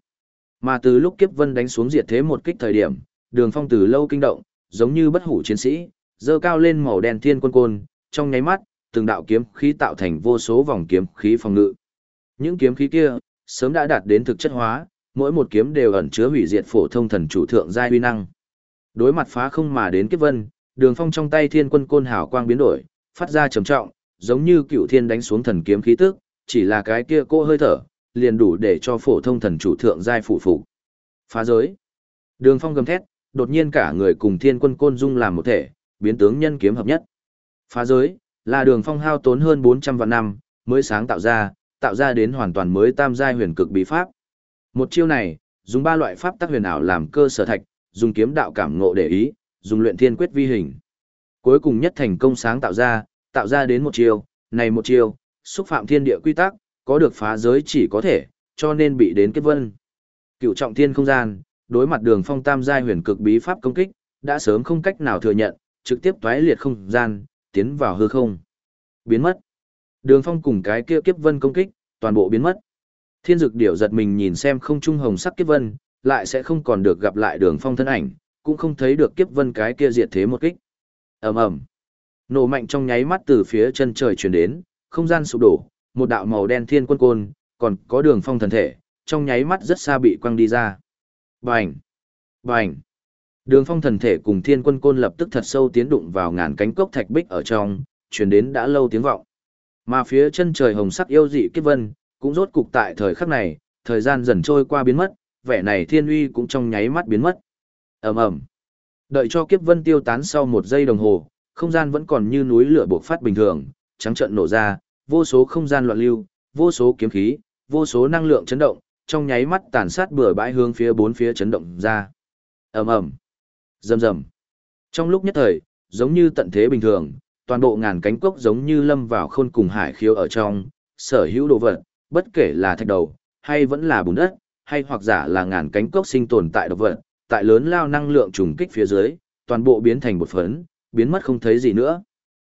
Mà từ lúc kiếp vân đánh xuống diệt thế một kích thời điểm, đường phong từ lâu kinh động, giống như bất hủ chiến sĩ, dơ cao lên màu đen thiên quân côn, trong nháy mắt, từng đạo kiếm khí tạo thành vô số vòng kiếm khí phòng ngự. Những kiếm khí kia, sớm đã đạt đến thực chất hóa, mỗi một kiếm đều ẩn chứa hủy diệt phổ thông thần chủ thượng giai uy năng. Đối mặt phá không mà đến kiếp vân, đường phong trong tay thiên quân côn hào quang biến đổi, phát ra trầm trọng, giống như cựu thiên đánh xuống thần kiếm khí tức, chỉ là cái kia cô hơi thở, liền đủ để cho phổ thông thần chủ thượng giai phụ phục. Phá giới. Đường phong gầm thét, đột nhiên cả người cùng thiên quân côn dung làm một thể, biến tướng nhân kiếm hợp nhất. Phá giới, là đường phong hao tốn hơn 400 vạn năm, mới sáng tạo ra, tạo ra đến hoàn toàn mới tam giai huyền cực bí pháp. Một chiêu này, dùng ba loại pháp tác huyền ảo làm cơ sở thạch, dùng kiếm đạo cảm ngộ để ý, dùng luyện thiên quyết vi hình. Cuối cùng nhất thành công sáng tạo ra, tạo ra đến một chiêu, này một chiêu, xúc phạm thiên địa quy tắc, có được phá giới chỉ có thể, cho nên bị đến kết vân. Cựu trọng thiên không gian, đối mặt đường phong tam giai huyền cực bí pháp công kích, đã sớm không cách nào thừa nhận, trực tiếp toái liệt không gian, tiến vào hư không. Biến mất. Đường phong cùng cái kia kiếp vân công kích, toàn bộ biến mất. Thiên dực điểu giật mình nhìn xem không trung hồng sắc kiếp vân, lại sẽ không còn được gặp lại đường phong thân ảnh, cũng không thấy được kiếp vân cái kia diệt thế một kích. ầm ầm Nổ mạnh trong nháy mắt từ phía chân trời chuyển đến, không gian sụp đổ, một đạo màu đen thiên quân côn, còn có đường phong thần thể, trong nháy mắt rất xa bị quăng đi ra. Bành! Bành! Đường phong thần thể cùng thiên quân côn lập tức thật sâu tiến đụng vào ngàn cánh cốc thạch bích ở trong, chuyển đến đã lâu tiếng vọng. Mà phía chân trời hồng sắc yêu dị kiếp vân, cũng rốt cục tại thời khắc này, thời gian dần trôi qua biến mất, vẻ này thiên uy cũng trong nháy mắt biến mất. ầm ầm Đợi cho kiếp vân tiêu tán sau một giây đồng hồ, không gian vẫn còn như núi lửa bộc phát bình thường, trắng trận nổ ra, vô số không gian loạn lưu, vô số kiếm khí, vô số năng lượng chấn động, trong nháy mắt tàn sát bừa bãi hướng phía bốn phía chấn động ra. ầm ầm rầm rầm Trong lúc nhất thời, giống như tận thế bình thường, toàn bộ ngàn cánh cốc giống như lâm vào khôn cùng hải khiếu ở trong, sở hữu đồ vật, bất kể là thạch đầu, hay vẫn là bùn đất, hay hoặc giả là ngàn cánh cốc sinh tồn tại độc vật, tại lớn lao năng lượng trùng kích phía dưới, toàn bộ biến thành bột phấn, biến mất không thấy gì nữa.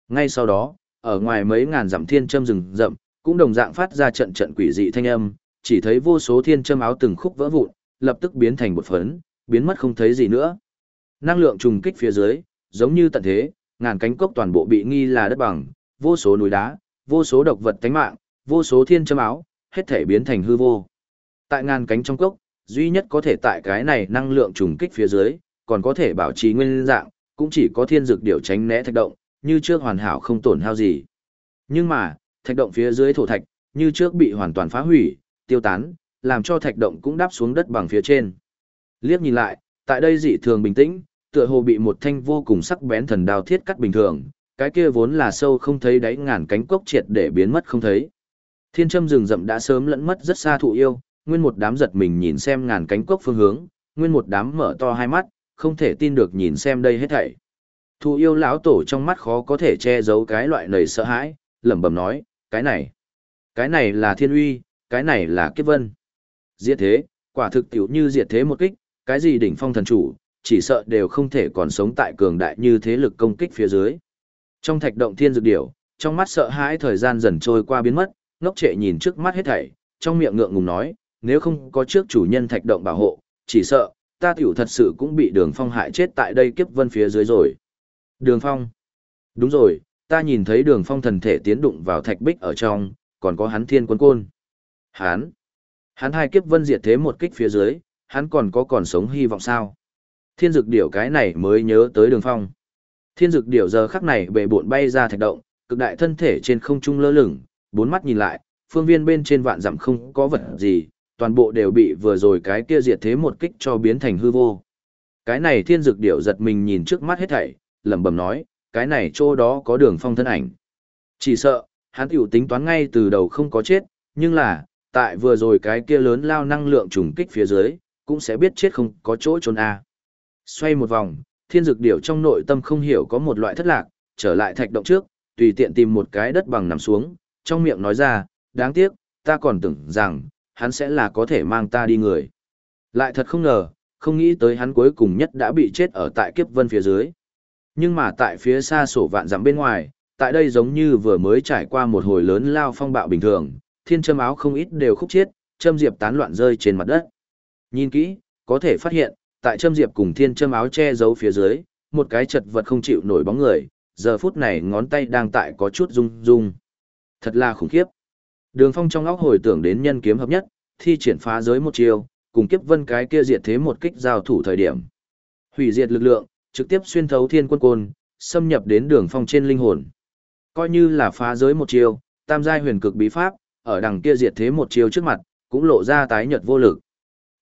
Ngay sau đó, ở ngoài mấy ngàn dặm thiên châm rừng rậm, cũng đồng dạng phát ra trận trận quỷ dị thanh âm, chỉ thấy vô số thiên châm áo từng khúc vỡ vụn, lập tức biến thành bột phấn, biến mất không thấy gì nữa. Năng lượng trùng kích phía dưới, giống như tận thế, ngàn cánh cốc toàn bộ bị nghi là đất bằng, vô số núi đá, vô số độc vật tánh mạng, vô số thiên châm áo, hết thể biến thành hư vô. Tại ngàn cánh trong cốc, duy nhất có thể tại cái này năng lượng trùng kích phía dưới, còn có thể bảo trì nguyên dạng, cũng chỉ có thiên dược điều tránh né thạch động, như trước hoàn hảo không tổn hao gì. Nhưng mà, thạch động phía dưới thổ thạch, như trước bị hoàn toàn phá hủy, tiêu tán, làm cho thạch động cũng đáp xuống đất bằng phía trên. Liếc nhìn lại, tại đây dị thường bình tĩnh, tựa hồ bị một thanh vô cùng sắc bén thần đao thiết cắt bình thường, cái kia vốn là sâu không thấy đáy ngàn cánh cốc triệt để biến mất không thấy. Thiên châm rừng rậm đã sớm lẫn mất rất xa thụ yêu, nguyên một đám giật mình nhìn xem ngàn cánh cốc phương hướng, nguyên một đám mở to hai mắt, không thể tin được nhìn xem đây hết thảy. Thụ yêu lão tổ trong mắt khó có thể che giấu cái loại nầy sợ hãi, lẩm bẩm nói, cái này, cái này là thiên uy, cái này là kiếp vân. Diệt thế, quả thực tiểu như diệt thế một kích, cái gì đỉnh phong thần chủ, chỉ sợ đều không thể còn sống tại cường đại như thế lực công kích phía dưới. Trong thạch động thiên dược điểu, trong mắt sợ hãi thời gian dần trôi qua biến mất, ngốc trệ nhìn trước mắt hết thảy, trong miệng ngượng ngùng nói, nếu không có trước chủ nhân thạch động bảo hộ, chỉ sợ, ta tiểu thật sự cũng bị đường phong hại chết tại đây kiếp vân phía dưới rồi. Đường phong. Đúng rồi, ta nhìn thấy đường phong thần thể tiến đụng vào thạch bích ở trong, còn có hắn thiên quân côn. Hắn. Hắn hai kiếp vân diệt thế một kích phía dưới, hắn còn có còn sống hy vọng sao? Thiên dực điểu cái này mới nhớ tới đường phong. Thiên dực điểu giờ khắc này bề bộn bay ra thạch động, cực đại thân thể trên không trung lơ lửng, bốn mắt nhìn lại, phương viên bên trên vạn dặm không có vật gì, toàn bộ đều bị vừa rồi cái kia diệt thế một kích cho biến thành hư vô. Cái này thiên dực điểu giật mình nhìn trước mắt hết thảy, lẩm bẩm nói, cái này chỗ đó có đường phong thân ảnh. Chỉ sợ, hắn tiểu tính toán ngay từ đầu không có chết, nhưng là, tại vừa rồi cái kia lớn lao năng lượng trùng kích phía dưới, cũng sẽ biết chết không có chỗ trốn a. Xoay một vòng, thiên dực điểu trong nội tâm không hiểu có một loại thất lạc, trở lại thạch động trước, tùy tiện tìm một cái đất bằng nằm xuống, trong miệng nói ra, đáng tiếc, ta còn tưởng rằng, hắn sẽ là có thể mang ta đi người. Lại thật không ngờ, không nghĩ tới hắn cuối cùng nhất đã bị chết ở tại kiếp vân phía dưới. Nhưng mà tại phía xa sổ vạn dặm bên ngoài, tại đây giống như vừa mới trải qua một hồi lớn lao phong bạo bình thường, thiên châm áo không ít đều khúc chết, châm diệp tán loạn rơi trên mặt đất. Nhìn kỹ, có thể phát hiện, tại châm diệp cùng thiên châm áo che giấu phía dưới, một cái chật vật không chịu nổi bóng người, giờ phút này ngón tay đang tại có chút rung rung. Thật là khủng khiếp. Đường phong trong óc hồi tưởng đến nhân kiếm hợp nhất, thi triển phá giới một chiều, cùng kiếp vân cái kia diệt thế một kích giao thủ thời điểm. Hủy diệt lực lượng, trực tiếp xuyên thấu thiên quân côn, xâm nhập đến đường phong trên linh hồn. Coi như là phá giới một chiều, tam giai huyền cực bí pháp, ở đằng kia diệt thế một chiều trước mặt, cũng lộ ra tái nhật vô lực.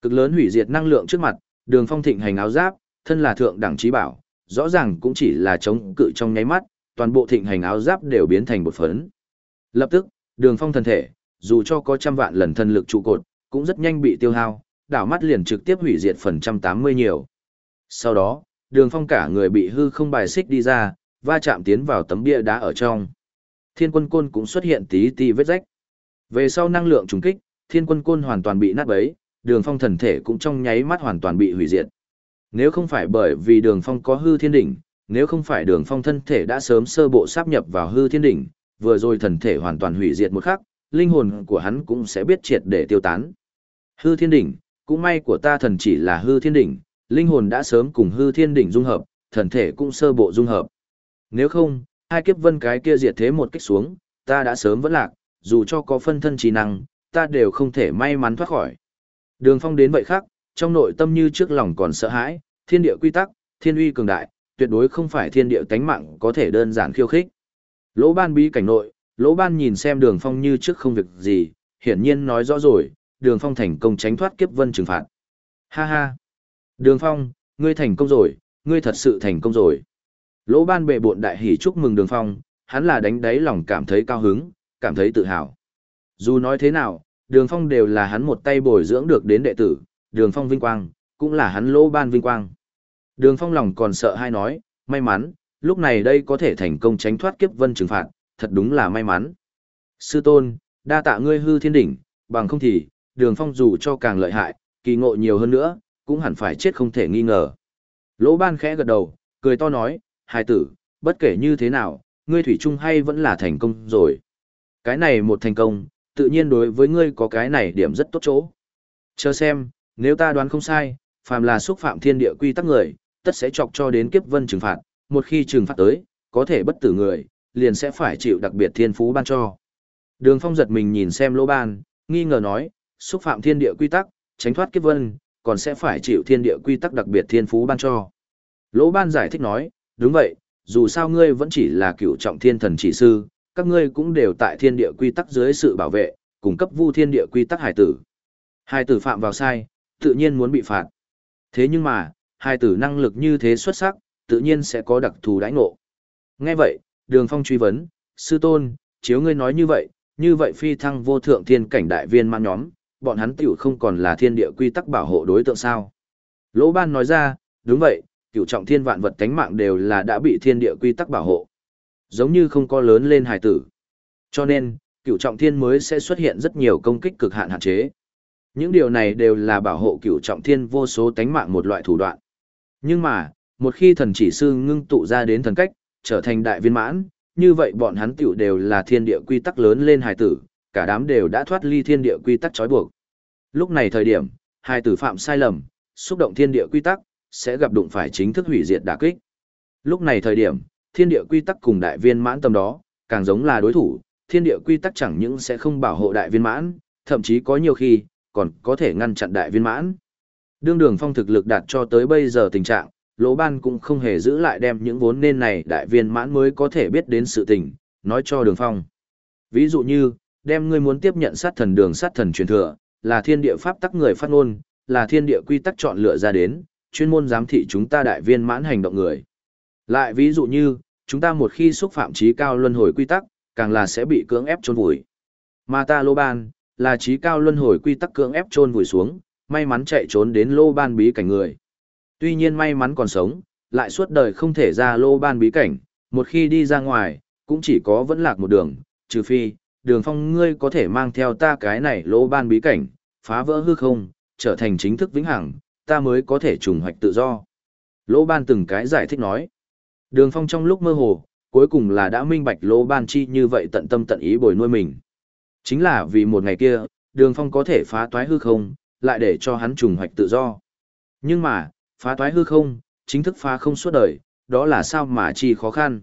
Cực lớn hủy diệt năng lượng trước mặt, đường phong thịnh hành áo giáp, thân là thượng đẳng trí bảo, rõ ràng cũng chỉ là chống cự trong nháy mắt, toàn bộ thịnh hành áo giáp đều biến thành bột phấn. Lập tức, đường phong thân thể, dù cho có trăm vạn lần thân lực trụ cột, cũng rất nhanh bị tiêu hao, đảo mắt liền trực tiếp hủy diệt phần trăm tám mươi nhiều. Sau đó, đường phong cả người bị hư không bài xích đi ra, va chạm tiến vào tấm bia đá ở trong. Thiên quân côn cũng xuất hiện tí tí vết rách. Về sau năng lượng trùng kích, thiên quân côn hoàn toàn bị nát bấy, đường phong thần thể cũng trong nháy mắt hoàn toàn bị hủy diệt. Nếu không phải bởi vì đường phong có hư thiên đỉnh, nếu không phải đường phong thân thể đã sớm sơ bộ sáp nhập vào hư thiên đỉnh, vừa rồi thần thể hoàn toàn hủy diệt một khắc, linh hồn của hắn cũng sẽ biết triệt để tiêu tán. Hư thiên đỉnh, cũng may của ta thần chỉ là hư thiên đỉnh, linh hồn đã sớm cùng hư thiên đỉnh dung hợp, thần thể cũng sơ bộ dung hợp. Nếu không, hai kiếp vân cái kia diệt thế một kích xuống, ta đã sớm vẫn lạc, dù cho có phân thân trí năng, ta đều không thể may mắn thoát khỏi. Đường phong đến vậy khác, trong nội tâm như trước lòng còn sợ hãi, thiên địa quy tắc, thiên uy cường đại, tuyệt đối không phải thiên địa tánh mạng có thể đơn giản khiêu khích. Lỗ ban bí cảnh nội, lỗ ban nhìn xem đường phong như trước không việc gì, hiển nhiên nói rõ rồi, đường phong thành công tránh thoát kiếp vân trừng phạt. Ha ha! Đường phong, ngươi thành công rồi, ngươi thật sự thành công rồi. Lỗ ban bệ bộn đại hỉ chúc mừng đường phong, hắn là đánh đáy lòng cảm thấy cao hứng, cảm thấy tự hào. Dù nói thế nào, đường phong đều là hắn một tay bồi dưỡng được đến đệ tử, đường phong vinh quang, cũng là hắn lỗ ban vinh quang. Đường phong lòng còn sợ hay nói, may mắn, lúc này đây có thể thành công tránh thoát kiếp vân trừng phạt, thật đúng là may mắn. Sư tôn, đa tạ ngươi hư thiên đỉnh, bằng không thì, đường phong dù cho càng lợi hại, kỳ ngộ nhiều hơn nữa, cũng hẳn phải chết không thể nghi ngờ. Lỗ ban khẽ gật đầu, cười to nói, hai tử, bất kể như thế nào, ngươi thủy chung hay vẫn là thành công rồi. Cái này một thành công, tự nhiên đối với ngươi có cái này điểm rất tốt chỗ. Chờ xem, nếu ta đoán không sai, phàm là xúc phạm thiên địa quy tắc người, tất sẽ chọc cho đến kiếp vân trừng phạt, một khi trừng phạt tới, có thể bất tử người, liền sẽ phải chịu đặc biệt thiên phú ban cho. Đường Phong giật mình nhìn xem lỗ ban, nghi ngờ nói, xúc phạm thiên địa quy tắc, tránh thoát kiếp vân, còn sẽ phải chịu thiên địa quy tắc đặc biệt thiên phú ban cho. Lỗ ban giải thích nói, đúng vậy, dù sao ngươi vẫn chỉ là cựu trọng thiên thần chỉ sư, các ngươi cũng đều tại thiên địa quy tắc dưới sự bảo vệ, cung cấp vu thiên địa quy tắc hải tử. Hải tử phạm vào sai, tự nhiên muốn bị phạt. Thế nhưng mà, hải tử năng lực như thế xuất sắc, tự nhiên sẽ có đặc thù đãi ngộ. Nghe vậy, đường phong truy vấn, sư tôn, chiếu ngươi nói như vậy, như vậy phi thăng vô thượng thiên cảnh đại viên mang nhóm, bọn hắn tiểu không còn là thiên địa quy tắc bảo hộ đối tượng sao. Lỗ ban nói ra, đúng vậy, tiểu trọng thiên vạn vật tánh mạng đều là đã bị thiên địa quy tắc bảo hộ. Giống như không có lớn lên hài tử. Cho nên, cựu trọng thiên mới sẽ xuất hiện rất nhiều công kích cực hạn hạn chế. Những điều này đều là bảo hộ cựu trọng thiên vô số tánh mạng một loại thủ đoạn. Nhưng mà, một khi thần chỉ sư ngưng tụ ra đến thần cách, trở thành đại viên mãn, như vậy bọn hắn tiểu đều là thiên địa quy tắc lớn lên hài tử, cả đám đều đã thoát ly thiên địa quy tắc trói buộc. Lúc này thời điểm, hài tử phạm sai lầm, xúc động thiên địa quy tắc, sẽ gặp đụng phải chính thức hủy diệt đả kích. Lúc này thời điểm, thiên địa quy tắc cùng đại viên mãn tâm đó, càng giống là đối thủ, thiên địa quy tắc chẳng những sẽ không bảo hộ đại viên mãn, thậm chí có nhiều khi, còn có thể ngăn chặn đại viên mãn. Đương đường phong thực lực đạt cho tới bây giờ tình trạng, lỗ ban cũng không hề giữ lại đem những vốn nên này đại viên mãn mới có thể biết đến sự tình, nói cho đường phong. Ví dụ như, đem ngươi muốn tiếp nhận sát thần đường sát thần truyền thừa, là thiên địa pháp tắc người phát ngôn, là thiên địa quy tắc chọn lựa ra đến, chuyên môn giám thị chúng ta đại viên mãn hành động người. Lại ví dụ như, chúng ta một khi xúc phạm trí cao luân hồi quy tắc, càng là sẽ bị cưỡng ép chôn vùi. Mà ta lô ban, là trí cao luân hồi quy tắc cưỡng ép chôn vùi xuống, may mắn chạy trốn đến lô ban bí cảnh người. Tuy nhiên may mắn còn sống, lại suốt đời không thể ra lô ban bí cảnh, một khi đi ra ngoài, cũng chỉ có vẫn lạc một đường, trừ phi, đường phong ngươi có thể mang theo ta cái này lô ban bí cảnh, phá vỡ hư không, trở thành chính thức vĩnh hằng, ta mới có thể trùng hoạch tự do. Lô ban từng cái giải thích nói. Đường phong trong lúc mơ hồ, cuối cùng là đã minh bạch lô ban chi như vậy tận tâm tận ý bồi nuôi mình. Chính là vì một ngày kia, đường phong có thể phá toái hư không, lại để cho hắn trùng hoạch tự do. Nhưng mà, phá toái hư không, chính thức phá không suốt đời, đó là sao mà chi khó khăn.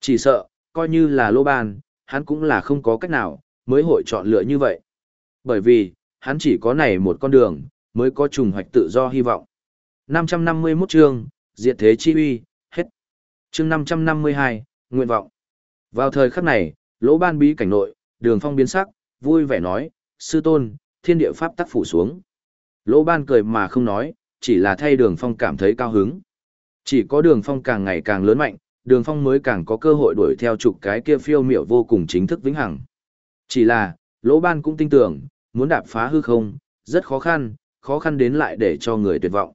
Chỉ sợ, coi như là lô ban, hắn cũng là không có cách nào, mới hội chọn lựa như vậy. Bởi vì, hắn chỉ có này một con đường, mới có trùng hoạch tự do hy vọng. 551 chương, diệt thế chi uy. Chương 552, nguyện vọng. Vào thời khắc này, lỗ ban bí cảnh nội, đường phong biến sắc, vui vẻ nói, sư tôn, thiên địa pháp tắc phủ xuống. Lỗ ban cười mà không nói, chỉ là thay đường phong cảm thấy cao hứng. Chỉ có đường phong càng ngày càng lớn mạnh, đường phong mới càng có cơ hội đuổi theo trục cái kia phiêu miểu vô cùng chính thức vĩnh hằng. Chỉ là, lỗ ban cũng tin tưởng, muốn đạp phá hư không, rất khó khăn, khó khăn đến lại để cho người tuyệt vọng.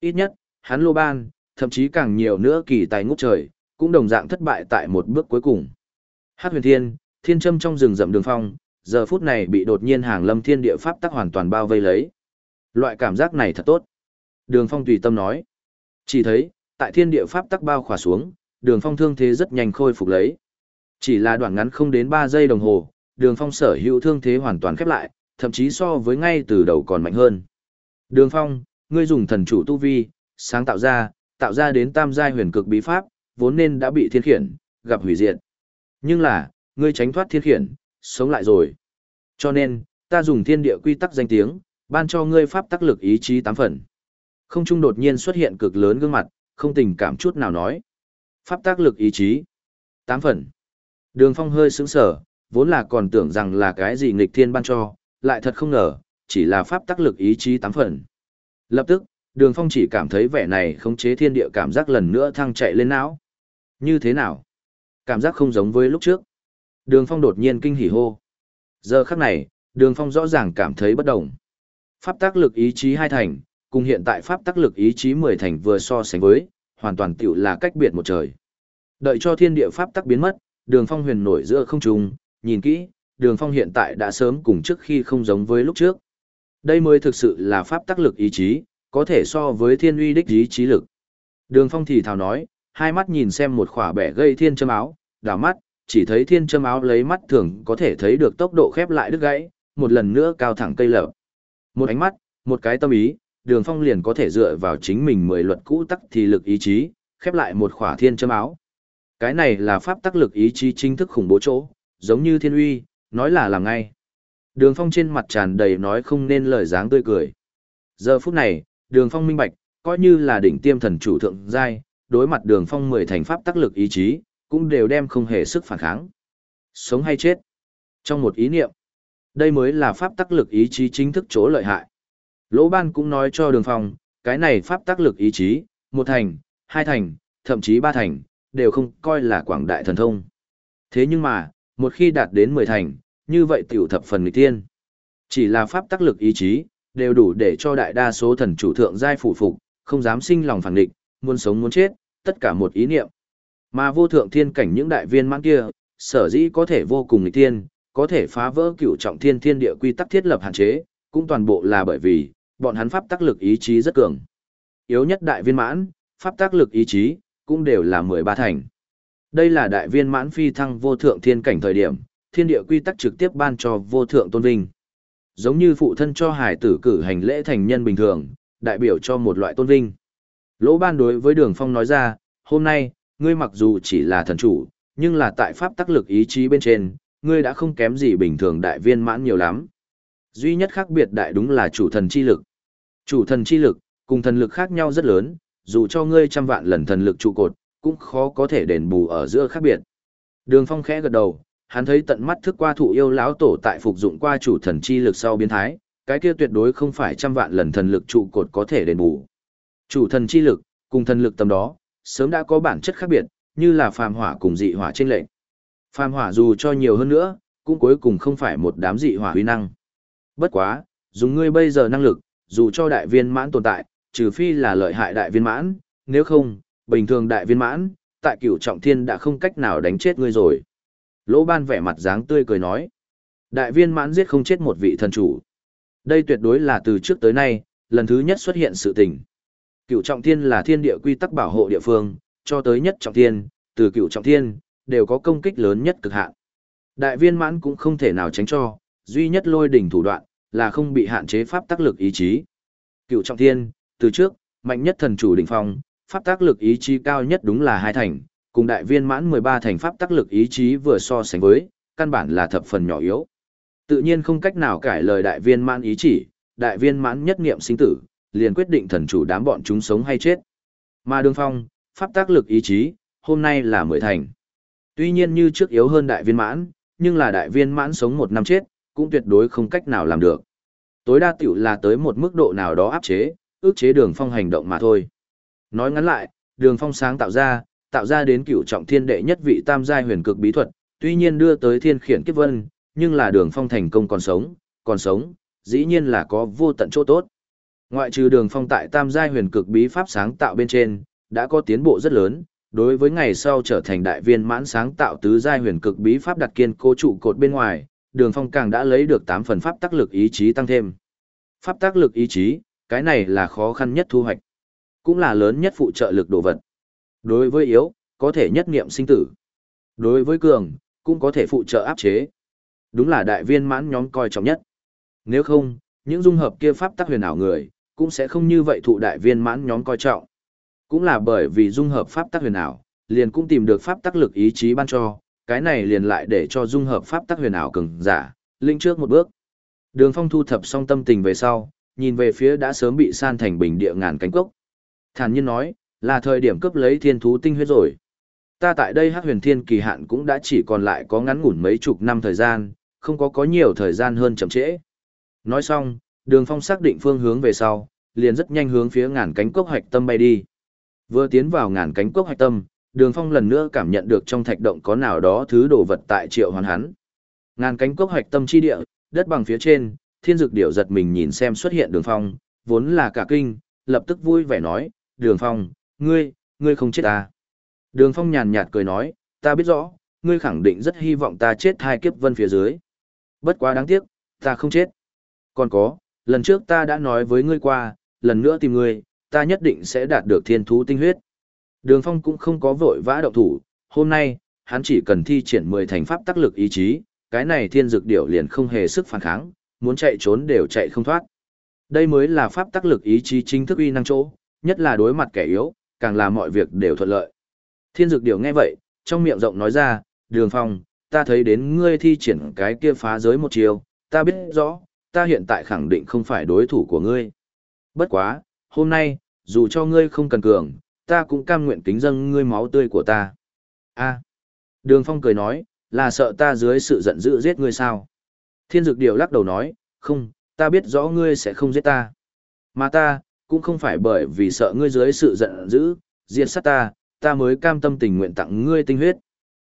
Ít nhất, hắn lỗ ban, thậm chí càng nhiều nữa kỳ tài ngút trời, cũng đồng dạng thất bại tại một bước cuối cùng. Hát huyền thiên, thiên châm trong rừng rậm đường phong, giờ phút này bị đột nhiên hàng lâm thiên địa pháp tắc hoàn toàn bao vây lấy. Loại cảm giác này thật tốt. Đường phong tùy tâm nói. Chỉ thấy, tại thiên địa pháp tắc bao khỏa xuống, đường phong thương thế rất nhanh khôi phục lấy. Chỉ là đoạn ngắn không đến 3 giây đồng hồ, đường phong sở hữu thương thế hoàn toàn khép lại, thậm chí so với ngay từ đầu còn mạnh hơn. Đường phong, ngươi dùng thần chủ tu vi, sáng tạo ra, tạo ra đến tam giai huyền cực bí pháp, vốn nên đã bị thiên khiển, gặp hủy diệt. Nhưng là, ngươi tránh thoát thiên khiển, sống lại rồi. Cho nên, ta dùng thiên địa quy tắc danh tiếng, ban cho ngươi pháp tác lực ý chí tám phần. Không trung đột nhiên xuất hiện cực lớn gương mặt, không tình cảm chút nào nói. Pháp tác lực ý chí. Tám phần. Đường phong hơi sững sở, vốn là còn tưởng rằng là cái gì nghịch thiên ban cho, lại thật không ngờ, chỉ là pháp tác lực ý chí tám phần. Lập tức, đường phong chỉ cảm thấy vẻ này khống chế thiên địa cảm giác lần nữa thăng chạy lên não. Như thế nào? Cảm giác không giống với lúc trước. Đường phong đột nhiên kinh hỉ hô. Giờ khắc này, đường phong rõ ràng cảm thấy bất đồng. Pháp tác lực ý chí hai thành, cùng hiện tại pháp tác lực ý chí mười thành vừa so sánh với, hoàn toàn tựu là cách biệt một trời. Đợi cho thiên địa pháp tắc biến mất, đường phong huyền nổi giữa không trung, nhìn kỹ, đường phong hiện tại đã sớm cùng trước khi không giống với lúc trước. Đây mới thực sự là pháp tắc lực ý chí, có thể so với thiên uy đích ý trí lực. Đường phong thì thào nói, hai mắt nhìn xem một khỏa bẻ gây thiên châm áo, đảo mắt, chỉ thấy thiên châm áo lấy mắt thường có thể thấy được tốc độ khép lại đứt gãy, một lần nữa cao thẳng cây lở. Một ánh mắt, một cái tâm ý, đường phong liền có thể dựa vào chính mình mười luật cũ tắc thì lực ý chí, khép lại một khỏa thiên châm áo. Cái này là pháp tắc lực ý chí chính thức khủng bố chỗ, giống như thiên uy, nói là làm ngay. Đường phong trên mặt tràn đầy nói không nên lời dáng tươi cười. Giờ phút này, đường phong minh bạch, coi như là đỉnh tiêm thần chủ thượng giai, đối mặt đường phong mười thành pháp tác lực ý chí, cũng đều đem không hề sức phản kháng. Sống hay chết? Trong một ý niệm, đây mới là pháp tác lực ý chí chính thức chỗ lợi hại. Lỗ ban cũng nói cho đường phong, cái này pháp tác lực ý chí, một thành, hai thành, thậm chí ba thành, đều không coi là quảng đại thần thông. Thế nhưng mà, một khi đạt đến mười thành, như vậy tiểu thập phần nghịch tiên. Chỉ là pháp tác lực ý chí, đều đủ để cho đại đa số thần chủ thượng giai phủ phục, không dám sinh lòng phản địch, muốn sống muốn chết, tất cả một ý niệm. Mà vô thượng thiên cảnh những đại viên mãn kia, sở dĩ có thể vô cùng nghịch tiên, có thể phá vỡ cửu trọng thiên thiên địa quy tắc thiết lập hạn chế, cũng toàn bộ là bởi vì, bọn hắn pháp tác lực ý chí rất cường. Yếu nhất đại viên mãn, pháp tác lực ý chí, cũng đều là 13 thành. Đây là đại viên mãn phi thăng vô thượng thiên cảnh thời điểm, thiên địa quy tắc trực tiếp ban cho vô thượng tôn vinh. Giống như phụ thân cho hải tử cử hành lễ thành nhân bình thường, đại biểu cho một loại tôn vinh. Lỗ ban đối với đường phong nói ra, hôm nay, ngươi mặc dù chỉ là thần chủ, nhưng là tại pháp tác lực ý chí bên trên, ngươi đã không kém gì bình thường đại viên mãn nhiều lắm. Duy nhất khác biệt đại đúng là chủ thần chi lực. Chủ thần chi lực, cùng thần lực khác nhau rất lớn, dù cho ngươi trăm vạn lần thần lực trụ cột, cũng khó có thể đền bù ở giữa khác biệt. Đường Phong khẽ gật đầu, hắn thấy tận mắt thức qua thụ yêu lão tổ tại phục dụng qua chủ thần chi lực sau biến thái, cái kia tuyệt đối không phải trăm vạn lần thần lực trụ cột có thể đền bù. Chủ thần chi lực, cùng thần lực tầm đó, sớm đã có bản chất khác biệt, như là phàm hỏa cùng dị hỏa trên lệnh. Phàm hỏa dù cho nhiều hơn nữa, cũng cuối cùng không phải một đám dị hỏa huy năng. Bất quá, dùng ngươi bây giờ năng lực, dù cho đại viên mãn tồn tại, trừ phi là lợi hại đại viên mãn, nếu không, bình thường đại viên mãn, tại cửu trọng thiên đã không cách nào đánh chết ngươi rồi. Lỗ ban vẻ mặt dáng tươi cười nói. Đại viên mãn giết không chết một vị thần chủ. Đây tuyệt đối là từ trước tới nay, lần thứ nhất xuất hiện sự tình. Cựu trọng thiên là thiên địa quy tắc bảo hộ địa phương, cho tới nhất trọng thiên, từ cựu trọng thiên, đều có công kích lớn nhất cực hạn. Đại viên mãn cũng không thể nào tránh cho, duy nhất lôi đỉnh thủ đoạn, là không bị hạn chế pháp tác lực ý chí. Cựu trọng thiên, từ trước, mạnh nhất thần chủ đỉnh phong, pháp tác lực ý chí cao nhất đúng là hai thành, cùng đại viên mãn 13 thành pháp tác lực ý chí vừa so sánh với, căn bản là thập phần nhỏ yếu. Tự nhiên không cách nào cải lời đại viên mãn ý chỉ, đại viên mãn nhất niệm sinh tử, liền quyết định thần chủ đám bọn chúng sống hay chết. Mà đường phong, pháp tác lực ý chí, hôm nay là mười thành. Tuy nhiên như trước yếu hơn đại viên mãn, nhưng là đại viên mãn sống một năm chết, cũng tuyệt đối không cách nào làm được. Tối đa tiểu là tới một mức độ nào đó áp chế, ước chế đường phong hành động mà thôi. Nói ngắn lại, đường phong sáng tạo ra, tạo ra đến cựu trọng thiên đệ nhất vị tam giai huyền cực bí thuật, tuy nhiên đưa tới thiên khiển kiếp vân, nhưng là đường phong thành công còn sống, còn sống, dĩ nhiên là có vô tận chỗ tốt. Ngoại trừ đường phong tại tam giai huyền cực bí pháp sáng tạo bên trên, đã có tiến bộ rất lớn, đối với ngày sau trở thành đại viên mãn sáng tạo tứ giai huyền cực bí pháp đặt kiên cố trụ cột bên ngoài, đường phong càng đã lấy được tám phần pháp tác lực ý chí tăng thêm. Pháp tác lực ý chí, cái này là khó khăn nhất thu hoạch, cũng là lớn nhất phụ trợ lực đồ vật. Đối với yếu, có thể nhất niệm sinh tử. Đối với cường, cũng có thể phụ trợ áp chế. Đúng là đại viên mãn nhóm coi trọng nhất. Nếu không, những dung hợp kia pháp tác huyền ảo người, cũng sẽ không như vậy thụ đại viên mãn nhóm coi trọng. Cũng là bởi vì dung hợp pháp tác huyền ảo, liền cũng tìm được pháp tác lực ý chí ban cho, cái này liền lại để cho dung hợp pháp tác huyền ảo cường giả, linh trước một bước. Đường Phong thu thập xong tâm tình về sau, nhìn về phía đã sớm bị san thành bình địa ngàn cánh cốc. Thản nhiên nói, là thời điểm cướp lấy thiên thú tinh huyết rồi. Ta tại đây hắc huyền thiên kỳ hạn cũng đã chỉ còn lại có ngắn ngủn mấy chục năm thời gian, không có có nhiều thời gian hơn chậm trễ. Nói xong, đường phong xác định phương hướng về sau, liền rất nhanh hướng phía ngàn cánh cốc hoạch tâm bay đi. Vừa tiến vào ngàn cánh cốc hoạch tâm, đường phong lần nữa cảm nhận được trong thạch động có nào đó thứ đồ vật tại triệu hoàn hắn. Ngàn cánh cốc hoạch tâm chi địa, đất bằng phía trên, thiên dực điểu giật mình nhìn xem xuất hiện đường phong, vốn là cả kinh, lập tức vui vẻ nói, đường phong, ngươi, ngươi không chết à. Đường phong nhàn nhạt cười nói, ta biết rõ, ngươi khẳng định rất hy vọng ta chết hai kiếp vân phía dưới. Bất quá đáng tiếc, ta không chết. Còn có, lần trước ta đã nói với ngươi qua, lần nữa tìm ngươi, ta nhất định sẽ đạt được thiên thú tinh huyết. Đường Phong cũng không có vội vã động thủ, hôm nay, hắn chỉ cần thi triển 10 thành pháp tác lực ý chí, cái này thiên dược điểu liền không hề sức phản kháng, muốn chạy trốn đều chạy không thoát. Đây mới là pháp tác lực ý chí chính thức uy năng chỗ, nhất là đối mặt kẻ yếu, càng là mọi việc đều thuận lợi. Thiên dược điểu nghe vậy, trong miệng rộng nói ra, Đường Phong, ta thấy đến ngươi thi triển cái kia phá giới một chiều, ta biết rõ, ta hiện tại khẳng định không phải đối thủ của ngươi. Bất quá, hôm nay, dù cho ngươi không cần cường, ta cũng cam nguyện kính dâng ngươi máu tươi của ta. A. Đường Phong cười nói, là sợ ta dưới sự giận dữ giết ngươi sao? Thiên Dực Điểu lắc đầu nói, không, ta biết rõ ngươi sẽ không giết ta. Mà ta, cũng không phải bởi vì sợ ngươi dưới sự giận dữ, diệt sát ta, ta mới cam tâm tình nguyện tặng ngươi tinh huyết.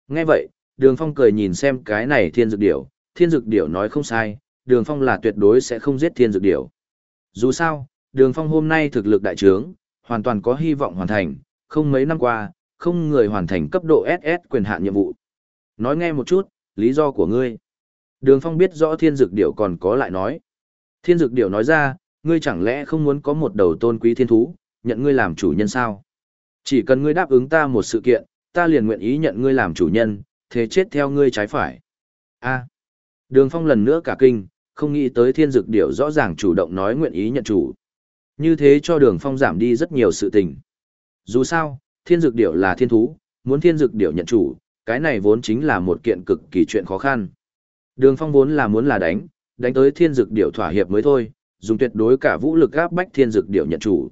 Nghe vậy, Đường Phong cười nhìn xem cái này Thiên dược Điểu, Thiên dược Điểu nói không sai, Đường Phong là tuyệt đối sẽ không giết Thiên dược Điểu. Dù sao, Đường Phong hôm nay thực lực đại trướng, hoàn toàn có hy vọng hoàn thành, không mấy năm qua, không người hoàn thành cấp độ SS quyền hạn nhiệm vụ. Nói nghe một chút, lý do của ngươi. Đường Phong biết rõ Thiên dược Điểu còn có lại nói. Thiên dược Điểu nói ra, ngươi chẳng lẽ không muốn có một đầu tôn quý thiên thú, nhận ngươi làm chủ nhân sao? Chỉ cần ngươi đáp ứng ta một sự kiện, ta liền nguyện ý nhận ngươi làm chủ nhân, thế chết theo ngươi trái phải. A. Đường Phong lần nữa cả kinh, không nghĩ tới thiên dực điểu rõ ràng chủ động nói nguyện ý nhận chủ. Như thế cho đường Phong giảm đi rất nhiều sự tình. Dù sao, thiên dực điểu là thiên thú, muốn thiên dực điểu nhận chủ, cái này vốn chính là một kiện cực kỳ chuyện khó khăn. Đường Phong vốn là muốn là đánh, đánh tới thiên dực điểu thỏa hiệp mới thôi, dùng tuyệt đối cả vũ lực áp bách thiên dược điểu nhận chủ.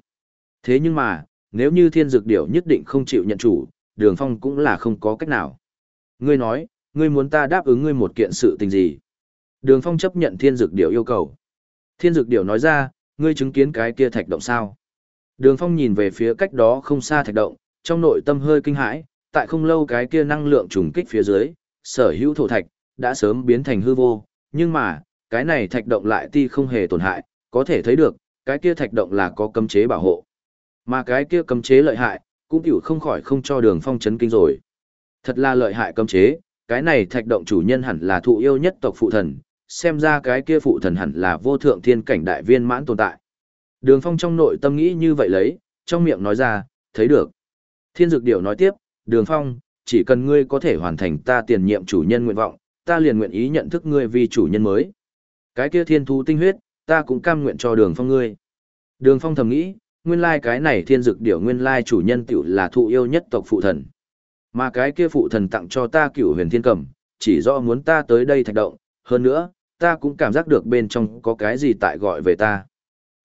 Thế nhưng mà, nếu như thiên dược điểu nhất định không chịu nhận chủ, đường Phong cũng là không có cách nào. Ngươi nói, ngươi muốn ta đáp ứng ngươi một kiện sự tình gì? Đường Phong chấp nhận thiên dược điểu yêu cầu. Thiên dược điểu nói ra, ngươi chứng kiến cái kia thạch động sao? Đường phong nhìn về phía cách đó không xa thạch động, trong nội tâm hơi kinh hãi, tại không lâu cái kia năng lượng trùng kích phía dưới, sở hữu thổ thạch, đã sớm biến thành hư vô, nhưng mà, cái này thạch động lại ti không hề tổn hại, có thể thấy được, cái kia thạch động là có cấm chế bảo hộ. Mà cái kia cấm chế lợi hại, cũng hiểu không khỏi không cho đường phong chấn kinh rồi. Thật là lợi hại cấm chế, cái này thạch động chủ nhân hẳn là thụ yêu nhất tộc phụ thần, xem ra cái kia phụ thần hẳn là vô thượng thiên cảnh đại viên mãn tồn tại. Đường phong trong nội tâm nghĩ như vậy lấy, trong miệng nói ra, thấy được. Thiên dược điểu nói tiếp, đường phong, chỉ cần ngươi có thể hoàn thành ta tiền nhiệm chủ nhân nguyện vọng, ta liền nguyện ý nhận thức ngươi vì chủ nhân mới. Cái kia thiên thú tinh huyết, ta cũng cam nguyện cho đường phong ngươi. Đường phong thầm nghĩ, nguyên lai cái này thiên dực điểu nguyên lai chủ nhân tiểu là thụ yêu nhất tộc phụ thần. Mà cái kia phụ thần tặng cho ta cửu huyền thiên cầm, chỉ do muốn ta tới đây thạch động, hơn nữa, ta cũng cảm giác được bên trong có cái gì tại gọi về ta.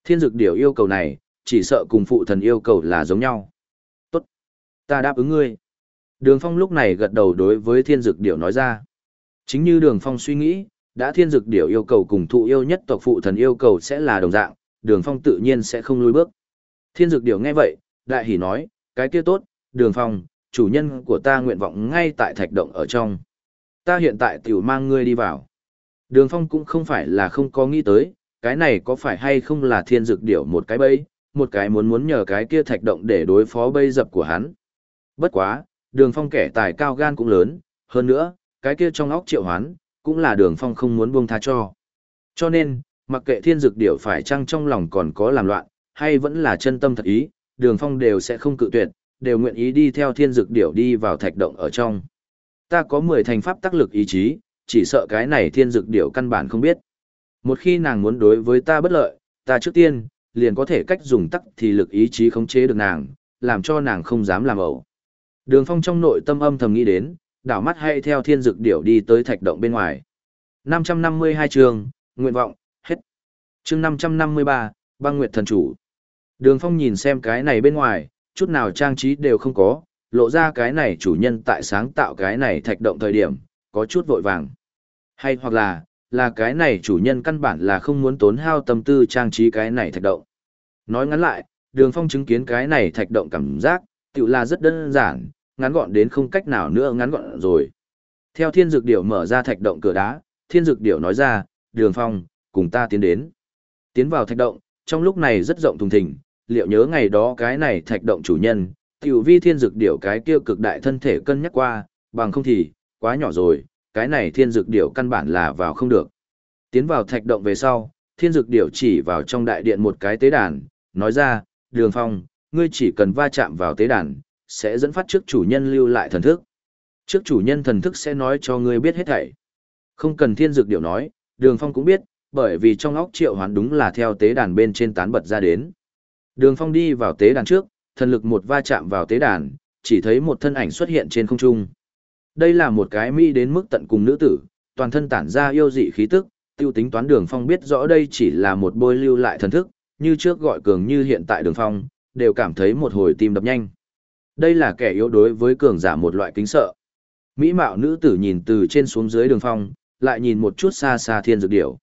Thiên dực điểu yêu cầu này, chỉ sợ cùng phụ thần yêu cầu là giống nhau. Tốt, ta đáp ứng ngươi. Đường phong lúc này gật đầu đối với thiên dực điểu nói ra. Chính như đường phong suy nghĩ, đã thiên dực điểu yêu cầu cùng thụ yêu nhất tộc phụ thần yêu cầu sẽ là đồng dạng, đường phong tự nhiên sẽ không lùi bước. Thiên dực điểu nghe vậy, đại hỉ nói, cái kia tốt, đường phong, chủ nhân của ta nguyện vọng ngay tại thạch động ở trong. Ta hiện tại tiểu mang ngươi đi vào. Đường phong cũng không phải là không có nghĩ tới, cái này có phải hay không là thiên dực điểu một cái bẫy, một cái muốn muốn nhờ cái kia thạch động để đối phó bây dập của hắn. Bất quá, đường phong kẻ tài cao gan cũng lớn, hơn nữa, cái kia trong óc triệu hoán, cũng là đường phong không muốn buông tha cho. Cho nên, mặc kệ thiên dực điểu phải chăng trong lòng còn có làm loạn, hay vẫn là chân tâm thật ý, đường phong đều sẽ không cự tuyệt, đều nguyện ý đi theo thiên dực điểu đi vào thạch động ở trong. Ta có 10 thành pháp tác lực ý chí, chỉ sợ cái này thiên dực điểu căn bản không biết. Một khi nàng muốn đối với ta bất lợi, ta trước tiên, liền có thể cách dùng tắc thì lực ý chí khống chế được nàng, làm cho nàng không dám làm ẩu. Đường phong trong nội tâm âm thầm nghĩ đến, đảo mắt hay theo thiên dực điểu đi tới thạch động bên ngoài. 552 trường, nguyện vọng, hết. chương 553, băng nguyệt thần chủ. Đường phong nhìn xem cái này bên ngoài, chút nào trang trí đều không có, lộ ra cái này chủ nhân tại sáng tạo cái này thạch động thời điểm, có chút vội vàng. Hay hoặc là, là cái này chủ nhân căn bản là không muốn tốn hao tâm tư trang trí cái này thạch động. Nói ngắn lại, đường phong chứng kiến cái này thạch động cảm giác, tự là rất đơn giản, ngắn gọn đến không cách nào nữa ngắn gọn rồi. Theo thiên dược điểu mở ra thạch động cửa đá, thiên dược điểu nói ra, đường phong, cùng ta tiến đến. Tiến vào thạch động, trong lúc này rất rộng thùng thình, liệu nhớ ngày đó cái này thạch động chủ nhân, tiểu vi thiên dược điểu cái kia cực đại thân thể cân nhắc qua, bằng không thì, quá nhỏ rồi, cái này thiên dược điểu căn bản là vào không được. Tiến vào thạch động về sau, thiên dược điểu chỉ vào trong đại điện một cái tế đàn, nói ra, đường phong, ngươi chỉ cần va chạm vào tế đàn, sẽ dẫn phát trước chủ nhân lưu lại thần thức. Trước chủ nhân thần thức sẽ nói cho ngươi biết hết thảy. Không cần thiên dược điều nói, đường phong cũng biết, bởi vì trong óc triệu hoán đúng là theo tế đàn bên trên tán bật ra đến. Đường phong đi vào tế đàn trước, thần lực một va chạm vào tế đàn, chỉ thấy một thân ảnh xuất hiện trên không trung. Đây là một cái mỹ đến mức tận cùng nữ tử, toàn thân tản ra yêu dị khí tức, tiêu tính toán đường phong biết rõ đây chỉ là một bôi lưu lại thần thức, như trước gọi cường như hiện tại đường phong, đều cảm thấy một hồi tim đập nhanh. Đây là kẻ yếu đối với cường giả một loại kính sợ. Mỹ mạo nữ tử nhìn từ trên xuống dưới đường phong, lại nhìn một chút xa xa thiên dược điểu.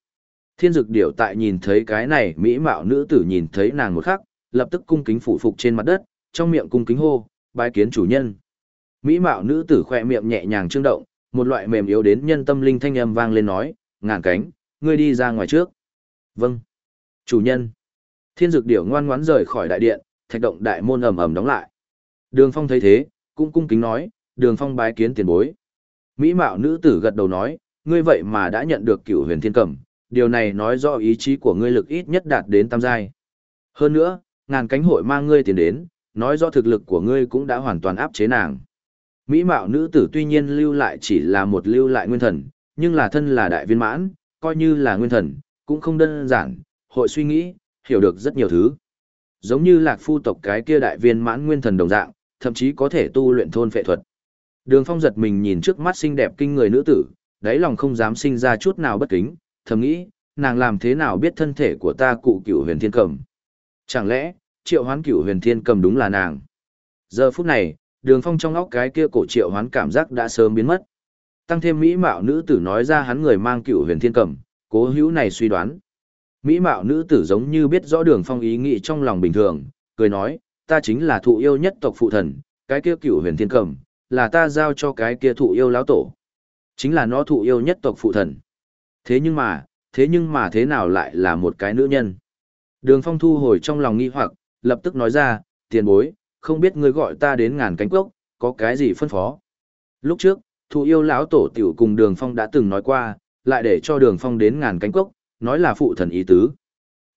Thiên dược điểu tại nhìn thấy cái này Mỹ mạo nữ tử nhìn thấy nàng một khắc, lập tức cung kính phụ phục trên mặt đất, trong miệng cung kính hô, bái kiến chủ nhân. Mỹ mạo nữ tử khoe miệng nhẹ nhàng trương động, một loại mềm yếu đến nhân tâm linh thanh âm vang lên nói, ngàn cánh, ngươi đi ra ngoài trước. Vâng. Chủ nhân. Thiên dược điểu ngoan ngoãn rời khỏi đại điện, thạch động đại môn ầm ầm đóng lại. Đường Phong thấy thế, cũng cung kính nói, Đường Phong bái kiến tiền bối. Mỹ mạo nữ tử gật đầu nói, ngươi vậy mà đã nhận được cửu huyền thiên cẩm, điều này nói rõ ý chí của ngươi lực ít nhất đạt đến tam giai. Hơn nữa, ngàn cánh hội mang ngươi tiền đến, nói rõ thực lực của ngươi cũng đã hoàn toàn áp chế nàng. Mỹ mạo nữ tử tuy nhiên lưu lại chỉ là một lưu lại nguyên thần, nhưng là thân là đại viên mãn, coi như là nguyên thần, cũng không đơn giản, hội suy nghĩ, hiểu được rất nhiều thứ. Giống như lạc phu tộc cái kia đại viên mãn nguyên thần đồng dạng, thậm chí có thể tu luyện thôn phệ thuật. Đường phong giật mình nhìn trước mắt xinh đẹp kinh người nữ tử, đáy lòng không dám sinh ra chút nào bất kính, thầm nghĩ, nàng làm thế nào biết thân thể của ta cụ cửu huyền thiên cầm. Chẳng lẽ, triệu hoán cửu huyền thiên cầm đúng là nàng. Giờ phút này, đường phong trong óc cái kia cổ triệu hoán cảm giác đã sớm biến mất. Tăng thêm mỹ mạo nữ tử nói ra hắn người mang cửu huyền thiên cầm, cố hữu này suy đoán. Mỹ mạo nữ tử giống như biết rõ đường phong ý nghĩ trong lòng bình thường, cười nói, ta chính là thụ yêu nhất tộc phụ thần, cái kia cửu huyền thiên cầm, là ta giao cho cái kia thụ yêu lão tổ. Chính là nó thụ yêu nhất tộc phụ thần. Thế nhưng mà, thế nhưng mà thế nào lại là một cái nữ nhân? Đường phong thu hồi trong lòng nghi hoặc, lập tức nói ra, tiền bối, không biết ngươi gọi ta đến ngàn cánh cốc, có cái gì phân phó. Lúc trước, thụ yêu lão tổ tiểu cùng đường phong đã từng nói qua, lại để cho đường phong đến ngàn cánh cốc, nói là phụ thần ý tứ.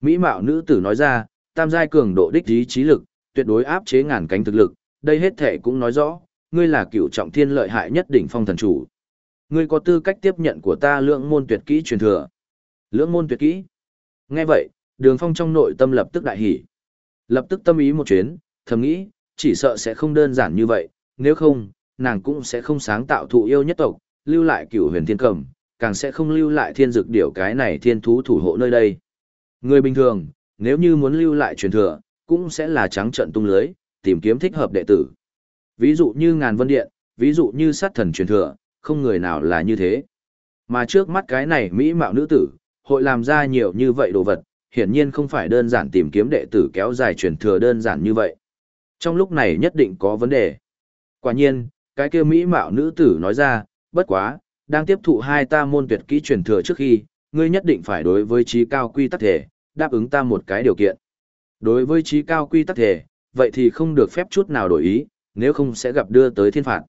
Mỹ mạo nữ tử nói ra, tam giai cường độ đích ý trí lực, tuyệt đối áp chế ngàn cánh thực lực, đây hết thể cũng nói rõ, ngươi là cựu trọng thiên lợi hại nhất đỉnh phong thần chủ. Ngươi có tư cách tiếp nhận của ta lượng môn tuyệt kỹ truyền thừa. Lưỡng môn tuyệt kỹ. Nghe vậy, đường phong trong nội tâm lập tức đại hỉ. Lập tức tâm ý một chuyến, thầm nghĩ, chỉ sợ sẽ không đơn giản như vậy, nếu không, nàng cũng sẽ không sáng tạo thụ yêu nhất tộc, lưu lại cửu huyền thiên cầm, càng sẽ không lưu lại thiên dược điểu cái này thiên thú thủ hộ nơi đây. Người bình thường, nếu như muốn lưu lại truyền thừa, cũng sẽ là trắng trận tung lưới, tìm kiếm thích hợp đệ tử. Ví dụ như ngàn vân điện, ví dụ như sát thần truyền thừa, không người nào là như thế. Mà trước mắt cái này mỹ mạo nữ tử, hội làm ra nhiều như vậy đồ vật, hiển nhiên không phải đơn giản tìm kiếm đệ tử kéo dài truyền thừa đơn giản như vậy. Trong lúc này nhất định có vấn đề. Quả nhiên, cái kia mỹ mạo nữ tử nói ra, bất quá, đang tiếp thụ hai ta môn tuyệt kỹ truyền thừa trước khi, ngươi nhất định phải đối với trí cao quy tắc thể, đáp ứng ta một cái điều kiện. Đối với trí cao quy tắc thể, vậy thì không được phép chút nào đổi ý, nếu không sẽ gặp đưa tới thiên phạt.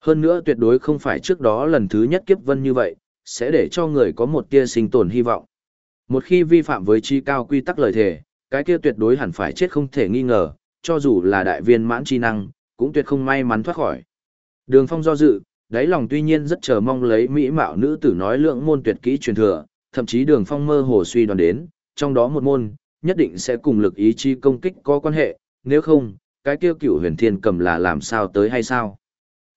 Hơn nữa tuyệt đối không phải trước đó lần thứ nhất kiếp vân như vậy, sẽ để cho người có một tia sinh tồn hy vọng. Một khi vi phạm với chi cao quy tắc lời thề, cái kia tuyệt đối hẳn phải chết không thể nghi ngờ, cho dù là đại viên mãn chi năng, cũng tuyệt không may mắn thoát khỏi. Đường Phong do dự, đáy lòng tuy nhiên rất chờ mong lấy mỹ mạo nữ tử nói lượng môn tuyệt kỹ truyền thừa, thậm chí Đường Phong mơ hồ suy đoán đến, trong đó một môn nhất định sẽ cùng lực ý chi công kích có quan hệ, nếu không, cái kia cửu huyền thiên cầm là làm sao tới hay sao?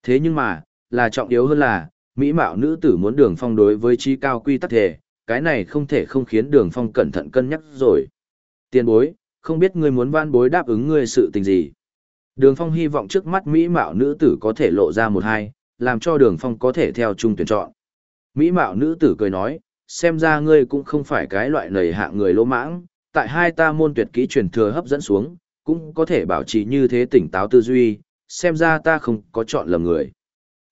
Thế nhưng mà, là trọng yếu hơn là, mỹ mạo nữ tử muốn Đường Phong đối với chi cao quy tắc thể, cái này không thể không khiến đường phong cẩn thận cân nhắc rồi. Tiền bối, không biết ngươi muốn van bối đáp ứng ngươi sự tình gì. Đường phong hy vọng trước mắt mỹ mạo nữ tử có thể lộ ra một hai, làm cho đường phong có thể theo chung tuyển chọn. Mỹ mạo nữ tử cười nói, xem ra ngươi cũng không phải cái loại nầy hạng người lỗ mãng, tại hai ta môn tuyệt kỹ truyền thừa hấp dẫn xuống, cũng có thể bảo trì như thế tỉnh táo tư duy, xem ra ta không có chọn lầm người.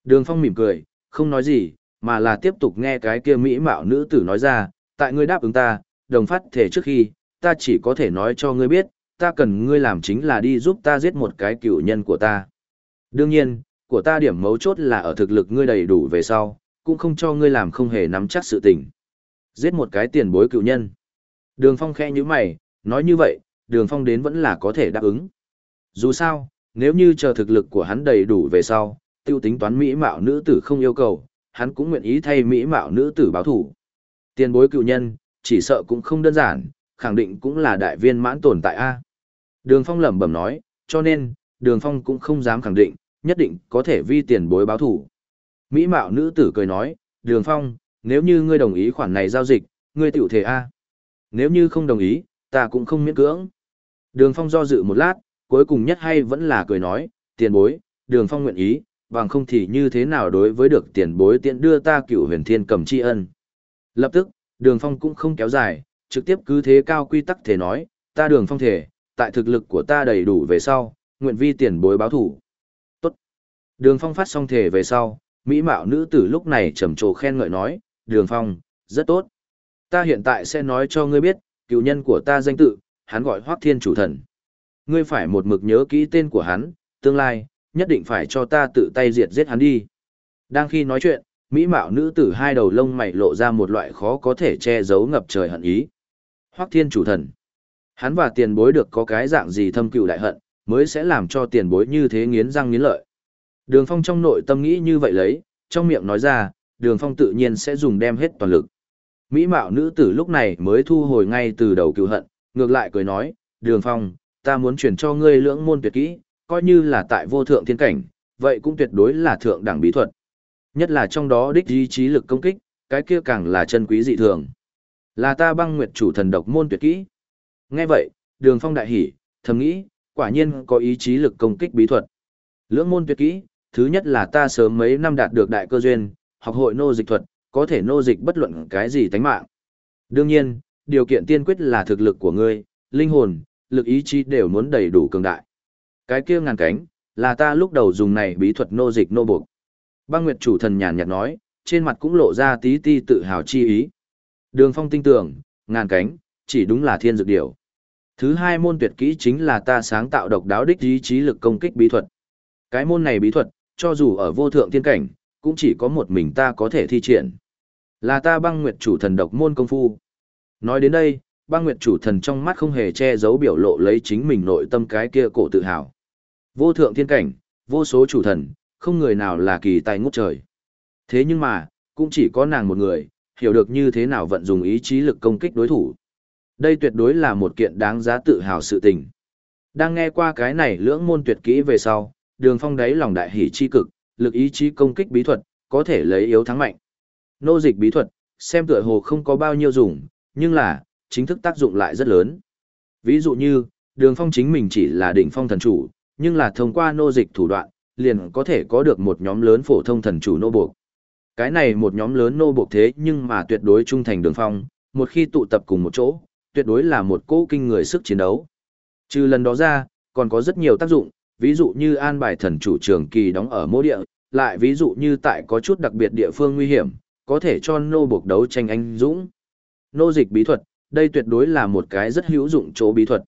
Đường phong mỉm cười, không nói gì, mà là tiếp tục nghe cái kia mỹ mạo nữ tử nói ra, tại ngươi đáp ứng ta, đồng phát thể trước khi, ta chỉ có thể nói cho ngươi biết, ta cần ngươi làm chính là đi giúp ta giết một cái cựu nhân của ta. Đương nhiên, của ta điểm mấu chốt là ở thực lực ngươi đầy đủ về sau, cũng không cho ngươi làm không hề nắm chắc sự tình. Giết một cái tiền bối cựu nhân. Đường Phong khẽ như mày, nói như vậy, Đường Phong đến vẫn là có thể đáp ứng. Dù sao, nếu như chờ thực lực của hắn đầy đủ về sau, tiêu tính toán mỹ mạo nữ tử không yêu cầu, hắn cũng nguyện ý thay mỹ mạo nữ tử báo thủ. Tiền bối cựu nhân, chỉ sợ cũng không đơn giản, khẳng định cũng là đại viên mãn tồn tại A. Đường Phong lẩm bẩm nói, cho nên, Đường Phong cũng không dám khẳng định, nhất định có thể vi tiền bối báo thủ. Mỹ mạo nữ tử cười nói, Đường Phong, nếu như ngươi đồng ý khoản này giao dịch, ngươi tiểu thể A. Nếu như không đồng ý, ta cũng không miễn cưỡng. Đường Phong do dự một lát, cuối cùng nhất hay vẫn là cười nói, tiền bối, Đường Phong nguyện ý, bằng không thì như thế nào đối với được tiền bối tiện đưa ta cựu huyền thiên cầm tri ân. Lập tức, đường phong cũng không kéo dài, trực tiếp cứ thế cao quy tắc thể nói, ta đường phong thể, tại thực lực của ta đầy đủ về sau, nguyện vi tiền bối báo thủ. Tốt. Đường phong phát xong thể về sau, mỹ mạo nữ tử lúc này trầm trồ khen ngợi nói, đường phong, rất tốt. Ta hiện tại sẽ nói cho ngươi biết, cựu nhân của ta danh tự, hắn gọi Hoác Thiên Chủ Thần. Ngươi phải một mực nhớ kỹ tên của hắn, tương lai, nhất định phải cho ta tự tay diệt giết hắn đi. Đang khi nói chuyện, mỹ mạo nữ tử hai đầu lông mày lộ ra một loại khó có thể che giấu ngập trời hận ý. Hoắc Thiên chủ thần. Hắn và tiền bối được có cái dạng gì thâm cừu đại hận, mới sẽ làm cho tiền bối như thế nghiến răng nghiến lợi. Đường Phong trong nội tâm nghĩ như vậy lấy, trong miệng nói ra, Đường Phong tự nhiên sẽ dùng đem hết toàn lực. Mỹ mạo nữ tử lúc này mới thu hồi ngay từ đầu cựu hận, ngược lại cười nói, Đường Phong, ta muốn chuyển cho ngươi lưỡng môn tuyệt kỹ, coi như là tại vô thượng thiên cảnh, vậy cũng tuyệt đối là thượng đẳng bí thuật. Nhất là trong đó đích ý chí lực công kích, cái kia càng là chân quý dị thường. Là ta băng nguyệt chủ thần độc môn tuyệt kỹ. Nghe vậy, đường phong đại hỉ, thầm nghĩ, quả nhiên có ý chí lực công kích bí thuật. Lưỡng môn tuyệt kỹ, thứ nhất là ta sớm mấy năm đạt được đại cơ duyên, học hội nô dịch thuật, có thể nô dịch bất luận cái gì tánh mạng. Đương nhiên, điều kiện tiên quyết là thực lực của ngươi, linh hồn, lực ý chí đều muốn đầy đủ cường đại. Cái kia ngàn cánh, là ta lúc đầu dùng này bí thuật nô dịch nô buộc. Băng Nguyệt chủ thần nhàn nhạt nói, trên mặt cũng lộ ra tí ti tự hào chi ý. Đường phong tinh tưởng, ngàn cánh, chỉ đúng là thiên dược điểu. Thứ hai môn tuyệt kỹ chính là ta sáng tạo độc đáo đích ý chí lực công kích bí thuật. Cái môn này bí thuật, cho dù ở vô thượng thiên cảnh, cũng chỉ có một mình ta có thể thi triển. Là ta băng nguyệt chủ thần độc môn công phu. Nói đến đây, băng nguyệt chủ thần trong mắt không hề che giấu biểu lộ lấy chính mình nội tâm cái kia cổ tự hào. Vô thượng thiên cảnh, vô số chủ thần, không người nào là kỳ tài ngút trời. Thế nhưng mà, cũng chỉ có nàng một người, hiểu được như thế nào vận dùng ý chí lực công kích đối thủ. Đây tuyệt đối là một kiện đáng giá tự hào sự tình. Đang nghe qua cái này lưỡng môn tuyệt kỹ về sau, đường phong đáy lòng đại hỷ chi cực, lực ý chí công kích bí thuật, có thể lấy yếu thắng mạnh. Nô dịch bí thuật, xem tựa hồ không có bao nhiêu dùng, nhưng là, chính thức tác dụng lại rất lớn. Ví dụ như, đường phong chính mình chỉ là đỉnh phong thần chủ, nhưng là thông qua nô dịch thủ đoạn, liền có thể có được một nhóm lớn phổ thông thần chủ nô buộc. Cái này một nhóm lớn nô buộc thế nhưng mà tuyệt đối trung thành đường phong, một khi tụ tập cùng một chỗ, tuyệt đối là một cỗ kinh người sức chiến đấu. Trừ lần đó ra, còn có rất nhiều tác dụng, ví dụ như an bài thần chủ trường kỳ đóng ở mô địa, lại ví dụ như tại có chút đặc biệt địa phương nguy hiểm, có thể cho nô buộc đấu tranh anh dũng. Nô dịch bí thuật, đây tuyệt đối là một cái rất hữu dụng chỗ bí thuật.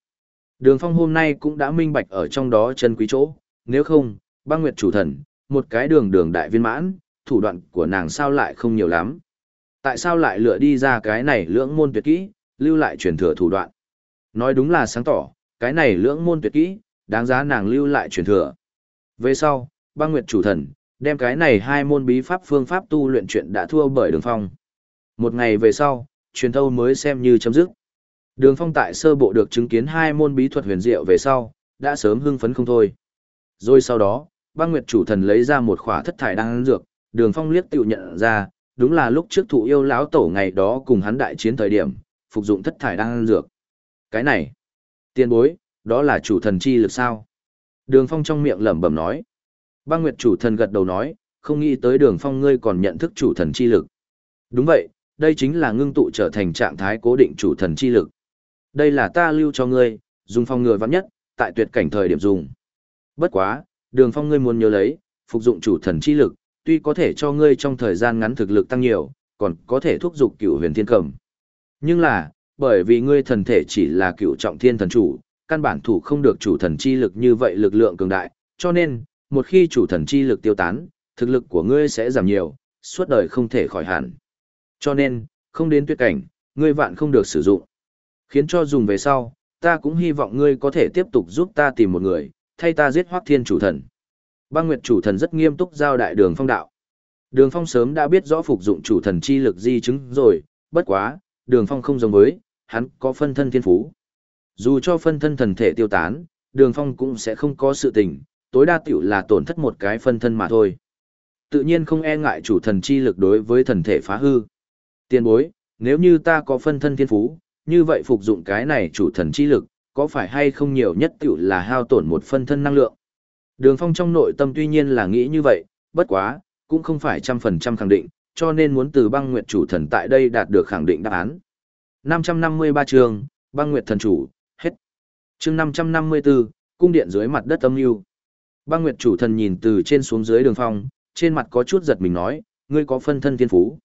Đường phong hôm nay cũng đã minh bạch ở trong đó chân quý chỗ, nếu không, băng nguyệt chủ thần, một cái đường đường đại viên mãn, thủ đoạn của nàng sao lại không nhiều lắm. Tại sao lại lựa đi ra cái này lưỡng môn tuyệt kỹ, lưu lại truyền thừa thủ đoạn. Nói đúng là sáng tỏ, cái này lưỡng môn tuyệt kỹ, đáng giá nàng lưu lại truyền thừa. Về sau, băng nguyệt chủ thần, đem cái này hai môn bí pháp phương pháp tu luyện chuyện đã thua bởi đường phong. Một ngày về sau, truyền thâu mới xem như chấm dứt. Đường phong tại sơ bộ được chứng kiến hai môn bí thuật huyền diệu về sau, đã sớm hưng phấn không thôi. Rồi sau đó, băng nguyệt chủ thần lấy ra một khỏa thất thải đang dược, đường phong liếc tự nhận ra, đúng là lúc trước thụ yêu lão tổ ngày đó cùng hắn đại chiến thời điểm, phục dụng thất thải đang dược. Cái này, tiên bối, đó là chủ thần chi lực sao? Đường Phong trong miệng lẩm bẩm nói. Băng Nguyệt chủ thần gật đầu nói, không nghĩ tới Đường Phong ngươi còn nhận thức chủ thần chi lực. Đúng vậy, đây chính là ngưng tụ trở thành trạng thái cố định chủ thần chi lực. Đây là ta lưu cho ngươi, dùng phong ngừa vắng nhất, tại tuyệt cảnh thời điểm dùng. Bất quá, Đường Phong ngươi muốn nhớ lấy, phục dụng chủ thần chi lực, tuy có thể cho ngươi trong thời gian ngắn thực lực tăng nhiều, còn có thể thúc giục Cựu huyền thiên cầm. Nhưng là, bởi vì ngươi thần thể chỉ là cựu trọng thiên thần chủ, căn bản thủ không được chủ thần chi lực như vậy lực lượng cường đại, cho nên, một khi chủ thần chi lực tiêu tán, thực lực của ngươi sẽ giảm nhiều, suốt đời không thể khỏi hẳn. Cho nên, không đến tuyệt cảnh, ngươi vạn không được sử dụng. Khiến cho dùng về sau, ta cũng hy vọng ngươi có thể tiếp tục giúp ta tìm một người, thay ta giết Hoắc thiên chủ thần. Băng Nguyệt chủ thần rất nghiêm túc giao đại đường phong đạo. Đường phong sớm đã biết rõ phục dụng chủ thần chi lực di chứng rồi, bất quá, đường phong không giống với, hắn có phân thân thiên phú. Dù cho phân thân thần thể tiêu tán, đường phong cũng sẽ không có sự tình, tối đa tiểu là tổn thất một cái phân thân mà thôi. Tự nhiên không e ngại chủ thần chi lực đối với thần thể phá hư. Tiên bối, nếu như ta có phân thân thiên phú, như vậy phục dụng cái này chủ thần chi lực, có phải hay không nhiều nhất tiểu là hao tổn một phân thân năng lượng. Đường phong trong nội tâm tuy nhiên là nghĩ như vậy, bất quá, cũng không phải trăm phần trăm khẳng định, cho nên muốn từ băng nguyệt chủ thần tại đây đạt được khẳng định đáp án. 553 chương, băng nguyệt thần chủ, hết. Chương 554, cung điện dưới mặt đất âm lưu. Băng nguyệt chủ thần nhìn từ trên xuống dưới đường phong, trên mặt có chút giật mình nói, ngươi có phân thân thiên phú.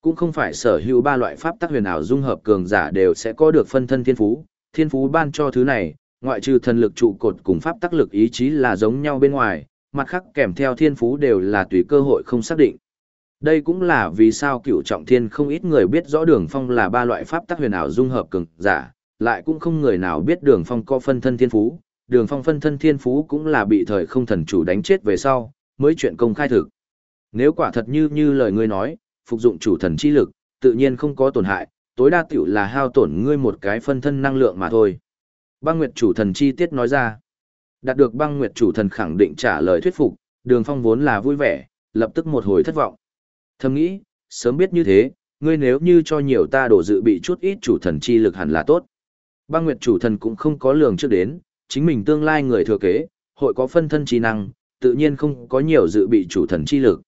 Cũng không phải sở hữu ba loại pháp tắc huyền ảo dung hợp cường giả đều sẽ có được phân thân thiên phú, thiên phú ban cho thứ này, ngoại trừ thần lực trụ cột cùng pháp tắc lực ý chí là giống nhau bên ngoài, mặt khác kèm theo thiên phú đều là tùy cơ hội không xác định. Đây cũng là vì sao cựu trọng thiên không ít người biết rõ đường phong là ba loại pháp tắc huyền ảo dung hợp cường giả, lại cũng không người nào biết đường phong có phân thân thiên phú. Đường phong phân thân thiên phú cũng là bị thời không thần chủ đánh chết về sau, mới chuyện công khai thực. Nếu quả thật như như lời ngươi nói, phục dụng chủ thần chi lực, tự nhiên không có tổn hại, tối đa tiểu là hao tổn ngươi một cái phân thân năng lượng mà thôi. Băng Nguyệt chủ thần chi tiết nói ra. Đạt được băng Nguyệt chủ thần khẳng định trả lời thuyết phục, đường phong vốn là vui vẻ, lập tức một hồi thất vọng. Thầm nghĩ, sớm biết như thế, ngươi nếu như cho nhiều ta đổ dự bị chút ít chủ thần chi lực hẳn là tốt. Băng Nguyệt chủ thần cũng không có lường trước đến, chính mình tương lai người thừa kế, hội có phân thân trí năng, tự nhiên không có nhiều dự bị chủ thần chi lực.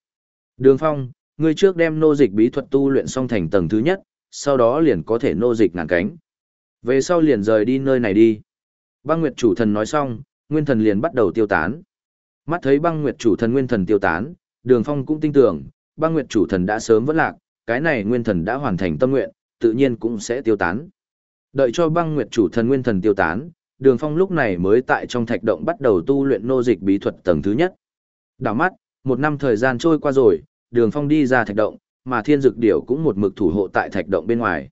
Đường Phong, ngươi trước đem nô dịch bí thuật tu luyện xong thành tầng thứ nhất, sau đó liền có thể nô dịch ngàn cánh. Về sau liền rời đi nơi này đi. Băng Nguyệt chủ thần nói xong, nguyên thần liền bắt đầu tiêu tán. Mắt thấy băng Nguyệt chủ thần nguyên thần tiêu tán, Đường Phong cũng tin tưởng, băng Nguyệt chủ thần đã sớm vỡ lạc, cái này nguyên thần đã hoàn thành tâm nguyện, tự nhiên cũng sẽ tiêu tán. Đợi cho băng Nguyệt chủ thần nguyên thần tiêu tán, Đường Phong lúc này mới tại trong thạch động bắt đầu tu luyện nô dịch bí thuật tầng thứ nhất. Đảo mắt, một năm thời gian trôi qua rồi, Đường Phong đi ra thạch động, mà Thiên Dực Điểu cũng một mực thủ hộ tại thạch động bên ngoài.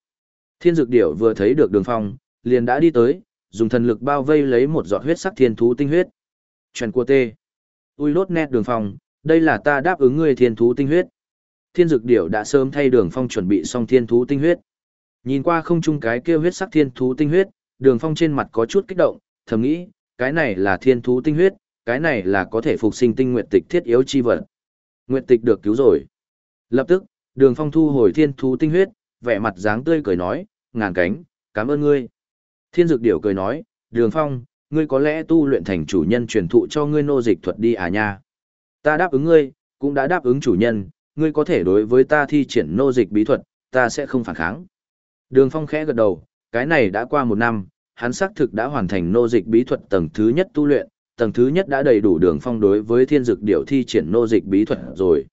Thiên Dực Điểu vừa thấy được Đường Phong, liền đã đi tới, dùng thần lực bao vây lấy một giọt huyết sắc thiên thú tinh huyết. Trần Cua tê. Ui lốt nét Đường Phong, đây là ta đáp ứng ngươi thiên thú tinh huyết. Thiên Dực Điểu đã sớm thay Đường Phong chuẩn bị xong thiên thú tinh huyết. Nhìn qua không chung cái kia huyết sắc thiên thú tinh huyết, Đường Phong trên mặt có chút kích động, thầm nghĩ, cái này là thiên thú tinh huyết, cái này là có thể phục sinh tinh nguyệt tịch thiết yếu chi vật. nguyệt tịch được cứu rồi. Lập tức, Đường Phong thu hồi thiên thú tinh huyết, vẻ mặt dáng tươi cười nói, ngàn cánh, cảm ơn ngươi. Thiên dược Điểu cười nói, Đường Phong, ngươi có lẽ tu luyện thành chủ nhân truyền thụ cho ngươi nô dịch thuật đi à nha. Ta đáp ứng ngươi, cũng đã đáp ứng chủ nhân, ngươi có thể đối với ta thi triển nô dịch bí thuật, ta sẽ không phản kháng. Đường Phong khẽ gật đầu, cái này đã qua một năm, hắn xác thực đã hoàn thành nô dịch bí thuật tầng thứ nhất tu luyện, tầng thứ nhất đã đầy đủ đường phong đối với thiên dực điệu thi triển nô dịch bí thuật rồi.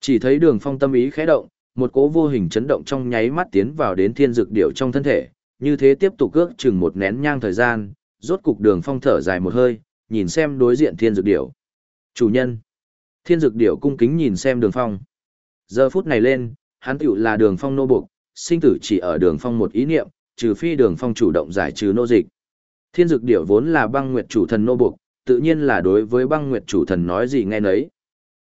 Chỉ thấy đường phong tâm ý khẽ động, một cỗ vô hình chấn động trong nháy mắt tiến vào đến thiên dực điệu trong thân thể, như thế tiếp tục ước chừng một nén nhang thời gian, rốt cục đường phong thở dài một hơi, nhìn xem đối diện thiên dực điệu. Chủ nhân. Thiên dực điệu cung kính nhìn xem đường phong. Giờ phút này lên, hắn tựu là đường phong nô buộc, sinh tử chỉ ở đường phong một ý niệm, trừ phi đường phong chủ động giải trừ nô dịch. Thiên dực điệu vốn là băng nguyệt chủ thần nô buộc, tự nhiên là đối với băng nguyệt chủ thần nói gì nghe nấy.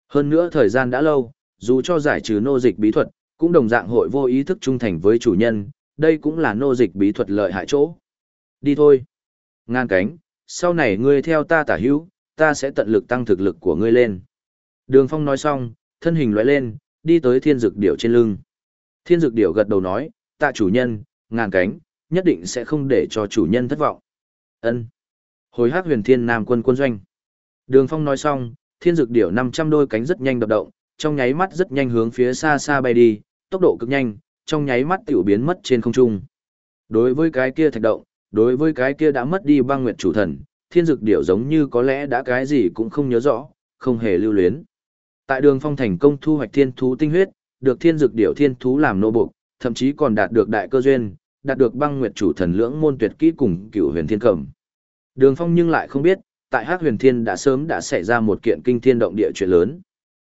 Hơn nữa thời gian đã lâu, dù cho giải trừ nô dịch bí thuật, cũng đồng dạng hội vô ý thức trung thành với chủ nhân, đây cũng là nô dịch bí thuật lợi hại chỗ. Đi thôi. Ngang cánh, sau này ngươi theo ta tả hữu, ta sẽ tận lực tăng thực lực của ngươi lên. Đường Phong nói xong, thân hình lóe lên, đi tới thiên dực điểu trên lưng. Thiên dực điểu gật đầu nói, tạ chủ nhân, ngàn cánh, nhất định sẽ không để cho chủ nhân thất vọng. Ân. Hồi hát huyền thiên nam quân quân doanh. Đường Phong nói xong, thiên dược điểu 500 đôi cánh rất nhanh đập động, trong nháy mắt rất nhanh hướng phía xa xa bay đi, tốc độ cực nhanh, trong nháy mắt tiểu biến mất trên không trung. Đối với cái kia thạch động, đối với cái kia đã mất đi băng nguyệt chủ thần, thiên dược điểu giống như có lẽ đã cái gì cũng không nhớ rõ, không hề lưu luyến. Tại đường phong thành công thu hoạch thiên thú tinh huyết, được thiên dược điểu thiên thú làm nô buộc, thậm chí còn đạt được đại cơ duyên, đạt được băng nguyệt chủ thần lưỡng môn tuyệt kỹ cùng cựu huyền thiên cầm. Đường Phong nhưng lại không biết, tại Hắc Huyền Thiên đã sớm đã xảy ra một kiện kinh thiên động địa chuyện lớn.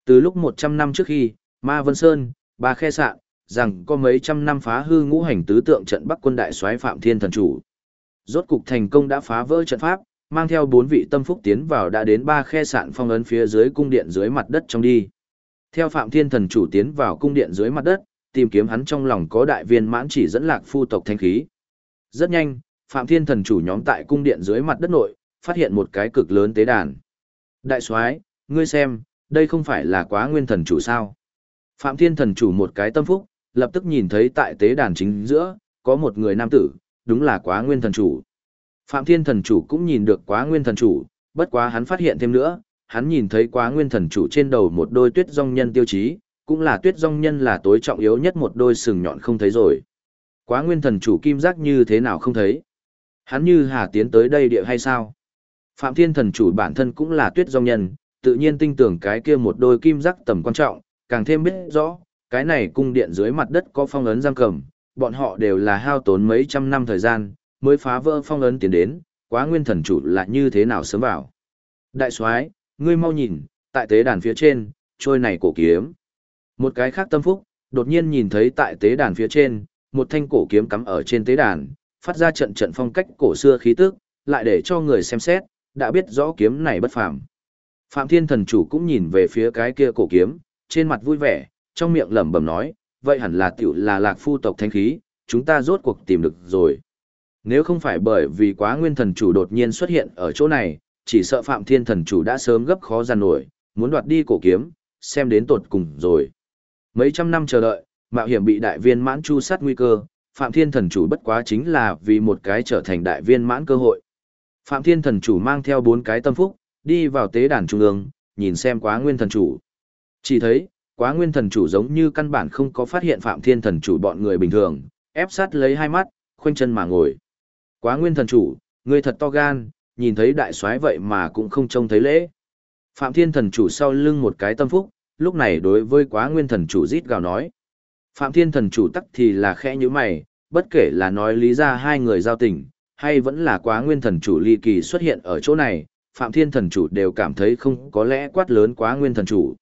Từ lúc 100 năm trước khi, Ma Vân Sơn, Ba Khe Sạn, rằng có mấy trăm năm phá hư ngũ hành tứ tượng trận Bắc quân đại soái Phạm Thiên thần chủ. Rốt cục thành công đã phá vỡ trận pháp, mang theo bốn vị tâm phúc tiến vào đã đến ba khe sạn phong ấn phía dưới cung điện dưới mặt đất trong đi. Theo Phạm Thiên thần chủ tiến vào cung điện dưới mặt đất, tìm kiếm hắn trong lòng có đại viên mãn chỉ dẫn lạc phu tộc thanh khí. Rất nhanh, Phạm Thiên thần chủ nhóm tại cung điện dưới mặt đất nội, phát hiện một cái cực lớn tế đàn. Đại soái, ngươi xem, đây không phải là quá nguyên thần chủ sao? Phạm Thiên thần chủ một cái tâm phúc, lập tức nhìn thấy tại tế đàn chính giữa, có một người nam tử, đúng là quá nguyên thần chủ. Phạm Thiên thần chủ cũng nhìn được quá nguyên thần chủ, bất quá hắn phát hiện thêm nữa, hắn nhìn thấy quá nguyên thần chủ trên đầu một đôi tuyết rong nhân tiêu chí, cũng là tuyết rong nhân là tối trọng yếu nhất một đôi sừng nhọn không thấy rồi. Quá nguyên thần chủ kim giác như thế nào không thấy? Hắn như hà tiến tới đây địa hay sao? Phạm thiên thần chủ bản thân cũng là tuyết rong nhân, tự nhiên tin tưởng cái kia một đôi kim giác tầm quan trọng, càng thêm biết rõ, cái này cung điện dưới mặt đất có phong ấn giam cầm, bọn họ đều là hao tốn mấy trăm năm thời gian, mới phá vỡ phong ấn tiến đến, quá nguyên thần chủ là như thế nào sớm vào. Đại soái, ngươi mau nhìn, tại tế đàn phía trên, trôi này cổ kiếm. Một cái khác tâm phúc, đột nhiên nhìn thấy tại tế đàn phía trên, một thanh cổ kiếm cắm ở trên tế đàn, phát ra trận trận phong cách cổ xưa khí tức, lại để cho người xem xét, đã biết rõ kiếm này bất phàm. Phạm Thiên Thần Chủ cũng nhìn về phía cái kia cổ kiếm, trên mặt vui vẻ, trong miệng lẩm bẩm nói, vậy hẳn là tiểu là lạc phu tộc thanh khí, chúng ta rốt cuộc tìm được rồi. Nếu không phải bởi vì quá nguyên thần chủ đột nhiên xuất hiện ở chỗ này, chỉ sợ Phạm Thiên Thần Chủ đã sớm gấp khó giàn nổi, muốn đoạt đi cổ kiếm, xem đến tột cùng rồi. Mấy trăm năm chờ đợi, mạo hiểm bị đại viên mãn chu sát nguy cơ, Phạm Thiên Thần Chủ bất quá chính là vì một cái trở thành đại viên mãn cơ hội. Phạm Thiên Thần Chủ mang theo bốn cái tâm phúc, đi vào tế đàn trung ương, nhìn xem quá nguyên thần chủ. Chỉ thấy, Quá nguyên thần chủ giống như căn bản không có phát hiện Phạm Thiên thần chủ bọn người bình thường, ép sát lấy hai mắt, khoanh chân mà ngồi. Quá nguyên thần chủ, người thật to gan, nhìn thấy đại soái vậy mà cũng không trông thấy lễ. Phạm Thiên thần chủ sau lưng một cái tâm phúc, lúc này đối với quá nguyên thần chủ rít gào nói. Phạm Thiên thần chủ tắc thì là khẽ như mày, bất kể là nói lý ra hai người giao tình, hay vẫn là quá nguyên thần chủ ly kỳ xuất hiện ở chỗ này, Phạm Thiên thần chủ đều cảm thấy không có lẽ quát lớn quá nguyên thần chủ.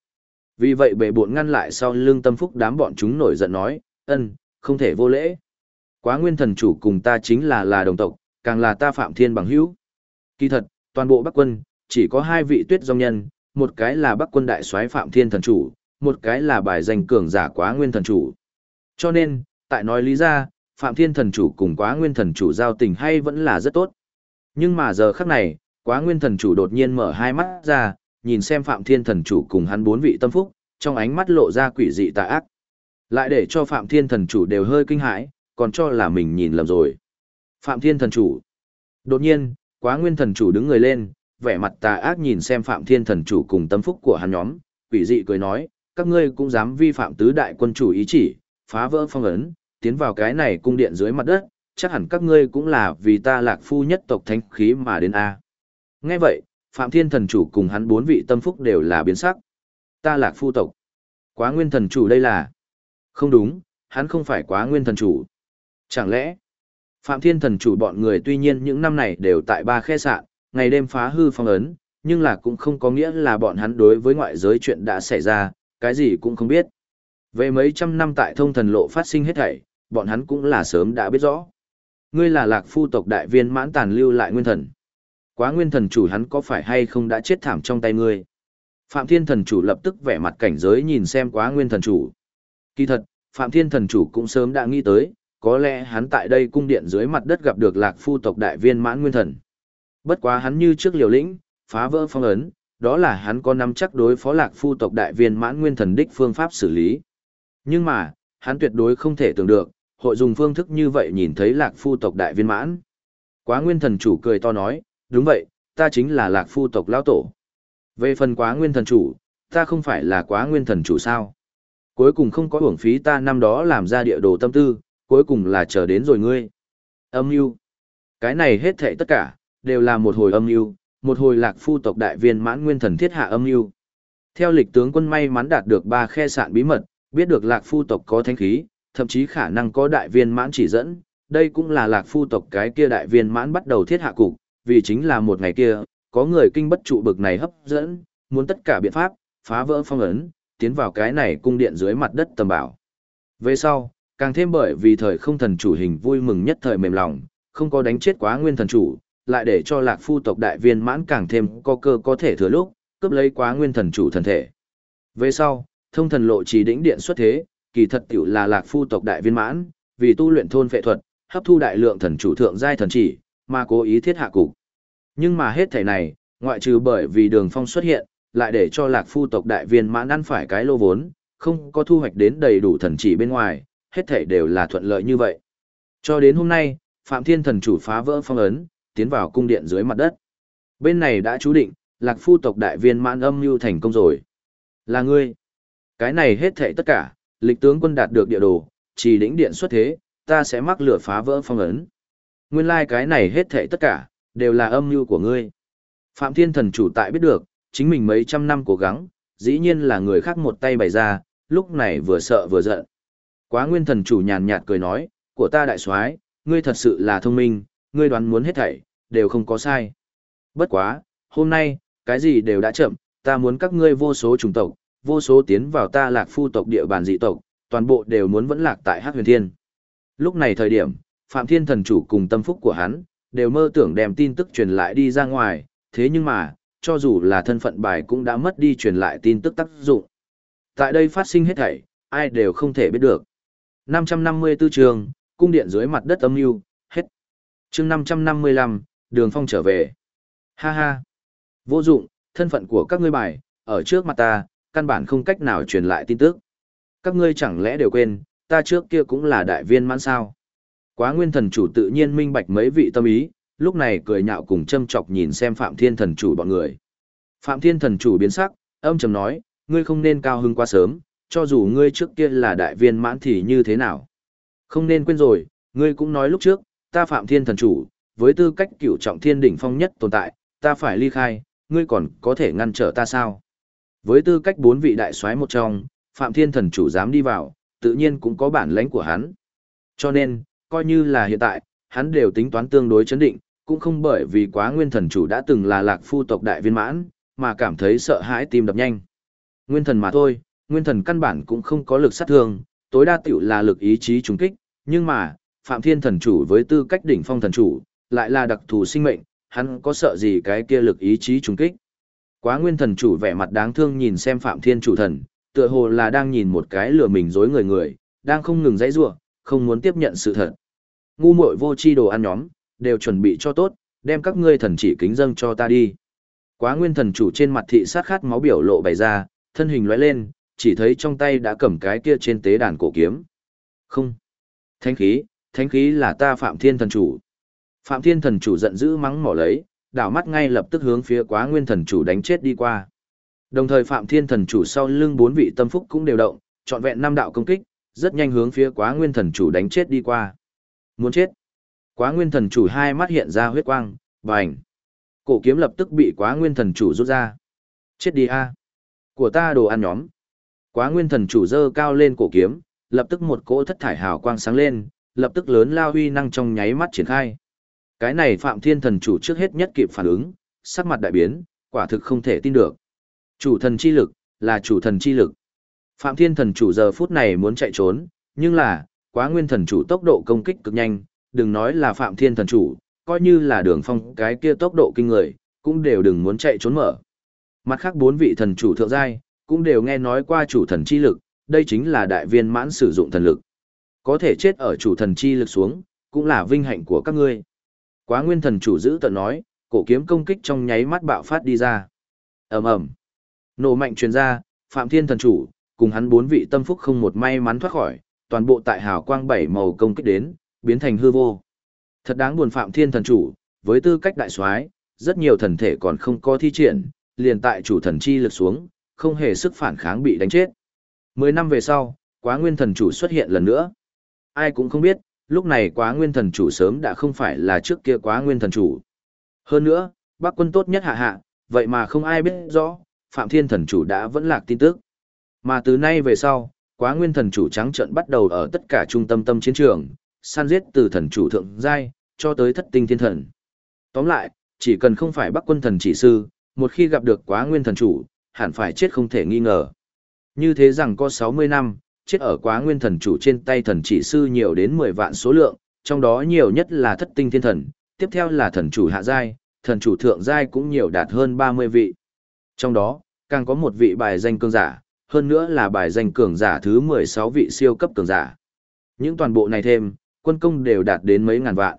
Vì vậy bệ bộn ngăn lại sau lưng tâm phúc đám bọn chúng nổi giận nói, ân, không thể vô lễ. Quá nguyên thần chủ cùng ta chính là là đồng tộc, càng là ta Phạm Thiên bằng hữu. Kỳ thật, toàn bộ Bắc quân, chỉ có hai vị tuyết dòng nhân, một cái là Bắc quân đại soái Phạm Thiên thần chủ, một cái là bài danh cường giả quá nguyên thần chủ. Cho nên, tại nói lý ra, Phạm Thiên thần chủ cùng quá nguyên thần chủ giao tình hay vẫn là rất tốt. Nhưng mà giờ khắc này, quá nguyên thần chủ đột nhiên mở hai mắt ra, nhìn xem Phạm Thiên thần chủ cùng hắn bốn vị tâm phúc, trong ánh mắt lộ ra quỷ dị tà ác. Lại để cho Phạm Thiên thần chủ đều hơi kinh hãi, còn cho là mình nhìn lầm rồi. Phạm Thiên thần chủ. Đột nhiên, quá nguyên thần chủ đứng người lên, vẻ mặt tà ác nhìn xem Phạm Thiên thần chủ cùng tâm phúc của hắn nhóm, quỷ dị cười nói, các ngươi cũng dám vi phạm tứ đại quân chủ ý chỉ, phá vỡ phong ấn, tiến vào cái này cung điện dưới mặt đất, chắc hẳn các ngươi cũng là vì ta lạc phu nhất tộc thánh khí mà đến A. Nghe vậy, Phạm Thiên thần chủ cùng hắn bốn vị tâm phúc đều là biến sắc. Ta lạc phu tộc. Quá nguyên thần chủ đây là... Không đúng, hắn không phải quá nguyên thần chủ. Chẳng lẽ... Phạm Thiên thần chủ bọn người tuy nhiên những năm này đều tại ba khe sạn, ngày đêm phá hư phong ấn, nhưng là cũng không có nghĩa là bọn hắn đối với ngoại giới chuyện đã xảy ra, cái gì cũng không biết. Về mấy trăm năm tại thông thần lộ phát sinh hết thảy, bọn hắn cũng là sớm đã biết rõ. Ngươi là lạc phu tộc đại viên mãn tàn lưu lại nguyên thần. Quá nguyên thần chủ hắn có phải hay không đã chết thảm trong tay ngươi? Phạm Thiên thần chủ lập tức vẻ mặt cảnh giới nhìn xem quá nguyên thần chủ. Kỳ thật, Phạm Thiên thần chủ cũng sớm đã nghĩ tới, có lẽ hắn tại đây cung điện dưới mặt đất gặp được lạc phu tộc đại viên mãn nguyên thần. Bất quá hắn như trước liều lĩnh, phá vỡ phong ấn, đó là hắn có nắm chắc đối phó lạc phu tộc đại viên mãn nguyên thần đích phương pháp xử lý. Nhưng mà, hắn tuyệt đối không thể tưởng được, hội dùng phương thức như vậy nhìn thấy lạc phu tộc đại viên mãn. Quá nguyên thần chủ cười to nói, đúng vậy, ta chính là lạc phu tộc lão tổ. Về phần quá nguyên thần chủ, ta không phải là quá nguyên thần chủ sao. Cuối cùng không có hưởng phí ta năm đó làm ra địa đồ tâm tư, cuối cùng là chờ đến rồi ngươi. Âm mưu Cái này hết thệ tất cả, đều là một hồi âm mưu một hồi lạc phu tộc đại viên mãn nguyên thần thiết hạ âm mưu Theo lịch tướng quân may mắn đạt được ba khe sạn bí mật, biết được lạc phu tộc có thánh khí, thậm chí khả năng có đại viên mãn chỉ dẫn, đây cũng là lạc phu tộc cái kia đại viên mãn bắt đầu thiết hạ cục, vì chính là một ngày kia, có người kinh bất trụ bực này hấp dẫn, muốn tất cả biện pháp, phá vỡ phong ấn, tiến vào cái này cung điện dưới mặt đất tầm bảo. Về sau, càng thêm bởi vì thời không thần chủ hình vui mừng nhất thời mềm lòng, không có đánh chết quá nguyên thần chủ, lại để cho lạc phu tộc đại viên mãn càng thêm có cơ có thể thừa lúc, cướp lấy quá nguyên thần chủ thần thể. Về sau, thông thần lộ chỉ đỉnh điện xuất thế, kỳ thật tiểu là lạc phu tộc đại viên mãn, vì tu luyện thôn phệ thuật, hấp thu đại lượng thần chủ thượng giai thần chỉ, mà cố ý thiết hạ cục. Nhưng mà hết thể này, ngoại trừ bởi vì đường phong xuất hiện, lại để cho lạc phu tộc đại viên mãn ăn phải cái lô vốn, không có thu hoạch đến đầy đủ thần chỉ bên ngoài, hết thể đều là thuận lợi như vậy. Cho đến hôm nay, Phạm Thiên thần chủ phá vỡ phong ấn, tiến vào cung điện dưới mặt đất. Bên này đã chú định, lạc phu tộc đại viên mãn âm mưu thành công rồi. Là ngươi. Cái này hết thệ tất cả, lịch tướng quân đạt được địa đồ, chỉ đỉnh điện xuất thế, ta sẽ mắc lửa phá vỡ phong ấn. Nguyên lai like cái này hết thệ tất cả, đều là âm mưu của ngươi. Phạm Thiên Thần chủ tại biết được, chính mình mấy trăm năm cố gắng, dĩ nhiên là người khác một tay bày ra, lúc này vừa sợ vừa giận. Quá Nguyên Thần chủ nhàn nhạt cười nói, của ta đại soái, ngươi thật sự là thông minh, ngươi đoán muốn hết thảy, đều không có sai. Bất quá, hôm nay, cái gì đều đã chậm, ta muốn các ngươi vô số chủng tộc, vô số tiến vào ta lạc phu tộc địa bàn dị tộc, toàn bộ đều muốn vẫn lạc tại Hắc Huyền Thiên. Lúc này thời điểm, Phạm Thiên Thần chủ cùng tâm phúc của hắn, đều mơ tưởng đem tin tức truyền lại đi ra ngoài, thế nhưng mà, cho dù là thân phận bài cũng đã mất đi truyền lại tin tức tác dụng. Tại đây phát sinh hết thảy, ai đều không thể biết được. 554 trường, cung điện dưới mặt đất âm mưu hết. chương 555, đường phong trở về. Ha ha. Vô dụng, thân phận của các ngươi bài, ở trước mặt ta, căn bản không cách nào truyền lại tin tức. Các ngươi chẳng lẽ đều quên, ta trước kia cũng là đại viên mãn sao. Quá nguyên thần chủ tự nhiên minh bạch mấy vị tâm ý, lúc này cười nhạo cùng châm chọc nhìn xem Phạm Thiên thần chủ bọn người. Phạm Thiên thần chủ biến sắc, âm trầm nói, ngươi không nên cao hưng quá sớm, cho dù ngươi trước kia là đại viên mãn thì như thế nào. Không nên quên rồi, ngươi cũng nói lúc trước, ta phạm thiên thần chủ, với tư cách cựu trọng thiên đỉnh phong nhất tồn tại, ta phải ly khai, ngươi còn có thể ngăn trở ta sao? Với tư cách bốn vị đại soái một trong, phạm thiên thần chủ dám đi vào, tự nhiên cũng có bản lãnh của hắn. Cho nên, coi như là hiện tại, hắn đều tính toán tương đối chấn định, cũng không bởi vì quá nguyên thần chủ đã từng là lạc phu tộc đại viên mãn, mà cảm thấy sợ hãi tim đập nhanh. Nguyên thần mà thôi, nguyên thần căn bản cũng không có lực sát thương, tối đa tiểu là lực ý chí trùng kích, nhưng mà, Phạm Thiên thần chủ với tư cách đỉnh phong thần chủ, lại là đặc thù sinh mệnh, hắn có sợ gì cái kia lực ý chí trùng kích. Quá nguyên thần chủ vẻ mặt đáng thương nhìn xem Phạm Thiên chủ thần, tựa hồ là đang nhìn một cái lừa mình dối người người, đang không ngừng dãy rủa, không muốn tiếp nhận sự thật. Ngu muội vô chi đồ ăn nhóm, đều chuẩn bị cho tốt, đem các ngươi thần chỉ kính dâng cho ta đi. Quá nguyên thần chủ trên mặt thị sát khát máu biểu lộ bày ra, thân hình lóe lên, chỉ thấy trong tay đã cầm cái kia trên tế đàn cổ kiếm. Không. Thánh khí, thánh khí là ta Phạm Thiên thần chủ. Phạm Thiên thần chủ giận dữ mắng mỏ lấy, đảo mắt ngay lập tức hướng phía quá nguyên thần chủ đánh chết đi qua. Đồng thời Phạm Thiên thần chủ sau lưng bốn vị tâm phúc cũng đều động, trọn vẹn năm đạo công kích, rất nhanh hướng phía quá nguyên thần chủ đánh chết đi qua. Muốn chết. Quá nguyên thần chủ hai mắt hiện ra huyết quang, bành. Cổ kiếm lập tức bị quá nguyên thần chủ rút ra. Chết đi a Của ta đồ ăn nhóm. Quá nguyên thần chủ dơ cao lên cổ kiếm, lập tức một cỗ thất thải hào quang sáng lên, lập tức lớn lao huy năng trong nháy mắt triển khai. Cái này Phạm Thiên thần chủ trước hết nhất kịp phản ứng, sắc mặt đại biến, quả thực không thể tin được. Chủ thần chi lực, là chủ thần chi lực. Phạm Thiên thần chủ giờ phút này muốn chạy trốn, nhưng là, quá nguyên thần chủ tốc độ công kích cực nhanh, đừng nói là Phạm Thiên thần chủ, coi như là đường phong cái kia tốc độ kinh người, cũng đều đừng muốn chạy trốn mở. Mặt khác bốn vị thần chủ thượng giai, cũng đều nghe nói qua chủ thần chi lực, đây chính là đại viên mãn sử dụng thần lực. Có thể chết ở chủ thần chi lực xuống, cũng là vinh hạnh của các ngươi. Quá nguyên thần chủ giữ tận nói, cổ kiếm công kích trong nháy mắt bạo phát đi ra. ầm ầm, nổ mạnh truyền ra, Phạm Thiên thần chủ cùng hắn bốn vị tâm phúc không một may mắn thoát khỏi, toàn bộ tại hào quang bảy màu công kích đến, biến thành hư vô. Thật đáng buồn Phạm Thiên thần chủ, với tư cách đại soái, rất nhiều thần thể còn không có thi triển, liền tại chủ thần chi lực xuống, không hề sức phản kháng bị đánh chết. Mười năm về sau, quá nguyên thần chủ xuất hiện lần nữa. Ai cũng không biết, lúc này quá nguyên thần chủ sớm đã không phải là trước kia quá nguyên thần chủ. Hơn nữa, bác quân tốt nhất hạ hạ, vậy mà không ai biết rõ, Phạm Thiên thần chủ đã vẫn lạc tin tức. Mà từ nay về sau, quá nguyên thần chủ trắng trận bắt đầu ở tất cả trung tâm tâm chiến trường, săn giết từ thần chủ thượng giai cho tới thất tinh thiên thần. Tóm lại, chỉ cần không phải bắc quân thần chỉ sư, một khi gặp được quá nguyên thần chủ, hẳn phải chết không thể nghi ngờ. Như thế rằng có 60 năm, chết ở quá nguyên thần chủ trên tay thần chỉ sư nhiều đến 10 vạn số lượng, trong đó nhiều nhất là thất tinh thiên thần, tiếp theo là thần chủ hạ giai, thần chủ thượng giai cũng nhiều đạt hơn 30 vị. Trong đó, càng có một vị bài danh cường giả, hơn nữa là bài danh cường giả thứ 16 vị siêu cấp cường giả. Những toàn bộ này thêm, quân công đều đạt đến mấy ngàn vạn.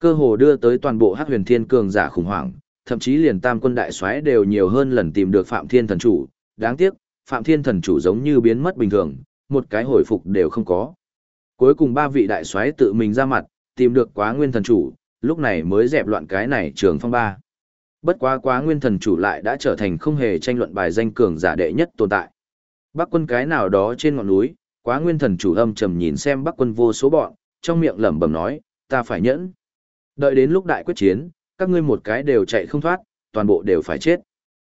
Cơ hồ đưa tới toàn bộ Hắc Huyền Thiên cường giả khủng hoảng, thậm chí liền Tam quân đại soái đều nhiều hơn lần tìm được Phạm Thiên thần chủ, đáng tiếc, Phạm Thiên thần chủ giống như biến mất bình thường, một cái hồi phục đều không có. Cuối cùng ba vị đại soái tự mình ra mặt, tìm được Quá Nguyên thần chủ, lúc này mới dẹp loạn cái này trường phong ba. Bất quá Quá Nguyên thần chủ lại đã trở thành không hề tranh luận bài danh cường giả đệ nhất tồn tại. Bắc quân cái nào đó trên ngọn núi, Quá Nguyên thần chủ âm trầm nhìn xem Bắc quân vô số bọn, trong miệng lẩm bẩm nói, ta phải nhẫn. Đợi đến lúc đại quyết chiến, các ngươi một cái đều chạy không thoát, toàn bộ đều phải chết.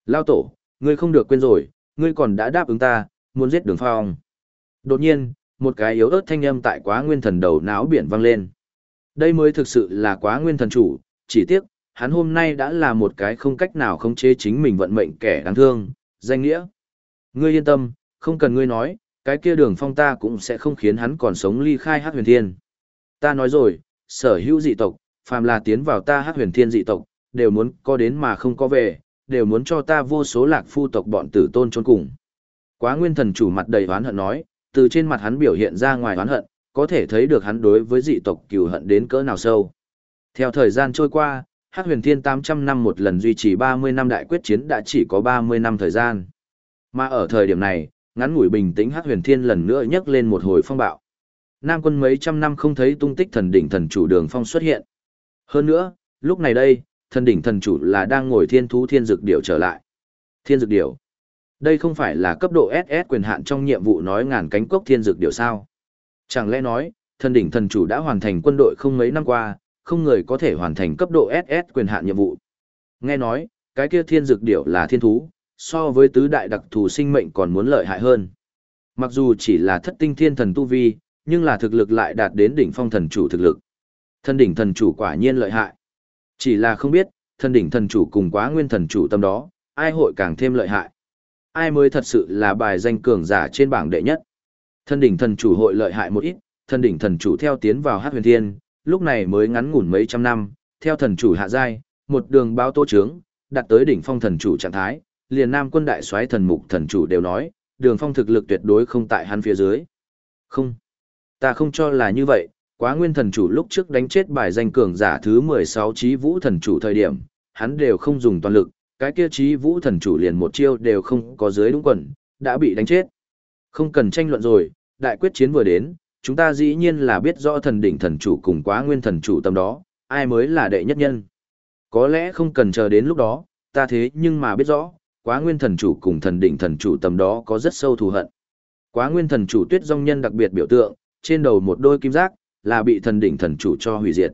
Lao tổ, ngươi không được quên rồi, ngươi còn đã đáp ứng ta, muốn giết đường phong. Đột nhiên, một cái yếu ớt thanh âm tại quá nguyên thần đầu não biển vang lên. Đây mới thực sự là quá nguyên thần chủ, chỉ tiếc, hắn hôm nay đã là một cái không cách nào khống chế chính mình vận mệnh kẻ đáng thương, danh nghĩa. Ngươi yên tâm, không cần ngươi nói, cái kia đường phong ta cũng sẽ không khiến hắn còn sống ly khai hát huyền thiên. Ta nói rồi, sở hữu dị tộc, phàm là tiến vào ta hát huyền thiên dị tộc, đều muốn có đến mà không có về, đều muốn cho ta vô số lạc phu tộc bọn tử tôn trốn cùng. Quá nguyên thần chủ mặt đầy oán hận nói, từ trên mặt hắn biểu hiện ra ngoài oán hận, có thể thấy được hắn đối với dị tộc cừu hận đến cỡ nào sâu. Theo thời gian trôi qua, Hắc Huyền Thiên 800 năm một lần duy trì 30 năm đại quyết chiến đã chỉ có 30 năm thời gian. Mà ở thời điểm này, ngắn ngủi bình tĩnh Hắc Huyền Thiên lần nữa nhấc lên một hồi phong bạo. Nam quân mấy trăm năm không thấy tung tích thần đỉnh thần chủ đường phong xuất hiện. Hơn nữa, lúc này đây, thần đỉnh thần chủ là đang ngồi thiên thú thiên dược điểu trở lại. Thiên dược điểu. Đây không phải là cấp độ SS quyền hạn trong nhiệm vụ nói ngàn cánh cốc thiên dược điều sao. Chẳng lẽ nói, thần đỉnh thần chủ đã hoàn thành quân đội không mấy năm qua, không người có thể hoàn thành cấp độ SS quyền hạn nhiệm vụ. Nghe nói, cái kia thiên dược điểu là thiên thú, so với tứ đại đặc thù sinh mệnh còn muốn lợi hại hơn. Mặc dù chỉ là thất tinh thiên thần tu vi, nhưng là thực lực lại đạt đến đỉnh phong thần chủ thực lực. Thần đỉnh thần chủ quả nhiên lợi hại. Chỉ là không biết, thần đỉnh thần chủ cùng quá nguyên thần chủ tâm đó, ai hội càng thêm lợi hại. Ai mới thật sự là bài danh cường giả trên bảng đệ nhất. Thân đỉnh thần chủ hội lợi hại một ít, thân đỉnh thần chủ theo tiến vào hát huyền thiên, lúc này mới ngắn ngủn mấy trăm năm, theo thần chủ hạ giai, một đường báo tô trướng, đạt tới đỉnh phong thần chủ trạng thái, liền nam quân đại soái thần mục thần chủ đều nói, đường phong thực lực tuyệt đối không tại hắn phía dưới. Không, ta không cho là như vậy, quá nguyên thần chủ lúc trước đánh chết bài danh cường giả thứ 16 trí vũ thần chủ thời điểm, hắn đều không dùng toàn lực, cái kia trí vũ thần chủ liền một chiêu đều không có dưới đúng quần, đã bị đánh chết. Không cần tranh luận rồi, đại quyết chiến vừa đến, chúng ta dĩ nhiên là biết rõ thần đỉnh thần chủ cùng quá nguyên thần chủ tâm đó, ai mới là đệ nhất nhân. Có lẽ không cần chờ đến lúc đó, ta thế nhưng mà biết rõ, quá nguyên thần chủ cùng thần đỉnh thần chủ tâm đó có rất sâu thù hận. Quá nguyên thần chủ tuyết dòng nhân đặc biệt biểu tượng, trên đầu một đôi kim giác, là bị thần đỉnh thần chủ cho hủy diệt.